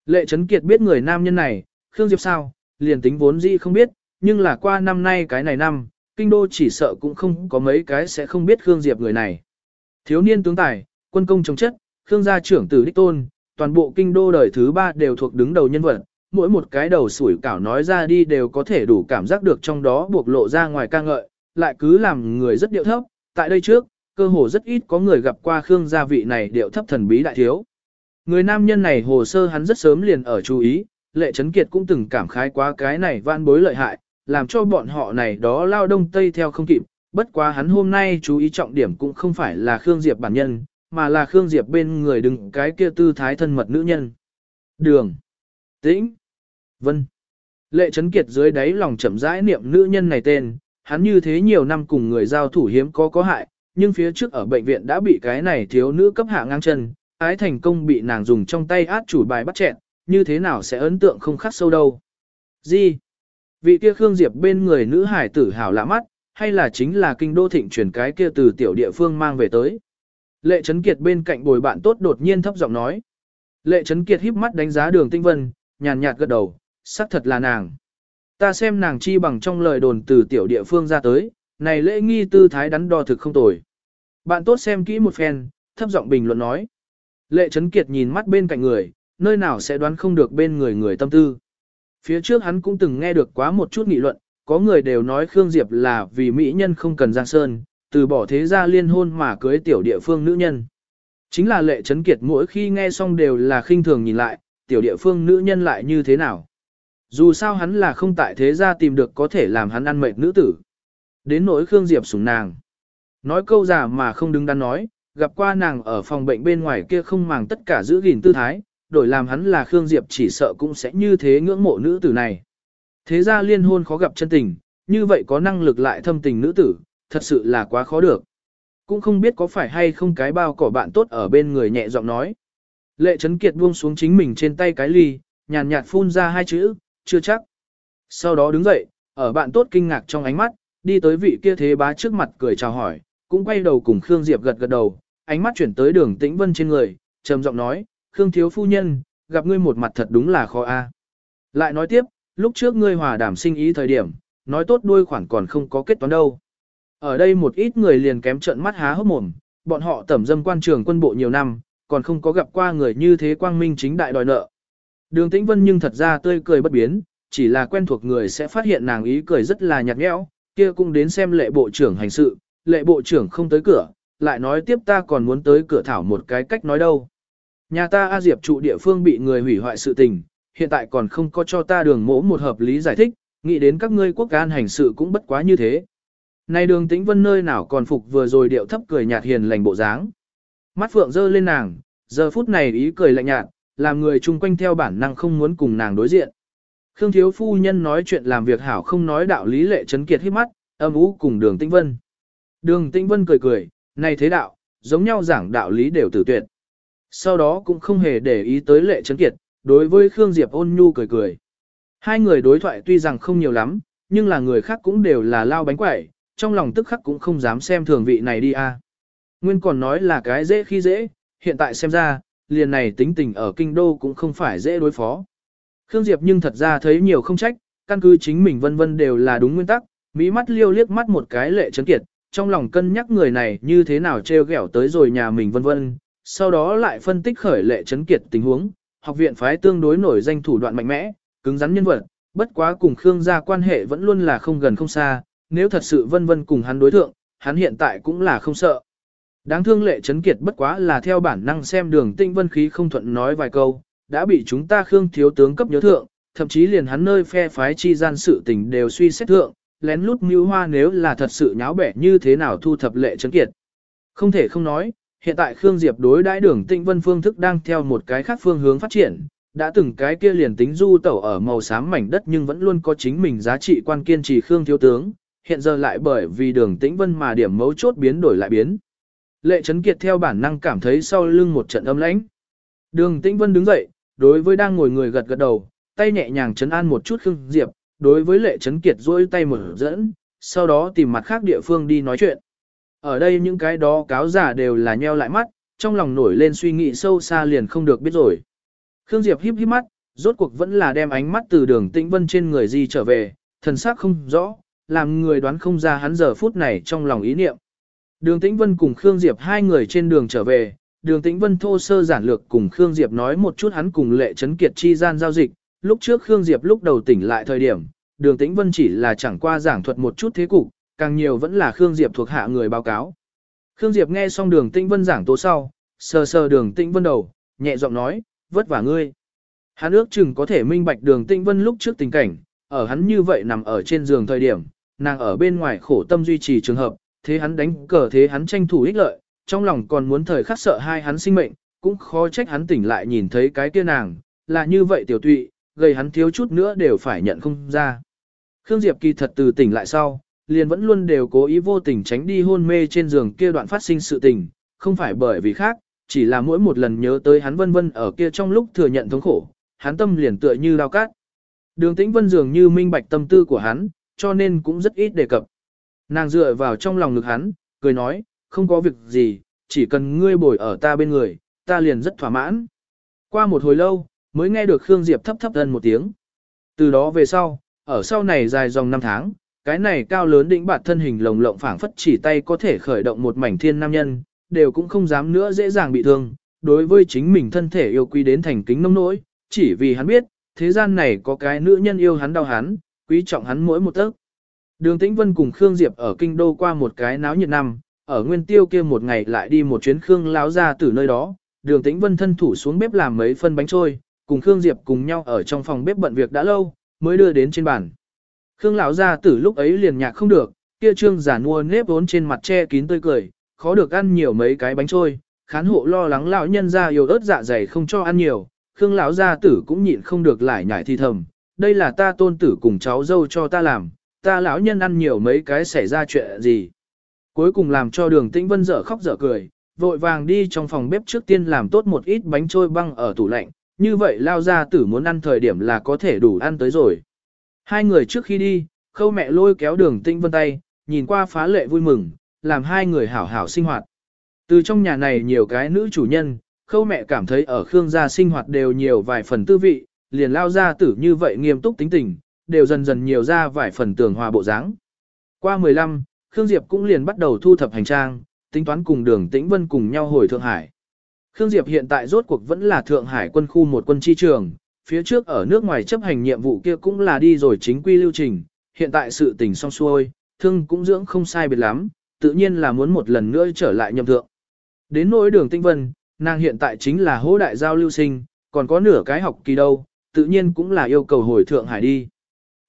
Lệ Trấn Kiệt biết người nam nhân này, Khương Diệp sao, liền tính vốn gì không biết, nhưng là qua năm nay cái này năm, kinh đô chỉ sợ cũng không có mấy cái sẽ không biết Khương Diệp người này. Thiếu niên tướng tài, quân công chống chất, Khương gia trưởng tử đích tôn, toàn bộ kinh đô đời thứ ba đều thuộc đứng đầu nhân vật, mỗi một cái đầu sủi cảo nói ra đi đều có thể đủ cảm giác được trong đó buộc lộ ra ngoài ca ngợi, lại cứ làm người rất điệu thấp, tại đây trước, cơ hồ rất ít có người gặp qua Khương gia vị này điệu thấp thần bí đại thiếu. Người nam nhân này hồ sơ hắn rất sớm liền ở chú ý, lệ trấn kiệt cũng từng cảm khái quá cái này van bối lợi hại, làm cho bọn họ này đó lao đông tây theo không kịp, bất quá hắn hôm nay chú ý trọng điểm cũng không phải là Khương Diệp bản nhân, mà là Khương Diệp bên người đứng cái kia tư thái thân mật nữ nhân. Đường. Tĩnh. Vân. Lệ Trấn Kiệt dưới đáy lòng chậm rãi niệm nữ nhân này tên, hắn như thế nhiều năm cùng người giao thủ hiếm có có hại, nhưng phía trước ở bệnh viện đã bị cái này thiếu nữ cấp hạ ngang chân, ái thành công bị nàng dùng trong tay át chủ bài bắt chẹn, như thế nào sẽ ấn tượng không khắc sâu đâu. Gì? Vị kia Khương Diệp bên người nữ hải tử hảo lạ mắt, hay là chính là kinh đô thịnh chuyển cái kia từ tiểu địa phương mang về tới. Lệ Trấn Kiệt bên cạnh bồi bạn tốt đột nhiên thấp giọng nói. Lệ Trấn Kiệt híp mắt đánh giá đường tinh vân, nhàn nhạt gật đầu, xác thật là nàng. Ta xem nàng chi bằng trong lời đồn từ tiểu địa phương ra tới, này lễ nghi tư thái đắn đo thực không tồi. Bạn tốt xem kỹ một phen, thấp giọng bình luận nói. Lệ Trấn Kiệt nhìn mắt bên cạnh người, nơi nào sẽ đoán không được bên người người tâm tư. Phía trước hắn cũng từng nghe được quá một chút nghị luận, có người đều nói Khương Diệp là vì mỹ nhân không cần Giang Sơn, từ bỏ thế gia liên hôn mà cưới tiểu địa phương nữ nhân. Chính là lệ Trấn Kiệt mỗi khi nghe xong đều là khinh thường nhìn lại, tiểu địa phương nữ nhân lại như thế nào. Dù sao hắn là không tại thế gia tìm được có thể làm hắn ăn mệt nữ tử. Đến nỗi Khương Diệp sủng nàng. Nói câu giả mà không đứng đắn nói, gặp qua nàng ở phòng bệnh bên ngoài kia không màng tất cả giữ gìn tư thái, đổi làm hắn là Khương Diệp chỉ sợ cũng sẽ như thế ngưỡng mộ nữ tử này. Thế ra liên hôn khó gặp chân tình, như vậy có năng lực lại thâm tình nữ tử, thật sự là quá khó được. Cũng không biết có phải hay không cái bao cỏ bạn tốt ở bên người nhẹ giọng nói. Lệ Trấn Kiệt buông xuống chính mình trên tay cái ly, nhàn nhạt phun ra hai chữ, chưa chắc. Sau đó đứng dậy, ở bạn tốt kinh ngạc trong ánh mắt, đi tới vị kia thế bá trước mặt cười chào hỏi, cũng quay đầu cùng Khương Diệp gật gật đầu, ánh mắt chuyển tới đường tĩnh vân trên người, trầm giọng nói, Khương thiếu phu nhân, gặp ngươi một mặt thật đúng là khó a. Lại nói tiếp, lúc trước ngươi hòa đảm sinh ý thời điểm, nói tốt đuôi khoản còn không có kết toán đâu. Ở đây một ít người liền kém trận mắt há hốc mồm, bọn họ tẩm dâm quan trường quân bộ nhiều năm, còn không có gặp qua người như thế quang minh chính đại đòi nợ. Đường Tĩnh Vân nhưng thật ra tươi cười bất biến, chỉ là quen thuộc người sẽ phát hiện nàng ý cười rất là nhạt nhẽo, kia cũng đến xem lệ bộ trưởng hành sự, lệ bộ trưởng không tới cửa, lại nói tiếp ta còn muốn tới cửa thảo một cái cách nói đâu. Nhà ta A Diệp trụ địa phương bị người hủy hoại sự tình, hiện tại còn không có cho ta đường mỗ một hợp lý giải thích, nghĩ đến các ngươi quốc an hành sự cũng bất quá như thế. Này đường tĩnh vân nơi nào còn phục vừa rồi điệu thấp cười nhạt hiền lành bộ dáng. Mắt phượng dơ lên nàng, giờ phút này ý cười lạnh nhạt, làm người chung quanh theo bản năng không muốn cùng nàng đối diện. Khương thiếu phu nhân nói chuyện làm việc hảo không nói đạo lý lệ chấn kiệt hít mắt, âm ú cùng đường tĩnh vân. Đường tĩnh vân cười cười, này thế đạo, giống nhau giảng đạo lý đều tử tuyệt. Sau đó cũng không hề để ý tới lệ chấn kiệt, đối với Khương Diệp ôn nhu cười cười. Hai người đối thoại tuy rằng không nhiều lắm, nhưng là người khác cũng đều là lao bánh quẩy, trong lòng tức khắc cũng không dám xem thường vị này đi a. Nguyên còn nói là cái dễ khi dễ, hiện tại xem ra, liền này tính tình ở kinh đô cũng không phải dễ đối phó. Khương Diệp nhưng thật ra thấy nhiều không trách, căn cứ chính mình vân vân đều là đúng nguyên tắc, mỹ mắt liêu liếc mắt một cái lệ chấn kiệt, trong lòng cân nhắc người này như thế nào treo ghẹo tới rồi nhà mình vân vân, sau đó lại phân tích khởi lệ chấn kiệt tình huống, học viện phái tương đối nổi danh thủ đoạn mạnh mẽ, cứng rắn nhân vật, bất quá cùng Khương gia quan hệ vẫn luôn là không gần không xa, nếu thật sự vân vân cùng hắn đối thượng, hắn hiện tại cũng là không sợ. Đáng thương lệ chấn kiệt bất quá là theo bản năng xem đường tinh vân khí không thuận nói vài câu, đã bị chúng ta Khương thiếu tướng cấp nhớ thượng, thậm chí liền hắn nơi phe phái chi gian sự tình đều suy xét thượng, lén lút mưu hoa nếu là thật sự nháo bẻ như thế nào thu thập lệ chấn kiệt. Không thể không nói, hiện tại Khương Diệp đối đãi đường tinh vân phương thức đang theo một cái khác phương hướng phát triển, đã từng cái kia liền tính du tẩu ở màu xám mảnh đất nhưng vẫn luôn có chính mình giá trị quan kiên trì Khương thiếu tướng, hiện giờ lại bởi vì đường tĩnh vân mà điểm mấu chốt biến đổi lại biến. Lệ Trấn Kiệt theo bản năng cảm thấy sau lưng một trận âm lãnh. Đường tĩnh vân đứng dậy, đối với đang ngồi người gật gật đầu, tay nhẹ nhàng chấn an một chút Khương Diệp, đối với Lệ Trấn Kiệt duỗi tay mở dẫn, sau đó tìm mặt khác địa phương đi nói chuyện. Ở đây những cái đó cáo giả đều là nheo lại mắt, trong lòng nổi lên suy nghĩ sâu xa liền không được biết rồi. Khương Diệp híp híp mắt, rốt cuộc vẫn là đem ánh mắt từ đường tĩnh vân trên người di trở về, thần sắc không rõ, làm người đoán không ra hắn giờ phút này trong lòng ý niệm. Đường Tĩnh Vân cùng Khương Diệp hai người trên đường trở về, Đường Tĩnh Vân thô sơ giản lược cùng Khương Diệp nói một chút hắn cùng Lệ Trấn Kiệt chi gian giao dịch, lúc trước Khương Diệp lúc đầu tỉnh lại thời điểm, Đường Tĩnh Vân chỉ là chẳng qua giảng thuật một chút thế cục, càng nhiều vẫn là Khương Diệp thuộc hạ người báo cáo. Khương Diệp nghe xong Đường Tĩnh Vân giảng tố sau, sờ sờ Đường Tĩnh Vân đầu, nhẹ giọng nói, vất vả ngươi. Hắn ước chừng có thể minh bạch Đường Tĩnh Vân lúc trước tình cảnh, ở hắn như vậy nằm ở trên giường thời điểm, nàng ở bên ngoài khổ tâm duy trì trường hợp, thế hắn đánh cờ thế hắn tranh thủ ích lợi, trong lòng còn muốn thời khắc sợ hai hắn sinh mệnh, cũng khó trách hắn tỉnh lại nhìn thấy cái kia nàng, là như vậy tiểu tụy, gây hắn thiếu chút nữa đều phải nhận không ra. Khương Diệp kỳ thật từ tỉnh lại sau, liền vẫn luôn đều cố ý vô tình tránh đi hôn mê trên giường kia đoạn phát sinh sự tình, không phải bởi vì khác, chỉ là mỗi một lần nhớ tới hắn vân vân ở kia trong lúc thừa nhận thống khổ, hắn tâm liền tựa như lao cát. Đường tĩnh vân dường như minh bạch tâm tư của hắn, cho nên cũng rất ít đề cập. Nàng dựa vào trong lòng ngực hắn, cười nói, không có việc gì, chỉ cần ngươi bồi ở ta bên người, ta liền rất thỏa mãn. Qua một hồi lâu, mới nghe được Khương Diệp thấp thấp thân một tiếng. Từ đó về sau, ở sau này dài dòng năm tháng, cái này cao lớn đỉnh bạt thân hình lồng lộng phảng phất chỉ tay có thể khởi động một mảnh thiên nam nhân, đều cũng không dám nữa dễ dàng bị thương. Đối với chính mình thân thể yêu quý đến thành kính nông nỗi, chỉ vì hắn biết, thế gian này có cái nữ nhân yêu hắn đau hắn, quý trọng hắn mỗi một tấc. Đường Tĩnh Vân cùng Khương Diệp ở kinh đô qua một cái náo nhiệt năm, ở nguyên tiêu kia một ngày lại đi một chuyến Khương lão ra từ nơi đó, đường Tĩnh Vân thân thủ xuống bếp làm mấy phân bánh trôi, cùng Khương Diệp cùng nhau ở trong phòng bếp bận việc đã lâu, mới đưa đến trên bàn. Khương lão gia tử lúc ấy liền nhạc không được, kia trương giả mua nếp vốn trên mặt che kín tươi cười, khó được ăn nhiều mấy cái bánh trôi, khán hộ lo lắng lão nhân ra yêu ớt dạ dày không cho ăn nhiều, Khương lão gia tử cũng nhịn không được lại nhảy thi thầm, đây là ta tôn tử cùng cháu dâu cho ta làm, ta lão nhân ăn nhiều mấy cái xảy ra chuyện gì. Cuối cùng làm cho đường tĩnh vân dở khóc dở cười, vội vàng đi trong phòng bếp trước tiên làm tốt một ít bánh trôi băng ở tủ lạnh, như vậy lao ra tử muốn ăn thời điểm là có thể đủ ăn tới rồi. Hai người trước khi đi, khâu mẹ lôi kéo đường tĩnh vân tay, nhìn qua phá lệ vui mừng, làm hai người hảo hảo sinh hoạt. Từ trong nhà này nhiều cái nữ chủ nhân, khâu mẹ cảm thấy ở Khương gia sinh hoạt đều nhiều vài phần tư vị, liền lao ra tử như vậy nghiêm túc tính tình, đều dần dần nhiều ra vài phần tường hòa bộ dáng. Qua 15, Khương Diệp cũng liền bắt đầu thu thập hành trang, tính toán cùng đường Tĩnh Vân cùng nhau hồi Thượng Hải. Khương Diệp hiện tại rốt cuộc vẫn là Thượng Hải quân khu một quân chi trường, phía trước ở nước ngoài chấp hành nhiệm vụ kia cũng là đi rồi chính quy lưu trình, hiện tại sự tình xong xuôi, thương cũng dưỡng không sai biệt lắm, tự nhiên là muốn một lần nữa trở lại nhậm thượng. Đến nỗi đường Tĩnh Vân, nàng hiện tại chính là hỗ đại giao lưu sinh, còn có nửa cái học kỳ đâu, tự nhiên cũng là yêu cầu hồi Thượng Hải đi.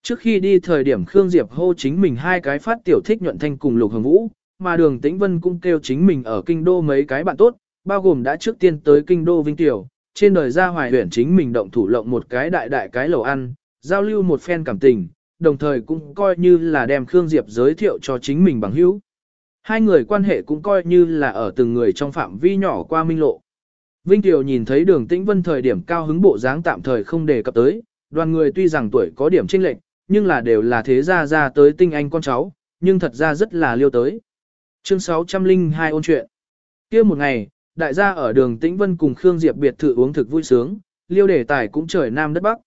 Trước khi đi thời điểm Khương Diệp hô chính mình hai cái phát tiểu thích nhuận thanh cùng Lục Hồng Vũ, mà đường Tĩnh Vân cũng kêu chính mình ở kinh đô mấy cái bạn tốt, bao gồm đã trước tiên tới kinh đô Vinh Tiểu, trên đời ra hoài huyển chính mình động thủ lộng một cái đại đại cái lầu ăn, giao lưu một phen cảm tình, đồng thời cũng coi như là đem Khương Diệp giới thiệu cho chính mình bằng hữu. Hai người quan hệ cũng coi như là ở từng người trong phạm vi nhỏ qua minh lộ. Vinh Tiểu nhìn thấy đường Tĩnh Vân thời điểm cao hứng bộ dáng tạm thời không đề cập tới, đoàn người tuy rằng tuổi có điểm chênh lệch, nhưng là đều là thế gia ra tới tinh anh con cháu, nhưng thật ra rất là liêu tới. Chương 602 ôn chuyện. kia một ngày, đại gia ở đường Tĩnh Vân cùng Khương Diệp biệt thự uống thực vui sướng, liêu đề tài cũng trời nam đất bắc.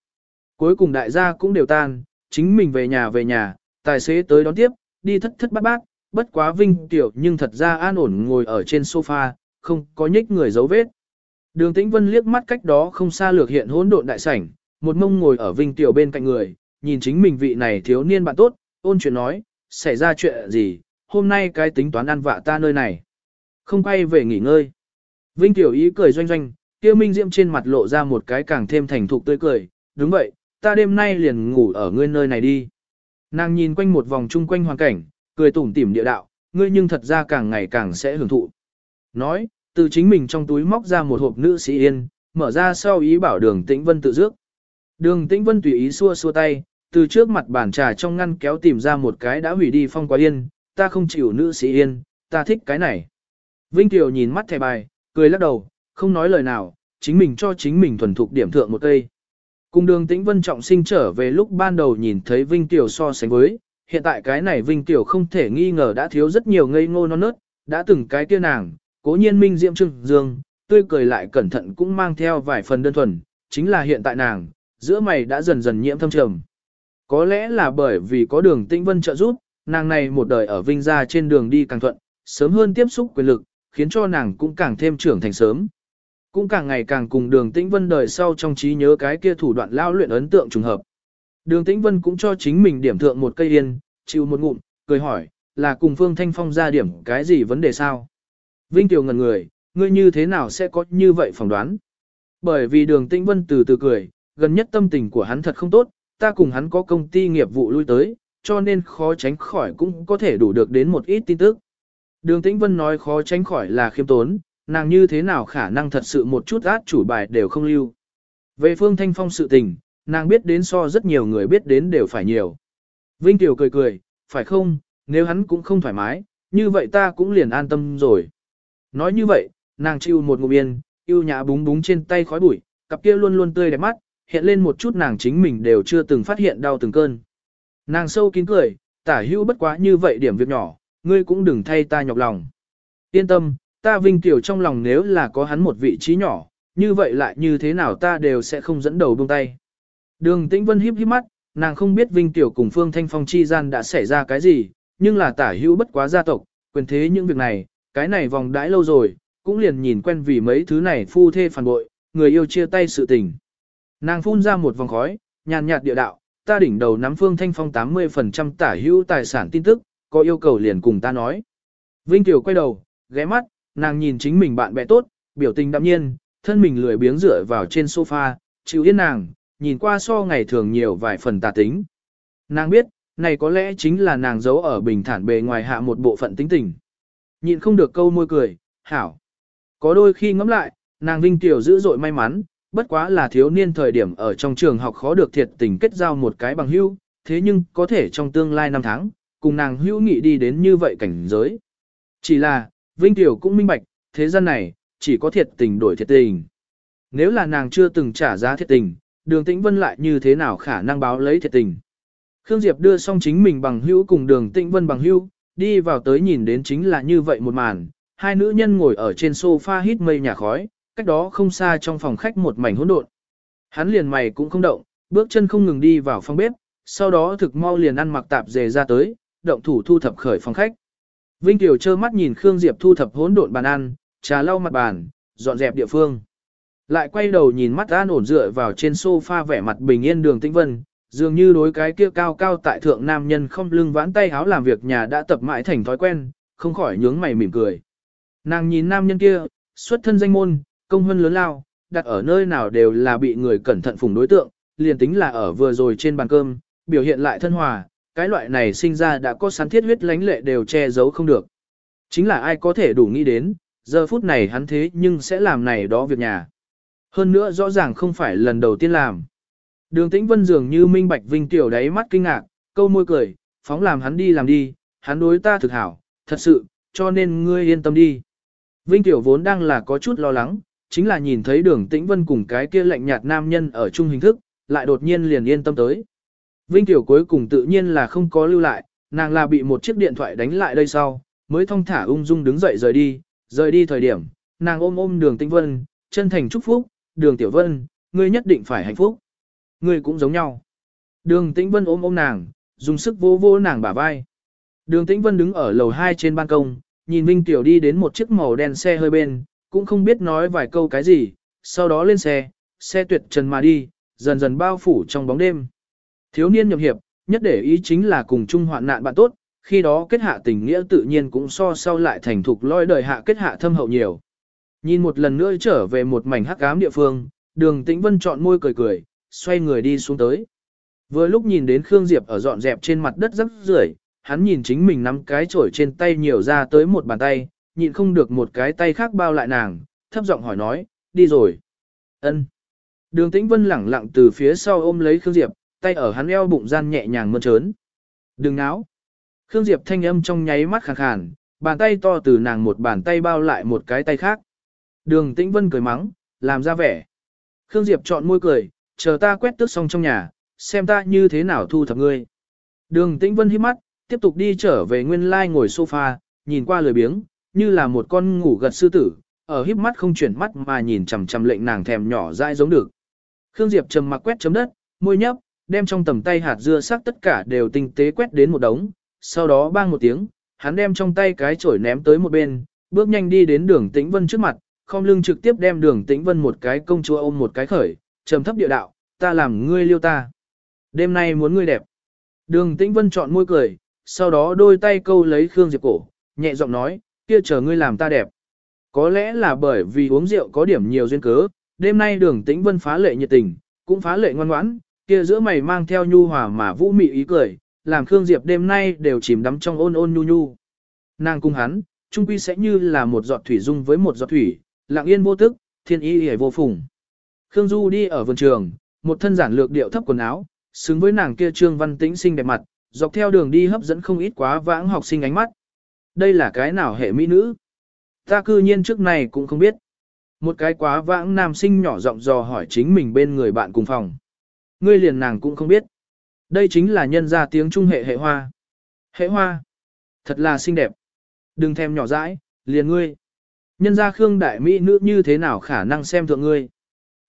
Cuối cùng đại gia cũng đều tan, chính mình về nhà về nhà, tài xế tới đón tiếp, đi thất thất bát bát, bất quá vinh tiểu nhưng thật ra an ổn ngồi ở trên sofa, không có nhích người dấu vết. Đường Tĩnh Vân liếc mắt cách đó không xa lược hiện hỗn độn đại sảnh, một mông ngồi ở vinh tiểu bên cạnh người, nhìn chính mình vị này thiếu niên bạn tốt, ôn chuyện nói, xảy ra chuyện gì, hôm nay cái tính toán ăn vạ ta nơi này. Không quay về nghỉ ngơi. Vinh Tiểu Ý cười doanh doanh, kia Minh Diễm trên mặt lộ ra một cái càng thêm thành thục tươi cười, đúng vậy, ta đêm nay liền ngủ ở ngươi nơi này đi. Nàng nhìn quanh một vòng chung quanh hoàn cảnh, cười tủm tỉm địa đạo, ngươi nhưng thật ra càng ngày càng sẽ hưởng thụ. Nói, từ chính mình trong túi móc ra một hộp nữ sĩ yên, mở ra sau ý bảo đường tĩnh vân tự dước. Đường tĩnh vân tùy ý xua xua tay, từ trước mặt bàn trà trong ngăn kéo tìm ra một cái đã hủy đi phong quá yên, ta không chịu nữ sĩ yên, ta thích cái này. Vinh Tiểu nhìn mắt thẻ bài, cười lắc đầu, không nói lời nào, chính mình cho chính mình thuần thục điểm thượng một cây. Cùng đường tĩnh vân trọng sinh trở về lúc ban đầu nhìn thấy Vinh Tiểu so sánh với, hiện tại cái này Vinh Tiểu không thể nghi ngờ đã thiếu rất nhiều ngây ngô non nớt, đã từng cái kia nàng, cố nhiên minh diệm trưng dương, tươi cười lại cẩn thận cũng mang theo vài phần đơn thuần, chính là hiện tại nàng, giữa mày đã dần dần nhiễm thâm trầm. Có lẽ là bởi vì có đường tĩnh vân trợ giúp, nàng này một đời ở vinh gia trên đường đi càng thuận, sớm hơn tiếp xúc quyền lực, khiến cho nàng cũng càng thêm trưởng thành sớm. Cũng càng ngày càng cùng đường tĩnh vân đời sau trong trí nhớ cái kia thủ đoạn lao luyện ấn tượng trùng hợp. Đường tĩnh vân cũng cho chính mình điểm thượng một cây yên, chịu một ngụm, cười hỏi, là cùng Phương Thanh Phong ra điểm cái gì vấn đề sao? Vinh Tiểu ngần người, ngươi như thế nào sẽ có như vậy phỏng đoán? Bởi vì đường tĩnh vân từ từ cười, gần nhất tâm tình của hắn thật không tốt, ta cùng hắn có công ty nghiệp vụ lui tới, cho nên khó tránh khỏi cũng có thể đủ được đến một ít tin tức. Đường tĩnh vân nói khó tránh khỏi là khiêm tốn, nàng như thế nào khả năng thật sự một chút át chủ bài đều không lưu. Về Phương Thanh Phong sự tình, nàng biết đến so rất nhiều người biết đến đều phải nhiều. Vinh Tiểu cười cười, phải không, nếu hắn cũng không thoải mái, như vậy ta cũng liền an tâm rồi. Nói như vậy, nàng chịu một ngụm yên, yêu nhã búng búng trên tay khói bụi, cặp kia luôn luôn tươi đẹp mắt, hiện lên một chút nàng chính mình đều chưa từng phát hiện đau từng cơn. Nàng sâu kín cười, tả hữu bất quá như vậy điểm việc nhỏ, ngươi cũng đừng thay ta nhọc lòng. Yên tâm, ta vinh tiểu trong lòng nếu là có hắn một vị trí nhỏ, như vậy lại như thế nào ta đều sẽ không dẫn đầu buông tay. Đường tĩnh vân híp híp mắt, nàng không biết vinh tiểu cùng phương thanh phong chi gian đã xảy ra cái gì, nhưng là tả hữu bất quá gia tộc, quyền thế những việc này, cái này vòng đãi lâu rồi, cũng liền nhìn quen vì mấy thứ này phu thê phản bội, người yêu chia tay sự tình. Nàng phun ra một vòng khói, nhàn nhạt địa đạo, ta đỉnh đầu nắm phương thanh phong 80% tả hữu tài sản tin tức, có yêu cầu liền cùng ta nói. Vinh Tiểu quay đầu, ghé mắt, nàng nhìn chính mình bạn bè tốt, biểu tình đạm nhiên, thân mình lười biếng dựa vào trên sofa, chịu yên nàng, nhìn qua so ngày thường nhiều vài phần tà tính. Nàng biết, này có lẽ chính là nàng giấu ở bình thản bề ngoài hạ một bộ phận tính tình. Nhịn không được câu môi cười, hảo. Có đôi khi ngẫm lại, nàng Vinh Tiểu dữ dội may mắn, bất quá là thiếu niên thời điểm ở trong trường học khó được thiệt tình kết giao một cái bằng hữu, thế nhưng có thể trong tương lai năm tháng, cùng nàng hữu nghị đi đến như vậy cảnh giới. Chỉ là, Vinh Tiểu cũng minh bạch, thế gian này, chỉ có thiệt tình đổi thiệt tình. Nếu là nàng chưa từng trả giá thiệt tình, đường tĩnh vân lại như thế nào khả năng báo lấy thiệt tình. Khương Diệp đưa xong chính mình bằng hữu cùng đường tĩnh vân bằng hữu, đi vào tới nhìn đến chính là như vậy một màn, hai nữ nhân ngồi ở trên sofa hít mây nhà khói, cách đó không xa trong phòng khách một mảnh hỗn độn. Hắn liền mày cũng không động, bước chân không ngừng đi vào phòng bếp, sau đó thực mau liền ăn mặc tạp dề ra tới, động thủ thu thập khởi phòng khách. Vinh Tiểu trơ mắt nhìn Khương Diệp thu thập hỗn độn bàn ăn, trà lau mặt bàn, dọn dẹp địa phương. Lại quay đầu nhìn mắt an ổn dựa vào trên sofa vẻ mặt bình yên đường tĩnh vân, dường như đối cái kia cao cao tại thượng nam nhân không lưng vãn tay háo làm việc nhà đã tập mãi thành thói quen, không khỏi nhướng mày mỉm cười. Nàng nhìn nam nhân kia, xuất thân danh môn, công hơn lớn lao, đặt ở nơi nào đều là bị người cẩn thận phùng đối tượng, liền tính là ở vừa rồi trên bàn cơm, biểu hiện lại thân hòa, cái loại này sinh ra đã có sán thiết huyết lánh lệ đều che giấu không được. Chính là ai có thể đủ nghĩ đến, giờ phút này hắn thế nhưng sẽ làm này đó việc nhà. Hơn nữa rõ ràng không phải lần đầu tiên làm. Đường tĩnh vân dường như minh bạch vinh tiểu đáy mắt kinh ngạc, câu môi cười, phóng làm hắn đi làm đi, hắn đối ta thực hảo, thật sự, cho nên ngươi yên tâm đi. Vinh tiểu vốn đang là có chút lo lắng, chính là nhìn thấy đường tĩnh vân cùng cái kia lạnh nhạt nam nhân ở chung hình thức, lại đột nhiên liền yên tâm tới. Vinh Tiểu cuối cùng tự nhiên là không có lưu lại, nàng là bị một chiếc điện thoại đánh lại đây sau, mới thong thả ung dung đứng dậy rời đi, rời đi thời điểm, nàng ôm ôm đường tĩnh vân, chân thành chúc phúc, đường tiểu vân, ngươi nhất định phải hạnh phúc. Ngươi cũng giống nhau. Đường tĩnh vân ôm ôm nàng, dùng sức vô vô nàng bả vai. Đường tĩnh vân đứng ở lầu 2 trên ban công, nhìn Vinh Tiểu đi đến một chiếc màu đen xe hơi bên, cũng không biết nói vài câu cái gì, sau đó lên xe, xe tuyệt trần mà đi, dần dần bao phủ trong bóng đêm. Thiếu niên nhậm hiệp, nhất để ý chính là cùng chung hoạn nạn bạn tốt, khi đó kết hạ tình nghĩa tự nhiên cũng so sau lại thành thục lôi đời hạ kết hạ thâm hậu nhiều. Nhìn một lần nữa trở về một mảnh hắc ám địa phương, đường tĩnh vân chọn môi cười cười, xoay người đi xuống tới. Vừa lúc nhìn đến Khương Diệp ở dọn dẹp trên mặt đất rất rưởi, hắn nhìn chính mình nắm cái chổi trên tay nhiều ra tới một bàn tay, nhịn không được một cái tay khác bao lại nàng, thấp giọng hỏi nói, đi rồi. ân Đường tĩnh vân lẳng lặng từ phía sau ôm lấy Khương Diệp, tay ở hắn eo bụng gian nhẹ nhàng mơn trớn. Đừng náo. Khương Diệp thanh âm trong nháy mắt khàn khàn, bàn tay to từ nàng một bàn tay bao lại một cái tay khác. Đường tĩnh vân cười mắng, làm ra vẻ. Khương Diệp chọn môi cười, chờ ta quét tước xong trong nhà, xem ta như thế nào thu thập ngươi. Đường tĩnh vân hít mắt, tiếp tục đi trở về nguyên lai ngồi sofa, nhìn qua lười biếng, như là một con ngủ gật sư tử, ở híp mắt không chuyển mắt mà nhìn chằm chằm lệnh nàng thèm nhỏ dai giống được. Khương Diệp trầm mặc quét chấm đất, môi nhấp, đem trong tầm tay hạt dưa sắc tất cả đều tinh tế quét đến một đống, sau đó bang một tiếng, hắn đem trong tay cái chổi ném tới một bên, bước nhanh đi đến đường tĩnh vân trước mặt, không lưng trực tiếp đem đường tĩnh vân một cái công chúa ôm một cái khởi, trầm thấp địa đạo, ta làm ngươi liêu ta. Đêm nay muốn ngươi đẹp. Đường tĩnh vân chọn môi cười, sau đó đôi tay câu lấy Khương Diệp cổ, nhẹ giọng nói, kia chờ ngươi làm ta đẹp. Có lẽ là bởi vì uống rượu có điểm nhiều duyên cớ, đêm nay đường tĩnh vân phá lệ nhiệt tình, cũng phá lệ ngoan ngoãn, kia giữa mày mang theo nhu hòa mà vũ mị ý cười, làm Khương Diệp đêm nay đều chìm đắm trong ôn ôn nhu nhu. Nàng cung hắn, trung quy sẽ như là một giọt thủy dung với một giọt thủy, lặng yên vô tức, thiên ý hề vô phùng. Khương Du đi ở vườn trường, một thân giản lược điệu thấp quần áo, xứng với nàng kia trương văn tĩnh xinh đẹp mặt, dọc theo đường đi hấp dẫn không ít quá vãng học sinh ánh mắt. Đây là cái nào hệ mỹ nữ? Ta cư nhiên trước này cũng không biết. Một cái quá vãng nam sinh nhỏ giọng dò hỏi chính mình bên người bạn cùng phòng. Ngươi liền nàng cũng không biết. Đây chính là nhân gia tiếng trung hệ hệ hoa. Hệ hoa. Thật là xinh đẹp. Đừng thèm nhỏ dãi, liền ngươi. Nhân gia khương đại mỹ nữ như thế nào khả năng xem thượng ngươi.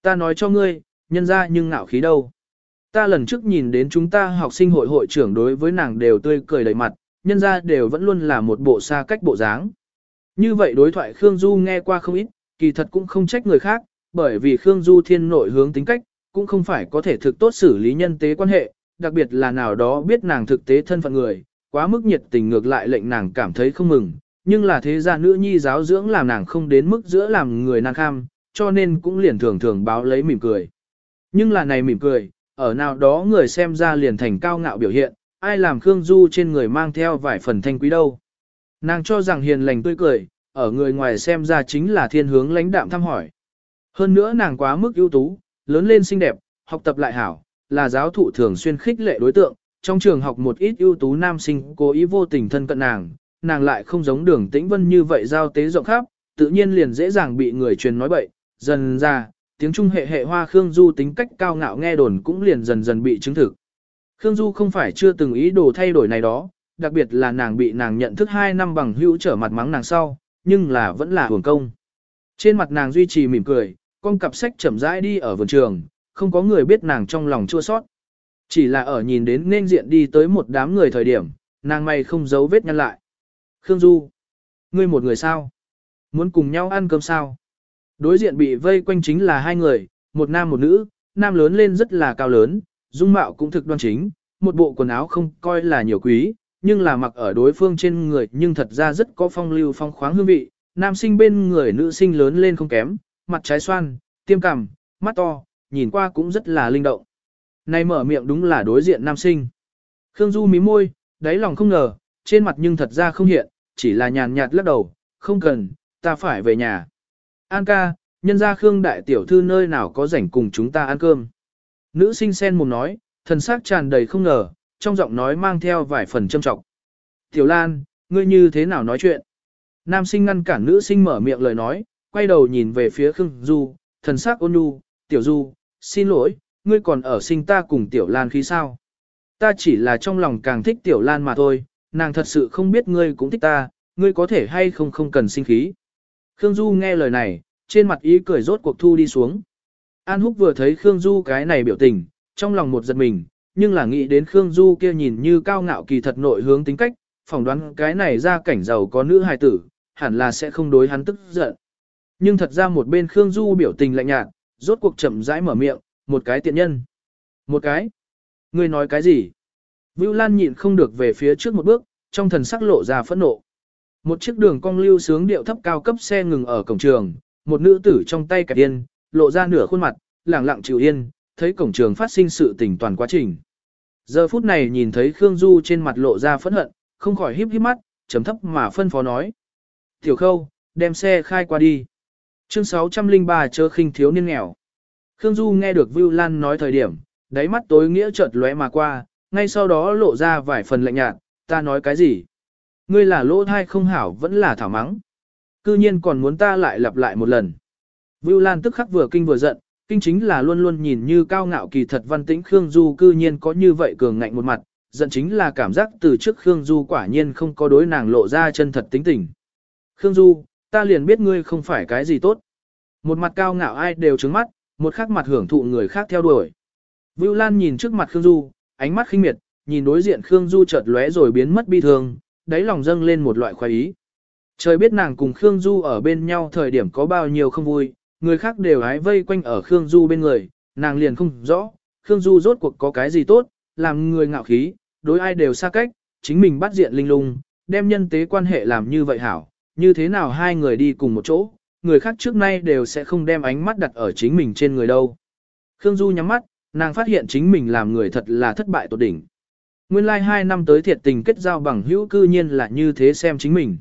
Ta nói cho ngươi, nhân gia nhưng ngạo khí đâu. Ta lần trước nhìn đến chúng ta học sinh hội hội trưởng đối với nàng đều tươi cười đầy mặt, nhân gia đều vẫn luôn là một bộ xa cách bộ dáng. Như vậy đối thoại Khương Du nghe qua không ít, kỳ thật cũng không trách người khác, bởi vì Khương Du thiên nội hướng tính cách, cũng không phải có thể thực tốt xử lý nhân tế quan hệ, đặc biệt là nào đó biết nàng thực tế thân phận người, quá mức nhiệt tình ngược lại lệnh nàng cảm thấy không mừng, nhưng là thế gia nữ nhi giáo dưỡng làm nàng không đến mức giữa làm người nàng kham, cho nên cũng liền thường thường báo lấy mỉm cười. Nhưng là này mỉm cười, ở nào đó người xem ra liền thành cao ngạo biểu hiện, ai làm Khương Du trên người mang theo vài phần thanh quý đâu. Nàng cho rằng hiền lành tươi cười, ở người ngoài xem ra chính là thiên hướng lãnh đạm thăm hỏi. Hơn nữa nàng quá mức ưu tú, lớn lên xinh đẹp, học tập lại hảo, là giáo thụ thường xuyên khích lệ đối tượng, trong trường học một ít ưu tú nam sinh cố ý vô tình thân cận nàng, nàng lại không giống đường tĩnh vân như vậy giao tế rộng khắp, tự nhiên liền dễ dàng bị người truyền nói bậy, dần ra, tiếng Trung hệ hệ hoa Khương Du tính cách cao ngạo nghe đồn cũng liền dần dần bị chứng thực. Khương Du không phải chưa từng ý đồ thay đổi này đó, đặc biệt là nàng bị nàng nhận thức 2 năm bằng hữu trở mặt mắng nàng sau, nhưng là vẫn là hưởng công. Trên mặt nàng duy trì mỉm cười, con cặp sách chậm rãi đi ở vườn trường, không có người biết nàng trong lòng chua sót. Chỉ là ở nhìn đến nên diện đi tới một đám người thời điểm, nàng mày không giấu vết nhăn lại. Khương Du, ngươi một người sao? Muốn cùng nhau ăn cơm sao? Đối diện bị vây quanh chính là hai người, một nam một nữ, nam lớn lên rất là cao lớn, dung mạo cũng thực đoan chính, một bộ quần áo không coi là nhiều quý, nhưng là mặc ở đối phương trên người nhưng thật ra rất có phong lưu phong khoáng hương vị, nam sinh bên người nữ sinh lớn lên không kém, mặt trái xoan, tiêm cằm, mắt to, nhìn qua cũng rất là linh động. Này mở miệng đúng là đối diện nam sinh. Khương Du mí môi, đáy lòng không ngờ, trên mặt nhưng thật ra không hiện, chỉ là nhàn nhạt lắc đầu, không cần, ta phải về nhà. An ca, nhân ra Khương đại tiểu thư nơi nào có rảnh cùng chúng ta ăn cơm. Nữ sinh sen mồm nói, thần sắc tràn đầy không ngờ, trong giọng nói mang theo vài phần châm trọng. Tiểu Lan, ngươi như thế nào nói chuyện? Nam sinh ngăn cản nữ sinh mở miệng lời nói, quay đầu nhìn về phía Khương Du, thần sắc ôn nhu, Tiểu Du, xin lỗi, ngươi còn ở sinh ta cùng Tiểu Lan khí sao? Ta chỉ là trong lòng càng thích Tiểu Lan mà thôi, nàng thật sự không biết ngươi cũng thích ta, ngươi có thể hay không không cần sinh khí. Khương Du nghe lời này, trên mặt ý cười rốt cuộc thu đi xuống. An Húc vừa thấy Khương Du cái này biểu tình, trong lòng một giật mình, nhưng là nghĩ đến Khương Du kia nhìn như cao ngạo kỳ thật nội hướng tính cách, phỏng đoán cái này ra cảnh giàu có nữ hài tử, hẳn là sẽ không đối hắn tức giận. Nhưng thật ra một bên Khương Du biểu tình lạnh nhạt, rốt cuộc chậm rãi mở miệng, một cái tiện nhân. Một cái? Ngươi nói cái gì? Vưu Lan nhịn không được về phía trước một bước, trong thần sắc lộ ra phẫn nộ. Một chiếc đường cong lưu sướng điệu thấp cao cấp xe ngừng ở cổng trường, một nữ tử trong tay cả điên lộ ra nửa khuôn mặt, lẳng lặng chịu yên, thấy cổng trường phát sinh sự tình toàn quá trình. Giờ phút này nhìn thấy Khương Du trên mặt lộ ra phẫn hận, không khỏi híp híp mắt, chấm thấp mà phân phó nói. Tiểu khâu, đem xe khai qua đi. Chương 603 chớ khinh thiếu niên nghèo. Khương Du nghe được Vưu Lan nói thời điểm, đáy mắt tối nghĩa chợt lóe mà qua, ngay sau đó lộ ra vài phần lạnh nhạt, ta nói cái gì? Ngươi là lỗ thai không hảo vẫn là thảo mắng. Cư nhiên còn muốn ta lại lặp lại một lần. Vưu Lan tức khắc vừa kinh vừa giận, kinh chính là luôn luôn nhìn như cao ngạo kỳ thật văn tĩnh Khương Du cư nhiên có như vậy cường ngạnh một mặt, giận chính là cảm giác từ trước Khương Du quả nhiên không có đối nàng lộ ra chân thật tính tình. Khương Du, ta liền biết ngươi không phải cái gì tốt. Một mặt cao ngạo ai đều trứng mắt, một khác mặt hưởng thụ người khác theo đuổi. Vưu Lan nhìn trước mặt Khương Du, ánh mắt khinh miệt, nhìn đối diện Khương Du chợt lóe rồi biến mất bi thương, đáy lòng dâng lên một loại khoái ý. Trời biết nàng cùng Khương Du ở bên nhau thời điểm có bao nhiêu không vui, người khác đều hái vây quanh ở Khương Du bên người, nàng liền không rõ, Khương Du rốt cuộc có cái gì tốt, làm người ngạo khí, đối ai đều xa cách, chính mình bắt diện linh lung, đem nhân tế quan hệ làm như vậy hảo, như thế nào hai người đi cùng một chỗ, người khác trước nay đều sẽ không đem ánh mắt đặt ở chính mình trên người đâu. Khương Du nhắm mắt, nàng phát hiện chính mình làm người thật là thất bại tột đỉnh. Nguyên lai like hai năm tới thiệt tình kết giao bằng hữu cư nhiên là như thế xem chính mình.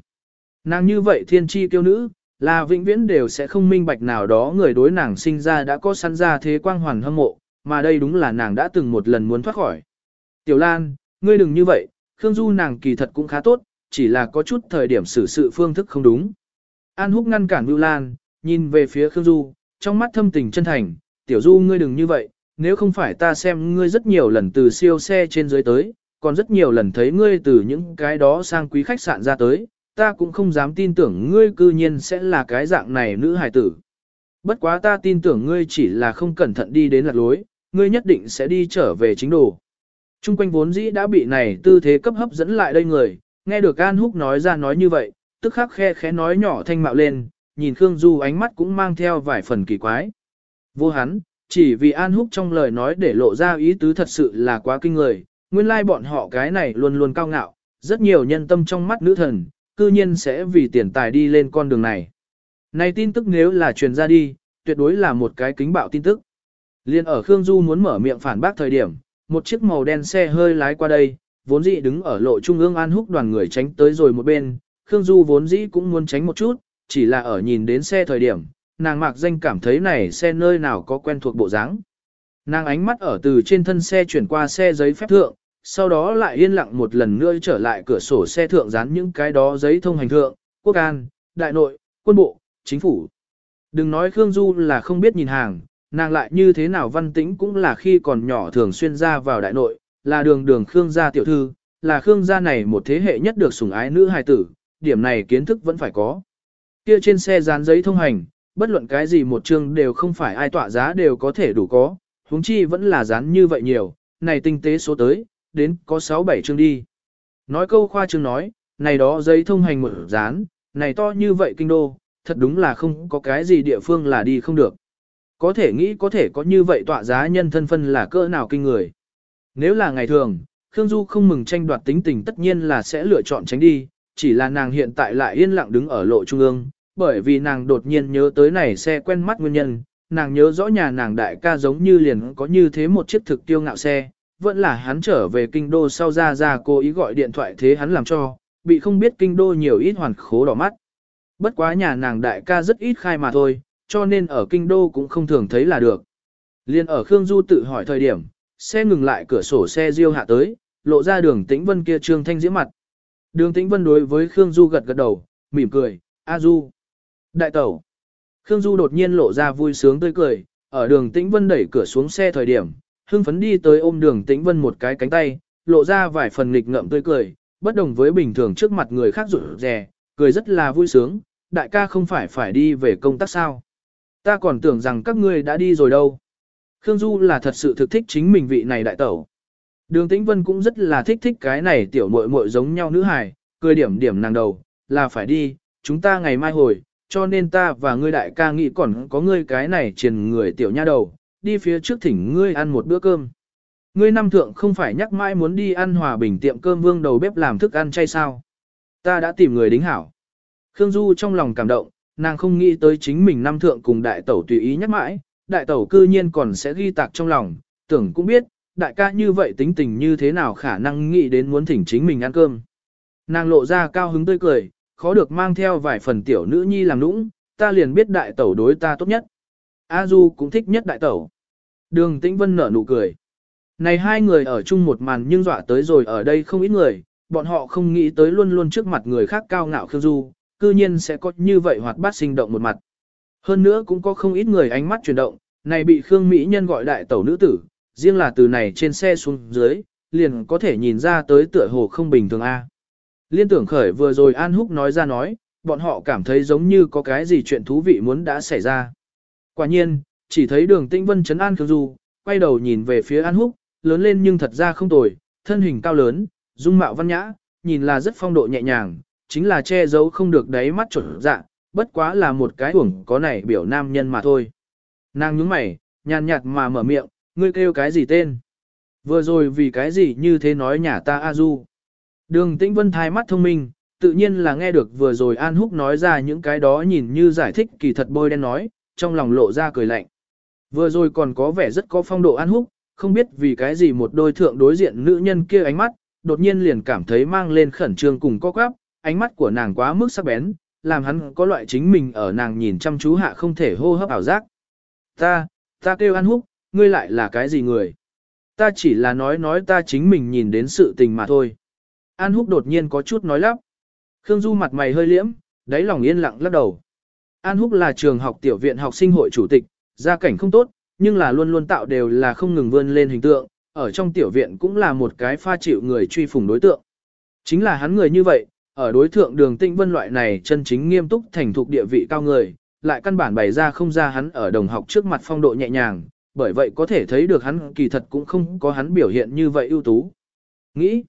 Nàng như vậy thiên tri kiêu nữ, là vĩnh viễn đều sẽ không minh bạch nào đó người đối nàng sinh ra đã có sẵn ra thế quang hoàn hâm mộ, mà đây đúng là nàng đã từng một lần muốn thoát khỏi. Tiểu Lan, ngươi đừng như vậy, Khương Du nàng kỳ thật cũng khá tốt, chỉ là có chút thời điểm xử sự phương thức không đúng. An Húc ngăn cản Vưu Lan, nhìn về phía Khương Du, trong mắt thâm tình chân thành, Tiểu Du ngươi đừng như vậy, nếu không phải ta xem ngươi rất nhiều lần từ siêu xe trên dưới tới, còn rất nhiều lần thấy ngươi từ những cái đó sang quý khách sạn ra tới, ta cũng không dám tin tưởng ngươi cư nhiên sẽ là cái dạng này nữ hài tử. Bất quá ta tin tưởng ngươi chỉ là không cẩn thận đi đến lạc lối, ngươi nhất định sẽ đi trở về chính đồ. Trung quanh vốn dĩ đã bị này tư thế cấp hấp dẫn lại đây người, nghe được An Húc nói ra nói như vậy, tức khắc khe khẽ nói nhỏ thanh mạo lên, nhìn Khương Du ánh mắt cũng mang theo vài phần kỳ quái. Vô hắn, chỉ vì An Húc trong lời nói để lộ ra ý tứ thật sự là quá kinh người, nguyên lai bọn họ cái này luôn luôn cao ngạo, rất nhiều nhân tâm trong mắt nữ thần, cư nhiên sẽ vì tiền tài đi lên con đường này. Này tin tức nếu là truyền ra đi, tuyệt đối là một cái kính bạo tin tức. Liên ở Khương Du muốn mở miệng phản bác thời điểm, một chiếc màu đen xe hơi lái qua đây, vốn dĩ đứng ở lộ trung ương An Húc đoàn người tránh tới rồi một bên, Khương Du vốn dĩ cũng muốn tránh một chút, chỉ là ở nhìn đến xe thời điểm, nàng mạc danh cảm thấy này xe nơi nào có quen thuộc bộ dáng. Nàng ánh mắt ở từ trên thân xe chuyển qua xe giấy phép thượng, sau đó lại yên lặng một lần nữa trở lại cửa sổ xe thượng dán những cái đó giấy thông hành thượng, quốc an, đại nội, quân bộ, chính phủ. Đừng nói Khương Du là không biết nhìn hàng, nàng lại như thế nào văn tĩnh cũng là khi còn nhỏ thường xuyên ra vào đại nội, là đường đường Khương gia tiểu thư, là Khương gia này một thế hệ nhất được sủng ái nữ hài tử, điểm này kiến thức vẫn phải có. Kia trên xe dán giấy thông hành, bất luận cái gì một chương đều không phải ai tỏa giá đều có thể đủ có, huống chi vẫn là dán như vậy nhiều, này tinh tế số tới, đến có 6-7 chương đi. Nói câu khoa chương nói, này đó giấy thông hành mở dán, này to như vậy kinh đô, thật đúng là không có cái gì địa phương là đi không được. Có thể nghĩ có thể có như vậy tọa giá nhân thân phân là cỡ nào kinh người. Nếu là ngày thường, Khương Du không mừng tranh đoạt tính tình tất nhiên là sẽ lựa chọn tránh đi, chỉ là nàng hiện tại lại yên lặng đứng ở lộ trung ương, bởi vì nàng đột nhiên nhớ tới này xe quen mắt nguyên nhân, nàng nhớ rõ nhà nàng đại ca giống như liền có như thế một chiếc thực tiêu ngạo xe, vẫn là hắn trở về kinh đô sau ra ra cô ý gọi điện thoại thế hắn làm cho, bị không biết kinh đô nhiều ít hoàn khố đỏ mắt. Bất quá nhà nàng đại ca rất ít khai mà thôi, cho nên ở kinh đô cũng không thường thấy là được. Liên ở Khương Du tự hỏi thời điểm, xe ngừng lại cửa sổ xe riêu hạ tới, lộ ra đường tĩnh vân kia trương thanh diễm mặt. Đường tĩnh vân đối với Khương Du gật gật đầu, mỉm cười, A Du. Đại tẩu. Khương Du đột nhiên lộ ra vui sướng tươi cười, ở đường tĩnh vân đẩy cửa xuống xe thời điểm, hưng phấn đi tới ôm đường tĩnh vân một cái cánh tay, lộ ra vài phần nghịch ngợm tươi cười, bất đồng với bình thường trước mặt người khác rụt rè, cười rất là vui sướng, đại ca không phải phải đi về công tác sao. Ta còn tưởng rằng các ngươi đã đi rồi đâu. Khương Du là thật sự thực thích chính mình vị này đại tẩu. Đường Tĩnh Vân cũng rất là thích thích cái này tiểu muội muội giống nhau nữ hài, cười điểm điểm nàng đầu, là phải đi, chúng ta ngày mai hồi, cho nên ta và ngươi đại ca nghĩ còn có ngươi cái này truyền người tiểu nha đầu, đi phía trước thỉnh ngươi ăn một bữa cơm. Ngươi năm thượng không phải nhắc mãi muốn đi ăn hòa bình tiệm cơm vương đầu bếp làm thức ăn chay sao. Ta đã tìm người đính hảo. Khương Du trong lòng cảm động, nàng không nghĩ tới chính mình năm thượng cùng đại tẩu tùy ý nhắc mãi, đại tẩu cư nhiên còn sẽ ghi tạc trong lòng, tưởng cũng biết, đại ca như vậy tính tình như thế nào khả năng nghĩ đến muốn thỉnh chính mình ăn cơm. Nàng lộ ra cao hứng tươi cười, khó được mang theo vài phần tiểu nữ nhi làm nũng, ta liền biết đại tẩu đối ta tốt nhất. A Du cũng thích nhất đại tẩu. Đường Tĩnh Vân nở nụ cười. Này hai người ở chung một màn nhưng dọa tới rồi ở đây không ít người, bọn họ không nghĩ tới luôn luôn trước mặt người khác cao ngạo Khương Du, cư nhiên sẽ có như vậy hoạt bát sinh động một mặt. Hơn nữa cũng có không ít người ánh mắt chuyển động, này bị Khương Mỹ Nhân gọi đại tẩu nữ tử, riêng là từ này trên xe xuống dưới, liền có thể nhìn ra tới tựa hồ không bình thường A. Liên tưởng khởi vừa rồi An Húc nói ra nói, bọn họ cảm thấy giống như có cái gì chuyện thú vị muốn đã xảy ra. Quả nhiên, chỉ thấy đường Tĩnh Vân chấn an Khương Du, quay đầu nhìn về phía An Húc, lớn lên nhưng thật ra không tồi, thân hình cao lớn, dung mạo văn nhã, nhìn là rất phong độ nhẹ nhàng, chính là che giấu không được đáy mắt chuẩn dạ, bất quá là một cái uổng có này biểu nam nhân mà thôi. Nàng nhướng mày, nhàn nhạt mà mở miệng, ngươi kêu cái gì tên? Vừa rồi vì cái gì như thế nói nhà ta A Du? Đường Tĩnh Vân thai mắt thông minh, tự nhiên là nghe được vừa rồi An Húc nói ra những cái đó nhìn như giải thích kỳ thật bôi đen nói, trong lòng lộ ra cười lạnh. Vừa rồi còn có vẻ rất có phong độ An Húc, không biết vì cái gì một đôi thượng đối diện nữ nhân kia ánh mắt, đột nhiên liền cảm thấy mang lên khẩn trương cùng co quắp, ánh mắt của nàng quá mức sắc bén, làm hắn có loại chính mình ở nàng nhìn chăm chú hạ không thể hô hấp ảo giác. Ta, ta kêu An Húc, ngươi lại là cái gì người? Ta chỉ là nói nói ta chính mình nhìn đến sự tình mà thôi. An Húc đột nhiên có chút nói lắp. Khương Du mặt mày hơi liễm, đáy lòng yên lặng lắc đầu. An Húc là trường học tiểu viện học sinh hội chủ tịch, gia cảnh không tốt, nhưng là luôn luôn tạo đều là không ngừng vươn lên hình tượng, ở trong tiểu viện cũng là một cái pha chịu người truy phùng đối tượng. Chính là hắn người như vậy, ở đối thượng đường tinh vân loại này chân chính nghiêm túc thành thục địa vị cao người, lại căn bản bày ra không ra hắn ở đồng học trước mặt phong độ nhẹ nhàng, bởi vậy có thể thấy được hắn kỳ thật cũng không có hắn biểu hiện như vậy ưu tú. Nghĩ,